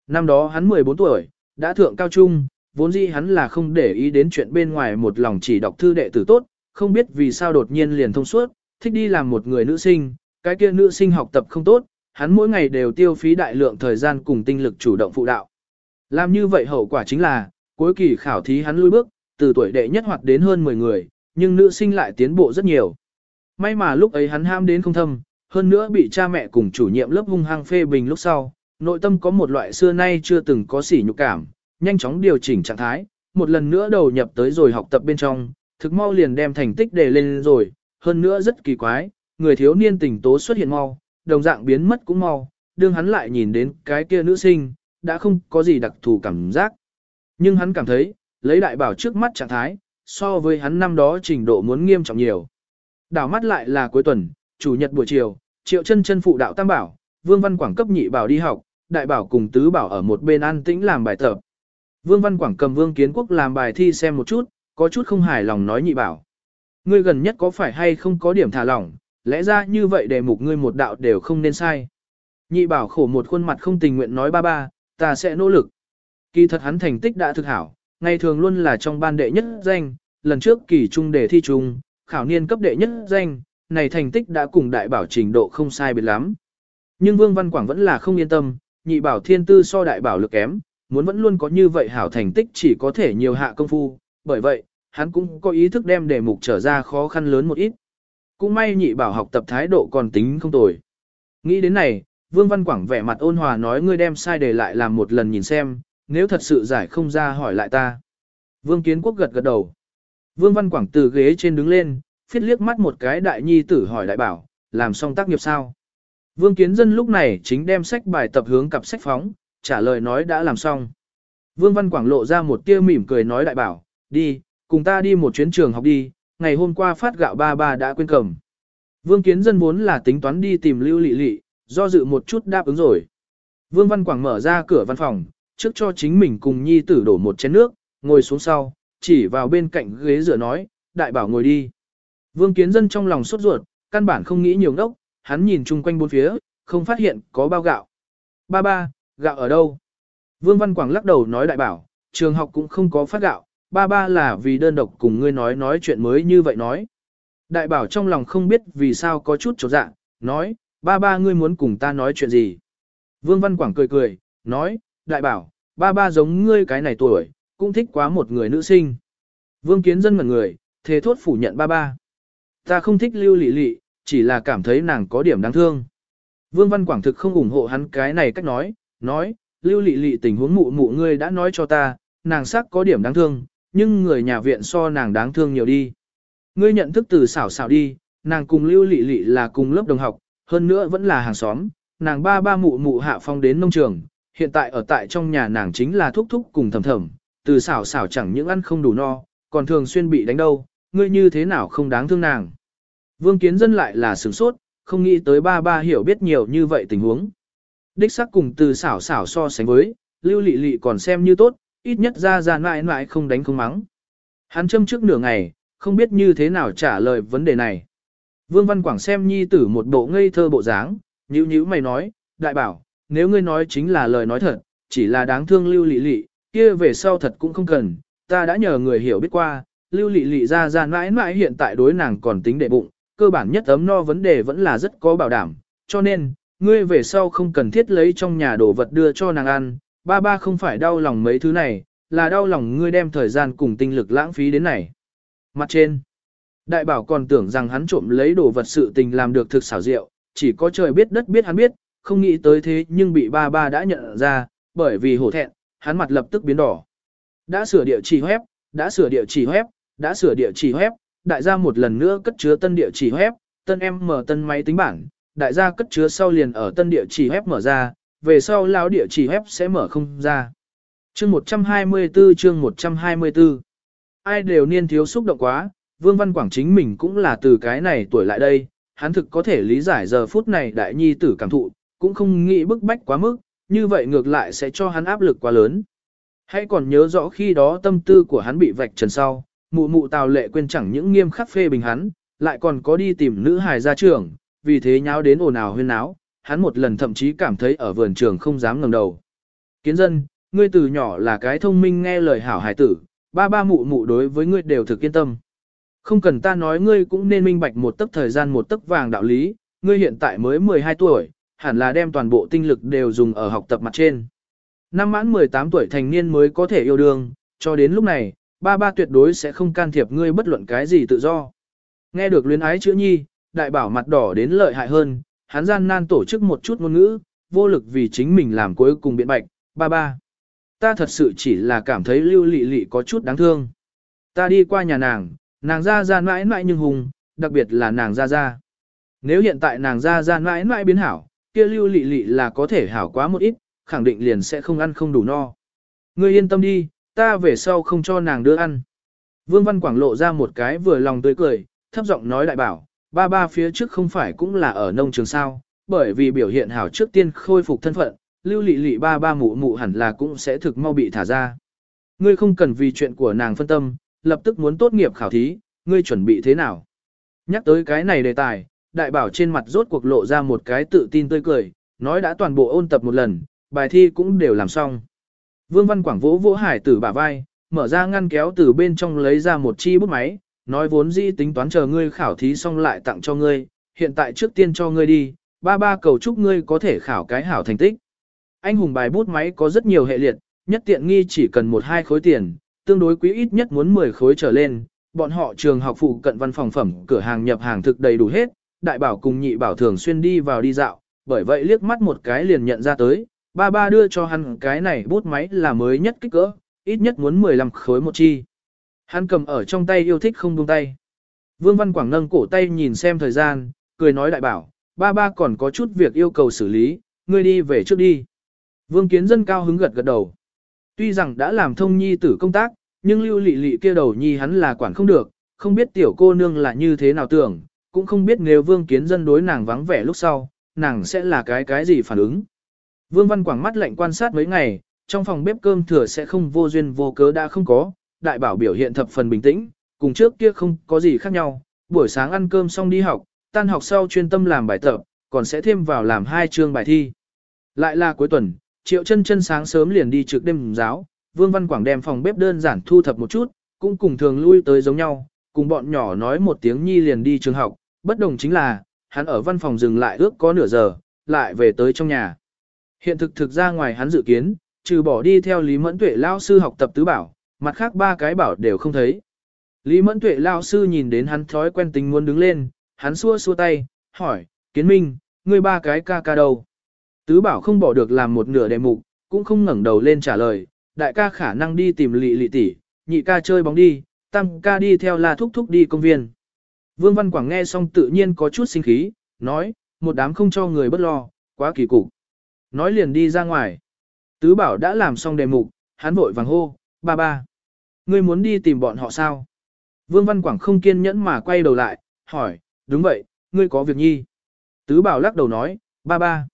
Năm đó hắn 14 tuổi, đã thượng cao trung, vốn dĩ hắn là không để ý đến chuyện bên ngoài một lòng chỉ đọc thư đệ tử tốt, không biết vì sao đột nhiên liền thông suốt, thích đi làm một người nữ sinh, cái kia nữ sinh học tập không tốt, hắn mỗi ngày đều tiêu phí đại lượng thời gian cùng tinh lực chủ động phụ đạo. Làm như vậy hậu quả chính là, cuối kỳ khảo thí hắn lui bước, từ tuổi đệ nhất hoặc đến hơn 10 người, nhưng nữ sinh lại tiến bộ rất nhiều. May mà lúc ấy hắn ham đến không thâm, hơn nữa bị cha mẹ cùng chủ nhiệm lớp hung hăng phê bình lúc sau, nội tâm có một loại xưa nay chưa từng có sỉ nhục cảm, nhanh chóng điều chỉnh trạng thái, một lần nữa đầu nhập tới rồi học tập bên trong, thực mau liền đem thành tích đề lên rồi, hơn nữa rất kỳ quái, người thiếu niên tỉnh tố xuất hiện mau, đồng dạng biến mất cũng mau, đương hắn lại nhìn đến cái kia nữ sinh, đã không có gì đặc thù cảm giác. Nhưng hắn cảm thấy, lấy đại bảo trước mắt trạng thái, so với hắn năm đó trình độ muốn nghiêm trọng nhiều. Đảo mắt lại là cuối tuần, chủ nhật buổi chiều, triệu chân chân phụ đạo tam bảo, vương văn quảng cấp nhị bảo đi học, đại bảo cùng tứ bảo ở một bên an tĩnh làm bài tập. Vương Văn Quảng cầm Vương Kiến Quốc làm bài thi xem một chút, có chút không hài lòng nói nhị bảo. Ngươi gần nhất có phải hay không có điểm thả lỏng, lẽ ra như vậy đề mục ngươi một đạo đều không nên sai. Nhị bảo khổ một khuôn mặt không tình nguyện nói ba ba, ta sẽ nỗ lực. Kỳ thật hắn thành tích đã thực hảo, ngày thường luôn là trong ban đệ nhất danh, lần trước kỳ trung đề thi trung, khảo niên cấp đệ nhất danh, này thành tích đã cùng đại bảo trình độ không sai biệt lắm. Nhưng Vương Văn Quảng vẫn là không yên tâm, nhị bảo thiên tư so đại bảo lực kém, muốn vẫn luôn có như vậy hảo thành tích chỉ có thể nhiều hạ công phu, bởi vậy, hắn cũng có ý thức đem đề mục trở ra khó khăn lớn một ít. Cũng may nhị bảo học tập thái độ còn tính không tồi. Nghĩ đến này, Vương Văn Quảng vẻ mặt ôn hòa nói ngươi đem sai để lại làm một lần nhìn xem, nếu thật sự giải không ra hỏi lại ta. Vương Kiến Quốc gật gật đầu. Vương Văn Quảng từ ghế trên đứng lên, phiết liếc mắt một cái đại nhi tử hỏi đại bảo, làm xong tác nghiệp sao? Vương Kiến Dân lúc này chính đem sách bài tập hướng cặp sách phóng, trả lời nói đã làm xong. Vương Văn Quảng lộ ra một tia mỉm cười nói đại bảo, đi, cùng ta đi một chuyến trường học đi, ngày hôm qua phát gạo ba ba đã quên cầm. Vương Kiến Dân vốn là tính toán đi tìm Lưu Lị Lị, do dự một chút đáp ứng rồi. Vương Văn Quảng mở ra cửa văn phòng, trước cho chính mình cùng nhi tử đổ một chén nước, ngồi xuống sau, chỉ vào bên cạnh ghế rửa nói, đại bảo ngồi đi. Vương Kiến Dân trong lòng sốt ruột, căn bản không nghĩ nhiều ngốc, hắn nhìn chung quanh bốn phía, không phát hiện có bao gạo. Ba ba, gạo ở đâu? Vương Văn Quảng lắc đầu nói đại bảo, trường học cũng không có phát gạo, ba ba là vì đơn độc cùng ngươi nói nói chuyện mới như vậy nói. Đại bảo trong lòng không biết vì sao có chút trột dạ, nói, ba ba ngươi muốn cùng ta nói chuyện gì. Vương Văn Quảng cười cười, nói, đại bảo, ba ba giống ngươi cái này tuổi, cũng thích quá một người nữ sinh. Vương Kiến Dân ngẩn người, thế thốt phủ nhận ba ba. Ta không thích lưu lị lị, chỉ là cảm thấy nàng có điểm đáng thương. Vương Văn Quảng thực không ủng hộ hắn cái này cách nói, nói, lưu lị lị tình huống mụ mụ ngươi đã nói cho ta, nàng sắc có điểm đáng thương, nhưng người nhà viện so nàng đáng thương nhiều đi. Ngươi nhận thức từ xảo xảo đi, nàng cùng lưu lị lị là cùng lớp đồng học, hơn nữa vẫn là hàng xóm, nàng ba ba mụ mụ hạ phong đến nông trường, hiện tại ở tại trong nhà nàng chính là thúc thúc cùng thầm thầm, từ xảo xảo chẳng những ăn không đủ no, còn thường xuyên bị đánh đâu, ngươi như thế nào không đáng thương nàng. Vương Kiến Dân lại là sửng sốt, không nghĩ tới ba ba hiểu biết nhiều như vậy tình huống. Đích sắc cùng từ xảo xảo so sánh với, lưu lị lị còn xem như tốt, ít nhất ra ra mãi mãi không đánh không mắng. Hắn châm trước nửa ngày, không biết như thế nào trả lời vấn đề này. Vương Văn Quảng xem nhi tử một bộ ngây thơ bộ dáng, nhíu nhíu mày nói, đại bảo, nếu ngươi nói chính là lời nói thật, chỉ là đáng thương lưu lị lị, kia về sau thật cũng không cần, ta đã nhờ người hiểu biết qua, lưu lị lị ra ra mãi mãi hiện tại đối nàng còn tính đệ bụng, cơ bản nhất ấm no vấn đề vẫn là rất có bảo đảm, cho nên, ngươi về sau không cần thiết lấy trong nhà đồ vật đưa cho nàng ăn, ba ba không phải đau lòng mấy thứ này, là đau lòng ngươi đem thời gian cùng tinh lực lãng phí đến này. Mặt trên, đại bảo còn tưởng rằng hắn trộm lấy đồ vật sự tình làm được thực xảo diệu, chỉ có trời biết đất biết hắn biết, không nghĩ tới thế nhưng bị ba ba đã nhận ra, bởi vì hổ thẹn, hắn mặt lập tức biến đỏ. Đã sửa địa chỉ web, đã sửa địa chỉ web, đã sửa địa chỉ web, đại gia một lần nữa cất chứa tân địa chỉ web, tân em mở tân máy tính bảng, đại gia cất chứa sau liền ở tân địa chỉ web mở ra, về sau lão địa chỉ web sẽ mở không ra. Chương 124 chương 124 Ai đều niên thiếu xúc động quá, Vương Văn Quảng chính mình cũng là từ cái này tuổi lại đây, hắn thực có thể lý giải giờ phút này đại nhi tử cảm thụ, cũng không nghĩ bức bách quá mức, như vậy ngược lại sẽ cho hắn áp lực quá lớn. Hãy còn nhớ rõ khi đó tâm tư của hắn bị vạch trần sau, mụ mụ tào lệ quên chẳng những nghiêm khắc phê bình hắn, lại còn có đi tìm nữ hài gia trưởng, vì thế nháo đến ồn ào huyên náo, hắn một lần thậm chí cảm thấy ở vườn trường không dám ngẩng đầu. Kiến dân, ngươi từ nhỏ là cái thông minh nghe lời hảo hài tử, ba ba mụ mụ đối với ngươi đều thực yên tâm. Không cần ta nói ngươi cũng nên minh bạch một tấc thời gian một tấc vàng đạo lý, ngươi hiện tại mới 12 tuổi, hẳn là đem toàn bộ tinh lực đều dùng ở học tập mặt trên. Năm mãn 18 tuổi thành niên mới có thể yêu đương, cho đến lúc này, ba ba tuyệt đối sẽ không can thiệp ngươi bất luận cái gì tự do. Nghe được luyến ái chữ nhi, đại bảo mặt đỏ đến lợi hại hơn, hắn gian nan tổ chức một chút ngôn ngữ, vô lực vì chính mình làm cuối cùng biện bạch, ba ba. Ta thật sự chỉ là cảm thấy lưu lị lị có chút đáng thương. Ta đi qua nhà nàng, nàng ra ra mãi mãi nhưng hùng, đặc biệt là nàng ra ra. Nếu hiện tại nàng ra ra mãi mãi biến hảo, kia lưu lị lị là có thể hảo quá một ít, khẳng định liền sẽ không ăn không đủ no. Ngươi yên tâm đi, ta về sau không cho nàng đưa ăn. Vương Văn Quảng lộ ra một cái vừa lòng tươi cười, thấp giọng nói đại bảo, ba ba phía trước không phải cũng là ở nông trường sao, bởi vì biểu hiện hảo trước tiên khôi phục thân phận, lưu lị lị ba ba mụ mụ hẳn là cũng sẽ thực mau bị thả ra. Ngươi không cần vì chuyện của nàng phân tâm, lập tức muốn tốt nghiệp khảo thí, ngươi chuẩn bị thế nào? Nhắc tới cái này đề tài, đại bảo trên mặt rốt cuộc lộ ra một cái tự tin tươi cười, nói đã toàn bộ ôn tập một lần, bài thi cũng đều làm xong. Vương Văn Quảng vỗ vỗ hải tử bả vai, mở ra ngăn kéo từ bên trong lấy ra một chi bút máy, nói vốn dĩ tính toán chờ ngươi khảo thí xong lại tặng cho ngươi, hiện tại trước tiên cho ngươi đi, ba ba cầu chúc ngươi có thể khảo cái hảo thành tích. Anh hùng bài bút máy có rất nhiều hệ liệt, nhất tiện nghi chỉ cần một hai khối tiền, tương đối quý ít nhất muốn 10 khối trở lên, bọn họ trường học phụ cận văn phòng phẩm cửa hàng nhập hàng thực đầy đủ hết, đại bảo cùng nhị bảo thường xuyên đi vào đi dạo, bởi vậy liếc mắt một cái liền nhận ra tới, ba ba đưa cho hắn cái này bút máy là mới nhất kích cỡ, ít nhất muốn 15 khối một chi. Hắn cầm ở trong tay yêu thích không buông tay. Vương Văn Quảng nâng cổ tay nhìn xem thời gian, cười nói đại bảo, ba ba còn có chút việc yêu cầu xử lý, ngươi đi về trước đi. Vương Kiến Dân cao hứng gật gật đầu. Tuy rằng đã làm thông nhi tử công tác, nhưng lưu lị lị kia đầu nhi hắn là quản không được, không biết tiểu cô nương là như thế nào tưởng, cũng không biết nếu Vương Kiến Dân đối nàng vắng vẻ lúc sau, nàng sẽ là cái cái gì phản ứng. Vương Văn Quảng mắt lạnh quan sát mấy ngày, trong phòng bếp cơm thừa sẽ không vô duyên vô cớ đã không có, đại bảo biểu hiện thập phần bình tĩnh, cùng trước kia không có gì khác nhau, buổi sáng ăn cơm xong đi học, tan học sau chuyên tâm làm bài tập, còn sẽ thêm vào làm hai chương bài thi. Lại là cuối tuần, Triệu chân chân sáng sớm liền đi trực đêm giáo, Vương Văn Quảng đem phòng bếp đơn giản thu thập một chút, cũng cùng thường lui tới giống nhau, cùng bọn nhỏ nói một tiếng nhi liền đi trường học, bất đồng chính là, hắn ở văn phòng dừng lại ước có nửa giờ, lại về tới trong nhà. Hiện thực thực ra ngoài hắn dự kiến, trừ bỏ đi theo Lý Mẫn Tuệ lao sư học tập tứ bảo, mặt khác ba cái bảo đều không thấy. Lý Mẫn Tuệ lao sư nhìn đến hắn thói quen tính muốn đứng lên, hắn xua xua tay, hỏi, kiến minh, ngươi ba cái ca ca đâu? Tứ bảo không bỏ được làm một nửa đề mục, cũng không ngẩng đầu lên trả lời, đại ca khả năng đi tìm lị lị tỷ, nhị ca chơi bóng đi, tam ca đi theo la thúc thúc đi công viên. Vương Văn Quảng nghe xong tự nhiên có chút sinh khí, nói, một đám không cho người bất lo, quá kỳ cục. Nói liền đi ra ngoài. Tứ bảo đã làm xong đề mục, hắn vội vàng hô, ba ba. Ngươi muốn đi tìm bọn họ sao? Vương Văn Quảng không kiên nhẫn mà quay đầu lại, hỏi, đúng vậy, ngươi có việc nhi. Tứ bảo lắc đầu nói, ba ba.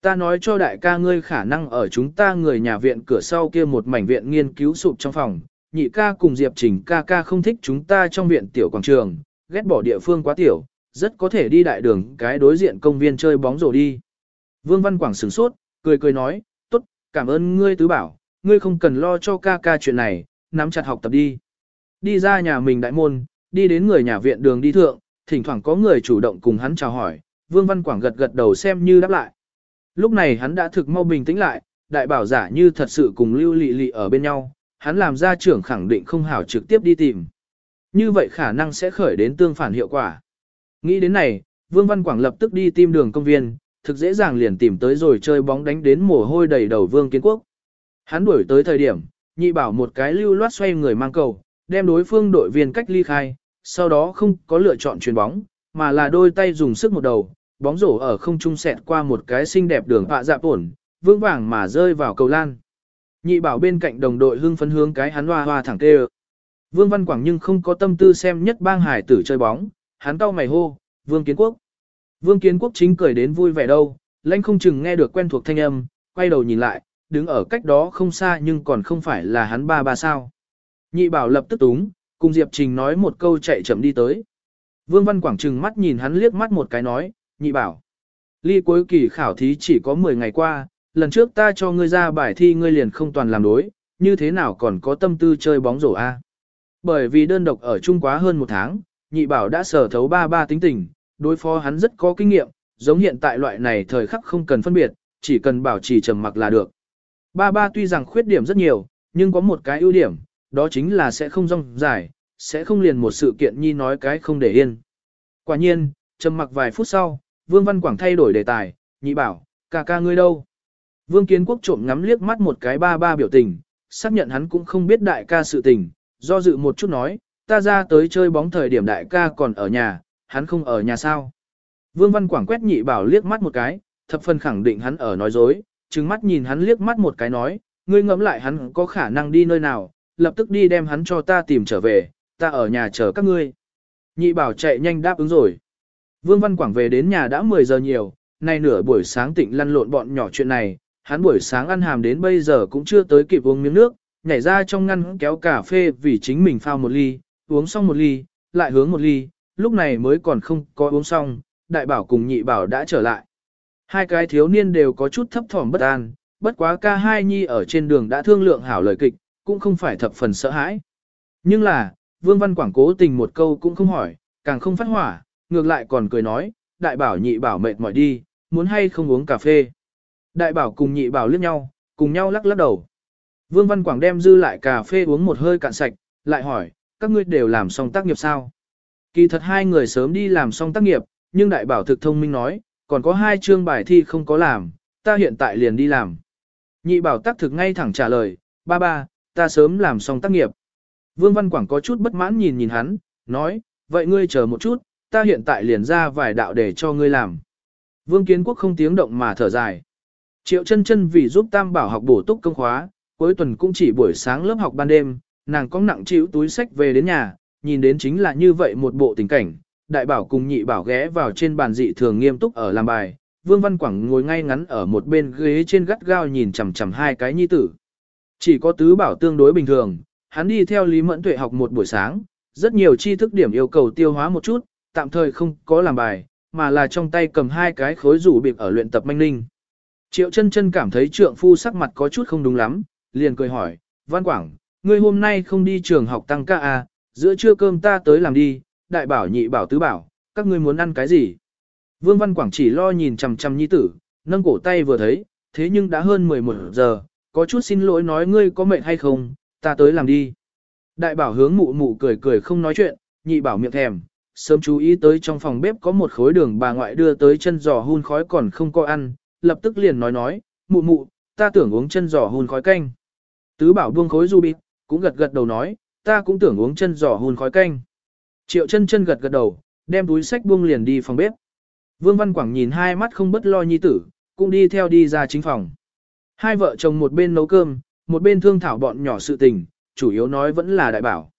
Ta nói cho đại ca ngươi khả năng ở chúng ta người nhà viện cửa sau kia một mảnh viện nghiên cứu sụp trong phòng, nhị ca cùng Diệp Trình ca ca không thích chúng ta trong viện tiểu quảng trường, ghét bỏ địa phương quá tiểu, rất có thể đi đại đường cái đối diện công viên chơi bóng rổ đi. Vương Văn Quảng sửng sốt, cười cười nói, tốt, cảm ơn ngươi tứ bảo, ngươi không cần lo cho ca ca chuyện này, nắm chặt học tập đi. Đi ra nhà mình đại môn, đi đến người nhà viện đường đi thượng, thỉnh thoảng có người chủ động cùng hắn chào hỏi, Vương Văn Quảng gật gật đầu xem như đáp lại. Lúc này hắn đã thực mau bình tĩnh lại, đại bảo giả như thật sự cùng lưu lị lị ở bên nhau, hắn làm ra trưởng khẳng định không hảo trực tiếp đi tìm. Như vậy khả năng sẽ khởi đến tương phản hiệu quả. Nghĩ đến này, Vương Văn Quảng lập tức đi tìm đường công viên, thực dễ dàng liền tìm tới rồi chơi bóng đánh đến mồ hôi đầy đầu Vương Kiến Quốc. Hắn đuổi tới thời điểm, nhị bảo một cái lưu loát xoay người mang cầu, đem đối phương đội viên cách ly khai, sau đó không có lựa chọn chuyền bóng, mà là đôi tay dùng sức một đầu, bóng rổ ở không trung xẹt qua một cái xinh đẹp đường họa dạ ổn, vững vàng mà rơi vào cầu lan. Nhị bảo bên cạnh đồng đội hưng phấn hướng cái hắn hoa hoa thẳng tê Vương Văn Quảng nhưng không có tâm tư xem nhất bang hải tử chơi bóng, hắn cau mày hô, Vương Kiến Quốc. Vương Kiến Quốc chính cười đến vui vẻ đâu, lãnh không chừng nghe được quen thuộc thanh âm, quay đầu nhìn lại, đứng ở cách đó không xa nhưng còn không phải là hắn ba ba sao. Nhị bảo lập tức túng, cùng Diệp Trình nói một câu chạy chậm đi tới. Vương Văn Quảng trừng mắt nhìn hắn liếc mắt một cái nói, nhị bảo. Ly cuối kỳ khảo thí chỉ có 10 ngày qua, lần trước ta cho ngươi ra bài thi ngươi liền không toàn làm đối, như thế nào còn có tâm tư chơi bóng rổ a? Bởi vì đơn độc ở chung quá hơn một tháng, nhị bảo đã sở thấu ba ba tính tình, đối phó hắn rất có kinh nghiệm, giống hiện tại loại này thời khắc không cần phân biệt, chỉ cần bảo trì trầm mặc là được. Ba ba tuy rằng khuyết điểm rất nhiều, nhưng có một cái ưu điểm, đó chính là sẽ không rong dài, sẽ không liền một sự kiện nhi nói cái không để yên. Quả nhiên, trầm mặc vài phút sau, Vương Văn Quảng thay đổi đề tài, nhị bảo, ca ca ngươi đâu? Vương Kiến Quốc trộm ngắm liếc mắt một cái ba ba biểu tình, xác nhận hắn cũng không biết đại ca sự tình, do dự một chút nói, ta ra tới chơi bóng thời điểm đại ca còn ở nhà, hắn không ở nhà sao? Vương Văn Quảng quét nhị bảo liếc mắt một cái, thập phần khẳng định hắn ở nói dối, trừng mắt nhìn hắn liếc mắt một cái nói, ngươi ngẫm lại hắn có khả năng đi nơi nào, lập tức đi đem hắn cho ta tìm trở về, ta ở nhà chờ các ngươi. Nhị bảo chạy nhanh đáp ứng rồi. Vương Văn Quảng về đến nhà đã 10 giờ nhiều, nay nửa buổi sáng tịnh lăn lộn bọn nhỏ chuyện này, hắn buổi sáng ăn hàm đến bây giờ cũng chưa tới kịp uống miếng nước, nhảy ra trong ngăn kéo cà phê vì chính mình pha một ly, uống xong một ly, lại hướng một ly, lúc này mới còn không có uống xong, đại bảo cùng nhị bảo đã trở lại. Hai cái thiếu niên đều có chút thấp thỏm bất an, bất quá ca hai nhi ở trên đường đã thương lượng hảo lời kịch, cũng không phải thập phần sợ hãi. Nhưng là, Vương Văn Quảng cố tình một câu cũng không hỏi, càng không phát hỏa, ngược lại còn cười nói, đại bảo nhị bảo mệt mỏi đi, muốn hay không uống cà phê. Đại bảo cùng nhị bảo liếc nhau, cùng nhau lắc lắc đầu. Vương Văn Quảng đem dư lại cà phê uống một hơi cạn sạch, lại hỏi, các ngươi đều làm xong tác nghiệp sao? Kỳ thật hai người sớm đi làm xong tác nghiệp, nhưng đại bảo thực thông minh nói, còn có hai chương bài thi không có làm, ta hiện tại liền đi làm. Nhị bảo tác thực ngay thẳng trả lời, ba ba, ta sớm làm xong tác nghiệp. Vương Văn Quảng có chút bất mãn nhìn nhìn hắn, nói, vậy ngươi chờ một chút, ta hiện tại liền ra vài đạo để cho ngươi làm. Vương Kiến Quốc không tiếng động mà thở dài. Triệu chân chân vì giúp Tam Bảo học bổ túc công khóa, cuối tuần cũng chỉ buổi sáng lớp học ban đêm, nàng có nặng chịu túi sách về đến nhà, nhìn đến chính là như vậy một bộ tình cảnh. Đại bảo cùng nhị bảo ghé vào trên bàn dị thường nghiêm túc ở làm bài, Vương Văn Quảng ngồi ngay ngắn ở một bên ghế trên gắt gao nhìn chằm chằm hai cái nhi tử. Chỉ có tứ bảo tương đối bình thường, hắn đi theo Lý Mẫn Tuệ học một buổi sáng, rất nhiều tri thức điểm yêu cầu tiêu hóa một chút, tạm thời không có làm bài, mà là trong tay cầm hai cái khối rủ bịp ở luyện tập manh linh. Triệu chân chân cảm thấy trượng phu sắc mặt có chút không đúng lắm, liền cười hỏi, Văn Quảng, ngươi hôm nay không đi trường học tăng ca à, giữa trưa cơm ta tới làm đi, đại bảo nhị bảo tứ bảo, các ngươi muốn ăn cái gì? Vương Văn Quảng chỉ lo nhìn chằm chằm nhi tử, nâng cổ tay vừa thấy, thế nhưng đã hơn 11 giờ, có chút xin lỗi nói ngươi có mệt hay không, ta tới làm đi. Đại bảo hướng mụ mụ cười cười không nói chuyện, nhị bảo miệng thèm, sớm chú ý tới trong phòng bếp có một khối đường bà ngoại đưa tới chân giò hun khói còn không có ăn, lập tức liền nói nói, mụ mụ, ta tưởng uống chân giò hun khói canh. Tứ bảo buông khối du bịt, cũng gật gật đầu nói, ta cũng tưởng uống chân giò hun khói canh. Triệu chân chân gật gật đầu, đem túi sách buông liền đi phòng bếp. Vương Văn Quảng nhìn hai mắt không bất lo nhi tử, cũng đi theo đi ra chính phòng. Hai vợ chồng một bên nấu cơm, một bên thương thảo bọn nhỏ sự tình, chủ yếu nói vẫn là đại bảo.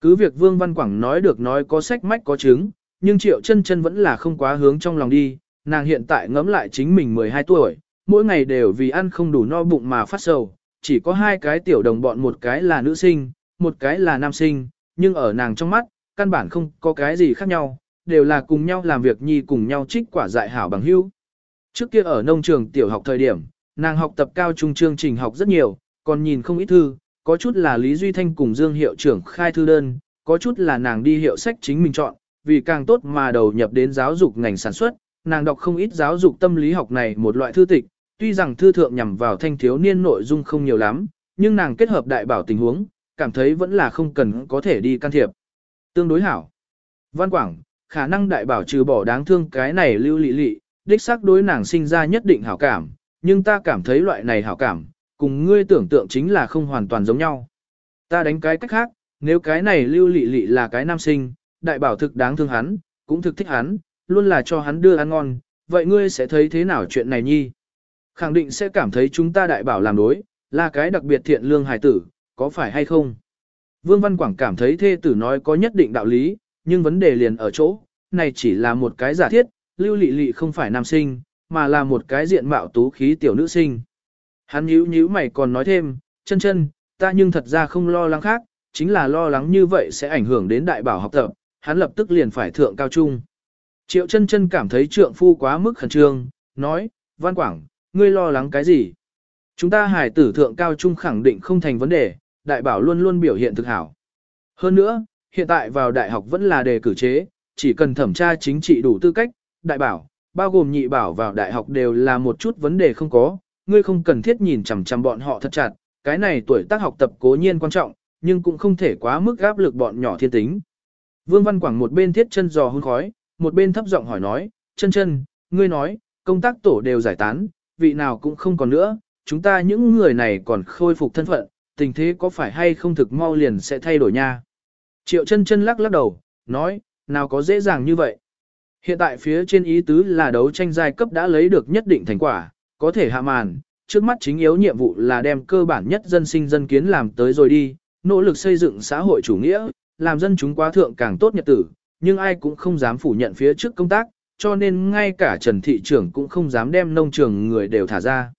Cứ việc Vương Văn Quảng nói được nói có sách mách có chứng, nhưng Triệu chân chân vẫn là không quá hướng trong lòng đi, nàng hiện tại ngẫm lại chính mình 12 tuổi, mỗi ngày đều vì ăn không đủ no bụng mà phát sầu, chỉ có hai cái tiểu đồng bọn một cái là nữ sinh, một cái là nam sinh, nhưng ở nàng trong mắt, căn bản không có cái gì khác nhau, đều là cùng nhau làm việc nhi cùng nhau trích quả dại hảo bằng hữu. Trước kia ở nông trường tiểu học thời điểm, nàng học tập cao trung chương trình học rất nhiều, còn nhìn không ít thư, có chút là Lý Duy Thanh cùng Dương hiệu trưởng khai thư đơn, có chút là nàng đi hiệu sách chính mình chọn, vì càng tốt mà đầu nhập đến giáo dục ngành sản xuất, nàng đọc không ít giáo dục tâm lý học này một loại thư tịch, tuy rằng thư thượng nhằm vào thanh thiếu niên nội dung không nhiều lắm, nhưng nàng kết hợp đại bảo tình huống, cảm thấy vẫn là không cần có thể đi can thiệp. Tương đối hảo. Văn Quảng, khả năng đại bảo trừ bỏ đáng thương cái này lưu lị lị, đích xác đối nàng sinh ra nhất định hảo cảm, nhưng ta cảm thấy loại này hảo cảm, cùng ngươi tưởng tượng chính là không hoàn toàn giống nhau. Ta đánh cái cách khác, nếu cái này lưu lị lị là cái nam sinh, đại bảo thực đáng thương hắn, cũng thực thích hắn, luôn là cho hắn đưa ăn ngon, vậy ngươi sẽ thấy thế nào chuyện này nhi? Khẳng định sẽ cảm thấy chúng ta đại bảo làm đối, là cái đặc biệt thiện lương hài tử, có phải hay không? Vương Văn Quảng cảm thấy thê tử nói có nhất định đạo lý, nhưng vấn đề liền ở chỗ, này chỉ là một cái giả thiết, lưu lị lị không phải nam sinh, mà là một cái diện mạo tú khí tiểu nữ sinh. Hắn nhíu nhíu mày còn nói thêm, chân chân, ta nhưng thật ra không lo lắng khác, chính là lo lắng như vậy sẽ ảnh hưởng đến đại bảo học tập, hắn lập tức liền phải thượng cao trung. Triệu chân chân cảm thấy trượng phu quá mức khẩn trương, nói, Văn Quảng, ngươi lo lắng cái gì? Chúng ta hải tử thượng cao trung khẳng định không thành vấn đề, đại bảo luôn luôn biểu hiện thực hảo. Hơn nữa, hiện tại vào đại học vẫn là đề cử chế, chỉ cần thẩm tra chính trị đủ tư cách, đại bảo, bao gồm nhị bảo vào đại học đều là một chút vấn đề không có, ngươi không cần thiết nhìn chằm chằm bọn họ thật chặt, cái này tuổi tác học tập cố nhiên quan trọng, nhưng cũng không thể quá mức áp lực bọn nhỏ thiên tính. Vương Văn Quảng một bên thiết chân giò hôn khói, một bên thấp giọng hỏi nói, chân chân, ngươi nói, công tác tổ đều giải tán, vị nào cũng không còn nữa, chúng ta những người này còn khôi phục thân phận, tình thế có phải hay không thực mau liền sẽ thay đổi nha. Triệu chân chân lắc lắc đầu, nói, nào có dễ dàng như vậy. Hiện tại phía trên ý tứ là đấu tranh giai cấp đã lấy được nhất định thành quả, có thể hạ màn, trước mắt chính yếu nhiệm vụ là đem cơ bản nhất dân sinh dân kiến làm tới rồi đi, nỗ lực xây dựng xã hội chủ nghĩa, làm dân chúng quá thượng càng tốt nhật tử, nhưng ai cũng không dám phủ nhận phía trước công tác, cho nên ngay cả Trần Thị trưởng cũng không dám đem nông trường người đều thả ra.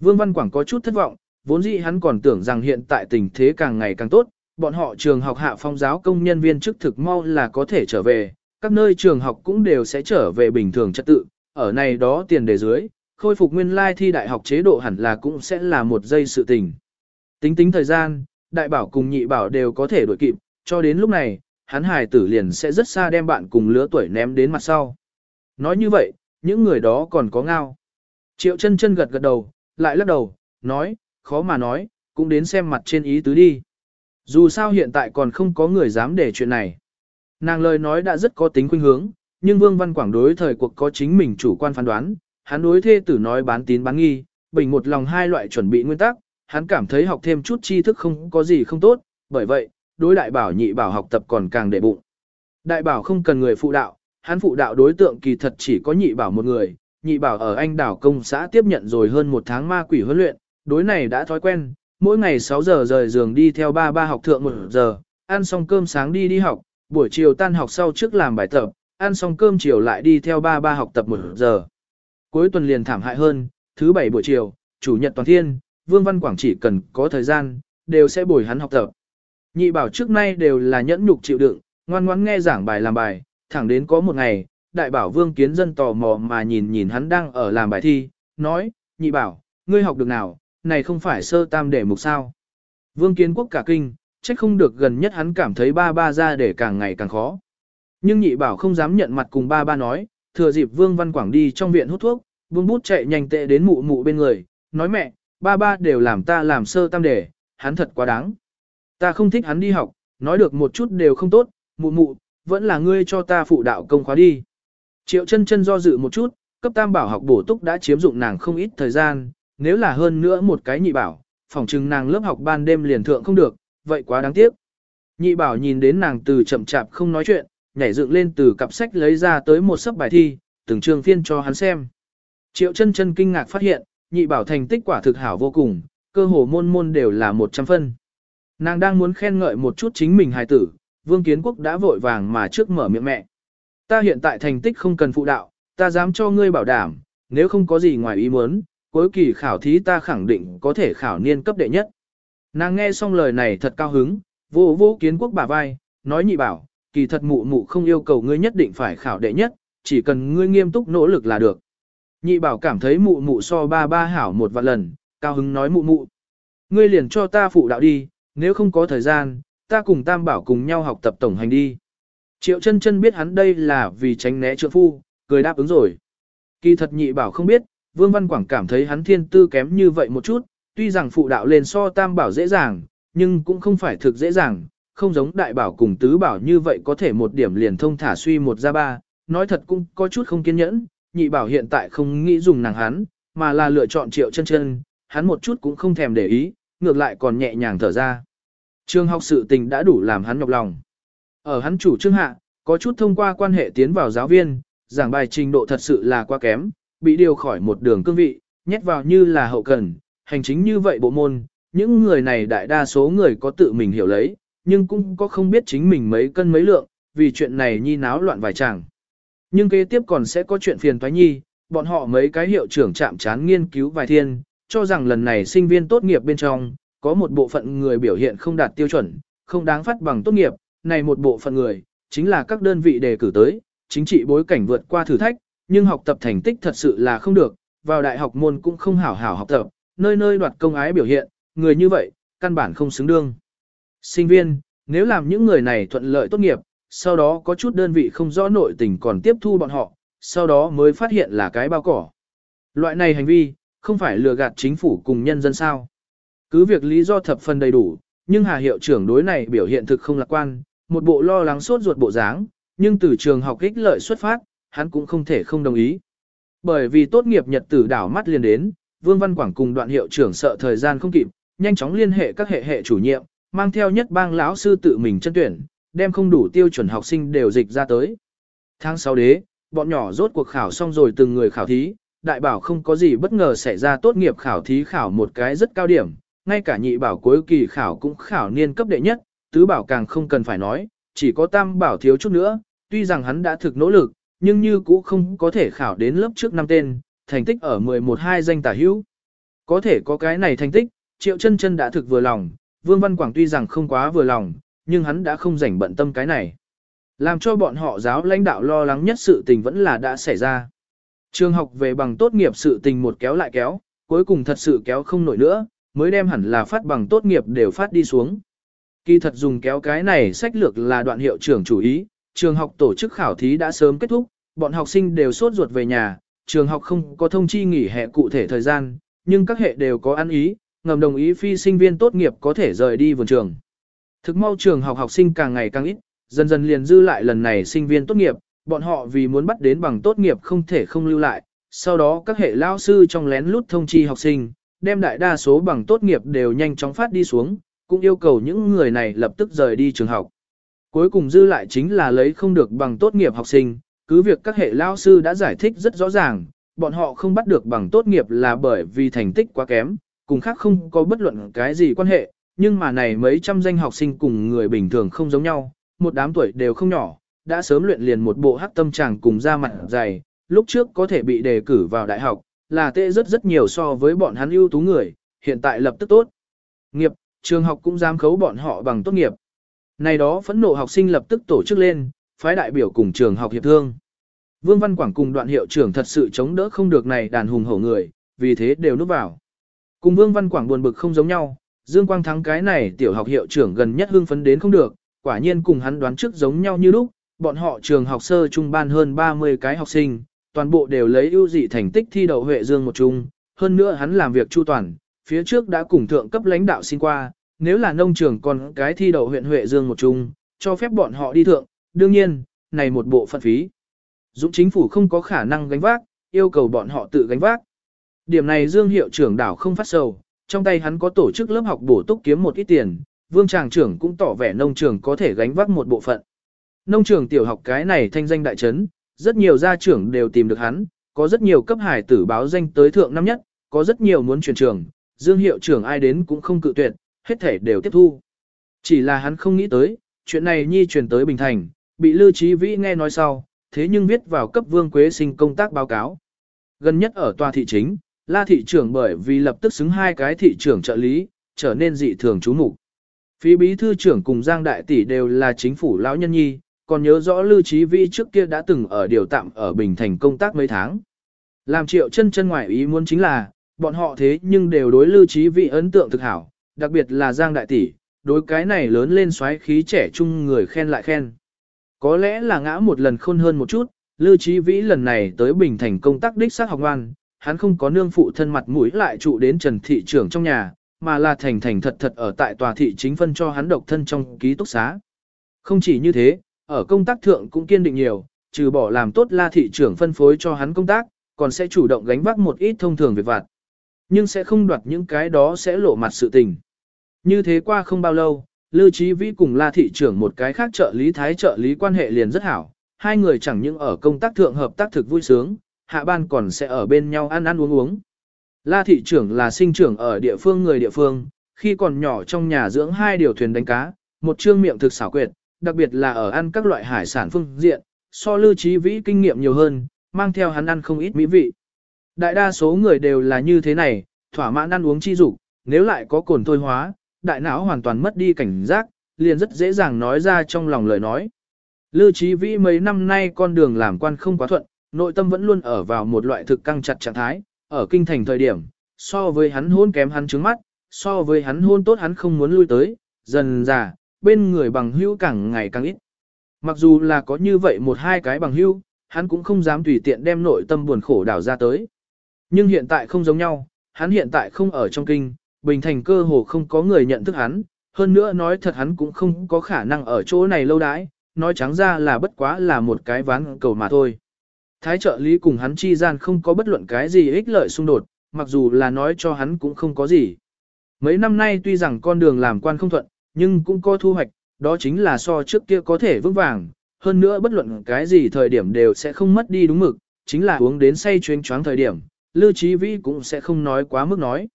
Vương Văn Quảng có chút thất vọng, vốn dĩ hắn còn tưởng rằng hiện tại tình thế càng ngày càng tốt, bọn họ trường học hạ phong giáo công nhân viên chức thực mau là có thể trở về, các nơi trường học cũng đều sẽ trở về bình thường trật tự, ở này đó tiền đề dưới, khôi phục nguyên lai thi đại học chế độ hẳn là cũng sẽ là một giây sự tình. Tính tính thời gian, đại bảo cùng nhị bảo đều có thể đổi kịp, cho đến lúc này, hắn hài tử liền sẽ rất xa đem bạn cùng lứa tuổi ném đến mặt sau. Nói như vậy, những người đó còn có ngao. Triệu chân chân gật gật đầu, lại lắc đầu, nói, khó mà nói, cũng đến xem mặt trên ý tứ đi. Dù sao hiện tại còn không có người dám để chuyện này. Nàng lời nói đã rất có tính khuynh hướng, nhưng Vương Văn Quảng đối thời cuộc có chính mình chủ quan phán đoán, hắn đối thê tử nói bán tín bán nghi, bình một lòng hai loại chuẩn bị nguyên tắc, hắn cảm thấy học thêm chút tri thức không có gì không tốt, bởi vậy, đối đại bảo nhị bảo học tập còn càng để bụng. Đại bảo không cần người phụ đạo, hắn phụ đạo đối tượng kỳ thật chỉ có nhị bảo một người, nhị bảo ở anh đảo công xã tiếp nhận rồi hơn một tháng ma quỷ huấn luyện, đối này đã thói quen, mỗi ngày 6 giờ rời giường đi theo ba ba học thượng một giờ, ăn xong cơm sáng đi đi học, buổi chiều tan học sau trước làm bài tập, ăn xong cơm chiều lại đi theo ba ba học tập một giờ. Cuối tuần liền thảm hại hơn, thứ bảy buổi chiều, chủ nhật toàn thiên, Vương Văn Quảng chỉ cần có thời gian, đều sẽ bồi hắn học tập. Nhị bảo trước nay đều là nhẫn nhục chịu đựng, ngoan ngoãn nghe giảng bài làm bài, thẳng đến có một ngày, đại bảo Vương Kiến Dân tò mò mà nhìn nhìn hắn đang ở làm bài thi, nói, nhị bảo, ngươi học được nào, này không phải sơ tam để mục sao. Vương Kiến Quốc cả kinh, trách không được gần nhất hắn cảm thấy ba ba ra để càng ngày càng khó. Nhưng nhị bảo không dám nhận mặt cùng ba ba nói, thừa dịp Vương Văn Quảng đi trong viện hút thuốc, Vương Bút chạy nhanh tệ đến mụ mụ bên người, nói mẹ, ba ba đều làm ta làm sơ tam để, hắn thật quá đáng. Ta không thích hắn đi học, nói được một chút đều không tốt, mụ mụ, vẫn là ngươi cho ta phụ đạo công khóa đi. Triệu chân chân do dự một chút, cấp tam bảo học bổ túc đã chiếm dụng nàng không ít thời gian, nếu là hơn nữa một cái nhị bảo, phòng trừng nàng lớp học ban đêm liền thượng không được, vậy quá đáng tiếc. Nhị bảo nhìn đến nàng từ chậm chạp không nói chuyện, nhảy dựng lên từ cặp sách lấy ra tới một sấp bài thi, từng trường phiên cho hắn xem. Triệu chân chân kinh ngạc phát hiện, nhị bảo thành tích quả thực hảo vô cùng, cơ hồ môn môn đều là 100 phân. Nàng đang muốn khen ngợi một chút chính mình hài tử, Vương Kiến Quốc đã vội vàng mà trước mở miệng mẹ. Ta hiện tại thành tích không cần phụ đạo, ta dám cho ngươi bảo đảm, nếu không có gì ngoài ý muốn, cuối kỳ khảo thí ta khẳng định có thể khảo niên cấp đệ nhất. Nàng nghe xong lời này thật cao hứng, vô vô kiến quốc bà vai, nói nhị bảo, kỳ thật mụ mụ không yêu cầu ngươi nhất định phải khảo đệ nhất, chỉ cần ngươi nghiêm túc nỗ lực là được. Nhị bảo cảm thấy mụ mụ so ba ba hảo một vạn lần, cao hứng nói mụ mụ. Ngươi liền cho ta phụ đạo đi, nếu không có thời gian, ta cùng tam bảo cùng nhau học tập tổng hành đi. Triệu chân chân biết hắn đây là vì tránh né trượng phu, cười đáp ứng rồi. Kỳ thật nhị bảo không biết, Vương Văn Quảng cảm thấy hắn thiên tư kém như vậy một chút, tuy rằng phụ đạo lên so tam bảo dễ dàng, nhưng cũng không phải thực dễ dàng, không giống đại bảo cùng tứ bảo như vậy có thể một điểm liền thông thả suy một ra ba, nói thật cũng có chút không kiên nhẫn, nhị bảo hiện tại không nghĩ dùng nàng hắn, mà là lựa chọn triệu chân chân, hắn một chút cũng không thèm để ý, ngược lại còn nhẹ nhàng thở ra. Trường học sự tình đã đủ làm hắn nhọc lòng. Ở hắn chủ trương hạ, có chút thông qua quan hệ tiến vào giáo viên, giảng bài trình độ thật sự là quá kém, bị điều khỏi một đường cương vị, nhét vào như là hậu cần, hành chính như vậy bộ môn, những người này đại đa số người có tự mình hiểu lấy, nhưng cũng có không biết chính mình mấy cân mấy lượng, vì chuyện này nhi náo loạn vài chàng. Nhưng kế tiếp còn sẽ có chuyện phiền toái nhi, bọn họ mấy cái hiệu trưởng chạm chán nghiên cứu vài thiên, cho rằng lần này sinh viên tốt nghiệp bên trong, có một bộ phận người biểu hiện không đạt tiêu chuẩn, không đáng phát bằng tốt nghiệp, này một bộ phận người, chính là các đơn vị đề cử tới, chính trị bối cảnh vượt qua thử thách, nhưng học tập thành tích thật sự là không được, vào đại học môn cũng không hảo hảo học tập, nơi nơi đoạt công ái biểu hiện, người như vậy, căn bản không xứng đương. Sinh viên, nếu làm những người này thuận lợi tốt nghiệp, sau đó có chút đơn vị không rõ nội tình còn tiếp thu bọn họ, sau đó mới phát hiện là cái bao cỏ. Loại này hành vi, không phải lừa gạt chính phủ cùng nhân dân sao. Cứ việc lý do thập phần đầy đủ, nhưng Hà hiệu trưởng đối này biểu hiện thực không lạc quan, một bộ lo lắng sốt ruột bộ dáng, nhưng từ trường học ích lợi xuất phát, hắn cũng không thể không đồng ý. Bởi vì tốt nghiệp nhật tử đảo mắt liền đến, Vương Văn Quảng cùng đoạn hiệu trưởng sợ thời gian không kịp, nhanh chóng liên hệ các hệ hệ chủ nhiệm, mang theo nhất bang lão sư tự mình chân tuyển, đem không đủ tiêu chuẩn học sinh đều dịch ra tới. Tháng 6 đế, bọn nhỏ rốt cuộc khảo xong rồi từng người khảo thí, đại bảo không có gì bất ngờ xảy ra tốt nghiệp khảo thí khảo một cái rất cao điểm, ngay cả nhị bảo cuối kỳ khảo cũng khảo niên cấp đệ nhất, tứ bảo càng không cần phải nói, chỉ có tam bảo thiếu chút nữa, tuy rằng hắn đã thực nỗ lực, nhưng như cũ không có thể khảo đến lớp trước năm tên, thành tích ở 11-2 danh tả hữu. Có thể có cái này thành tích, Triệu chân chân đã thực vừa lòng, Vương Văn Quảng tuy rằng không quá vừa lòng, nhưng hắn đã không rảnh bận tâm cái này. Làm cho bọn họ giáo lãnh đạo lo lắng nhất sự tình vẫn là đã xảy ra. Trường học về bằng tốt nghiệp sự tình một kéo lại kéo, cuối cùng thật sự kéo không nổi nữa, mới đem hẳn là phát bằng tốt nghiệp đều phát đi xuống. Kỳ thật dùng kéo cái này sách lược là đoạn hiệu trưởng chủ ý, trường học tổ chức khảo thí đã sớm kết thúc, bọn học sinh đều sốt ruột về nhà, trường học không có thông chi nghỉ hè cụ thể thời gian, nhưng các hệ đều có ăn ý, ngầm đồng ý phi sinh viên tốt nghiệp có thể rời đi vườn trường. Thực mau trường học học sinh càng ngày càng ít, dần dần liền dư lại lần này sinh viên tốt nghiệp, bọn họ vì muốn bắt đến bằng tốt nghiệp không thể không lưu lại, sau đó các hệ lao sư trong lén lút thông chi học sinh, đem đại đa số bằng tốt nghiệp đều nhanh chóng phát đi xuống, cũng yêu cầu những người này lập tức rời đi trường học. Cuối cùng dư lại chính là lấy không được bằng tốt nghiệp học sinh, cứ việc các hệ lao sư đã giải thích rất rõ ràng, bọn họ không bắt được bằng tốt nghiệp là bởi vì thành tích quá kém, cùng khác không có bất luận cái gì quan hệ, nhưng mà này mấy trăm danh học sinh cùng người bình thường không giống nhau, một đám tuổi đều không nhỏ, đã sớm luyện liền một bộ hắc tâm tràng cùng da mặt dày, lúc trước có thể bị đề cử vào đại học, là tệ rất rất nhiều so với bọn hắn ưu tú người, hiện tại lập tức tốt. Nghiệp, trường học cũng dám khấu bọn họ bằng tốt nghiệp. Này đó phẫn nộ học sinh lập tức tổ chức lên, phái đại biểu cùng trường học hiệp thương. Vương Văn Quảng cùng đoạn hiệu trưởng thật sự chống đỡ không được này đàn hùng hổ người, vì thế đều núp vào. Cùng Vương Văn Quảng buồn bực không giống nhau, Dương Quang Thắng cái này tiểu học hiệu trưởng gần nhất hưng phấn đến không được, quả nhiên cùng hắn đoán trước giống nhau như lúc, bọn họ trường học sơ trung ban hơn 30 cái học sinh, toàn bộ đều lấy ưu dị thành tích thi đậu Huệ Dương một trung, hơn nữa hắn làm việc chu toàn, phía trước đã cùng thượng cấp lãnh đạo xin qua, nếu là nông trường còn cái thi đậu huyện Huệ Dương một trung, cho phép bọn họ đi thượng, đương nhiên, này một bộ phận phí. Dũng chính phủ không có khả năng gánh vác, yêu cầu bọn họ tự gánh vác. Điểm này Dương hiệu trưởng đảo không phát sầu, trong tay hắn có tổ chức lớp học bổ túc kiếm một ít tiền, Vương tràng trưởng cũng tỏ vẻ nông trường có thể gánh vác một bộ phận. Nông trường tiểu học cái này thanh danh đại trấn, rất nhiều gia trưởng đều tìm được hắn, có rất nhiều cấp hải tử báo danh tới thượng năm nhất, có rất nhiều muốn chuyển trường, Dương hiệu trưởng ai đến cũng không cự tuyệt, hết thể đều tiếp thu. Chỉ là hắn không nghĩ tới, chuyện này nhi truyền tới Bình Thành, bị Lưu Chí Vĩ nghe nói sau, thế nhưng viết vào cấp Vương Quế Sinh công tác báo cáo. Gần nhất ở tòa thị chính, La thị trưởng bởi vì lập tức xứng hai cái thị trưởng trợ lý, trở nên dị thường chú mục. Phí bí thư trưởng cùng Giang Đại Tỷ đều là chính phủ lão nhân nhi, còn nhớ rõ Lưu Chí Vĩ trước kia đã từng ở điều tạm ở Bình Thành công tác mấy tháng. Làm triệu chân chân ngoại ý muốn chính là, bọn họ thế nhưng đều đối Lưu Chí Vĩ ấn tượng thực hảo, đặc biệt là Giang Đại Tỷ, đối cái này lớn lên xoáy khí trẻ trung người khen lại khen. Có lẽ là ngã một lần khôn hơn một chút, Lưu Trí Vĩ lần này tới Bình Thành công tác đích xác học ngoan, hắn không có nương phụ thân mặt mũi lại trụ đến Trần Thị trưởng trong nhà, mà là thành thành thật thật ở tại tòa thị chính phân cho hắn độc thân trong ký túc xá. Không chỉ như thế, ở công tác thượng cũng kiên định nhiều, trừ bỏ làm tốt la thị trưởng phân phối cho hắn công tác, còn sẽ chủ động gánh vác một ít thông thường việc vặt. Nhưng sẽ không đoạt những cái đó sẽ lộ mặt sự tình. Như thế qua không bao lâu, Lưu Chí Vĩ cùng La thị trưởng một cái khác trợ lý thái trợ lý quan hệ liền rất hảo, hai người chẳng những ở công tác thượng hợp tác thực vui sướng, hạ ban còn sẽ ở bên nhau ăn ăn uống uống. La thị trưởng là sinh trưởng ở địa phương người địa phương, khi còn nhỏ trong nhà dưỡng hai điều thuyền đánh cá, một trương miệng thực xảo quyệt, đặc biệt là ở ăn các loại hải sản phương diện, so lưu Chí vĩ kinh nghiệm nhiều hơn, mang theo hắn ăn không ít mỹ vị. Đại đa số người đều là như thế này, thỏa mãn ăn uống chi dục, nếu lại có cồn thôi hóa, đại não hoàn toàn mất đi cảnh giác, liền rất dễ dàng nói ra trong lòng lời nói. Lưu trí vĩ mấy năm nay con đường làm quan không quá thuận, nội tâm vẫn luôn ở vào một loại thực căng chặt trạng thái, ở kinh thành thời điểm, so với hắn hôn kém hắn trứng mắt, so với hắn hôn tốt hắn không muốn lui tới, dần già, bên người bằng hữu càng ngày càng ít. Mặc dù là có như vậy một hai cái bằng hữu, hắn cũng không dám tùy tiện đem nội tâm buồn khổ đảo ra tới. Nhưng hiện tại không giống nhau, hắn hiện tại không ở trong kinh, bình thành cơ hồ không có người nhận thức hắn, hơn nữa nói thật hắn cũng không có khả năng ở chỗ này lâu đãi, nói trắng ra là bất quá là một cái ván cầu mà thôi. Thái trợ lý cùng hắn chi gian không có bất luận cái gì ích lợi xung đột, mặc dù là nói cho hắn cũng không có gì. Mấy năm nay tuy rằng con đường làm quan không thuận, nhưng cũng có thu hoạch, đó chính là so trước kia có thể vững vàng, hơn nữa bất luận cái gì thời điểm đều sẽ không mất đi đúng mực, chính là uống đến say chuyến choáng thời điểm, Lưu Chí Vĩ cũng sẽ không nói quá mức nói.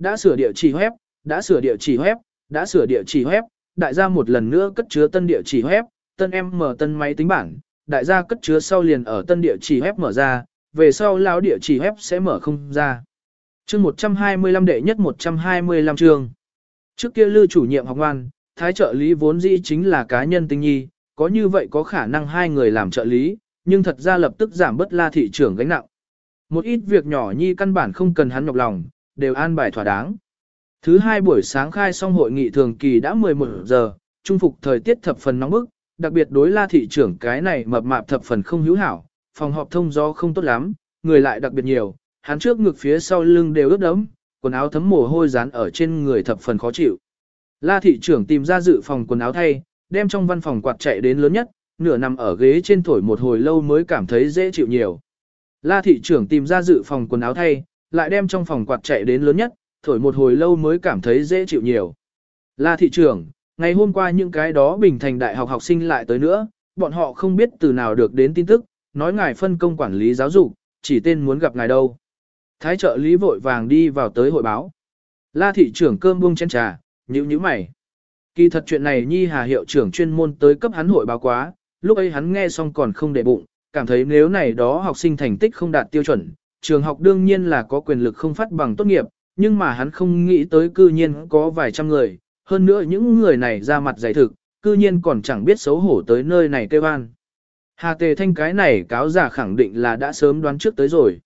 Đã sửa địa chỉ web, đã sửa địa chỉ web, đã sửa địa chỉ web, đại gia một lần nữa cất chứa tân địa chỉ web, tân em mở tân máy tính bảng, đại gia cất chứa sau liền ở tân địa chỉ web mở ra, về sau lão địa chỉ web sẽ mở không ra. chương 125 đệ nhất 125 chương. Trước kia lưu chủ nhiệm học ngoan, thái trợ lý vốn dĩ chính là cá nhân tinh nhi, có như vậy có khả năng hai người làm trợ lý, nhưng thật ra lập tức giảm bớt la thị trưởng gánh nặng. Một ít việc nhỏ nhi căn bản không cần hắn nhọc lòng, đều an bài thỏa đáng. Thứ hai buổi sáng khai xong hội nghị thường kỳ đã 11 giờ, trung phục thời tiết thập phần nóng bức, đặc biệt đối la thị trưởng cái này mập mạp thập phần không hữu hảo, phòng họp thông gió không tốt lắm, người lại đặc biệt nhiều, hắn trước ngực phía sau lưng đều ướt đẫm, quần áo thấm mồ hôi dán ở trên người thập phần khó chịu. La thị trưởng tìm ra dự phòng quần áo thay, đem trong văn phòng quạt chạy đến lớn nhất, nửa nằm ở ghế trên thổi một hồi lâu mới cảm thấy dễ chịu nhiều. La thị trưởng tìm ra dự phòng quần áo thay, lại đem trong phòng quạt chạy đến lớn nhất, thổi một hồi lâu mới cảm thấy dễ chịu nhiều. La thị trưởng, ngày hôm qua những cái đó bình thành đại học học sinh lại tới nữa, bọn họ không biết từ nào được đến tin tức, nói ngài phân công quản lý giáo dục, chỉ tên muốn gặp ngài đâu. Thái trợ lý vội vàng đi vào tới hội báo. La thị trưởng cơm buông chén trà, nhíu nhíu mày. Kỳ thật chuyện này Nhi Hà hiệu trưởng chuyên môn tới cấp hắn hội báo quá, lúc ấy hắn nghe xong còn không để bụng, cảm thấy nếu này đó học sinh thành tích không đạt tiêu chuẩn, trường học đương nhiên là có quyền lực không phát bằng tốt nghiệp, nhưng mà hắn không nghĩ tới cư nhiên có vài trăm người, hơn nữa những người này ra mặt giải thực, cư nhiên còn chẳng biết xấu hổ tới nơi này kêu an. Hà tề thanh cái này cáo giả khẳng định là đã sớm đoán trước tới rồi.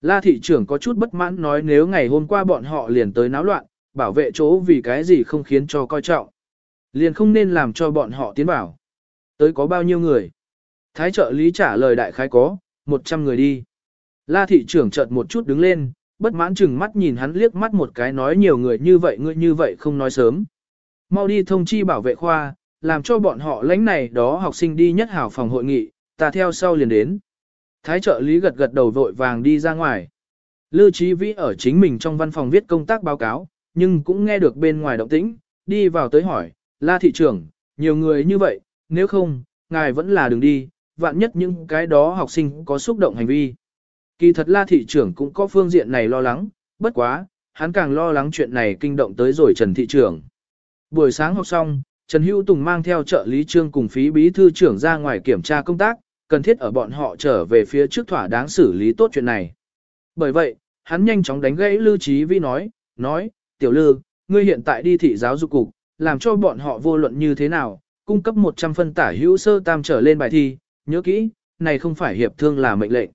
La thị trưởng có chút bất mãn nói nếu ngày hôm qua bọn họ liền tới náo loạn, bảo vệ chỗ vì cái gì không khiến cho coi trọng. Liền không nên làm cho bọn họ tiến vào. Tới có bao nhiêu người? Thái trợ lý trả lời đại khái có, 100 người đi. La thị trưởng chợt một chút đứng lên, bất mãn chừng mắt nhìn hắn liếc mắt một cái nói nhiều người như vậy ngươi như vậy không nói sớm. Mau đi thông chi bảo vệ khoa, làm cho bọn họ lãnh này đó học sinh đi nhất hảo phòng hội nghị, ta theo sau liền đến. Thái trợ lý gật gật đầu vội vàng đi ra ngoài. Lưu Chí Vĩ ở chính mình trong văn phòng viết công tác báo cáo, nhưng cũng nghe được bên ngoài động tĩnh, đi vào tới hỏi, la thị trưởng, nhiều người như vậy, nếu không, ngài vẫn là đừng đi, vạn nhất những cái đó học sinh có xúc động hành vi. Kỳ thật la thị trưởng cũng có phương diện này lo lắng, bất quá, hắn càng lo lắng chuyện này kinh động tới rồi Trần thị trưởng. Buổi sáng học xong, Trần Hữu Tùng mang theo trợ lý trương cùng phí bí thư trưởng ra ngoài kiểm tra công tác, cần thiết ở bọn họ trở về phía trước thỏa đáng xử lý tốt chuyện này. Bởi vậy, hắn nhanh chóng đánh gãy Lưu Trí Vi nói, nói, tiểu lư, ngươi hiện tại đi thị giáo dục cục, làm cho bọn họ vô luận như thế nào, cung cấp 100 phân tả hữu sơ tam trở lên bài thi, nhớ kỹ, này không phải hiệp thương là mệnh lệnh.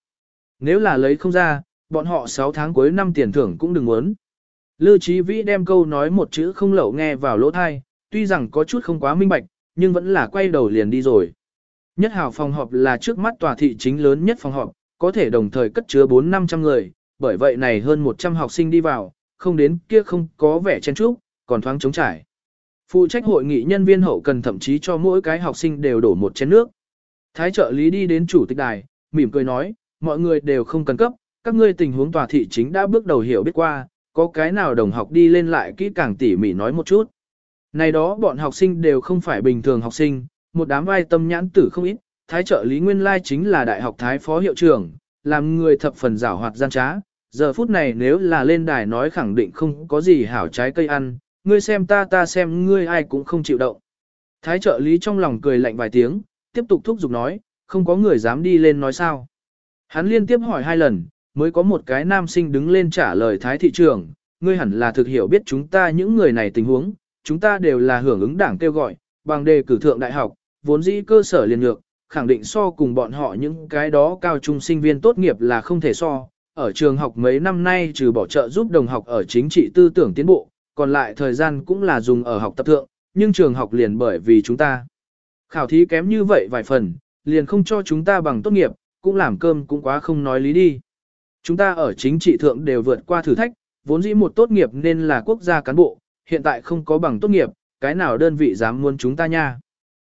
Nếu là lấy không ra, bọn họ 6 tháng cuối năm tiền thưởng cũng đừng muốn. Lưu Chí Vĩ đem câu nói một chữ không lậu nghe vào lỗ thai, tuy rằng có chút không quá minh bạch, nhưng vẫn là quay đầu liền đi rồi. Nhất hào phòng họp là trước mắt tòa thị chính lớn nhất phòng họp, có thể đồng thời cất chứa 4-500 người, bởi vậy này hơn 100 học sinh đi vào, không đến kia không có vẻ chen chúc, còn thoáng trống trải. Phụ trách hội nghị nhân viên hậu cần thậm chí cho mỗi cái học sinh đều đổ một chén nước. Thái trợ lý đi đến chủ tịch đài, mỉm cười nói, mọi người đều không cần cấp, các ngươi tình huống tòa thị chính đã bước đầu hiểu biết qua, có cái nào đồng học đi lên lại kỹ càng tỉ mỉ nói một chút. Này đó bọn học sinh đều không phải bình thường học sinh, một đám vai tâm nhãn tử không ít, thái trợ lý nguyên lai chính là đại học thái phó hiệu trưởng, làm người thập phần giảo hoạt gian trá. Giờ phút này nếu là lên đài nói khẳng định không có gì hảo trái cây ăn, ngươi xem ta ta xem ngươi ai cũng không chịu động. Thái trợ lý trong lòng cười lạnh vài tiếng, tiếp tục thúc giục nói, không có người dám đi lên nói sao. Hắn liên tiếp hỏi hai lần, mới có một cái nam sinh đứng lên trả lời thái thị trưởng, ngươi hẳn là thực hiểu biết chúng ta những người này tình huống, chúng ta đều là hưởng ứng đảng kêu gọi, bằng đề cử thượng đại học, vốn dĩ cơ sở liền lược, khẳng định so cùng bọn họ những cái đó cao trung sinh viên tốt nghiệp là không thể so. Ở trường học mấy năm nay trừ bỏ trợ giúp đồng học ở chính trị tư tưởng tiến bộ, còn lại thời gian cũng là dùng ở học tập thượng, nhưng trường học liền bởi vì chúng ta. Khảo thí kém như vậy vài phần, liền không cho chúng ta bằng tốt nghiệp, cũng làm cơm cũng quá không nói lý đi. Chúng ta ở chính trị thượng đều vượt qua thử thách, vốn dĩ một tốt nghiệp nên là quốc gia cán bộ, hiện tại không có bằng tốt nghiệp, cái nào đơn vị dám muốn chúng ta nha.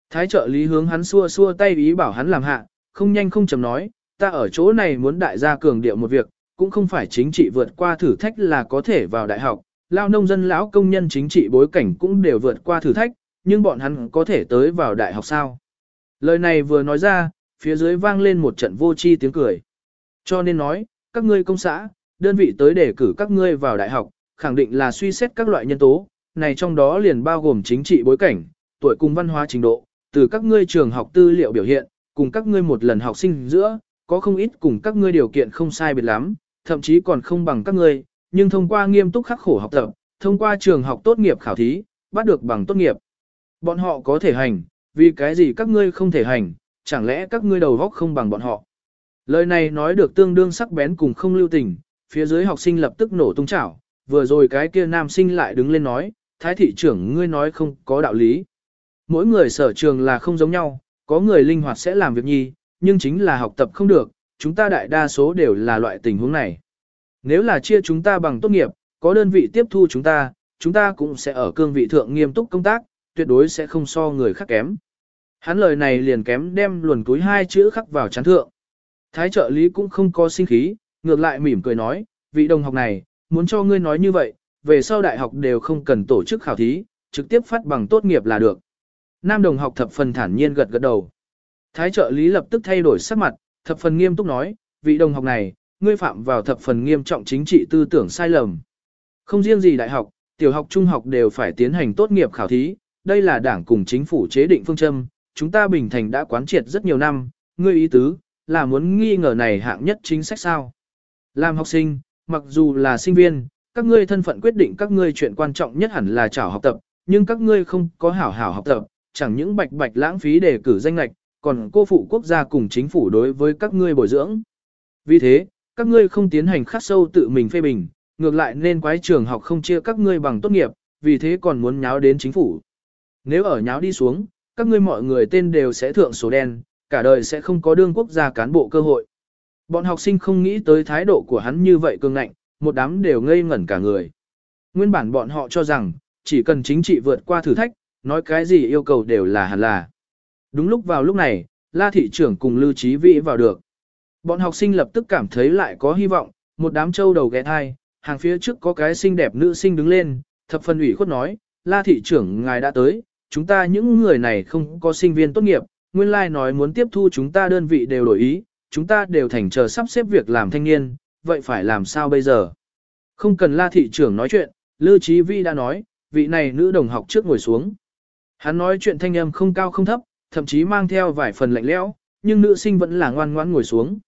Thái trợ lý hướng hắn xua xua tay ý bảo hắn làm hạ, không nhanh không chậm nói, ta ở chỗ này muốn đại gia cường điệu một việc, cũng không phải chính trị vượt qua thử thách là có thể vào đại học, lao nông dân lão công nhân chính trị bối cảnh cũng đều vượt qua thử thách, nhưng bọn hắn có thể tới vào đại học sao. Lời này vừa nói ra, phía dưới vang lên một trận vô chi tiếng cười. Cho nên nói, các ngươi công xã, đơn vị tới để cử các ngươi vào đại học, khẳng định là suy xét các loại nhân tố, này trong đó liền bao gồm chính trị bối cảnh, tuổi cùng văn hóa trình độ, từ các ngươi trường học tư liệu biểu hiện, cùng các ngươi một lần học sinh giữa, có không ít cùng các ngươi điều kiện không sai biệt lắm, thậm chí còn không bằng các ngươi, nhưng thông qua nghiêm túc khắc khổ học tập, thông qua trường học tốt nghiệp khảo thí, bắt được bằng tốt nghiệp. Bọn họ có thể hành, vì cái gì các ngươi không thể hành, chẳng lẽ các ngươi đầu góc không bằng bọn họ. Lời này nói được tương đương sắc bén cùng không lưu tình, phía dưới học sinh lập tức nổ tung chảo, vừa rồi cái kia nam sinh lại đứng lên nói, thái thị trưởng ngươi nói không có đạo lý. Mỗi người sở trường là không giống nhau, có người linh hoạt sẽ làm việc nhi, nhưng chính là học tập không được, chúng ta đại đa số đều là loại tình huống này. Nếu là chia chúng ta bằng tốt nghiệp, có đơn vị tiếp thu chúng ta, chúng ta cũng sẽ ở cương vị thượng nghiêm túc công tác, tuyệt đối sẽ không so người khác kém. Hắn lời này liền kém đem luồn túi hai chữ khắc vào chán thượng. Thái trợ lý cũng không có sinh khí, ngược lại mỉm cười nói, vị đồng học này, muốn cho ngươi nói như vậy, về sau đại học đều không cần tổ chức khảo thí, trực tiếp phát bằng tốt nghiệp là được. Nam đồng học thập phần thản nhiên gật gật đầu. Thái trợ lý lập tức thay đổi sắc mặt, thập phần nghiêm túc nói, vị đồng học này, ngươi phạm vào thập phần nghiêm trọng chính trị tư tưởng sai lầm. Không riêng gì đại học, tiểu học trung học đều phải tiến hành tốt nghiệp khảo thí, đây là đảng cùng chính phủ chế định phương châm, chúng ta Bình Thành đã quán triệt rất nhiều năm, ngươi ý tứ, là muốn nghi ngờ này hạng nhất chính sách sao. Làm học sinh, mặc dù là sinh viên, các ngươi thân phận quyết định các ngươi chuyện quan trọng nhất hẳn là trảo học tập, nhưng các ngươi không có hảo hảo học tập, chẳng những bạch bạch lãng phí để cử danh lệch, còn cô phụ quốc gia cùng chính phủ đối với các ngươi bồi dưỡng. Vì thế, các ngươi không tiến hành khắc sâu tự mình phê bình, ngược lại nên quái trường học không chia các ngươi bằng tốt nghiệp, vì thế còn muốn nháo đến chính phủ. Nếu ở nháo đi xuống, các ngươi mọi người tên đều sẽ thượng số đen, cả đời sẽ không có đương quốc gia cán bộ cơ hội. Bọn học sinh không nghĩ tới thái độ của hắn như vậy cương ngạnh, một đám đều ngây ngẩn cả người. Nguyên bản bọn họ cho rằng, chỉ cần chính trị vượt qua thử thách, nói cái gì yêu cầu đều là hẳn là. Đúng lúc vào lúc này, La thị trưởng cùng Lưu Chí Vĩ vào được. Bọn học sinh lập tức cảm thấy lại có hy vọng, một đám trâu đầu ghé thai, hàng phía trước có cái xinh đẹp nữ sinh đứng lên, thập phần ủy khuất nói, La thị trưởng ngài đã tới, chúng ta những người này không có sinh viên tốt nghiệp, nguyên lai like nói muốn tiếp thu chúng ta đơn vị đều đổi ý, chúng ta đều thành chờ sắp xếp việc làm thanh niên, vậy phải làm sao bây giờ? Không cần la thị trưởng nói chuyện, Lưu Chí Vi đã nói, vị này nữ đồng học trước ngồi xuống. Hắn nói chuyện thanh âm không cao không thấp, thậm chí mang theo vài phần lạnh lẽo, nhưng nữ sinh vẫn là ngoan ngoãn ngồi xuống.